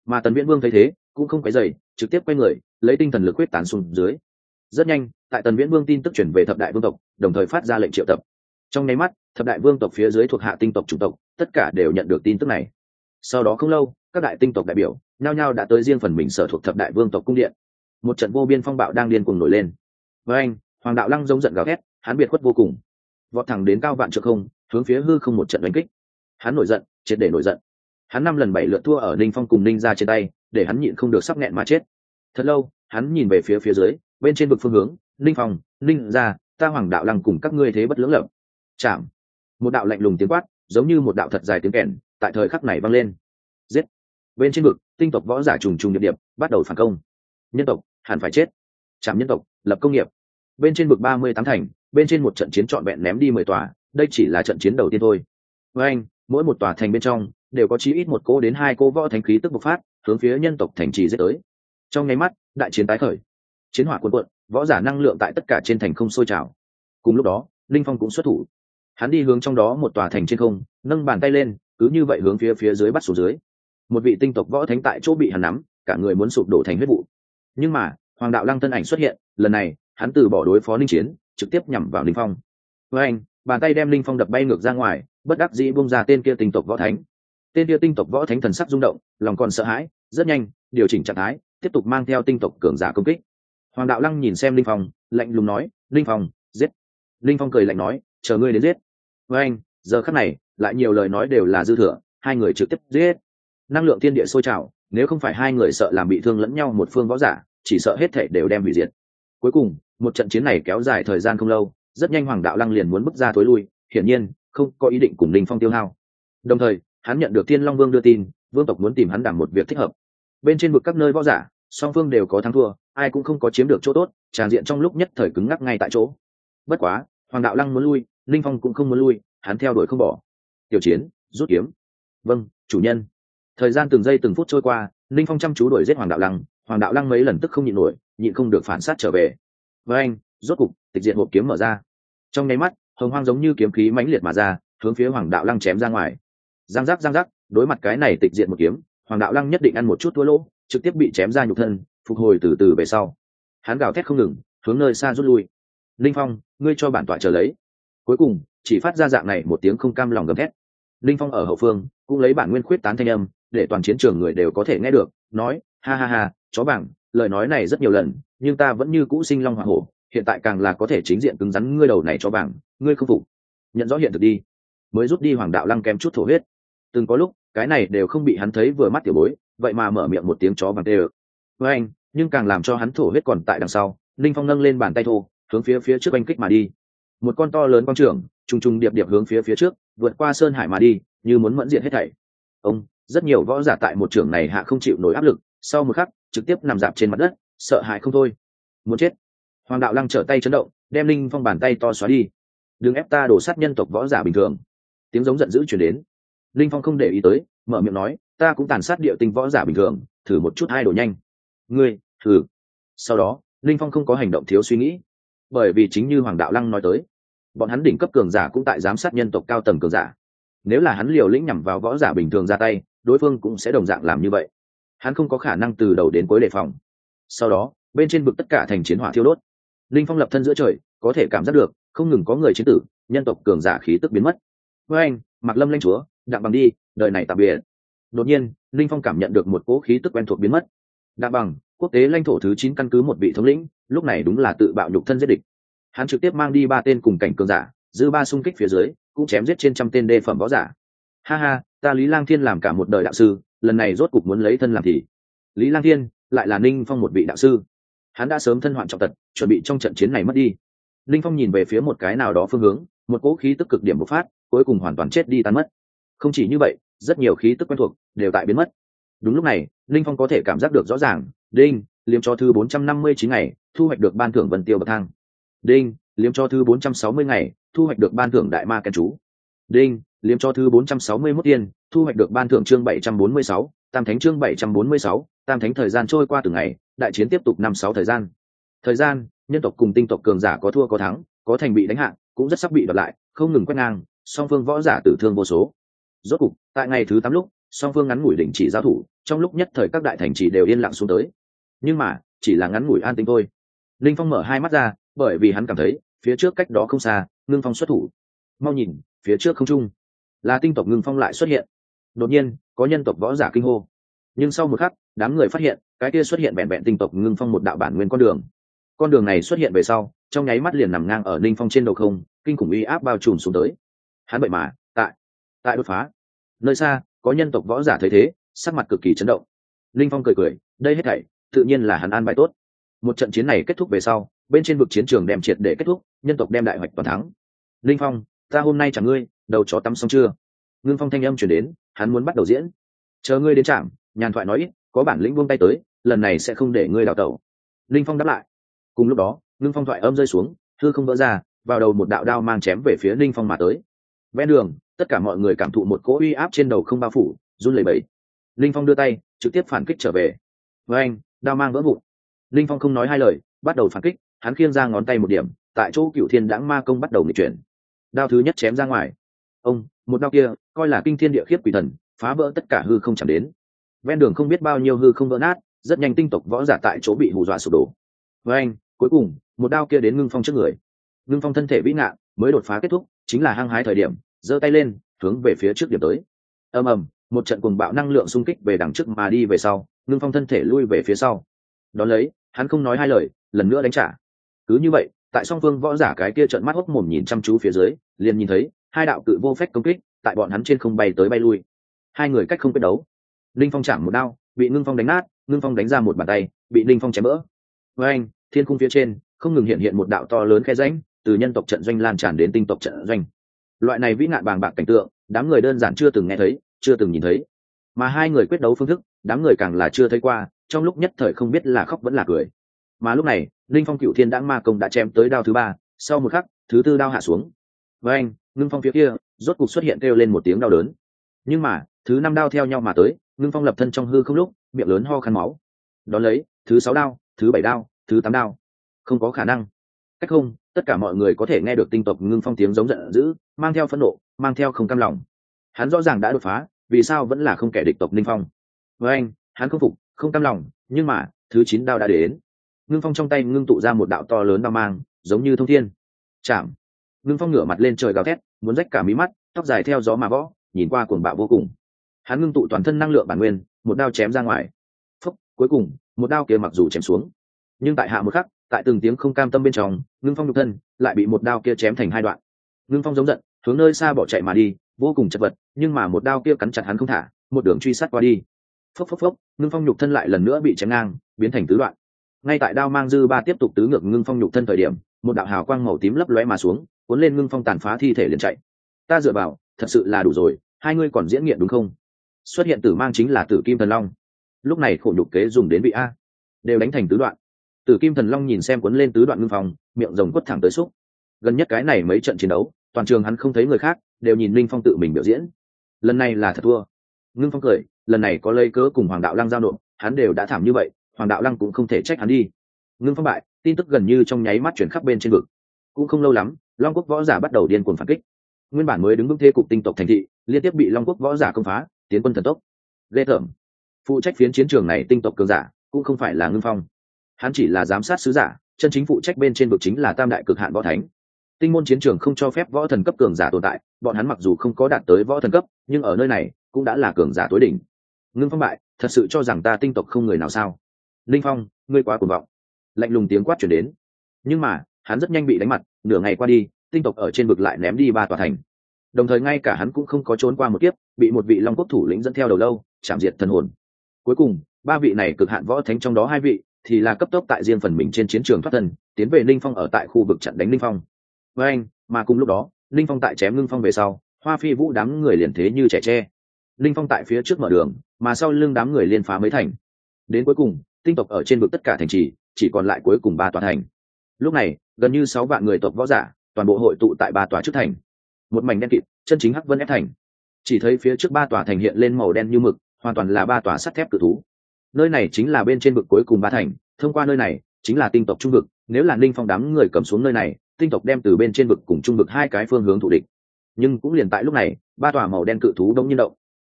Speaker 1: mà tần viễn vương thấy thế, cũng không phải dày trực tiếp quay người, lấy tinh thần lực quyết tán xuống dưới. Rất nhanh, tại tần viễn vương tin tức chuyển về thập đại vương tộc, đồng thời phát ra lệnh triệu tập. Trong nháy mắt, thập đại vương tộc phía dưới thuộc hạ tinh tộc chủng tộc, tất cả đều nhận được tin tức này. Sau đó không lâu, các đại tinh tộc đại biểu, nhao nhao đã tới riêng phần mình sở thuộc thập đại vương tộc cung điện. Một trận vô biên phong bạo đang điên cuồng nổi lên. Với anh, hoàng đạo lăng giống giận gào thét, hắn biệt khuất vô cùng. Vọt thẳng đến cao vạn trượng không hướng phía hư không một trận đánh kích. Hắn nổi giận, triệt để nổi giận. Hắn năm lần bảy lượt thua ở ninh phong cùng ninh ra trên tay, để hắn nhịn không được sắp nghẹn mà chết. Thật lâu, hắn nhìn về phía phía dưới, bên trên vực phương hướng, ninh phong, ninh ra ta hoàng đạo lăng cùng các ngươi thế bất lưỡng lợm. Chạm. Một đạo lạnh lùng tiếng quát, giống như một đạo thật dài tiếng kèn, tại thời khắc này vang lên. Giết. Bên trên vực, tinh tộc võ giả trùng trùng điệp điệp, bắt đầu phản công. Nhân tộc, hẳn phải chết. Chạm nhân tộc, lập công nghiệp. Bên trên vực ba mươi tám thành, bên trên một trận chiến trọn vẹn ném đi mười tòa đây chỉ là trận chiến đầu tiên thôi. Với anh, mỗi một tòa thành bên trong đều có chí ít một cô đến hai cô võ thánh khí tức bộc phát, hướng phía nhân tộc thành trì giết tới. Trong nháy mắt, đại chiến tái khởi. Chiến hỏa cuồn cuộn, võ giả năng lượng tại tất cả trên thành không sôi trào. Cùng lúc đó, linh phong cũng xuất thủ. Hắn đi hướng trong đó một tòa thành trên không, nâng bàn tay lên, cứ như vậy hướng phía phía dưới bắt xuống dưới. Một vị tinh tộc võ thánh tại chỗ bị hắn nắm, cả người muốn sụp đổ thành huyết vụ. Nhưng mà, hoàng đạo lăng thân ảnh xuất hiện, lần này, hắn từ bỏ đối phó linh chiến, trực tiếp nhằm vào linh phong. Với anh bàn tay đem linh phong đập bay ngược ra ngoài, bất đắc dĩ bung ra tên kia tinh tộc võ thánh. Tên kia tinh tộc võ thánh thần sắc rung động, lòng còn sợ hãi, rất nhanh, điều chỉnh trạng thái, tiếp tục mang theo tinh tộc cường giả công kích. Hoàng đạo lăng nhìn xem linh phong, lạnh lùng nói, linh phong, giết. Linh phong cười lạnh nói, chờ ngươi đến giết. Với anh, giờ khắc này, lại nhiều lời nói đều là dư thừa, hai người trực tiếp giết. Năng lượng thiên địa sôi trào, nếu không phải hai người sợ làm bị thương lẫn nhau một phương võ giả, chỉ sợ hết thể đều đem hủy diệt. Cuối cùng, một trận chiến này kéo dài thời gian không lâu rất nhanh hoàng đạo lăng liền muốn bước ra thối lui, hiển nhiên, không có ý định cùng linh phong tiêu hao. Đồng thời, hắn nhận được thiên long vương đưa tin, vương tộc muốn tìm hắn đảm một việc thích hợp. Bên trên vực các nơi võ giả, song phương đều có thắng thua, ai cũng không có chiếm được chỗ tốt, tràn diện trong lúc nhất thời cứng ngắc ngay tại chỗ. Bất quá, hoàng đạo lăng muốn lui linh phong cũng không muốn lui, hắn theo đuổi không bỏ. Tiểu chiến, rút kiếm. Vâng chủ nhân. Thời gian từng giây từng phút trôi qua linh phong chăm chú đuổi giết hoàng đạo lăng, hoàng đạo lăng mấy lần tức không nhịn nổi, nhịn không được phản sát trở về. Với anh rốt cục, tịch diện hộp kiếm mở ra. Trong nháy mắt, hồng hoang giống như kiếm khí mãnh liệt mà ra, hướng phía hoàng đạo lăng chém ra ngoài. Giang giác giang giác, đối mặt cái này tịch diện một kiếm, hoàng đạo lăng nhất định ăn một chút thua lỗ, trực tiếp bị chém ra nhục thân, phục hồi từ từ về sau. Hắn gào thét không ngừng, hướng nơi xa rút lui. Linh phong, ngươi cho bản tọa chờ lấy. Cuối cùng, chỉ phát ra dạng này một tiếng không cam lòng gầm thét. Linh phong ở hậu phương, cũng lấy bản nguyên khuyết tán thanh âm, để toàn chiến trường người đều có thể nghe được, nói, ha ha ha, chó bảng, lời nói này rất nhiều lần, nhưng ta vẫn như cũ sinh long hoa hổ hiện tại càng là có thể chính diện cứng rắn, ngươi đầu này cho bảng ngươi không phục. Nhận rõ hiện thực đi. Mới rút đi hoàng đạo lăng kém chút thổ huyết. Từng có lúc, cái này đều không bị hắn thấy vừa mắt tiểu bối, vậy mà mở miệng một tiếng chó bằng tê ơ. Với anh, nhưng càng làm cho hắn thổ huyết còn tại đằng sau, linh phong nâng lên bàn tay thô, hướng phía phía trước oanh kích mà đi. Một con to lớn quang trưởng, trùng trùng điệp điệp hướng phía phía trước, vượt qua sơn hải mà đi, như muốn mẫn diện hết thảy. Ông, rất nhiều võ giả tại một trường này hạ không chịu nổi áp lực, sau một khắc, trực tiếp nằm dạp trên mặt đất, sợ hãi không thôi. Muốn chết hoàng đạo lăng trở tay chấn động, đem linh phong bàn tay to xóa đi. Đừng ép ta đổ sát nhân tộc võ giả bình thường. Tiếng giống giận dữ chuyển đến. Linh phong không để ý tới, mở miệng nói, ta cũng tàn sát địa tinh võ giả bình thường, thử một chút hai đồ nhanh. Ngươi, thử. Sau đó, linh phong không có hành động thiếu suy nghĩ. Bởi vì chính như hoàng đạo lăng nói tới, bọn hắn đỉnh cấp cường giả cũng tại giám sát nhân tộc cao tầng cường giả. Nếu là hắn liều lĩnh nhằm vào võ giả bình thường ra tay, đối phương cũng sẽ đồng dạng làm như vậy. Hắn không có khả năng từ đầu đến cuối đề phòng. Sau đó, bên trên bực tất cả thành chiến hỏa thiêu đốt linh phong lập thân giữa trời, có thể cảm giác được, không ngừng có người chiến tử, nhân tộc cường giả khí tức biến mất. Với anh mặc lâm lanh chúa, đặng bằng đi, đời này tạm biệt. Đột nhiên, linh phong cảm nhận được một cỗ khí tức quen thuộc biến mất. Đặng bằng, quốc tế lãnh thổ thứ chín căn cứ một vị thống lĩnh, lúc này đúng là tự bạo nhục thân giết địch. Hắn trực tiếp mang đi ba tên cùng cảnh cường giả dư ba xung kích phía dưới, cũng chém giết trên trăm tên đê phẩm võ giả. Ha ha, ta lý lang thiên làm cả một đời đạo sư, lần này rốt cục muốn lấy thân làm thì. Lý lang thiên, lại là ninh phong một vị đạo sư hắn đã sớm thân hoạn trọng tật, chuẩn bị trong trận chiến này mất đi. Linh phong nhìn về phía một cái nào đó phương hướng, một cỗ khí tức cực điểm bộc phát, cuối cùng hoàn toàn chết đi tan mất. Không chỉ như vậy, rất nhiều khí tức quen thuộc đều tại biến mất. Đúng lúc này, linh phong có thể cảm giác được rõ ràng, đinh, liếm cho thư bốn trăm năm mươi chín ngày, thu hoạch được ban thưởng vân tiêu bậc thang. Đinh, liếm cho thư bốn trăm sáu mươi ngày, thu hoạch được ban thưởng đại ma kèn chú. Đinh, liếm cho thư bốn trăm sáu mươi mốt tiên, thu hoạch được ban thưởng chương bảy trăm bốn mươi sáu tam thánh chương bảy trăm bốn mươi sáu, tam thánh thời gian trôi qua từng ngày, đại chiến tiếp tục năm sáu thời gian. Thời gian, nhân tộc cùng tinh tộc cường giả có thua có thắng, có thành bị đánh hạ, cũng rất sắp bị đoạt lại, không ngừng quét ngang, song phương võ giả tử thương vô số. Rốt cục, tại ngày thứ tám lúc, song phương ngắn ngủi đỉnh chỉ giao thủ, trong lúc nhất thời các đại thành chỉ đều yên lặng xuống tới. Nhưng mà, chỉ là ngắn ngủi an tĩnh thôi. Linh phong mở hai mắt ra, bởi vì hắn cảm thấy, phía trước cách đó không xa, ngưng phong xuất thủ. Mau nhìn, phía trước không trung, là tinh tộc ngưng phong lại xuất hiện đột nhiên, có nhân tộc võ giả kinh hô. Nhưng sau một khắc, đám người phát hiện, cái kia xuất hiện vẹn vẹn tinh tộc ngưng phong một đạo bản nguyên con đường. Con đường này xuất hiện về sau, trong nháy mắt liền nằm ngang ở ninh phong trên đầu không, kinh khủng uy áp bao trùm xuống tới. Hắn vậy mà, tại tại đột phá. Nơi xa, có nhân tộc võ giả thấy thế, sắc mặt cực kỳ chấn động. Ninh phong cười cười, đây hết thảy, tự nhiên là hắn an bài tốt. Một trận chiến này kết thúc về sau, bên trên vực chiến trường đem triệt để kết thúc, nhân tộc đem đại hoạch toàn thắng. Ninh phong, ta hôm nay chẳng ngươi, đầu chó tắm xong chưa? Ngưng phong thanh âm chuyển đến, hắn muốn bắt đầu diễn. Chờ ngươi đến trạm, nhàn thoại nói ít, có bản lĩnh buông tay tới, lần này sẽ không để ngươi đào tẩu. Linh phong đáp lại. Cùng lúc đó, ngưng phong thoại âm rơi xuống, thư không vỡ ra, vào đầu một đạo đao mang chém về phía linh phong mà tới. Ven đường, tất cả mọi người cảm thụ một cỗ uy áp trên đầu không bao phủ, run lẩy bẩy. Linh phong đưa tay, trực tiếp phản kích trở về. Với anh, đao mang vỡ vụn. Linh phong không nói hai lời, bắt đầu phản kích, hắn khiêng ra ngón tay một điểm, tại chỗ cựu thiên đãng ma công bắt đầu nghịch chuyển. Đao thứ nhất chém ra ngoài. Ông một đao kia, coi là kinh thiên địa khiếp quỷ thần, phá vỡ tất cả hư không chạm đến. Ven đường không biết bao nhiêu hư không vỡ nát, rất nhanh tinh tộc võ giả tại chỗ bị hù dọa sụp đổ. Với anh, cuối cùng, một đao kia đến ngưng phong trước người. Ngưng phong thân thể vĩ ngạn mới đột phá kết thúc, chính là hăng hái thời điểm, giơ tay lên, hướng về phía trước điểm tới. Ầm ầm, một trận cuồng bạo năng lượng xung kích về đằng trước mà đi về sau, ngưng phong thân thể lui về phía sau. Đón lấy, hắn không nói hai lời, lần nữa đánh trả. Cứ như vậy, tại song phương võ giả cái kia trận mắt hốc mồm nhìn chăm chú phía dưới, liền nhìn thấy hai đạo cự vô phách công kích, tại bọn hắn trên không bay tới bay lui. Hai người cách không quyết đấu. Linh phong chạm một đao, bị ngưng phong đánh nát, ngưng phong đánh ra một bàn tay, bị linh phong chém vỡ với anh, thiên khung phía trên, không ngừng hiện hiện một đạo to lớn khe rãnh, từ nhân tộc trận doanh lan tràn đến tinh tộc trận doanh. Loại này vĩ nạn bàng bạc cảnh tượng, đám người đơn giản chưa từng nghe thấy, chưa từng nhìn thấy. Mà hai người quyết đấu phương thức, đám người càng là chưa thấy qua, trong lúc nhất thời không biết là khóc vẫn là cười. Mà lúc này, linh phong cựu thiên đãng ma công đã chém tới đao thứ ba, sau một khắc, thứ tư đao hạ xuống. Với anh ngưng phong phía kia, rốt cục xuất hiện kêu lên một tiếng đau đớn. Nhưng mà, thứ năm đao theo nhau mà tới, ngưng phong lập thân trong hư không lúc, miệng lớn ho khăn máu. Đón lấy, thứ sáu đao, thứ bảy đao, thứ tám đao. Không có khả năng. Cách không, tất cả mọi người có thể nghe được tinh tộc ngưng phong tiếng giống giận dữ, mang theo phẫn nộ, mang theo không cam lòng. Hắn rõ ràng đã đột phá, vì sao vẫn là không kẻ địch tộc ninh phong? Với anh, hắn không phục, không cam lòng, nhưng mà, thứ chín đao đã đến. Ngưng phong trong tay ngưng tụ ra một đạo to lớn đao mang, giống như thông thiên. Chạm. Ngưng phong ngửa mặt lên trời gào thét muốn rách cả mí mắt, tóc dài theo gió mà võ, nhìn qua cuồng bạo vô cùng. Hắn ngưng tụ toàn thân năng lượng bản nguyên, một đao chém ra ngoài. Phúc, cuối cùng, một đao kia mặc dù chém xuống, nhưng tại hạ một khắc, tại từng tiếng không cam tâm bên trong, ngưng phong nhục thân lại bị một đao kia chém thành hai đoạn. Ngưng phong giống giận, hướng nơi xa bỏ chạy mà đi, vô cùng chật vật, nhưng mà một đao kia cắn chặt hắn không thả, một đường truy sát qua đi. Phốc phốc phốc, ngưng phong nhục thân lại lần nữa bị chém ngang, biến thành tứ đoạn. Ngay tại đao mang dư ba tiếp tục tứ ngược ngưng phong nhục thân thời điểm, một đạo hào quang màu tím lấp lóe mà xuống cuốn lên ngưng phong tàn phá thi thể liền chạy. Ta dựa vào, thật sự là đủ rồi, hai ngươi còn diễn nghiện đúng không? Xuất hiện tử mang chính là tử kim thần long. Lúc này khổ nhục kế dùng đến vị a. Đều đánh thành tứ đoạn. Tử kim thần long nhìn xem cuốn lên tứ đoạn ngưng phong, miệng rồng quất thẳng tới xúc. Gần nhất cái này mấy trận chiến đấu, toàn trường hắn không thấy người khác, đều nhìn linh phong tự mình biểu diễn. Lần này là thật thua. Ngưng phong cười, lần này có lấy cớ cùng hoàng đạo lăng giao nộp, hắn đều đã thảm như vậy, hoàng đạo lăng cũng không thể trách hắn đi. Ngưng phong bại, tin tức gần như trong nháy mắt chuyển khắp bên trên vực. Cũng không lâu lắm long quốc võ giả bắt đầu điên cuồng phản kích. Nguyên bản mới đứng vững thế cục tinh tộc thành thị, liên tiếp bị long quốc võ giả công phá, tiến quân thần tốc. Ghê tởm. Phụ trách phiến chiến trường này tinh tộc cường giả cũng không phải là ngưng phong. Hắn chỉ là giám sát sứ giả, chân chính phụ trách bên trên vực chính là tam đại cực hạn võ thánh. Tinh môn chiến trường không cho phép võ thần cấp cường giả tồn tại, bọn hắn mặc dù không có đạt tới võ thần cấp, nhưng ở nơi này cũng đã là cường giả tối đỉnh. Ngưng phong bại, thật sự cho rằng ta tinh tộc không người nào sao? Linh phong, ngươi quá cuồng vọng. Lạnh lùng tiếng quát chuyển đến. Nhưng mà, hắn rất nhanh bị đánh mặt nửa ngày qua đi, tinh tộc ở trên vực lại ném đi ba tòa thành. Đồng thời ngay cả hắn cũng không có trốn qua một kiếp, bị một vị long quốc thủ lĩnh dẫn theo đầu lâu, chạm diệt thần hồn. Cuối cùng, ba vị này cực hạn võ thánh trong đó hai vị, thì là cấp tốc tại riêng phần mình trên chiến trường thoát thân, tiến về ninh phong ở tại khu vực chặn đánh ninh phong. Với anh, mà cùng lúc đó, ninh phong tại chém ngưng phong về sau, hoa phi vũ đám người liền thế như trẻ tre. Ninh phong tại phía trước mở đường, mà sau lưng đám người liên phá mấy thành. Đến cuối cùng, tinh tộc ở trên vực tất cả thành trì, chỉ còn lại cuối cùng ba tòa thành lúc này, gần như sáu vạn người tộc võ giả, toàn bộ hội tụ tại ba tòa trước thành. Một mảnh đen kịt, chân chính hắc vân ép thành. Chỉ thấy phía trước ba tòa thành hiện lên màu đen như mực, hoàn toàn là ba tòa sắt thép cự thú. Nơi này chính là bên trên vực cuối cùng ba thành, thông qua nơi này, chính là tinh tộc trung vực. Nếu là ninh phong đám người cầm xuống nơi này, tinh tộc đem từ bên trên vực cùng trung vực hai cái phương hướng thủ địch. Nhưng cũng liền tại lúc này, ba tòa màu đen cự thú đông nhiên động.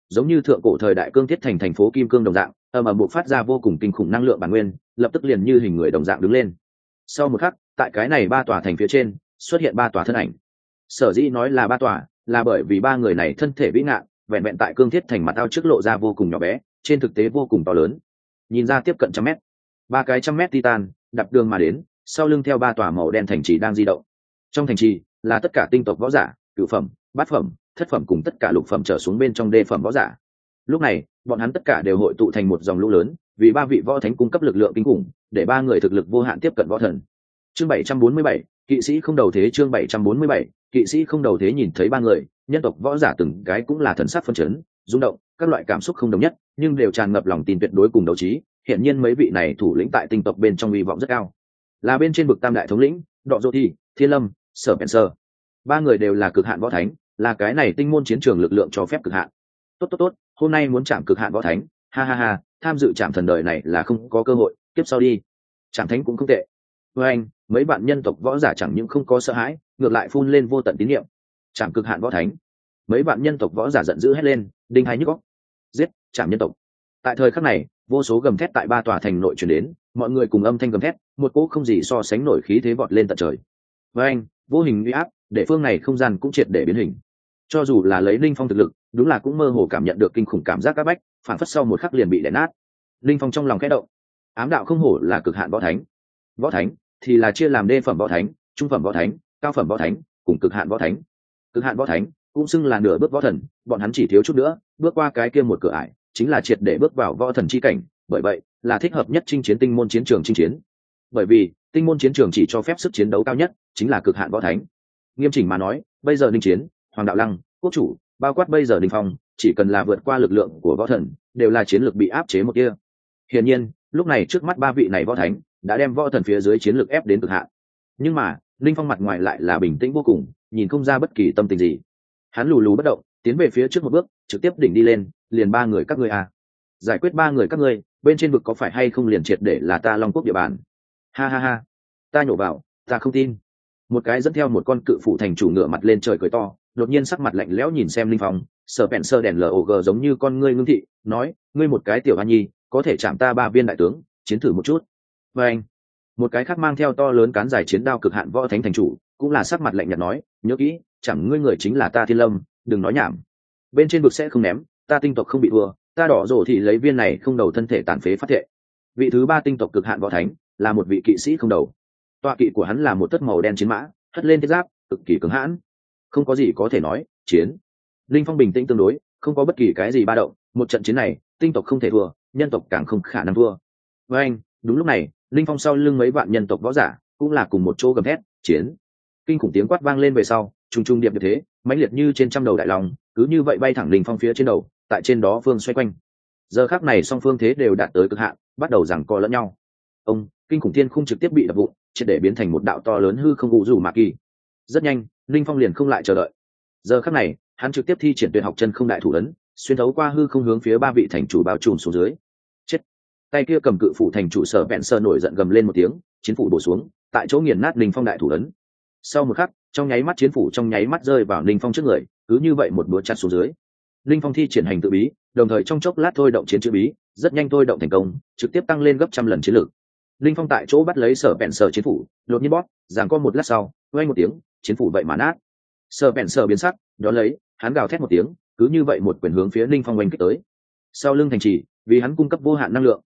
Speaker 1: Giống như thượng cổ thời đại cương thiết thành thành phố kim cương đồng dạng, ầm ầm buộc phát ra vô cùng kinh khủng năng lượng bản nguyên, lập tức liền như hình người đồng dạng đứng lên sau một khắc, tại cái này ba tòa thành phía trên, xuất hiện ba tòa thân ảnh. Sở dĩ nói là ba tòa, là bởi vì ba người này thân thể vĩ ngạn, vẹn vẹn tại cương thiết thành mặt ao trước lộ ra vô cùng nhỏ bé, trên thực tế vô cùng to lớn. Nhìn ra tiếp cận trăm mét. Ba cái trăm mét titan đặt đường mà đến, sau lưng theo ba tòa màu đen thành trì đang di động. Trong thành trì, là tất cả tinh tộc võ giả cựu phẩm, bát phẩm, thất phẩm cùng tất cả lục phẩm trở xuống bên trong đê phẩm võ giả. Lúc này, bọn hắn tất cả đều hội tụ thành một dòng lũ lớn vì ba vị võ thánh cung cấp lực lượng kinh khủng, để ba người thực lực vô hạn tiếp cận võ thần. Chương bảy trăm bốn mươi bảy, kỵ sĩ không đầu thế chương bảy trăm bốn mươi bảy, kỵ sĩ không đầu thế nhìn thấy ba người, nhân tộc võ giả từng cái cũng là thần sắc phân chấn, rung động, các loại cảm xúc không đồng nhất, nhưng đều tràn ngập lòng tin tuyệt đối cùng đấu trí hiện nhiên mấy vị này thủ lĩnh tại tinh tộc bên trong hy vọng rất cao. Là bên trên bực tam đại thống lĩnh, đọ dô thi, thiên lâm, sở bèn ba người đều là cực hạn võ thánh, là cái này tinh môn chiến trường lực lượng cho phép cực hạn. Tốt tốt tốt, hôm nay muốn chạm cực hạn võ thánh. Ha ha ha tham dự trạm thần đời này là không có cơ hội tiếp sau đi. Trạm thánh cũng không tệ. Với anh, mấy bạn nhân tộc võ giả chẳng những không có sợ hãi, ngược lại phun lên vô tận tín nhiệm trạm cực hạn võ thánh. Mấy bạn nhân tộc võ giả giận dữ hét lên, đinh hai nhức góc giết, trạm nhân tộc. Tại thời khắc này, vô số gầm thét tại ba tòa thành nội chuyển đến, mọi người cùng âm thanh gầm thét, một cỗ không gì so sánh nổi khí thế vọt lên tận trời. Với anh, vô hình uy áp, để phương này không gian cũng triệt để biến hình. Cho dù là lấy linh phong thực lực, đúng là cũng mơ hồ cảm nhận được kinh khủng cảm giác các bách phản phất sau một khắc liền bị đè nát. Linh phong trong lòng khẽ động. Ám đạo không hổ là cực hạn võ thánh. Võ thánh thì là chia làm đê phẩm võ thánh, trung phẩm võ thánh, cao phẩm võ thánh, cùng cực hạn võ thánh. Cực hạn võ thánh cũng xưng là nửa bước võ thần, bọn hắn chỉ thiếu chút nữa, bước qua cái kia một cửa ải, chính là triệt để bước vào võ thần chi cảnh, bởi vậy là thích hợp nhất chinh chiến tinh môn chiến trường chinh chiến. Bởi vì, tinh môn chiến trường chỉ cho phép sức chiến đấu cao nhất chính là cực hạn võ thánh. Nghiêm chỉnh mà nói, bây giờ ninh chiến, hoàng đạo lăng, quốc chủ, bao quát bây giờ đình phong chỉ cần là vượt qua lực lượng của võ thần, đều là chiến lược bị áp chế một kia. Hiển nhiên, lúc này trước mắt ba vị này võ thánh đã đem võ thần phía dưới chiến lược ép đến cực hạn. Nhưng mà, linh phong mặt ngoài lại là bình tĩnh vô cùng, nhìn không ra bất kỳ tâm tình gì. Hắn lù lù bất động, tiến về phía trước một bước, trực tiếp đỉnh đi lên, liền ba người các ngươi à. giải quyết ba người các ngươi, bên trên vực có phải hay không liền triệt để là ta long quốc địa bàn? Ha ha ha. Ta nhổ vào, ta không tin. Một cái dẫn theo một con cự phụ thành chủ ngựa mặt lên trời cười to, đột nhiên sắc mặt lạnh lẽo nhìn xem linh phong sở bẹn sơ đèn log giống như con ngươi ngưng thị, nói, ngươi một cái tiểu hoa nhi, có thể chạm ta ba viên đại tướng, chiến thử một chút. Và anh, một cái khác mang theo to lớn cán dài chiến đao cực hạn võ thánh thành chủ, cũng là sắc mặt lạnh nhạt nói, nhớ kỹ, chẳng ngươi người chính là ta thiên lâm, đừng nói nhảm. Bên trên vực sẽ không ném, ta tinh tộc không bị thua, ta đỏ rổ thì lấy viên này không đầu thân thể tàn phế phát thệ. Vị thứ ba tinh tộc cực hạn võ thánh, là một vị kỵ sĩ không đầu. Tọa kỵ của hắn là một tất màu đen chiến mã, hất lên thiết giáp, cực kỳ cứng hãn. Không có gì có thể nói, chiến linh phong bình tĩnh tương đối, không có bất kỳ cái gì ba động, một trận chiến này, tinh tộc không thể thua, nhân tộc càng không khả năng thua. Với anh, đúng lúc này, linh phong sau lưng mấy vạn nhân tộc võ giả, cũng là cùng một chỗ gầm thét, chiến! Kinh khủng tiếng quát vang lên về sau, trùng trùng điệp như thế, mãnh liệt như trên trăm đầu đại lòng cứ như vậy bay thẳng linh phong phía trên đầu, tại trên đó phương xoay quanh. Giờ khác này song phương thế đều đạt tới cực hạn, bắt đầu giằng co lẫn nhau. Ông, kinh khủng thiên không trực tiếp bị đập vụn, triệt để biến thành một đạo to lớn hư không vụ rủ mạ kỳ. Rất nhanh, linh phong liền không lại chờ đợi. Giờ khắc này hắn trực tiếp thi triển tuyệt học chân không đại thủ ấn, xuyên thấu qua hư không hướng phía ba vị thành chủ bao trùm xuống dưới. Chết. Tay kia cầm cự phủ thành chủ sở vẹn sơ nổi giận gầm lên một tiếng, chiến phủ đổ xuống, tại chỗ nghiền nát linh phong đại thủ ấn. Sau một khắc, trong nháy mắt chiến phủ trong nháy mắt rơi vào linh phong trước người, cứ như vậy một búa chặt xuống dưới. Linh phong thi triển hành tự bí, đồng thời trong chốc lát thôi động chiến chữ bí, rất nhanh thôi động thành công, trực tiếp tăng lên gấp trăm lần chiến lược. Linh phong tại chỗ bắt lấy sở bẹn sở chiến phủ, đột nhiên bóp, giằng co một lát sau quay một tiếng, chiến phủ vậy mà nát. Sở bẹn sở biến sắc đó lấy hắn gào thét một tiếng, cứ như vậy một quyền hướng phía linh phong oanh kích tới. Sau lưng thành trì, vì hắn cung cấp vô hạn năng lượng.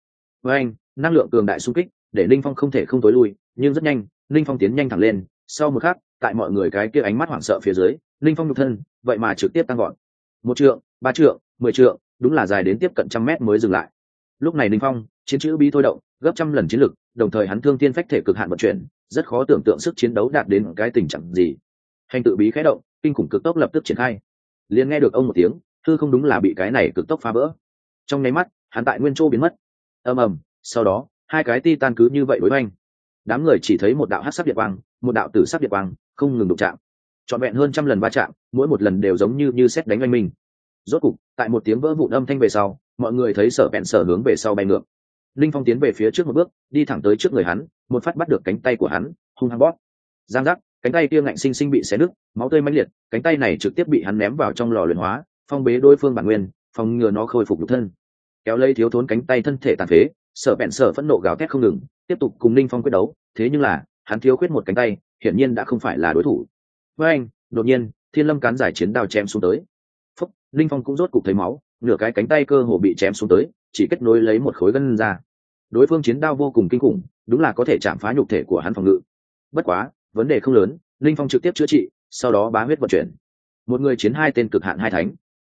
Speaker 1: Với anh năng lượng cường đại xung kích, để linh phong không thể không tối lui, nhưng rất nhanh, linh phong tiến nhanh thẳng lên. Sau một khắc, tại mọi người cái kia ánh mắt hoảng sợ phía dưới, linh phong nhục thân, vậy mà trực tiếp tăng gọn một trượng, ba trượng, mười trượng, đúng là dài đến tiếp cận trăm mét mới dừng lại. Lúc này linh phong, chiến chữ bí thôi động, gấp trăm lần chiến lực, đồng thời hắn thương tiên phách thể cực hạn vận chuyển, rất khó tưởng tượng sức chiến đấu đạt đến cái tình trạng gì. Hành tự bí khẽ động, kinh khủng cực tốc lập tức triển khai liền nghe được ông một tiếng, thư không đúng là bị cái này cực tốc phá vỡ. Trong nháy mắt, hắn tại nguyên châu biến mất. Ầm ầm, sau đó, hai cái ti tan cứ như vậy đối oanh đám người chỉ thấy một đạo hát sắc điện quang, một đạo tử sắc điện quang, không ngừng đụng chạm. Trọn vẹn hơn trăm lần va chạm, mỗi một lần đều giống như như xét đánh oanh mình. Rốt cục, tại một tiếng vỡ vụn âm thanh về sau, mọi người thấy sở vẹn sở hướng về sau bay ngược. Linh phong tiến về phía trước một bước, đi thẳng tới trước người hắn, một phát bắt được cánh tay của hắn, hung hăng bóp. Giang giác cánh tay kia ngạnh sinh sinh bị xé nứt, máu tươi mãnh liệt, cánh tay này trực tiếp bị hắn ném vào trong lò luyện hóa, phong bế đối phương bản nguyên, phòng ngừa nó khôi phục nhục thân. Kéo lấy thiếu thốn cánh tay thân thể tàn phế sở bẹn sở phẫn nộ gào thét không ngừng, tiếp tục cùng linh phong quyết đấu, thế nhưng là, hắn thiếu khuyết một cánh tay, hiển nhiên đã không phải là đối thủ. Với anh, đột nhiên, thiên lâm cán giải chiến đao chém xuống tới. Phúc linh phong cũng rốt cục thấy máu, nửa cái cánh tay cơ hồ bị chém xuống tới, chỉ kết nối lấy một khối gân ra. Đối phương chiến đao vô cùng kinh khủng, đúng là có thể chạm phá nhục thể của hắn phòng ngự. Bất quá vấn đề không lớn, linh phong trực tiếp chữa trị, sau đó bá huyết vận chuyển. Một người chiến hai tên cực hạn hai thánh.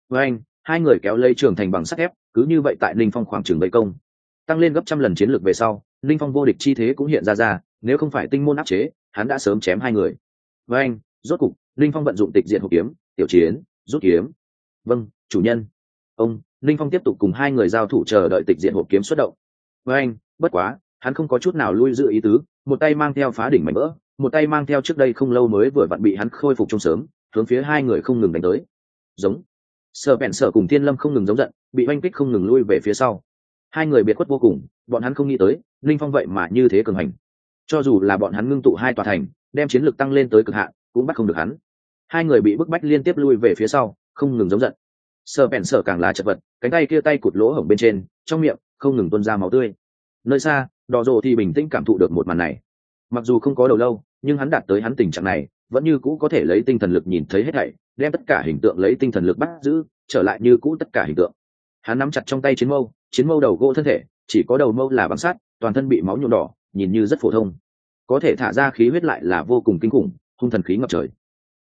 Speaker 1: Với anh, hai người kéo lây trường thành bằng sắt ép cứ như vậy tại linh phong khoảng trường bấy công. Tăng lên gấp trăm lần chiến lược về sau, linh phong vô địch chi thế cũng hiện ra ra, nếu không phải tinh môn áp chế, hắn đã sớm chém hai người. Với anh, rốt cục, linh phong vận dụng tịch diện hộp kiếm, tiểu chiến, rút kiếm. Vâng chủ nhân. Ông, linh phong tiếp tục cùng hai người giao thủ chờ đợi tịch diện hộp kiếm xuất động. Với anh, bất quá, hắn không có chút nào lui dự ý tứ, một tay mang theo phá đỉnh mảnh vỡ một tay mang theo trước đây không lâu mới vừa vặn bị hắn khôi phục trong sớm, hướng phía hai người không ngừng đánh tới. Giống. Sợ bèn sợ cùng thiên lâm không ngừng giống giận, bị oanh kích không ngừng lui về phía sau. Hai người biệt khuất vô cùng, bọn hắn không nghĩ tới, linh phong vậy mà như thế cường hành. Cho dù là bọn hắn ngưng tụ hai tòa thành, đem chiến lược tăng lên tới cực hạn, cũng bắt không được hắn. Hai người bị bức bách liên tiếp lui về phía sau, không ngừng giống giận. Sợ bèn sợ càng là chật vật, cánh tay kia tay cụt lỗ hổng bên trên, trong miệng, không ngừng tuôn ra máu tươi. Nơi xa, đỏ rồ thì bình tĩnh cảm thụ được một màn này. Mặc dù không có đầu lâu nhưng hắn đạt tới hắn tình trạng này, vẫn như cũ có thể lấy tinh thần lực nhìn thấy hết thảy, đem tất cả hình tượng lấy tinh thần lực bắt giữ, trở lại như cũ tất cả hình tượng. Hắn nắm chặt trong tay chiến mâu chiến mâu đầu gỗ thân thể, chỉ có đầu mâu là bằng sắt, toàn thân bị máu nhuộm đỏ, nhìn như rất phổ thông. Có thể thả ra khí huyết lại là vô cùng kinh khủng, hung thần khí ngập trời.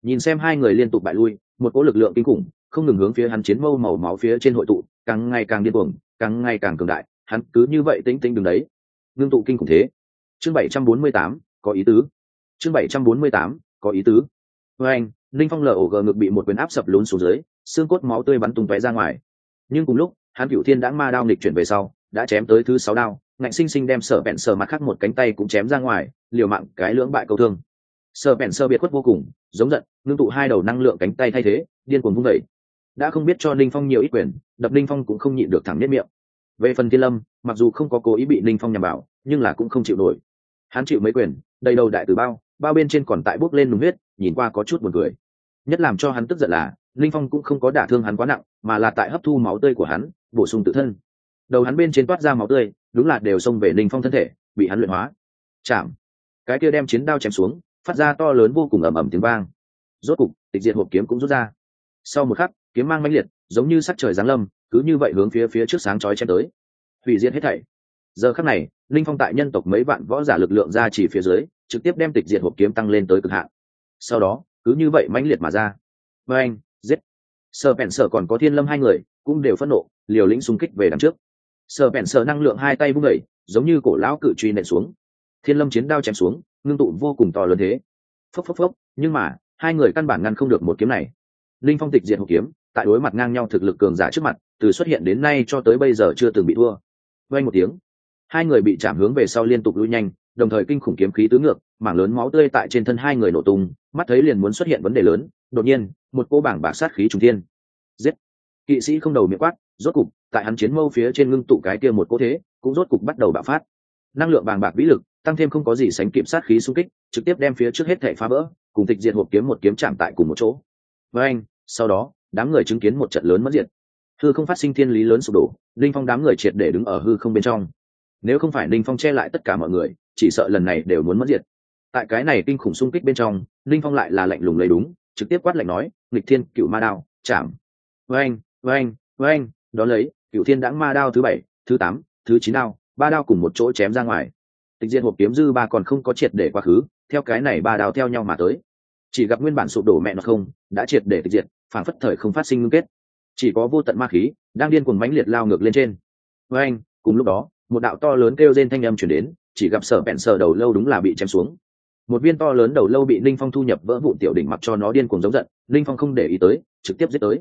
Speaker 1: Nhìn xem hai người liên tục bại lui, một cỗ lực lượng kinh khủng, không ngừng hướng phía hắn chiến mâu màu máu phía trên hội tụ, càng ngày càng điên cuồng, càng ngày càng cường đại, hắn cứ như vậy tính tính đứng đấy. Ngưng tụ kinh khủng thế. Chương bảy trăm bốn mươi tám, có ý tứ chương bảy trăm bốn mươi tám, có ý tứ. Với anh linh phong lở ổ gờ ngực bị một quyền áp sập lún xuống dưới, xương cốt máu tươi bắn tung tóe ra ngoài. Nhưng cùng lúc hắn cựu thiên đã ma đao nghịch chuyển về sau, đã chém tới thứ sáu đao, ngạnh sinh sinh đem sở bẹn sờ mặt khác một cánh tay cũng chém ra ngoài, liều mạng cái lưỡng bại câu thương. Sở bẹn sơ biệt khuất vô cùng, giống giận, ngưng tụ hai đầu năng lượng cánh tay thay thế, điên cuồng vung đẩy đã không biết cho linh phong nhiều ít quyền, đập linh phong cũng không nhịn được thẳng nhất miệng. Về phần thiên lâm, mặc dù không có cố ý bị linh phong nhằm bảo nhưng là cũng không chịu nổi. Hắn chịu mấy quyền, đầy đầu đại từ bao bao bên trên còn tại bốc lên nùng huyết, nhìn qua có chút buồn cười. Nhất làm cho hắn tức giận là, linh phong cũng không có đả thương hắn quá nặng, mà là tại hấp thu máu tươi của hắn, bổ sung tự thân. Đầu hắn bên trên toát ra máu tươi, đúng là đều xông về linh phong thân thể, bị hắn luyện hóa. Chạm. Cái kia đem chiến đao chém xuống, phát ra to lớn vô cùng ầm ầm tiếng vang. Rốt cục, tịch diệt hộp kiếm cũng rút ra. Sau một khắc, kiếm mang mãnh liệt, giống như sắc trời giáng lâm, cứ như vậy hướng phía phía trước sáng chói chém tới. Hủy diệt hết thảy. Giờ khắc này, linh phong tại nhân tộc mấy vạn võ giả lực lượng ra chỉ phía dưới trực tiếp đem tịch diệt hộp kiếm tăng lên tới cực hạn. Sau đó, cứ như vậy mãnh liệt mà ra. Và anh, giết. Sợ bèn sợ còn có thiên lâm hai người, cũng đều phẫn nộ, liều lĩnh xung kích về đằng trước. Sợ bèn sợ năng lượng hai tay vung đẩy giống như cổ lão cự truy nện xuống. Thiên lâm chiến đao chém xuống, ngưng tụ vô cùng to lớn thế. Phốc phốc phốc, nhưng mà, hai người căn bản ngăn không được một kiếm này. Linh phong tịch diệt hộp kiếm, tại đối mặt ngang nhau thực lực cường giả trước mặt, từ xuất hiện đến nay cho tới bây giờ chưa từng bị thua. Vay một tiếng, hai người bị chạm hướng về sau liên tục lui nhanh đồng thời kinh khủng kiếm khí tứ ngược, mảng lớn máu tươi tại trên thân hai người nổ tung, mắt thấy liền muốn xuất hiện vấn đề lớn, đột nhiên, một cô bảng bạc sát khí trung thiên. Giết! Kỵ sĩ không đầu miệng quát, rốt cục, tại hắn chiến mâu phía trên ngưng tụ cái kia một cỗ thế, cũng rốt cục bắt đầu bạo phát. Năng lượng bàng bạc vĩ lực, tăng thêm không có gì sánh kịp sát khí xung kích, trực tiếp đem phía trước hết thể phá vỡ, cùng tịch diệt hộp kiếm một kiếm chạm tại cùng một chỗ. Với anh, sau đó, đám người chứng kiến một trận lớn mất diệt. Hư không phát sinh thiên lý lớn sụp đổ, linh phong đám người triệt để đứng ở hư không bên trong nếu không phải linh phong che lại tất cả mọi người, chỉ sợ lần này đều muốn mất diệt. Tại cái này kinh khủng xung kích bên trong linh phong lại là lạnh lùng lấy đúng, trực tiếp quát lạnh nói, nghịch thiên cựu ma đao, chạm. Vênh vênh vâng đó lấy cựu thiên đãng ma đao thứ bảy, thứ tám, thứ chín đao, ba đao cùng một chỗ chém ra ngoài. Tịch diện hộp kiếm dư ba còn không có triệt để quá khứ, theo cái này ba đao theo nhau mà tới. Chỉ gặp nguyên bản sụp đổ mẹ nó không, đã triệt để tịch diệt, phản phất thời không phát sinh ngưng kết. Chỉ có vô tận ma khí, đang điên cuồng mãnh liệt lao ngược lên trên. Với anh cùng lúc đó một đạo to lớn kêu rên thanh âm chuyển đến, chỉ gặp sở bẹn sở đầu lâu đúng là bị chém xuống. Một viên to lớn đầu lâu bị ninh phong thu nhập vỡ vụn tiểu đỉnh mặc cho nó điên cuồng giống giận ninh phong không để ý tới, trực tiếp giết tới.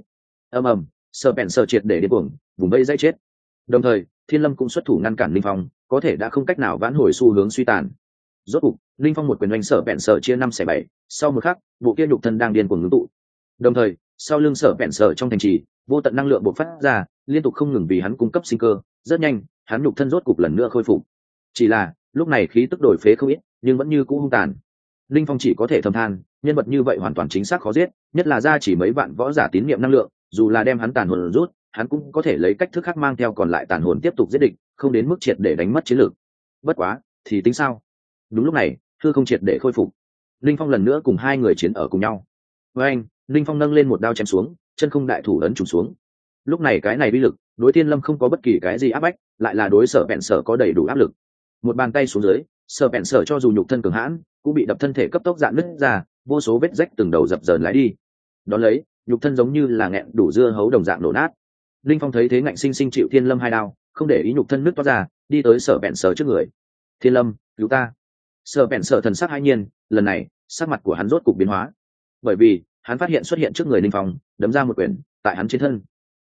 Speaker 1: Ầm ầm, sở bẹn sở triệt để điên cuồng, vùng vây dây chết. Đồng thời, thiên lâm cũng xuất thủ ngăn cản ninh phong, có thể đã không cách nào vãn hồi xu hướng suy tàn. Rốt cục ninh phong một quyền oanh sở bẹn sở chia năm xẻ bảy, sau một khắc, bộ kia nhục thân đang điên cuồng ngưng tụ. Đồng thời, sau lưng sở bẹn sở trong thành trì, vô tận năng lượng bộc phát ra, liên tục không ngừng vì hắn cung cấp sinh cơ, rất nhanh hắn nhục thân rốt cục lần nữa khôi phục. Chỉ là, lúc này khí tức đổi phế không ít, nhưng vẫn như cũ hung tàn. Linh phong chỉ có thể thầm than, nhân vật như vậy hoàn toàn chính xác khó giết, nhất là ra chỉ mấy vạn võ giả tín nhiệm năng lượng, dù là đem hắn tàn hồn rút, hắn cũng có thể lấy cách thức khác mang theo còn lại tàn hồn tiếp tục giết địch, không đến mức triệt để đánh mất chiến lược. Bất quá, thì tính sao? Đúng lúc này thư không triệt để khôi phục. Linh phong lần nữa cùng hai người chiến ở cùng nhau. Với anh, linh phong nâng lên một đao chém xuống, chân không đại thủ ấn trùng xuống. Lúc này cái này bi lực đối thiên lâm không có bất kỳ cái gì áp bách, lại là đối sở bẹn sở có đầy đủ áp lực. Một bàn tay xuống dưới, sở bẹn sở cho dù nhục thân cường hãn, cũng bị đập thân thể cấp tốc dạn nứt ra, vô số vết rách từng đầu dập dờn lái đi. Đón lấy, nhục thân giống như là nghẹn đủ dưa hấu đồng dạng nổ nát. Linh phong thấy thế ngạnh sinh sinh chịu thiên lâm hai đao, không để ý nhục thân nứt toát ra, đi tới sở bẹn sở trước người. Thiên lâm, cứu ta. Sở bẹn sở thần sắc hai nhiên, lần này, sắc mặt của hắn rốt cục biến hóa. Bởi vì, hắn phát hiện xuất hiện trước người Linh phong, đấm ra một quyền tại hắn trên thân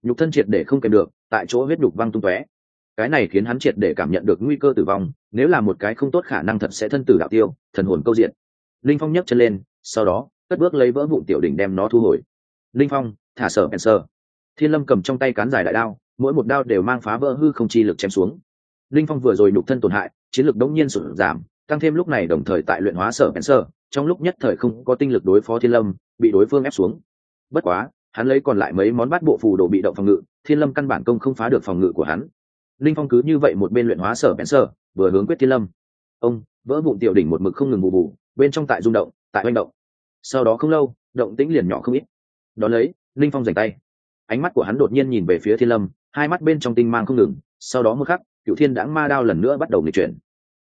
Speaker 1: nhục thân triệt để không kèm được, tại chỗ huyết nhục văng tung tóe. Cái này khiến hắn triệt để cảm nhận được nguy cơ tử vong, nếu là một cái không tốt khả năng thật sẽ thân tử đạo tiêu, thần hồn câu diện. Linh phong nhấc chân lên, sau đó, cất bước lấy vỡ vụn tiểu đỉnh đem nó thu hồi. Linh phong, thả sở bèn sơ. Thiên lâm cầm trong tay cán dài đại đao, mỗi một đao đều mang phá vỡ hư không chi lực chém xuống. Linh phong vừa rồi nhục thân tổn hại, chiến lực đống nhiên sụt giảm, tăng thêm lúc này đồng thời tại luyện hóa sở bèn sơ, trong lúc nhất thời không có tinh lực đối phó thiên lâm, bị đối phương ép xuống. Bất quá hắn lấy còn lại mấy món bát bộ phù đồ bị động phòng ngự thiên lâm căn bản công không phá được phòng ngự của hắn. Linh phong cứ như vậy một bên luyện hóa sở bèn sở, vừa hướng quyết thiên lâm. Ông vỡ vụn tiểu đỉnh một mực không ngừng bù bù bên trong tại rung động tại oanh động. Sau đó không lâu động tĩnh liền nhỏ không ít. Đ ó lấy linh phong dành tay. Ánh mắt của hắn đột nhiên nhìn về phía thiên lâm hai mắt bên trong tinh mang không ngừng sau đó một khắc cựu thiên đãng ma đao lần nữa bắt đầu nghịch chuyển.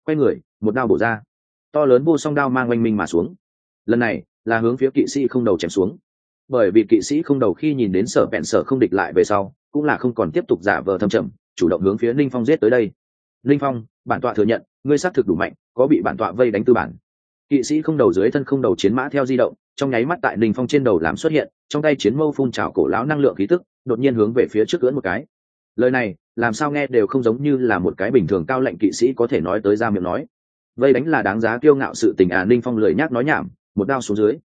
Speaker 1: Quay người một đao bổ ra. To lớn vô song đao mang oanh minh mà xuống. Lần này là hướng phía kỵ sĩ không đầu chém xuống bởi vì kỵ sĩ không đầu khi nhìn đến sở bẹn sở không địch lại về sau, cũng là không còn tiếp tục giả vờ thâm trầm, chủ động hướng phía ninh phong giết tới đây. Ninh phong, bản tọa thừa nhận, ngươi xác thực đủ mạnh, có bị bản tọa vây đánh tư bản. Kỵ sĩ không đầu dưới thân không đầu chiến mã theo di động, trong nháy mắt tại ninh phong trên đầu làm xuất hiện, trong tay chiến mâu phun trào cổ lão năng lượng khí tức, đột nhiên hướng về phía trước cưỡn một cái. Lời này, làm sao nghe đều không giống như là một cái bình thường cao lệnh kỵ sĩ có thể nói tới ra miệng nói. Vây đánh là đáng giá kiêu ngạo sự tình à ninh phong lười nhác nói nhảm, một đao xuống dưới.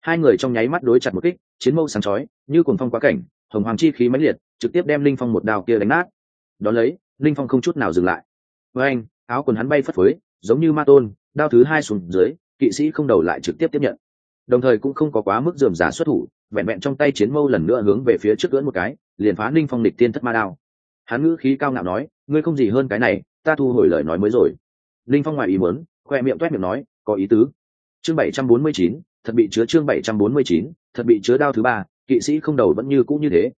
Speaker 1: Hai người trong nháy mắt đối chặt một kích chiến mâu sáng chói, như cuồng phong quá cảnh, hồng hoàng chi khí mãnh liệt, trực tiếp đem linh phong một đao kia đánh nát. Đón lấy, linh phong không chút nào dừng lại. Với anh, áo quần hắn bay phất phới, giống như ma tôn, đao thứ hai xuống dưới, kỵ sĩ không đầu lại trực tiếp tiếp nhận. Đồng thời cũng không có quá mức dườm giả xuất thủ, vẹn vẹn trong tay chiến mâu lần nữa hướng về phía trước gỡn một cái, liền phá ninh phong địch tiên thất ma đao. Hắn ngữ khí cao ngạo nói, ngươi không gì hơn cái này, ta thu hồi lời nói mới rồi. Linh phong ngoài ý muốn, khoe miệng toét miệng nói, có ý tứ. Chương bảy trăm bốn mươi chín, thật bị chứa chương bảy trăm bốn mươi chín thật bị chứa đao thứ ba, kỵ sĩ không đầu vẫn như cũ như thế.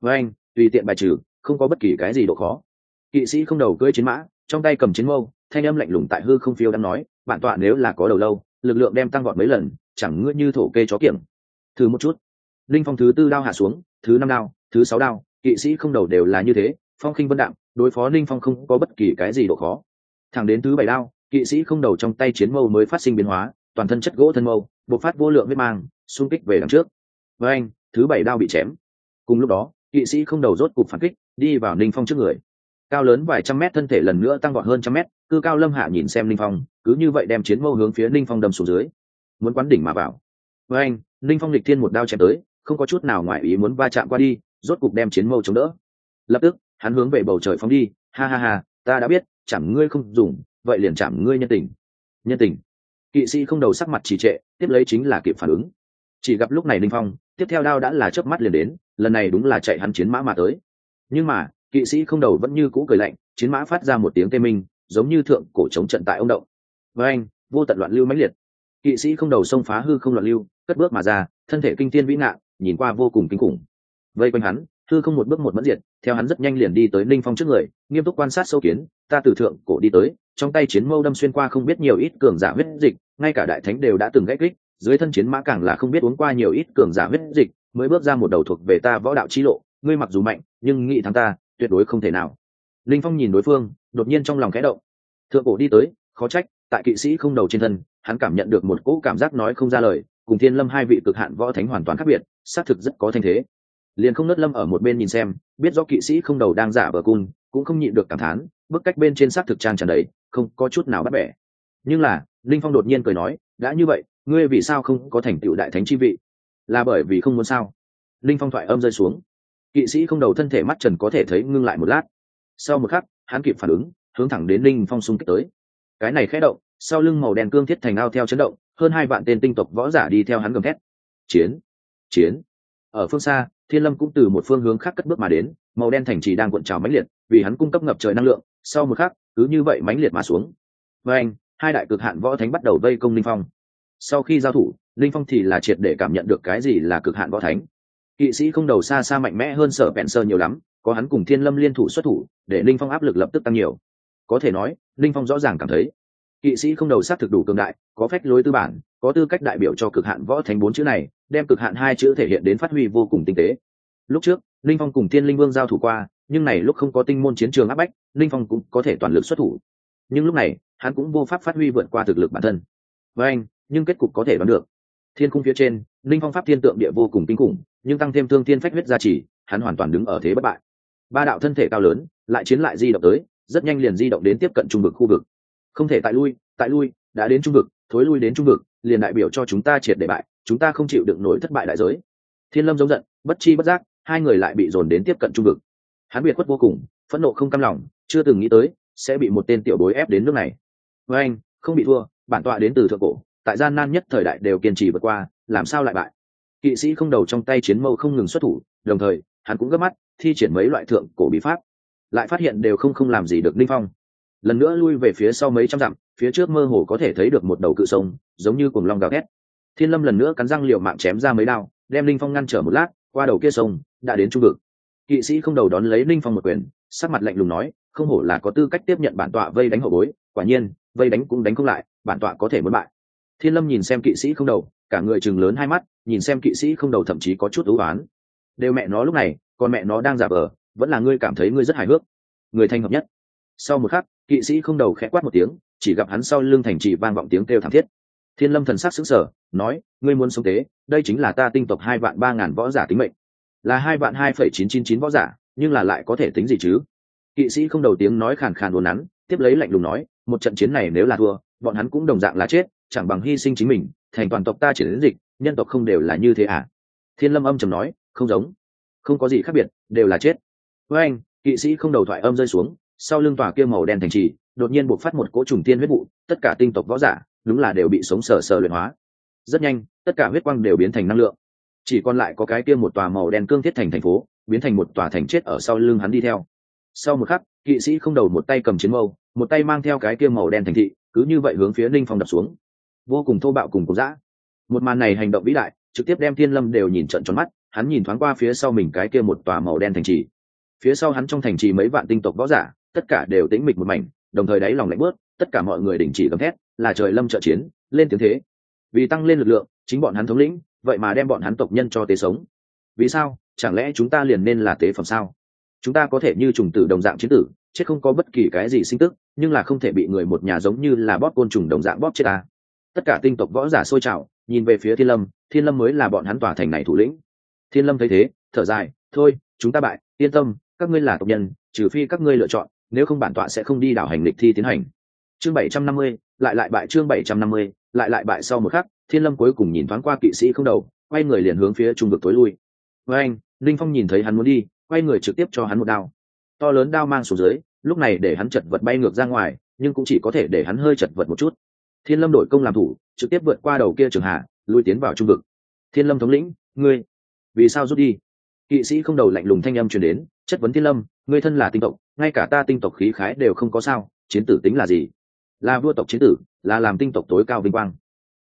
Speaker 1: Với anh, tùy tiện bài trừ, không có bất kỳ cái gì độ khó. Kỵ sĩ không đầu cưỡi chiến mã, trong tay cầm chiến mâu, thanh âm lạnh lùng tại hư không phiêu đang nói, bản tọa nếu là có đầu lâu, lực lượng đem tăng vọt mấy lần, chẳng ngứa như thổ kê chó kiểm thử một chút. Linh phong thứ tư đao hạ xuống, thứ năm đao, thứ sáu đao, kỵ sĩ không đầu đều là như thế, phong khinh vân đạm, đối phó linh phong không có bất kỳ cái gì độ khó. Thẳng đến thứ bảy đao, kỵ sĩ không đầu trong tay chiến mâu mới phát sinh biến hóa, toàn thân chất gỗ thân mâu, bộc phát vô lượng huyết mang xung kích về đằng trước. Với anh, thứ bảy đao bị chém. Cùng lúc đó, kỵ sĩ không đầu rốt cục phản kích, đi vào ninh phong trước người. Cao lớn vài trăm mét thân thể lần nữa tăng vọt hơn trăm mét, cư cao lâm hạ nhìn xem ninh phong, cứ như vậy đem chiến mâu hướng phía ninh phong đâm xuống dưới. Muốn quán đỉnh mà vào. Với anh, ninh phong lịch thiên một đao chém tới, không có chút nào ngoài ý muốn va chạm qua đi, rốt cục đem chiến mâu chống đỡ. Lập tức, hắn hướng về bầu trời phóng đi. Ha ha ha, ta đã biết chẳng ngươi không dùng, vậy liền chạm ngươi nhân tình. Nhân tình. Kỵ sĩ không đầu sắc mặt trì trệ, tiếp lấy chính là kịp phản ứng chỉ gặp lúc này Linh phong tiếp theo đao đã là chớp mắt liền đến lần này đúng là chạy hắn chiến mã mà tới. Nhưng mà kỵ sĩ không đầu vẫn như cũ cười lạnh chiến mã phát ra một tiếng tê minh giống như thượng cổ chống trận tại ông động. Với anh vô tận loạn lưu mãnh liệt. Kỵ sĩ không đầu xông phá hư không loạn lưu cất bước mà ra thân thể kinh thiên vĩ ngạ, nhìn qua vô cùng kinh khủng. Vây quanh hắn hư không một bước một mẫn diệt theo hắn rất nhanh liền đi tới ninh phong trước người nghiêm túc quan sát sâu kiến ta từ thượng cổ đi tới trong tay chiến mâu đâm xuyên qua không biết nhiều ít cường giả huyết dịch ngay cả đại thánh đều đã từng gãy kích dưới thân chiến mã càng là không biết uống qua nhiều ít cường giả huyết dịch, mới bước ra một đầu thuộc về ta võ đạo chi lộ, ngươi mặc dù mạnh, nhưng nghĩ thắng ta, tuyệt đối không thể nào. Linh phong nhìn đối phương, đột nhiên trong lòng khẽ động. Thượng cổ đi tới, khó trách, tại kỵ sĩ không đầu trên thân, hắn cảm nhận được một cỗ cảm giác nói không ra lời, cùng thiên lâm hai vị cực hạn võ thánh hoàn toàn khác biệt, xác thực rất có thanh thế. Liền không nớt lâm ở một bên nhìn xem, biết do kỵ sĩ không đầu đang giả vờ cung cũng không nhịn được cảm thán, bức cách bên trên xác thực trang tràn đầy, không có chút nào bắt bẻ. Nhưng là, linh phong đột nhiên cười nói, đã như vậy ngươi vì sao không có thành tựu đại thánh chi vị? Là bởi vì không muốn sao? Linh phong thoại âm rơi xuống. Kỵ sĩ không đầu thân thể mắt trần có thể thấy ngưng lại một lát. Sau một khắc, hắn kịp phản ứng, hướng thẳng đến linh phong xung kích tới. Cái này khẽ động, sau lưng màu đen cương thiết thành ao theo chấn động, hơn hai vạn tên tinh tộc võ giả đi theo hắn gầm thét. Chiến chiến. Ở phương xa, thiên lâm cũng từ một phương hướng khác cất bước mà đến, màu đen thành trì đang cuộn trào mãnh liệt, vì hắn cung cấp ngập trời năng lượng, sau một khắc, cứ như vậy mãnh liệt mà xuống. Và anh, hai đại cực hạn võ thánh bắt đầu vây công linh phong sau khi giao thủ, linh phong thì là triệt để cảm nhận được cái gì là cực hạn võ thánh. Kỵ sĩ không đầu xa xa mạnh mẽ hơn sở vẹn sơ nhiều lắm, có hắn cùng thiên lâm liên thủ xuất thủ, để linh phong áp lực lập tức tăng nhiều. Có thể nói, linh phong rõ ràng cảm thấy, kỵ sĩ không đầu sát thực đủ cường đại, có phách lối tư bản, có tư cách đại biểu cho cực hạn võ thánh bốn chữ này, đem cực hạn hai chữ thể hiện đến phát huy vô cùng tinh tế. Lúc trước, linh phong cùng thiên linh vương giao thủ qua, nhưng này lúc không có tinh môn chiến trường áp bách, linh phong cũng có thể toàn lực xuất thủ. Nhưng lúc này, hắn cũng vô pháp phát huy vượt qua thực lực bản thân. Với anh nhưng kết cục có thể đoán được. Thiên cung phía trên, linh phong pháp thiên tượng địa vô cùng kinh khủng, nhưng tăng thêm thương thiên phách huyết gia trì, hắn hoàn toàn đứng ở thế bất bại. Ba đạo thân thể cao lớn, lại chiến lại di động tới, rất nhanh liền di động đến tiếp cận trung vực khu vực. Không thể tại lui tại lui, đã đến trung vực, thối lui đến trung vực, liền đại biểu cho chúng ta triệt để bại, chúng ta không chịu đựng nổi thất bại đại giới. Thiên lâm giống giận, bất chi bất giác, hai người lại bị dồn đến tiếp cận trung vực. Hắn biệt khuất vô cùng, phẫn nộ không cam lòng, chưa từng nghĩ tới, sẽ bị một tên tiểu bối ép đến nước này. Với anh không bị thua, bản tọa đến từ thượng cổ tại gian nan nhất thời đại đều kiên trì vượt qua, làm sao lại bại? Kỵ sĩ không đầu trong tay chiến mâu không ngừng xuất thủ, đồng thời, hắn cũng gấp mắt, thi triển mấy loại thượng cổ bí pháp. Lại phát hiện đều không không làm gì được linh phong. Lần nữa lui về phía sau mấy trăm dặm, phía trước mơ hồ có thể thấy được một đầu cự sông, giống như cuồng long gào thét. Thiên lâm lần nữa cắn răng liều mạng chém ra mấy đao, đem linh phong ngăn trở một lát, qua đầu kia sông, đã đến trung vực. Kỵ sĩ không đầu đón lấy linh phong một quyền, sắc mặt lạnh lùng nói, không hổ là có tư cách tiếp nhận bản tọa vây đánh hậu bối, quả nhiên, vây đánh cũng đánh không lại, bản tọa có thể muốn bại thiên lâm nhìn xem kỵ sĩ không đầu, cả người chừng lớn hai mắt, nhìn xem kỵ sĩ không đầu thậm chí có chút ưu oán. Đều mẹ nó lúc này, còn mẹ nó đang giả vờ, vẫn là ngươi cảm thấy ngươi rất hài hước. Người thanh hợp nhất. Sau một khắc, kỵ sĩ không đầu khẽ quát một tiếng, chỉ gặp hắn sau lưng thành trì vang vọng tiếng kêu thảm thiết. Thiên lâm thần sắc xứng sở nói, ngươi muốn sống tế, đây chính là ta tinh tộc hai vạn ba ngàn võ giả tính mệnh. Là hai vạn hai phẩy chín chín chín võ giả, nhưng là lại có thể tính gì chứ? Kỵ sĩ không đầu tiếng nói khàn khàn đồn nắn, tiếp lấy lạnh lùng nói, một trận chiến này nếu là thua bọn hắn cũng đồng dạng là chết, chẳng bằng hy sinh chính mình, thành toàn tộc ta chỉ đến dịch, nhân tộc không đều là như thế à? Thiên lâm âm trầm nói, không giống. Không có gì khác biệt, đều là chết. Với anh, kỵ sĩ không đầu thoại âm rơi xuống, sau lưng tòa kia màu đen thành trì, đột nhiên buộc phát một cỗ trùng tiên huyết vụ, tất cả tinh tộc võ giả, đúng là đều bị sống sờ sờ luyện hóa. Rất nhanh, tất cả huyết quang đều biến thành năng lượng. Chỉ còn lại có cái kia một tòa màu đen cương thiết thành thành phố, biến thành một tòa thành chết ở sau lưng hắn đi theo. Sau một khắc, kỵ sĩ không đầu một tay cầm chiến mâu, một tay mang theo cái kia màu đen thành thị cứ như vậy hướng phía ninh phong đập xuống. Vô cùng thô bạo cùng cố giã một màn này hành động vĩ đại, trực tiếp đem thiên lâm đều nhìn trận tròn mắt, hắn nhìn thoáng qua phía sau mình cái kia một tòa màu đen thành trì. Phía sau hắn trong thành trì mấy vạn tinh tộc võ giả, tất cả đều tĩnh mịch một mảnh, đồng thời đáy lòng lạnh bớt, tất cả mọi người đình chỉ gầm thét, là trời lâm trợ chiến, lên tiếng thế. Vì tăng lên lực lượng, chính bọn hắn thống lĩnh, vậy mà đem bọn hắn tộc nhân cho tế sống. Vì sao? Chẳng lẽ chúng ta liền nên là tế phẩm sao? Chúng ta có thể như trùng tử đồng dạng chiến tử chết không có bất kỳ cái gì sinh tức, nhưng là không thể bị người một nhà giống như là bóp côn trùng đồng dạng bóp chết ta. Tất cả tinh tộc võ giả sôi trào, nhìn về phía thiên lâm thiên lâm mới là bọn hắn tỏa thành này thủ lĩnh. Thiên lâm thấy thế, thở dài, thôi, chúng ta bại, yên tâm, các ngươi là tộc nhân, trừ phi các ngươi lựa chọn, nếu không bản tọa sẽ không đi đảo hành lịch thi tiến hành. Chương bảy trăm năm mươi, lại lại bại chương bảy trăm năm mươi, lại lại bại sau một khắc, thiên lâm cuối cùng nhìn thoáng qua kỵ sĩ không đầu, quay người liền hướng phía trung vực tối lui. Với anh linh phong nhìn thấy hắn muốn đi, quay người trực tiếp cho hắn một đao to lớn đao mang xuống dưới, lúc này để hắn chật vật bay ngược ra ngoài, nhưng cũng chỉ có thể để hắn hơi chật vật một chút. Thiên lâm đổi công làm thủ, trực tiếp vượt qua đầu kia trường hạ, lui tiến vào trung vực. Thiên lâm thống lĩnh, ngươi, vì sao rút đi? Kỵ sĩ không đầu lạnh lùng thanh âm truyền đến, chất vấn thiên lâm, ngươi thân là tinh tộc, ngay cả ta tinh tộc khí khái đều không có sao, chiến tử tính là gì? Là vua tộc chiến tử, là làm tinh tộc tối cao vinh quang.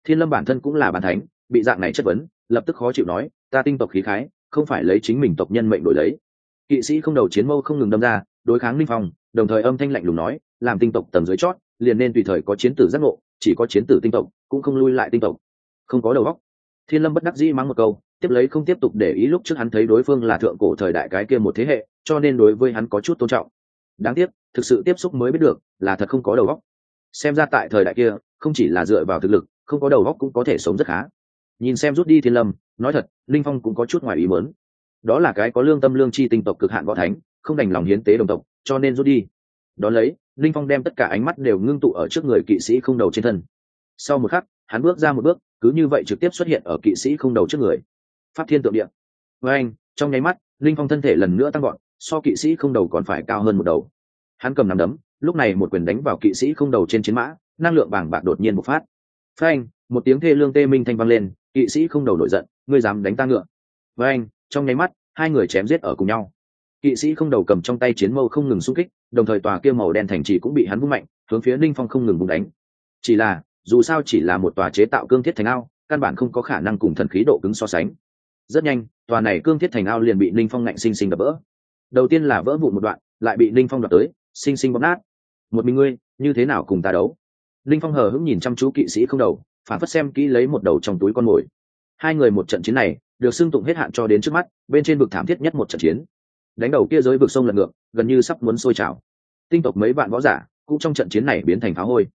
Speaker 1: Thiên lâm bản thân cũng là bản thánh, bị dạng này chất vấn, lập tức khó chịu nói, ta tinh tộc khí khái, không phải lấy chính mình tộc nhân mệnh đổi lấy kỵ sĩ không đầu chiến mâu không ngừng đâm ra, đối kháng linh phong, đồng thời âm thanh lạnh lùng nói, làm tinh tộc tầng dưới chót, liền nên tùy thời có chiến tử giác ngộ, chỉ có chiến tử tinh tộc, cũng không lui lại tinh tộc. Không có đầu óc. Thiên lâm bất đắc dĩ mắng một câu, tiếp lấy không tiếp tục để ý lúc trước hắn thấy đối phương là thượng cổ thời đại cái kia một thế hệ, cho nên đối với hắn có chút tôn trọng. Đáng tiếc, thực sự tiếp xúc mới biết được, là thật không có đầu óc. Xem ra tại thời đại kia, không chỉ là dựa vào thực lực, không có đầu óc cũng có thể sống rất khá. Nhìn xem rút đi thiên lâm, nói thật, linh phong cũng có chút ngoài ý mớn đó là cái có lương tâm lương chi tinh tộc cực hạn võ thánh, không đành lòng hiến tế đồng tộc, cho nên rút đi. Đó lấy, linh phong đem tất cả ánh mắt đều ngưng tụ ở trước người kỵ sĩ không đầu trên thân. Sau một khắc, hắn bước ra một bước, cứ như vậy trực tiếp xuất hiện ở kỵ sĩ không đầu trước người. Pháp thiên tượng địa. Với anh, trong nháy mắt, linh phong thân thể lần nữa tăng gọn so kỵ sĩ không đầu còn phải cao hơn một đầu. Hắn cầm nắm đấm, lúc này một quyền đánh vào kỵ sĩ không đầu trên chiến mã, năng lượng bảng bạc đột nhiên bộc phát. Phanh, một tiếng thê lương tê minh thanh vang lên, kỵ sĩ không đầu nổi giận, ngươi dám đánh ta ngựa. Với anh trong nháy mắt, hai người chém giết ở cùng nhau. Kỵ sĩ không đầu cầm trong tay chiến mâu không ngừng xung kích, đồng thời tòa kia màu đen thành trì cũng bị hắn vung mạnh, hướng phía ninh phong không ngừng bùng đánh. Chỉ là, dù sao chỉ là một tòa chế tạo cương thiết thành ao, căn bản không có khả năng cùng thần khí độ cứng so sánh. Rất nhanh, tòa này cương thiết thành ao liền bị ninh phong ngạnh xinh xinh đập vỡ. Đầu tiên là vỡ vụn một đoạn, lại bị ninh phong đập tới xinh xinh bóp nát. Một mình ngươi, như thế nào cùng ta đấu? Ninh phong hờ hững nhìn chăm chú kỵ sĩ không đầu, phản phất xem kỹ lấy một đầu trong túi con mồi. Hai người một trận chiến này được xưng tụng hết hạn cho đến trước mắt, bên trên vực thảm thiết nhất một trận chiến. Đánh đầu kia giới vực sông lật ngược, gần như sắp muốn sôi trào. Tinh tộc mấy vạn võ giả cũng trong trận chiến này biến thành pháo hôi.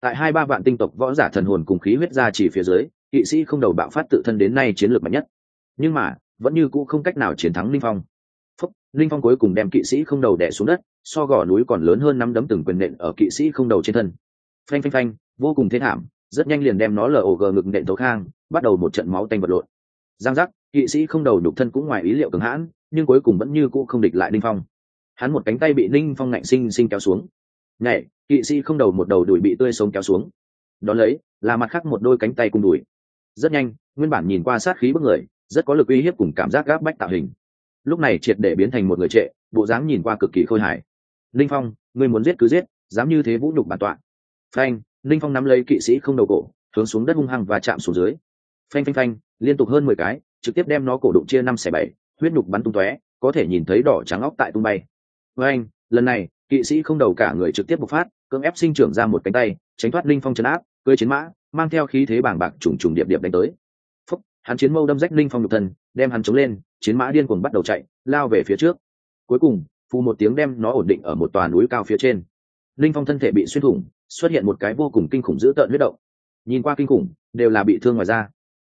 Speaker 1: Tại hai ba vạn tinh tộc võ giả thần hồn cùng khí huyết ra chỉ phía dưới, kỵ sĩ không đầu bạo phát tự thân đến nay chiến lược mạnh nhất. Nhưng mà, vẫn như cũ không cách nào chiến thắng linh phong. Phúc, linh phong cuối cùng đem kỵ sĩ không đầu đẻ xuống đất, so gò núi còn lớn hơn năm đấm từng quyền nện ở kỵ sĩ không đầu trên thân. Phanh phanh phanh, vô cùng thế thảm, rất nhanh liền đem nó lở ổ gờ ngực nện thấu khang, bắt đầu một trận máu tanh vật lộn giang giác, kỵ sĩ không đầu đục thân cũng ngoài ý liệu cường hãn, nhưng cuối cùng vẫn như cũ không địch lại đinh phong. Hắn một cánh tay bị ninh phong ngạnh sinh sinh kéo xuống. Nhảy, kỵ sĩ không đầu một đầu đùi bị tươi sống kéo xuống. Đón lấy, là mặt khác một đôi cánh tay cùng đùi rất nhanh, nguyên bản nhìn qua sát khí bức người, rất có lực uy hiếp cùng cảm giác gáp bách tạo hình. Lúc này triệt để biến thành một người trệ, bộ dáng nhìn qua cực kỳ khôi hài. Linh phong, ngươi muốn giết cứ giết, dám như thế vũ nhục bản tọa. Phanh linh phong nắm lấy kỵ sĩ không đầu cổ, hướng xuống đất hung hăng và chạm xuống dưới. Phanh phanh phanh liên tục hơn mười cái, trực tiếp đem nó cổ đụng chia năm xẻ bảy, huyết nhục bắn tung tóe, có thể nhìn thấy đỏ trắng óc tại tung bay. Với anh, lần này, kỵ sĩ không đầu cả người trực tiếp bộc phát, cưỡng ép sinh trưởng ra một cánh tay, tránh thoát linh phong chấn áp cưới chiến mã, mang theo khí thế bàng bạc trùng trùng điệp điệp đánh tới. Phúc, hắn chiến mâu đâm rách linh phong nhục thân, đem hắn chống lên, chiến mã điên cuồng bắt đầu chạy, lao về phía trước. Cuối cùng, phù một tiếng đem nó ổn định ở một tòa núi cao phía trên. Linh phong thân thể bị xuyên thủng, xuất hiện một cái vô cùng kinh khủng dữ tợn huyết động. Nhìn qua kinh khủng, đều là bị thương ngoài da.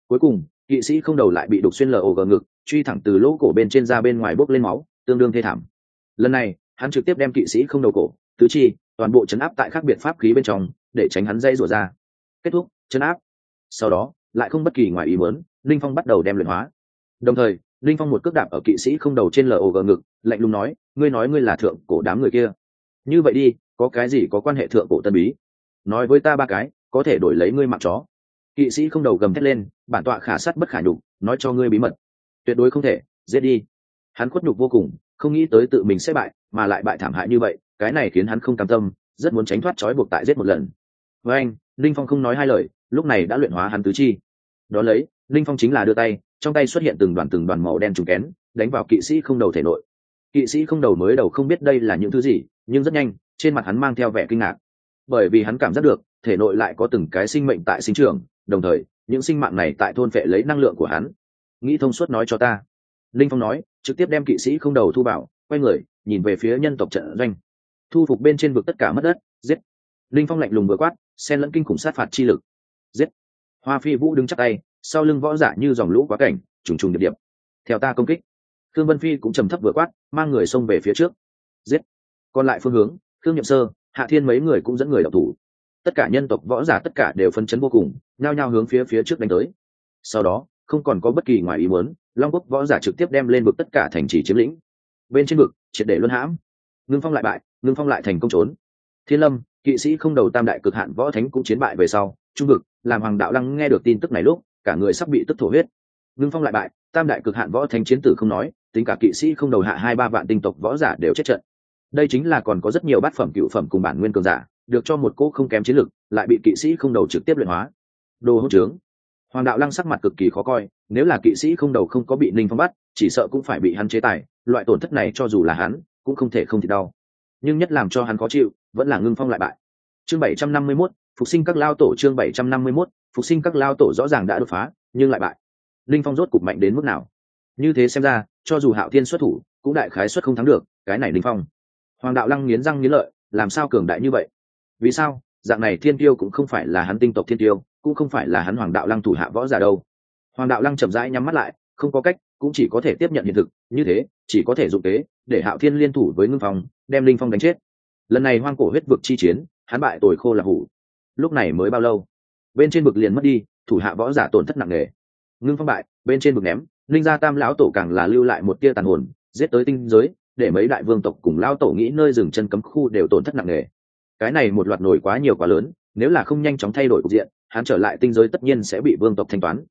Speaker 1: Cuối cùng kỵ sĩ không đầu lại bị đục xuyên lờ ổ gờ ngực, truy thẳng từ lỗ cổ bên trên ra bên ngoài bốc lên máu, tương đương thê thảm. Lần này, hắn trực tiếp đem kỵ sĩ không đầu cổ, tứ chi, toàn bộ chấn áp tại các biện pháp khí bên trong, để tránh hắn dây rủa ra. Kết thúc, chấn áp. Sau đó, lại không bất kỳ ngoài ý muốn, linh phong bắt đầu đem luyện hóa. Đồng thời, linh phong một cước đạp ở kỵ sĩ không đầu trên lở ổ gờ ngực, lạnh lùng nói, ngươi nói ngươi là thượng cổ đám người kia. Như vậy đi, có cái gì có quan hệ thượng cổ tân bí? Nói với ta ba cái, có thể đổi lấy ngươi mặc chó kỵ sĩ không đầu gầm thét lên, bản tọa khả sắt bất khả nhục, nói cho ngươi bí mật. Tuyệt đối không thể, giết đi. Hắn khuất nhục vô cùng, không nghĩ tới tự mình sẽ bại, mà lại bại thảm hại như vậy, cái này khiến hắn không cam tâm, rất muốn tránh thoát trói buộc tại giết một lần. Với anh, linh phong không nói hai lời, lúc này đã luyện hóa hắn tứ chi. Đó lấy, linh phong chính là đưa tay, trong tay xuất hiện từng đoàn từng đoàn màu đen trùng kén, đánh vào kỵ sĩ không đầu thể nội. Kỵ sĩ không đầu mới đầu không biết đây là những thứ gì, nhưng rất nhanh, trên mặt hắn mang theo vẻ kinh ngạc. Bởi vì hắn cảm giác được, thể nội lại có từng cái sinh mệnh tại sinh trường đồng thời, những sinh mạng này tại thôn phệ lấy năng lượng của hắn. Nghĩ thông suốt nói cho ta. Linh phong nói, trực tiếp đem kỵ sĩ không đầu thu bảo quay người, nhìn về phía nhân tộc trận doanh. Thu phục bên trên vực tất cả mất đất, giết. Linh phong lạnh lùng vừa quát, xen lẫn kinh khủng sát phạt chi lực. Giết. Hoa phi vũ đứng chắc tay, sau lưng võ giả như dòng lũ quá cảnh, trùng trùng điệp điệp. Theo ta công kích. Thương vân phi cũng trầm thấp vừa quát, mang người xông về phía trước. Giết. Còn lại phương hướng thương nhậm sơ, hạ thiên mấy người cũng dẫn người đọc thủ tất cả nhân tộc võ giả tất cả đều phân chấn vô cùng, nhao nhao hướng phía phía trước đánh tới. Sau đó, không còn có bất kỳ ngoài ý muốn, long quốc võ giả trực tiếp đem lên vực tất cả thành trì chiếm lĩnh. Bên trên vực, triệt để luân hãm. Ngưng phong lại bại, ngưng phong lại thành công trốn. Thiên lâm, kỵ sĩ không đầu tam đại cực hạn võ thánh cũng chiến bại về sau, trung vực, làm hoàng đạo lăng nghe được tin tức này lúc, cả người sắp bị tức thổ huyết. Ngưng phong lại bại, tam đại cực hạn võ thánh chiến tử không nói, tính cả kỵ sĩ không đầu hạ hai ba vạn tinh tộc võ giả đều chết trận. Đây chính là còn có rất nhiều bát phẩm cựu phẩm cùng bản nguyên cường giả được cho một cỗ không kém chiến lực lại bị kỵ sĩ không đầu trực tiếp luyện hóa. Đồ hỗn trướng. Hoàng đạo lăng sắc mặt cực kỳ khó coi nếu là kỵ sĩ không đầu không có bị ninh phong bắt chỉ sợ cũng phải bị hắn chế tài loại tổn thất này cho dù là hắn cũng không thể không thì đau. Nhưng nhất làm cho hắn khó chịu vẫn là ngưng phong lại bại. Chương bảy trăm năm mươi 751, phục sinh các lao tổ chương bảy trăm năm mươi 751, phục sinh các lao tổ rõ ràng đã đột phá nhưng lại bại. Linh phong rốt cục mạnh đến mức nào? Như thế xem ra cho dù hạo thiên xuất thủ cũng đại khái xuất không thắng được cái này linh phong. Hoàng đạo lăng nghiến răng nghiến lợi làm sao cường đại như vậy? Vì sao? Dạng này thiên tiêu cũng không phải là hắn tinh tộc thiên tiêu cũng không phải là hắn hoàng đạo lăng thủ hạ võ giả đâu. Hoàng đạo lăng chậm rãi nhắm mắt lại, không có cách, cũng chỉ có thể tiếp nhận hiện thực, như thế, chỉ có thể dụng tế để hạo thiên liên thủ với ngưng phong, đem linh phong đánh chết. Lần này hoang cổ huyết vực chi chiến, hắn bại tồi khô là hủ. Lúc này mới bao lâu? Bên trên vực liền mất đi, thủ hạ võ giả tổn thất nặng nề. Ngưng phong bại, bên trên vực ném, linh gia tam lão tổ càng là lưu lại một tia tàn hồn, giết tới tinh giới, để mấy đại vương tộc cùng lao tổ nghĩ nơi dừng chân cấm khu đều tổn thất nặng nề cái này một loạt nổi quá nhiều quá lớn, nếu là không nhanh chóng thay đổi cục diện, hắn trở lại tinh giới tất nhiên sẽ bị vương tộc thanh toán.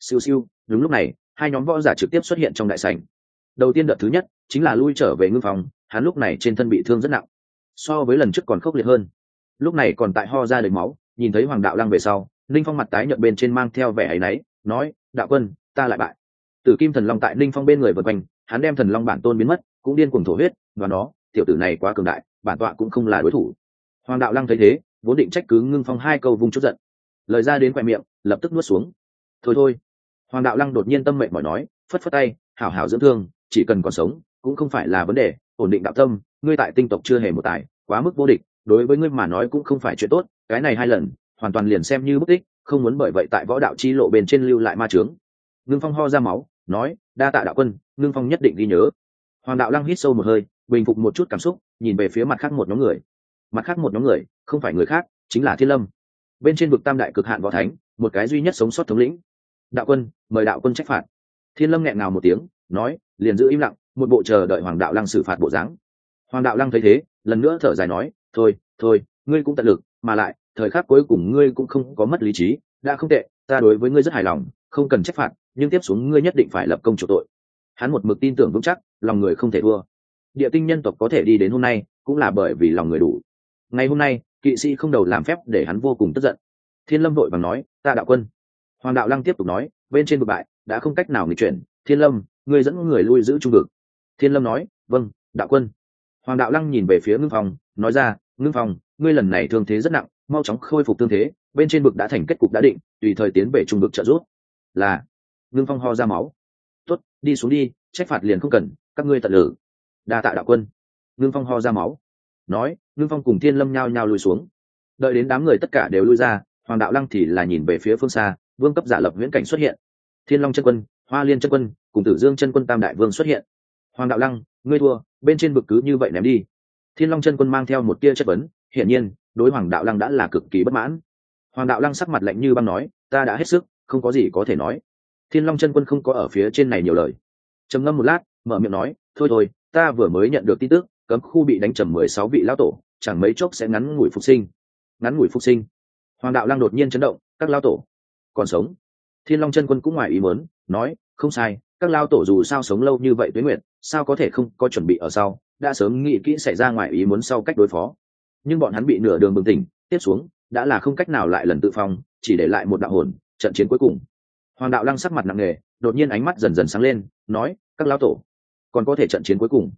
Speaker 1: Siêu siêu, đúng lúc này, hai nhóm võ giả trực tiếp xuất hiện trong đại sảnh. Đầu tiên đợt thứ nhất, chính là lui trở về ngưng phòng, hắn lúc này trên thân bị thương rất nặng. So với lần trước còn khốc liệt hơn. Lúc này còn tại ho ra đầy máu, nhìn thấy hoàng đạo lăng về sau, ninh phong mặt tái nhợt bên trên mang theo vẻ áy náy, nói, đạo quân, ta lại bại. Tử kim thần long tại ninh phong bên người vượt quanh, hắn đem thần long bản tôn biến mất, cũng điên cuồng thổ huyết và nó tiểu tử này quá cường đại, bản tọa cũng không là đối thủ hoàng đạo lăng thấy thế, vốn định trách cứ ngưng phong hai câu vùng chút giận. Lời ra đến khoe miệng, lập tức nuốt xuống. Thôi thôi. Hoàng đạo lăng đột nhiên tâm mệnh mỏi nói, phất phất tay, hảo hảo dưỡng thương, chỉ cần còn sống, cũng không phải là vấn đề, ổn định đạo tâm, ngươi tại tinh tộc chưa hề một tài, quá mức vô địch, đối với ngươi mà nói cũng không phải chuyện tốt, cái này hai lần, hoàn toàn liền xem như bất tích, không muốn bởi vậy tại võ đạo chi lộ bên trên lưu lại ma trướng ngưng phong ho ra máu, nói, đa tạ đạo quân, ngưng phong nhất định ghi nhớ. Hoàng đạo lăng hít sâu một hơi, bình phục một chút cảm xúc, nhìn về phía mặt khác một nhóm người mặt khác một nhóm người, không phải người khác, chính là thiên lâm. Bên trên vực tam đại cực hạn võ thánh, một cái duy nhất sống sót thống lĩnh. Đạo quân, mời đạo quân trách phạt. Thiên lâm nghẹn ngào một tiếng, nói, liền giữ im lặng, một bộ chờ đợi hoàng đạo lăng xử phạt bộ dáng. Hoàng đạo lăng thấy thế, lần nữa thở dài nói, thôi thôi, ngươi cũng tận lực, mà lại, thời khắc cuối cùng ngươi cũng không có mất lý trí, đã không tệ, ta đối với ngươi rất hài lòng, không cần trách phạt, nhưng tiếp xuống ngươi nhất định phải lập công chủ tội. Hắn một mực tin tưởng vững chắc, lòng người không thể thua. Địa tinh nhân tộc có thể đi đến hôm nay, cũng là bởi vì lòng người đủ ngày hôm nay, kỵ sĩ không đầu làm phép để hắn vô cùng tức giận. Thiên lâm vội vàng nói, ta đạo quân. Hoàng đạo lăng tiếp tục nói, bên trên bực bại, đã không cách nào nghịch chuyển. Thiên lâm, ngươi dẫn người lui giữ trung vực. Thiên lâm nói vâng đạo quân. Hoàng đạo lăng nhìn về phía ngưng phong, nói ra, ngưng phong, ngươi lần này thương thế rất nặng, mau chóng khôi phục tương thế, bên trên bực đã thành kết cục đã định, tùy thời tiến về trung vực trợ giúp. Là. Ngưng phong ho ra máu. Tuất đi xuống đi, trách phạt liền không cần, các ngươi tận lử. Đa tạ đạo quân. Ngưng phong ho ra máu. Nói ngưng phong cùng thiên lâm nhao nhao lui xuống. Đợi đến đám người tất cả đều lui ra, hoàng đạo lăng thì là nhìn về phía phương xa, vương cấp giả lập viễn cảnh xuất hiện. Thiên long chân quân, hoa liên chân quân, cùng tử dương chân quân tam đại vương xuất hiện. Hoàng đạo lăng, ngươi thua, bên trên bực cứ như vậy ném đi. Thiên long chân quân mang theo một tia chất vấn, hiển nhiên, đối hoàng đạo lăng đã là cực kỳ bất mãn. Hoàng đạo lăng sắc mặt lạnh như băng nói, ta đã hết sức, không có gì có thể nói. Thiên long chân quân không có ở phía trên này nhiều lời. Trầm ngâm một lát, mở miệng nói, thôi thôi, ta vừa mới nhận được tin tức, cấm khu bị đánh trầm mười sáu vị lão tổ chẳng mấy chốc sẽ ngắn ngủi phục sinh. Ngắn ngủi phục sinh. Hoàng đạo lăng đột nhiên chấn động, các lao tổ, còn sống. Thiên long chân quân cũng ngoài ý muốn, nói, không sai, các lao tổ dù sao sống lâu như vậy tuế nguyện sao có thể không có chuẩn bị ở sau, đã sớm nghĩ kỹ xảy ra ngoài ý muốn sau cách đối phó. Nhưng bọn hắn bị nửa đường bừng tỉnh, tiếp xuống, đã là không cách nào lại lần tự phong, chỉ để lại một đạo hồn, trận chiến cuối cùng. Hoàng đạo lăng sắc mặt nặng nề, đột nhiên ánh mắt dần dần sáng lên, nói, các lao tổ, còn có thể trận chiến cuối cùng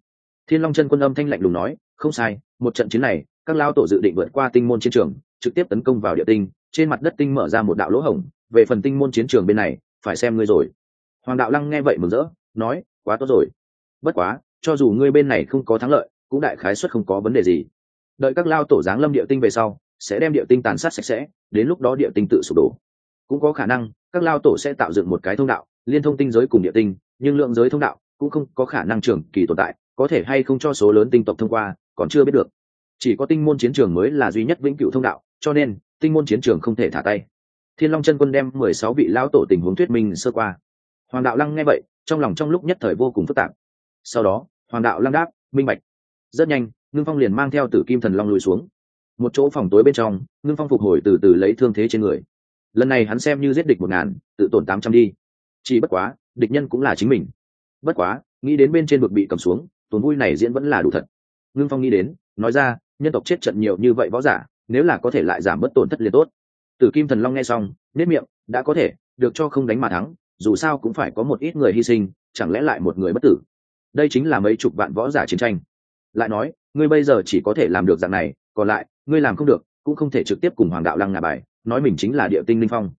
Speaker 1: thiên long chân quân âm thanh lạnh lùng nói, không sai, một trận chiến này, các lao tổ dự định vượt qua tinh môn chiến trường, trực tiếp tấn công vào địa tinh, trên mặt đất tinh mở ra một đạo lỗ hổng, về phần tinh môn chiến trường bên này, phải xem ngươi rồi. Hoàng đạo lăng nghe vậy mừng rỡ, nói, quá tốt rồi. Bất quá, cho dù ngươi bên này không có thắng lợi, cũng đại khái suất không có vấn đề gì. Đợi các lao tổ giáng lâm địa tinh về sau, sẽ đem địa tinh tàn sát sạch sẽ, đến lúc đó địa tinh tự sụp đổ. Cũng có khả năng, các lao tổ sẽ tạo dựng một cái thông đạo, liên thông tinh giới cùng địa tinh, nhưng lượng giới thông đạo cũng không có khả năng trường kỳ tồn tại có thể hay không cho số lớn tinh tộc thông qua, còn chưa biết được. Chỉ có tinh môn chiến trường mới là duy nhất vĩnh cửu thông đạo, cho nên, tinh môn chiến trường không thể thả tay. Thiên long chân quân đem mười sáu vị lão tổ tình huống thuyết minh sơ qua. Hoàng đạo lăng nghe vậy, trong lòng trong lúc nhất thời vô cùng phức tạp. Sau đó, hoàng đạo lăng đáp, minh bạch. Rất nhanh, ngưng phong liền mang theo tử kim thần long lùi xuống. Một chỗ phòng tối bên trong, ngưng phong phục hồi từ từ lấy thương thế trên người. Lần này hắn xem như giết địch một ngàn, tự tổn tám trăm đi. Chỉ bất quá, địch nhân cũng là chính mình. Bất quá, nghĩ đến bên trên bực bị cầm xuống tuần vui này diễn vẫn là đủ thật. Ngưng phong nghĩ đến, nói ra, nhân tộc chết trận nhiều như vậy võ giả, nếu là có thể lại giảm bớt tổn thất liền tốt. Tử kim thần long nghe xong, nếp miệng, đã có thể, được cho không đánh mà thắng, dù sao cũng phải có một ít người hy sinh, chẳng lẽ lại một người bất tử? Đây chính là mấy chục vạn võ giả chiến tranh. Lại nói, ngươi bây giờ chỉ có thể làm được dạng này, còn lại, ngươi làm không được, cũng không thể trực tiếp cùng hoàng đạo lăng ngà bài, nói mình chính là địa tinh linh phong.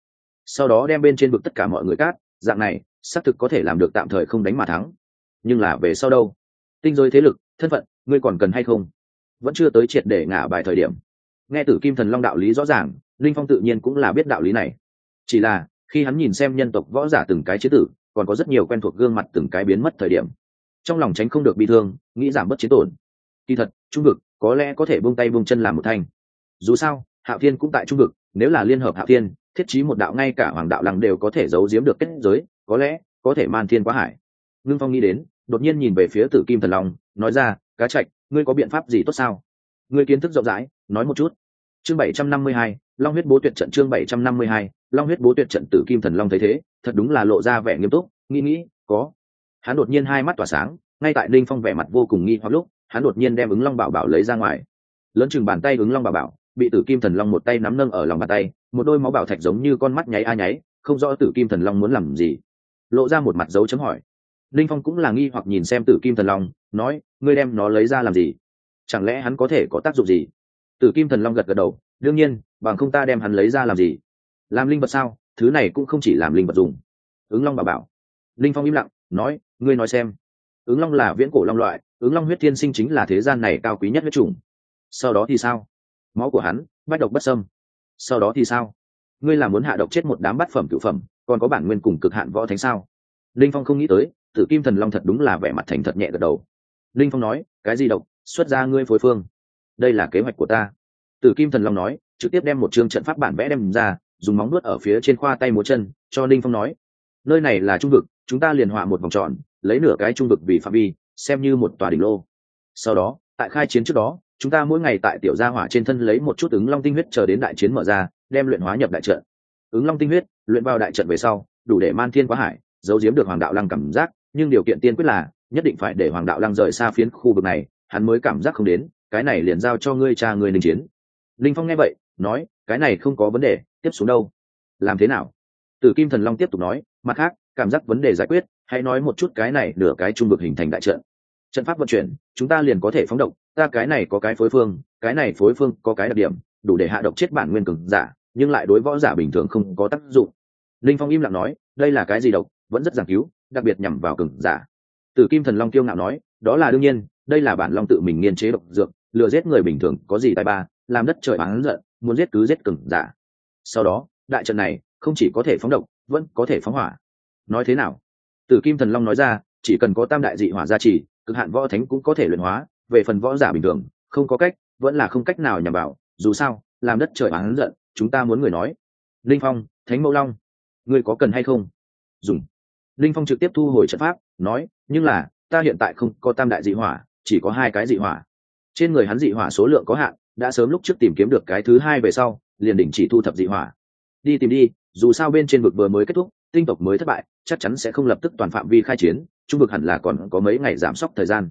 Speaker 1: Sau đó đem bên trên vực tất cả mọi người cát, dạng này, xác thực có thể làm được tạm thời không đánh mà thắng. Nhưng là về sau đâu? Tinh giới thế lực, thân phận, ngươi còn cần hay không? Vẫn chưa tới triệt để ngả bài thời điểm. Nghe tử kim thần long đạo lý rõ ràng, linh phong tự nhiên cũng là biết đạo lý này. Chỉ là, khi hắn nhìn xem nhân tộc võ giả từng cái chế tử, còn có rất nhiều quen thuộc gương mặt từng cái biến mất thời điểm. Trong lòng tránh không được bị thương, nghĩ giảm bớt chiến tổn. Kỳ thật, trung vực có lẽ có thể buông tay buông chân làm một thanh. Dù sao, hạo thiên cũng tại trung vực, nếu là liên hợp hạo thiên, thiết trí một đạo ngay cả hoàng đạo lăng đều có thể giấu giếm được kết giới, có lẽ có thể man thiên quá hải. Ngưng phong nghĩ đến đột nhiên nhìn về phía tử kim thần long, nói ra, cá trạch, ngươi có biện pháp gì tốt sao? Ngươi kiến thức rộng rãi, nói một chút. Chương bảy trăm năm mươi hai, long huyết bố tuyệt trận chương bảy trăm năm mươi hai, long huyết bố tuyệt trận tử kim thần long thấy thế, thật đúng là lộ ra vẻ nghiêm túc, nghĩ nghĩ, có. Hắn đột nhiên hai mắt tỏa sáng, ngay tại linh phong vẻ mặt vô cùng nghi hoặc lúc, hắn đột nhiên đem ứng long bảo bảo lấy ra ngoài. Lớn chừng bàn tay ứng long bảo bảo, bị tử kim thần long một tay nắm nâng ở lòng bàn tay, một đôi máu bảo thạch giống như con mắt nháy a nháy, không rõ tử kim thần long muốn làm gì. Lộ ra một mặt dấu chấm hỏi linh phong cũng là nghi hoặc nhìn xem tử kim thần long, nói, ngươi đem nó lấy ra làm gì? Chẳng lẽ hắn có thể có tác dụng gì? Tử kim thần long gật gật đầu, đương nhiên, bằng không ta đem hắn lấy ra làm gì? Làm linh vật sao? Thứ này cũng không chỉ làm linh vật dùng. Ứng long bảo bảo. Linh phong im lặng, nói, ngươi nói xem. Ứng long là viễn cổ long loại, ứng long huyết thiên sinh chính là thế gian này cao quý nhất huyết trùng sau đó thì sao? Máu của hắn, bách độc bất sâm sau đó thì sao? Ngươi là muốn hạ độc chết một đám bát phẩm cựu phẩm, còn có bản nguyên cùng cực hạn võ thánh sao? Linh phong không nghĩ tới tử kim thần long thật đúng là vẻ mặt thành thật nhẹ gật đầu. Linh phong nói, cái gì độc? Xuất ra ngươi phối phương. Đây là kế hoạch của ta. Tử kim thần long nói, trực tiếp đem một chương trận pháp bản vẽ đem ra, dùng móng nuốt ở phía trên khoa tay múa chân, cho linh phong nói, nơi này là trung vực, chúng ta liền họa một vòng tròn, lấy nửa cái trung vực vì phạm vi, xem như một tòa đỉnh lô. Sau đó, tại khai chiến trước đó, chúng ta mỗi ngày tại tiểu gia hỏa trên thân lấy một chút ứng long tinh huyết chờ đến đại chiến mở ra, đem luyện hóa nhập đại trận. Ứng long tinh huyết, luyện vào đại trận về sau, đủ để man thiên quá hải, giấu giếm được hoàng đạo lăng cảm giác nhưng điều kiện tiên quyết là, nhất định phải để hoàng đạo lăng rời xa phiến khu vực này, hắn mới cảm giác không đến, cái này liền giao cho ngươi cha ngươi linh chiến. Linh phong nghe vậy, nói, cái này không có vấn đề, tiếp xuống đâu? Làm thế nào? Tử kim thần long tiếp tục nói, mặt khác, cảm giác vấn đề giải quyết, hãy nói một chút cái này nửa cái trung vực hình thành đại trận. Trận pháp vận chuyển, chúng ta liền có thể phóng động ta cái này có cái phối phương, cái này phối phương có cái đặc điểm, đủ để hạ độc chết bản nguyên cường giả, nhưng lại đối võ giả bình thường không có tác dụng. Linh phong im lặng nói, đây là cái gì độc, vẫn rất giảng cứu đặc biệt nhằm vào cường giả. Tử kim thần long kiêu ngạo nói, đó là đương nhiên, đây là bản long tự mình nghiên chế độc dược, lừa giết người bình thường, có gì tai ba, làm đất trời bán giận, muốn giết cứ giết cường giả. Sau đó, đại trận này không chỉ có thể phóng độc, vẫn có thể phóng hỏa. Nói thế nào? Tử kim thần long nói ra, chỉ cần có tam đại dị hỏa gia trì, cực hạn võ thánh cũng có thể luyện hóa, về phần võ giả bình thường, không có cách, vẫn là không cách nào nhằm vào, dù sao, làm đất trời bán giận, chúng ta muốn người nói. Linh phong, thánh mẫu long, ngươi có cần hay không? Dùng linh phong trực tiếp thu hồi trận pháp, nói, nhưng là, ta hiện tại không có tam đại dị hỏa, chỉ có hai cái dị hỏa. Trên người hắn dị hỏa số lượng có hạn, đã sớm lúc trước tìm kiếm được cái thứ hai về sau, liền đỉnh chỉ thu thập dị hỏa. Đi tìm đi, dù sao bên trên vực vừa mới kết thúc, tinh tộc mới thất bại, chắc chắn sẽ không lập tức toàn phạm vi khai chiến, trung vực hẳn là còn có mấy ngày giảm sốc thời gian.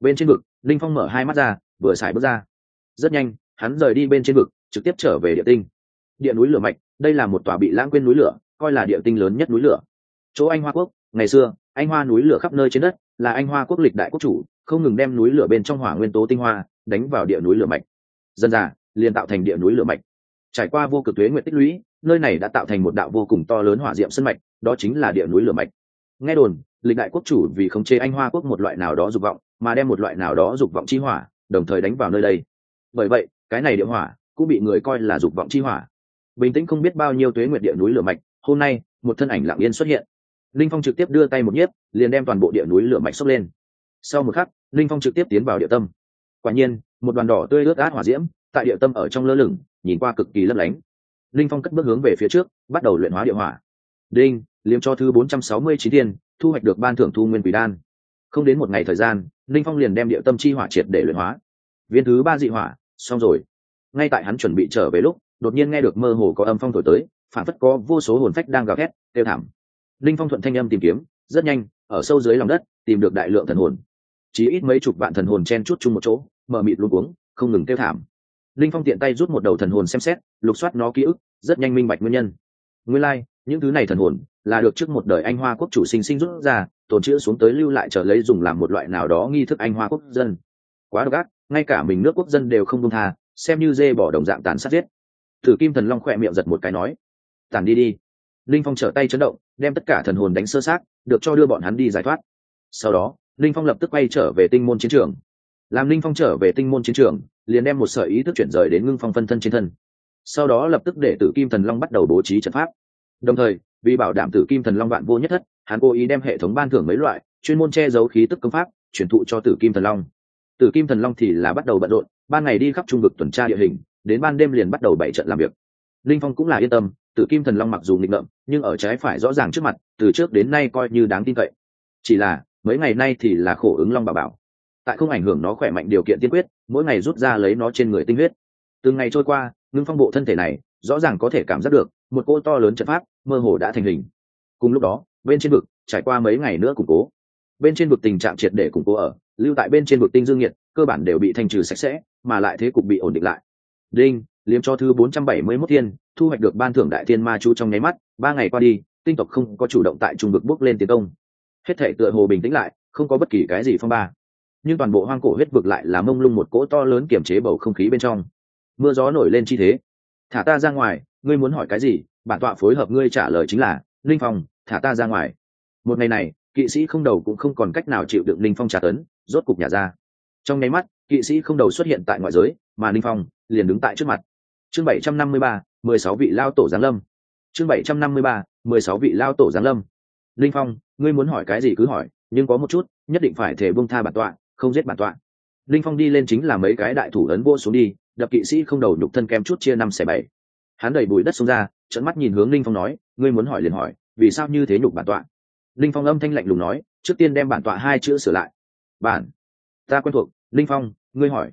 Speaker 1: Bên trên vực, linh phong mở hai mắt ra, vừa xài bước ra. Rất nhanh, hắn rời đi bên trên vực, trực tiếp trở về địa tinh. Địa núi lửa mạch đây là một tòa bị lãng quên núi lửa, coi là địa tinh lớn nhất núi lửa chỗ anh hoa quốc. Ngày xưa, anh hoa núi lửa khắp nơi trên đất, là anh hoa quốc lịch đại quốc chủ, không ngừng đem núi lửa bên trong hỏa nguyên tố tinh hoa đánh vào địa núi lửa mạch. Dân già, liền tạo thành địa núi lửa mạch. Trải qua vô cực tuế nguyện tích lũy, nơi này đã tạo thành một đạo vô cùng to lớn hỏa diệm sân mạch, đó chính là địa núi lửa mạch. Nghe đồn, lịch đại quốc chủ vì khống chế anh hoa quốc một loại nào đó dục vọng, mà đem một loại nào đó dục vọng chi hỏa, đồng thời đánh vào nơi đây. Bởi vậy, cái này địa hỏa cũng bị người coi là dục vọng chi hỏa. Bình tĩnh không biết bao nhiêu tuế nguyệt địa núi lửa mạch, hôm nay, một thân ảnh lặng yên xuất hiện linh phong trực tiếp đưa tay một nhiếp, liền đem toàn bộ địa núi lửa mạch sốc lên. Sau một khắc, linh phong trực tiếp tiến vào địa tâm. Quả nhiên, một đoàn đỏ tươi ướt át hỏa diễm, tại địa tâm ở trong lơ lửng, nhìn qua cực kỳ lấp lánh. Linh phong cất bước hướng về phía trước, bắt đầu luyện hóa địa hỏa. Đinh, liếm cho thứ bốn trăm sáu mươi chín tiền thu hoạch được ban thưởng thu nguyên quỷ đan. Không đến một ngày thời gian, linh phong liền đem địa tâm chi hỏa triệt để luyện hóa. Viên thứ ba dị hỏa, xong rồi. Ngay tại hắn chuẩn bị trở về lúc, đột nhiên nghe được mơ hồ có âm phong thổi tới, phản phất có vô số hồn phách đang gào thét tiêu thảm linh phong thuận thanh âm tìm kiếm rất nhanh ở sâu dưới lòng đất tìm được đại lượng thần hồn. Chỉ ít mấy chục vạn thần hồn chen chút chung một chỗ mở mịt luôn cuống không ngừng tiêu thảm. Linh phong tiện tay rút một đầu thần hồn xem xét lục soát nó ký ức rất nhanh minh bạch nguyên nhân. Nguyên lai、like, những thứ này thần hồn là được trước một đời anh hoa quốc chủ sinh sinh rút ra tồn chữ xuống tới lưu lại trở lấy dùng làm một loại nào đó nghi thức anh hoa quốc dân. Quá độc ác ngay cả mình nước quốc dân đều không công tha xem như dê bỏ đồng dạng tàn sát giết. Thử kim thần long khỏe miệng giật một cái nói tàn đi đi linh phong trở tay chấn động, đem tất cả thần hồn đánh sơ sát được cho đưa bọn hắn đi giải thoát. Sau đó, linh phong lập tức quay trở về tinh môn chiến trường. Làm linh phong trở về tinh môn chiến trường, liền đem một sợi ý thức chuyển rời đến ngưng phong phân thân trên thân. Sau đó lập tức để tử kim thần long bắt đầu bố trí trận pháp. Đồng thời, vì bảo đảm tử kim thần long vạn vô nhất thất, hắn cố ý đem hệ thống ban thưởng mấy loại, chuyên môn che giấu khí tức công pháp chuyển thụ cho tử kim thần long. Tử kim thần long thì là bắt đầu bận rộn, ban ngày đi khắp trung vực tuần tra địa hình, đến ban đêm liền bắt đầu bảy trận làm việc. Linh phong cũng là yên tâm tử kim thần long mặc dù nghịch ngợm, nhưng ở trái phải rõ ràng trước mặt, từ trước đến nay coi như đáng tin cậy. Chỉ là, mấy ngày nay thì là khổ ứng long bà bảo. Tại không ảnh hưởng nó khỏe mạnh điều kiện tiên quyết, mỗi ngày rút ra lấy nó trên người tinh huyết. Từng ngày trôi qua, ngưng phong bộ thân thể này, rõ ràng có thể cảm giác được, một cô to lớn trận pháp, mơ hồ đã thành hình. Cùng lúc đó, bên trên vực, trải qua mấy ngày nữa củng cố. Bên trên vực tình trạng triệt để củng cố ở, lưu tại bên trên vực tinh dương nhiệt, cơ bản đều bị thanh trừ sạch sẽ, mà lại thế cục bị ổn định lại. Đinh liếm cho thứ bốn trăm bảy mươi 471 thiên, thu hoạch được ban thưởng đại thiên ma chú trong nháy mắt, ba ngày qua đi, tinh tộc không có chủ động tại trung vực bước lên tiến công. Hết thể tựa hồ bình tĩnh lại, không có bất kỳ cái gì phong ba. Nhưng toàn bộ hoang cổ huyết vực lại là mông lung một cỗ to lớn kiểm chế bầu không khí bên trong. Mưa gió nổi lên chi thế. Thả ta ra ngoài, ngươi muốn hỏi cái gì? Bản tọa phối hợp ngươi trả lời chính là, linh phong, thả ta ra ngoài. Một ngày này, kỵ sĩ không đầu cũng không còn cách nào chịu đựng linh phong trả tấn, rốt cục nhà ra. Trong nháy mắt, kỵ sĩ không đầu xuất hiện tại ngoại giới, mà linh phong liền đứng tại trước mặt chương bảy trăm năm mươi ba, mười sáu vị lao tổ giáng lâm. Chương bảy trăm năm mươi ba, mười sáu vị lao tổ giáng lâm. Linh phong, ngươi muốn hỏi cái gì cứ hỏi, nhưng có một chút, nhất định phải thể bông tha bản tọa, không giết bản tọa. Linh phong đi lên chính là mấy cái đại thủ ấn vô xuống đi, đập kỵ sĩ không đầu nhục thân kem chút chia năm xẻ bảy. Hắn đẩy bụi đất xuống ra trận mắt nhìn hướng linh phong nói, ngươi muốn hỏi liền hỏi, vì sao như thế nhục bản tọa? Linh phong âm thanh lạnh lùng nói, trước tiên đem bản tọa hai chữ sửa lại. Bản? Ta quen thuộc, linh phong, ngươi hỏi.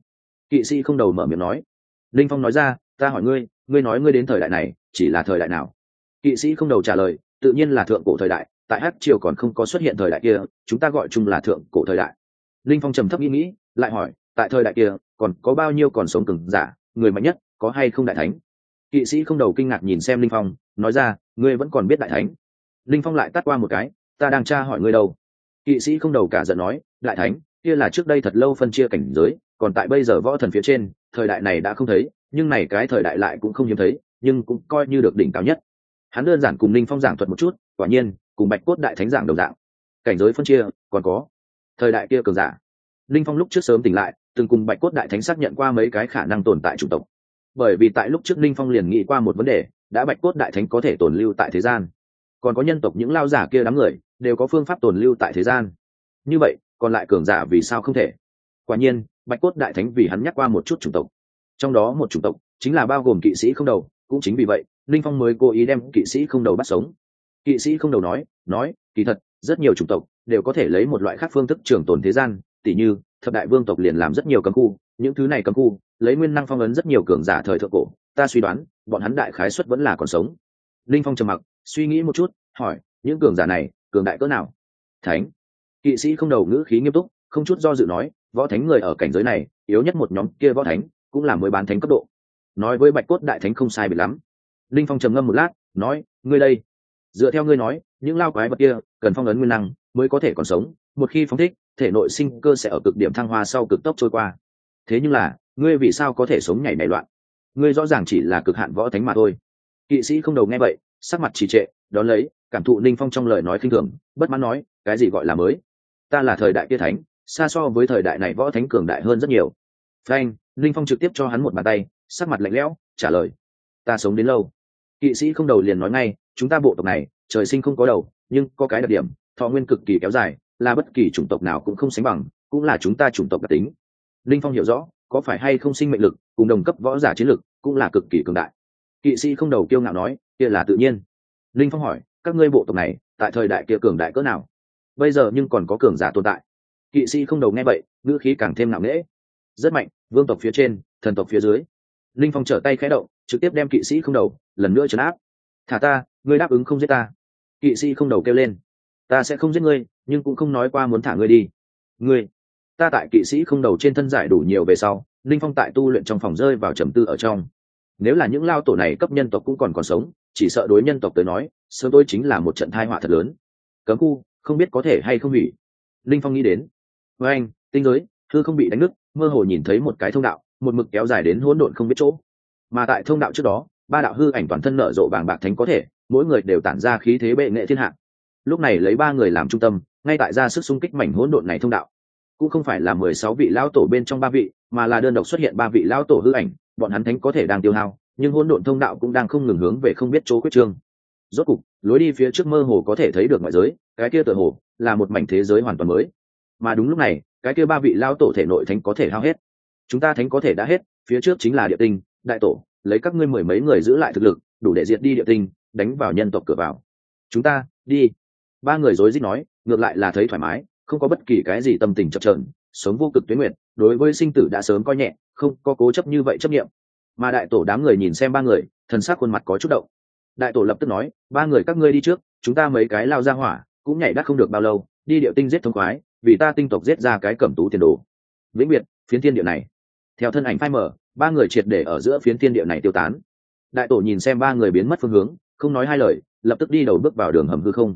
Speaker 1: Kỵ sĩ không đầu mở miệng nói. Linh phong nói ra ta hỏi ngươi ngươi nói ngươi đến thời đại này, chỉ là thời đại nào? Kỵ sĩ không đầu trả lời, tự nhiên là thượng cổ thời đại, tại hát triều còn không có xuất hiện thời đại kia, chúng ta gọi chung là thượng cổ thời đại. Linh phong trầm thấp nghĩ nghĩ, lại hỏi, tại thời đại kia, còn có bao nhiêu còn sống cừng giả, người mạnh nhất, có hay không đại thánh? Kỵ sĩ không đầu kinh ngạc nhìn xem linh phong, nói ra, ngươi vẫn còn biết đại thánh. Linh phong lại tắt qua một cái, ta đang tra hỏi ngươi đâu? Kỵ sĩ không đầu cả giận nói, đại thánh, kia là trước đây thật lâu phân chia cảnh giới, còn tại bây giờ võ thần phía trên, thời đại này đã không thấy nhưng này cái thời đại lại cũng không hiếm thấy, nhưng cũng coi như được đỉnh cao nhất. Hắn đơn giản cùng linh phong giảng thuật một chút, quả nhiên, cùng bạch cốt đại thánh giảng đồng dạng. Cảnh giới phân chia, còn có, thời đại kia cường giả. Linh phong lúc trước sớm tỉnh lại, từng cùng bạch cốt đại thánh xác nhận qua mấy cái khả năng tồn tại chủng tộc. Bởi vì tại lúc trước linh phong liền nghĩ qua một vấn đề, đã bạch cốt đại thánh có thể tồn lưu tại thế gian. Còn có nhân tộc những lao giả kia đám người, đều có phương pháp tồn lưu tại thế gian. Như vậy, còn lại cường giả vì sao không thể? Quả nhiên, bạch cốt đại thánh vì hắn nhắc qua một chút chủng tộc trong đó một chủng tộc chính là bao gồm kỵ sĩ không đầu, cũng chính vì vậy, linh phong mới cố ý đem kỵ sĩ không đầu bắt sống. Kỵ sĩ không đầu nói nói, kỳ thật, rất nhiều chủng tộc đều có thể lấy một loại khác phương thức trường tồn thế gian, tỉ như, thập đại vương tộc liền làm rất nhiều cấm khu, những thứ này cấm khu, lấy nguyên năng phong ấn rất nhiều cường giả thời thượng cổ, ta suy đoán, bọn hắn đại khái xuất vẫn là còn sống. Linh phong trầm mặc, suy nghĩ một chút, hỏi, những cường giả này, cường đại cỡ nào? Thánh. Kỵ sĩ không đầu ngữ khí nghiêm túc, không chút do dự nói, võ thánh người ở cảnh giới này, yếu nhất một nhóm kia võ thánh cũng là mới bán thánh cấp độ. Nói với bạch cốt đại thánh không sai bị lắm. Linh phong trầm ngâm một lát, nói, ngươi đây. Dựa theo ngươi nói, những lao quái vật kia, cần phong ấn nguyên năng, mới có thể còn sống. Một khi phóng thích, thể nội sinh cơ sẽ ở cực điểm thăng hoa sau cực tốc trôi qua. Thế nhưng là, ngươi vì sao có thể sống nhảy nảy loạn? Ngươi rõ ràng chỉ là cực hạn võ thánh mà thôi. Kỵ sĩ không đầu nghe vậy, sắc mặt trì trệ, đón lấy, cảm thụ linh phong trong lời nói khinh thường, bất mãn nói, cái gì gọi là mới? Ta là thời đại kia thánh, xa so với thời đại này võ thánh cường đại hơn rất nhiều. Frank Linh phong trực tiếp cho hắn một bàn tay, sắc mặt lạnh lẽo, trả lời, ta sống đến lâu. Kỵ sĩ không đầu liền nói ngay, chúng ta bộ tộc này, trời sinh không có đầu, nhưng có cái đặc điểm, thọ nguyên cực kỳ kéo dài, là bất kỳ chủng tộc nào cũng không sánh bằng, cũng là chúng ta chủng tộc đặc tính. Linh phong hiểu rõ, có phải hay không sinh mệnh lực, cùng đồng cấp võ giả chiến lực, cũng là cực kỳ cường đại. Kỵ sĩ không đầu kiêu ngạo nói, kia là tự nhiên. Linh phong hỏi, các ngươi bộ tộc này, tại thời đại kia cường đại cỡ nào? Bây giờ nhưng còn có cường giả tồn tại. Kỵ sĩ không đầu nghe vậy, ngữ khí càng thêm nặng nễ rất mạnh, vương tộc phía trên, thần tộc phía dưới. Linh phong trở tay khẽ động, trực tiếp đem kỵ sĩ không đầu, lần nữa trấn áp. Thả ta, ngươi đáp ứng không giết ta. Kỵ sĩ không đầu kêu lên. Ta sẽ không giết ngươi, nhưng cũng không nói qua muốn thả ngươi đi. Ngươi, ta tại kỵ sĩ không đầu trên thân giải đủ nhiều về sau, linh phong tại tu luyện trong phòng rơi vào trầm tư ở trong. Nếu là những lao tổ này cấp nhân tộc cũng còn còn sống, chỉ sợ đối nhân tộc tới nói, sớm tôi chính là một trận thai họa thật lớn. Cấm khu, không biết có thể hay không hủy. Linh phong nghĩ đến. Với anh tinh giới, thư không bị đánh nứt mơ hồ nhìn thấy một cái thông đạo, một mực kéo dài đến hỗn độn không biết chỗ. Mà tại thông đạo trước đó, ba đạo hư ảnh toàn thân nở rộ vàng bạc thánh có thể, mỗi người đều tản ra khí thế bệ nghệ thiên hạ. Lúc này lấy ba người làm trung tâm, ngay tại ra sức xung kích mảnh hỗn độn này thông đạo. Cũng không phải là mười sáu vị lão tổ bên trong ba vị, mà là đơn độc xuất hiện ba vị lão tổ hư ảnh, bọn hắn thánh có thể đang tiêu hao, nhưng hỗn độn thông đạo cũng đang không ngừng hướng về không biết chỗ quyết trương. Rốt cục, lối đi phía trước mơ hồ có thể thấy được ngoại giới, cái kia tựa hồ là một mảnh thế giới hoàn toàn mới mà đúng lúc này, cái kia ba vị lao tổ thể nội thánh có thể hao hết. Chúng ta thánh có thể đã hết, phía trước chính là địa tinh, đại tổ, lấy các ngươi mười mấy người giữ lại thực lực, đủ để diệt đi địa tinh, đánh vào nhân tộc cửa vào. Chúng ta, đi. Ba người rối rít nói, ngược lại là thấy thoải mái, không có bất kỳ cái gì tâm tình chập trờn sống vô cực tuyến nguyện đối với sinh tử đã sớm coi nhẹ, không có cố chấp như vậy chấp nghiệm mà đại tổ đám người nhìn xem ba người, thần sắc khuôn mặt có chút động. Đại tổ lập tức nói, ba người các ngươi đi trước, chúng ta mấy cái lao ra hỏa, cũng nhảy đắt không được bao lâu, đi điệu tinh giết thông khoái vì ta tinh tộc giết ra cái cẩm tú tiền đồ. Vĩnh biệt, phiến thiên địa này. Theo thân ảnh phai mở ba người triệt để ở giữa phiến thiên địa này tiêu tán. Đại tổ nhìn xem ba người biến mất phương hướng, không nói hai lời, lập tức đi đầu bước vào đường hầm hư không.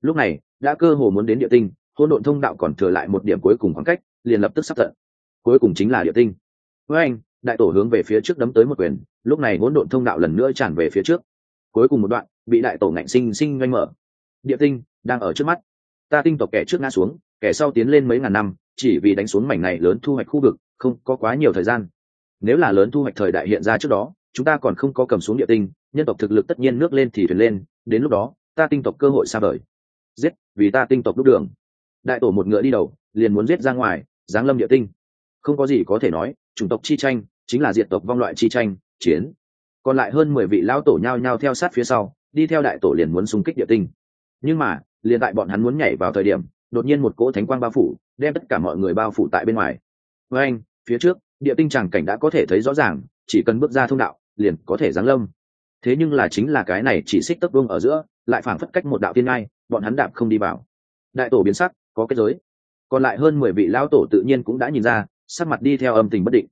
Speaker 1: Lúc này, đã cơ hồ muốn đến địa tinh hôn độn thông đạo còn thừa lại một điểm cuối cùng khoảng cách, liền lập tức sắp tận. Cuối cùng chính là địa tinh. Với anh, đại tổ hướng về phía trước đấm tới một quyền, lúc này hỗn độn thông đạo lần nữa tràn về phía trước. Cuối cùng một đoạn, bị đại tổ ngạnh sinh sinh doanh mở. Địa tinh, đang ở trước mắt. Ta tinh tộc kẻ trước ngã xuống kẻ sau tiến lên mấy ngàn năm, chỉ vì đánh xuống mảnh này lớn thu hoạch khu vực, không có quá nhiều thời gian. Nếu là lớn thu hoạch thời đại hiện ra trước đó, chúng ta còn không có cầm xuống địa tinh, nhân tộc thực lực tất nhiên nước lên thì thuyền lên, đến lúc đó, ta tinh tộc cơ hội xa vời. Giết, vì ta tinh tộc đúc đường. Đại tổ một ngựa đi đầu, liền muốn giết ra ngoài, giáng lâm địa tinh. Không có gì có thể nói, chủng tộc chi tranh, chính là diệt tộc vong loại chi tranh, chiến. Còn lại hơn mười vị lão tổ nhao nhao theo sát phía sau, đi theo đại tổ liền muốn xung kích địa tinh. Nhưng mà, liền tại bọn hắn muốn nhảy vào thời điểm đột nhiên một cỗ thánh quang bao phủ, đem tất cả mọi người bao phủ tại bên ngoài. Với anh, phía trước, địa tinh tràng cảnh đã có thể thấy rõ ràng, chỉ cần bước ra thông đạo, liền có thể giáng lâm. Thế nhưng là chính là cái này chỉ xích tấc vương ở giữa, lại phảng phất cách một đạo tiên ngai, bọn hắn đạp không đi vào. Đại tổ biến sắc, có kết giới. Còn lại hơn mười vị lão tổ tự nhiên cũng đã nhìn ra, sắc mặt đi theo âm tình bất định.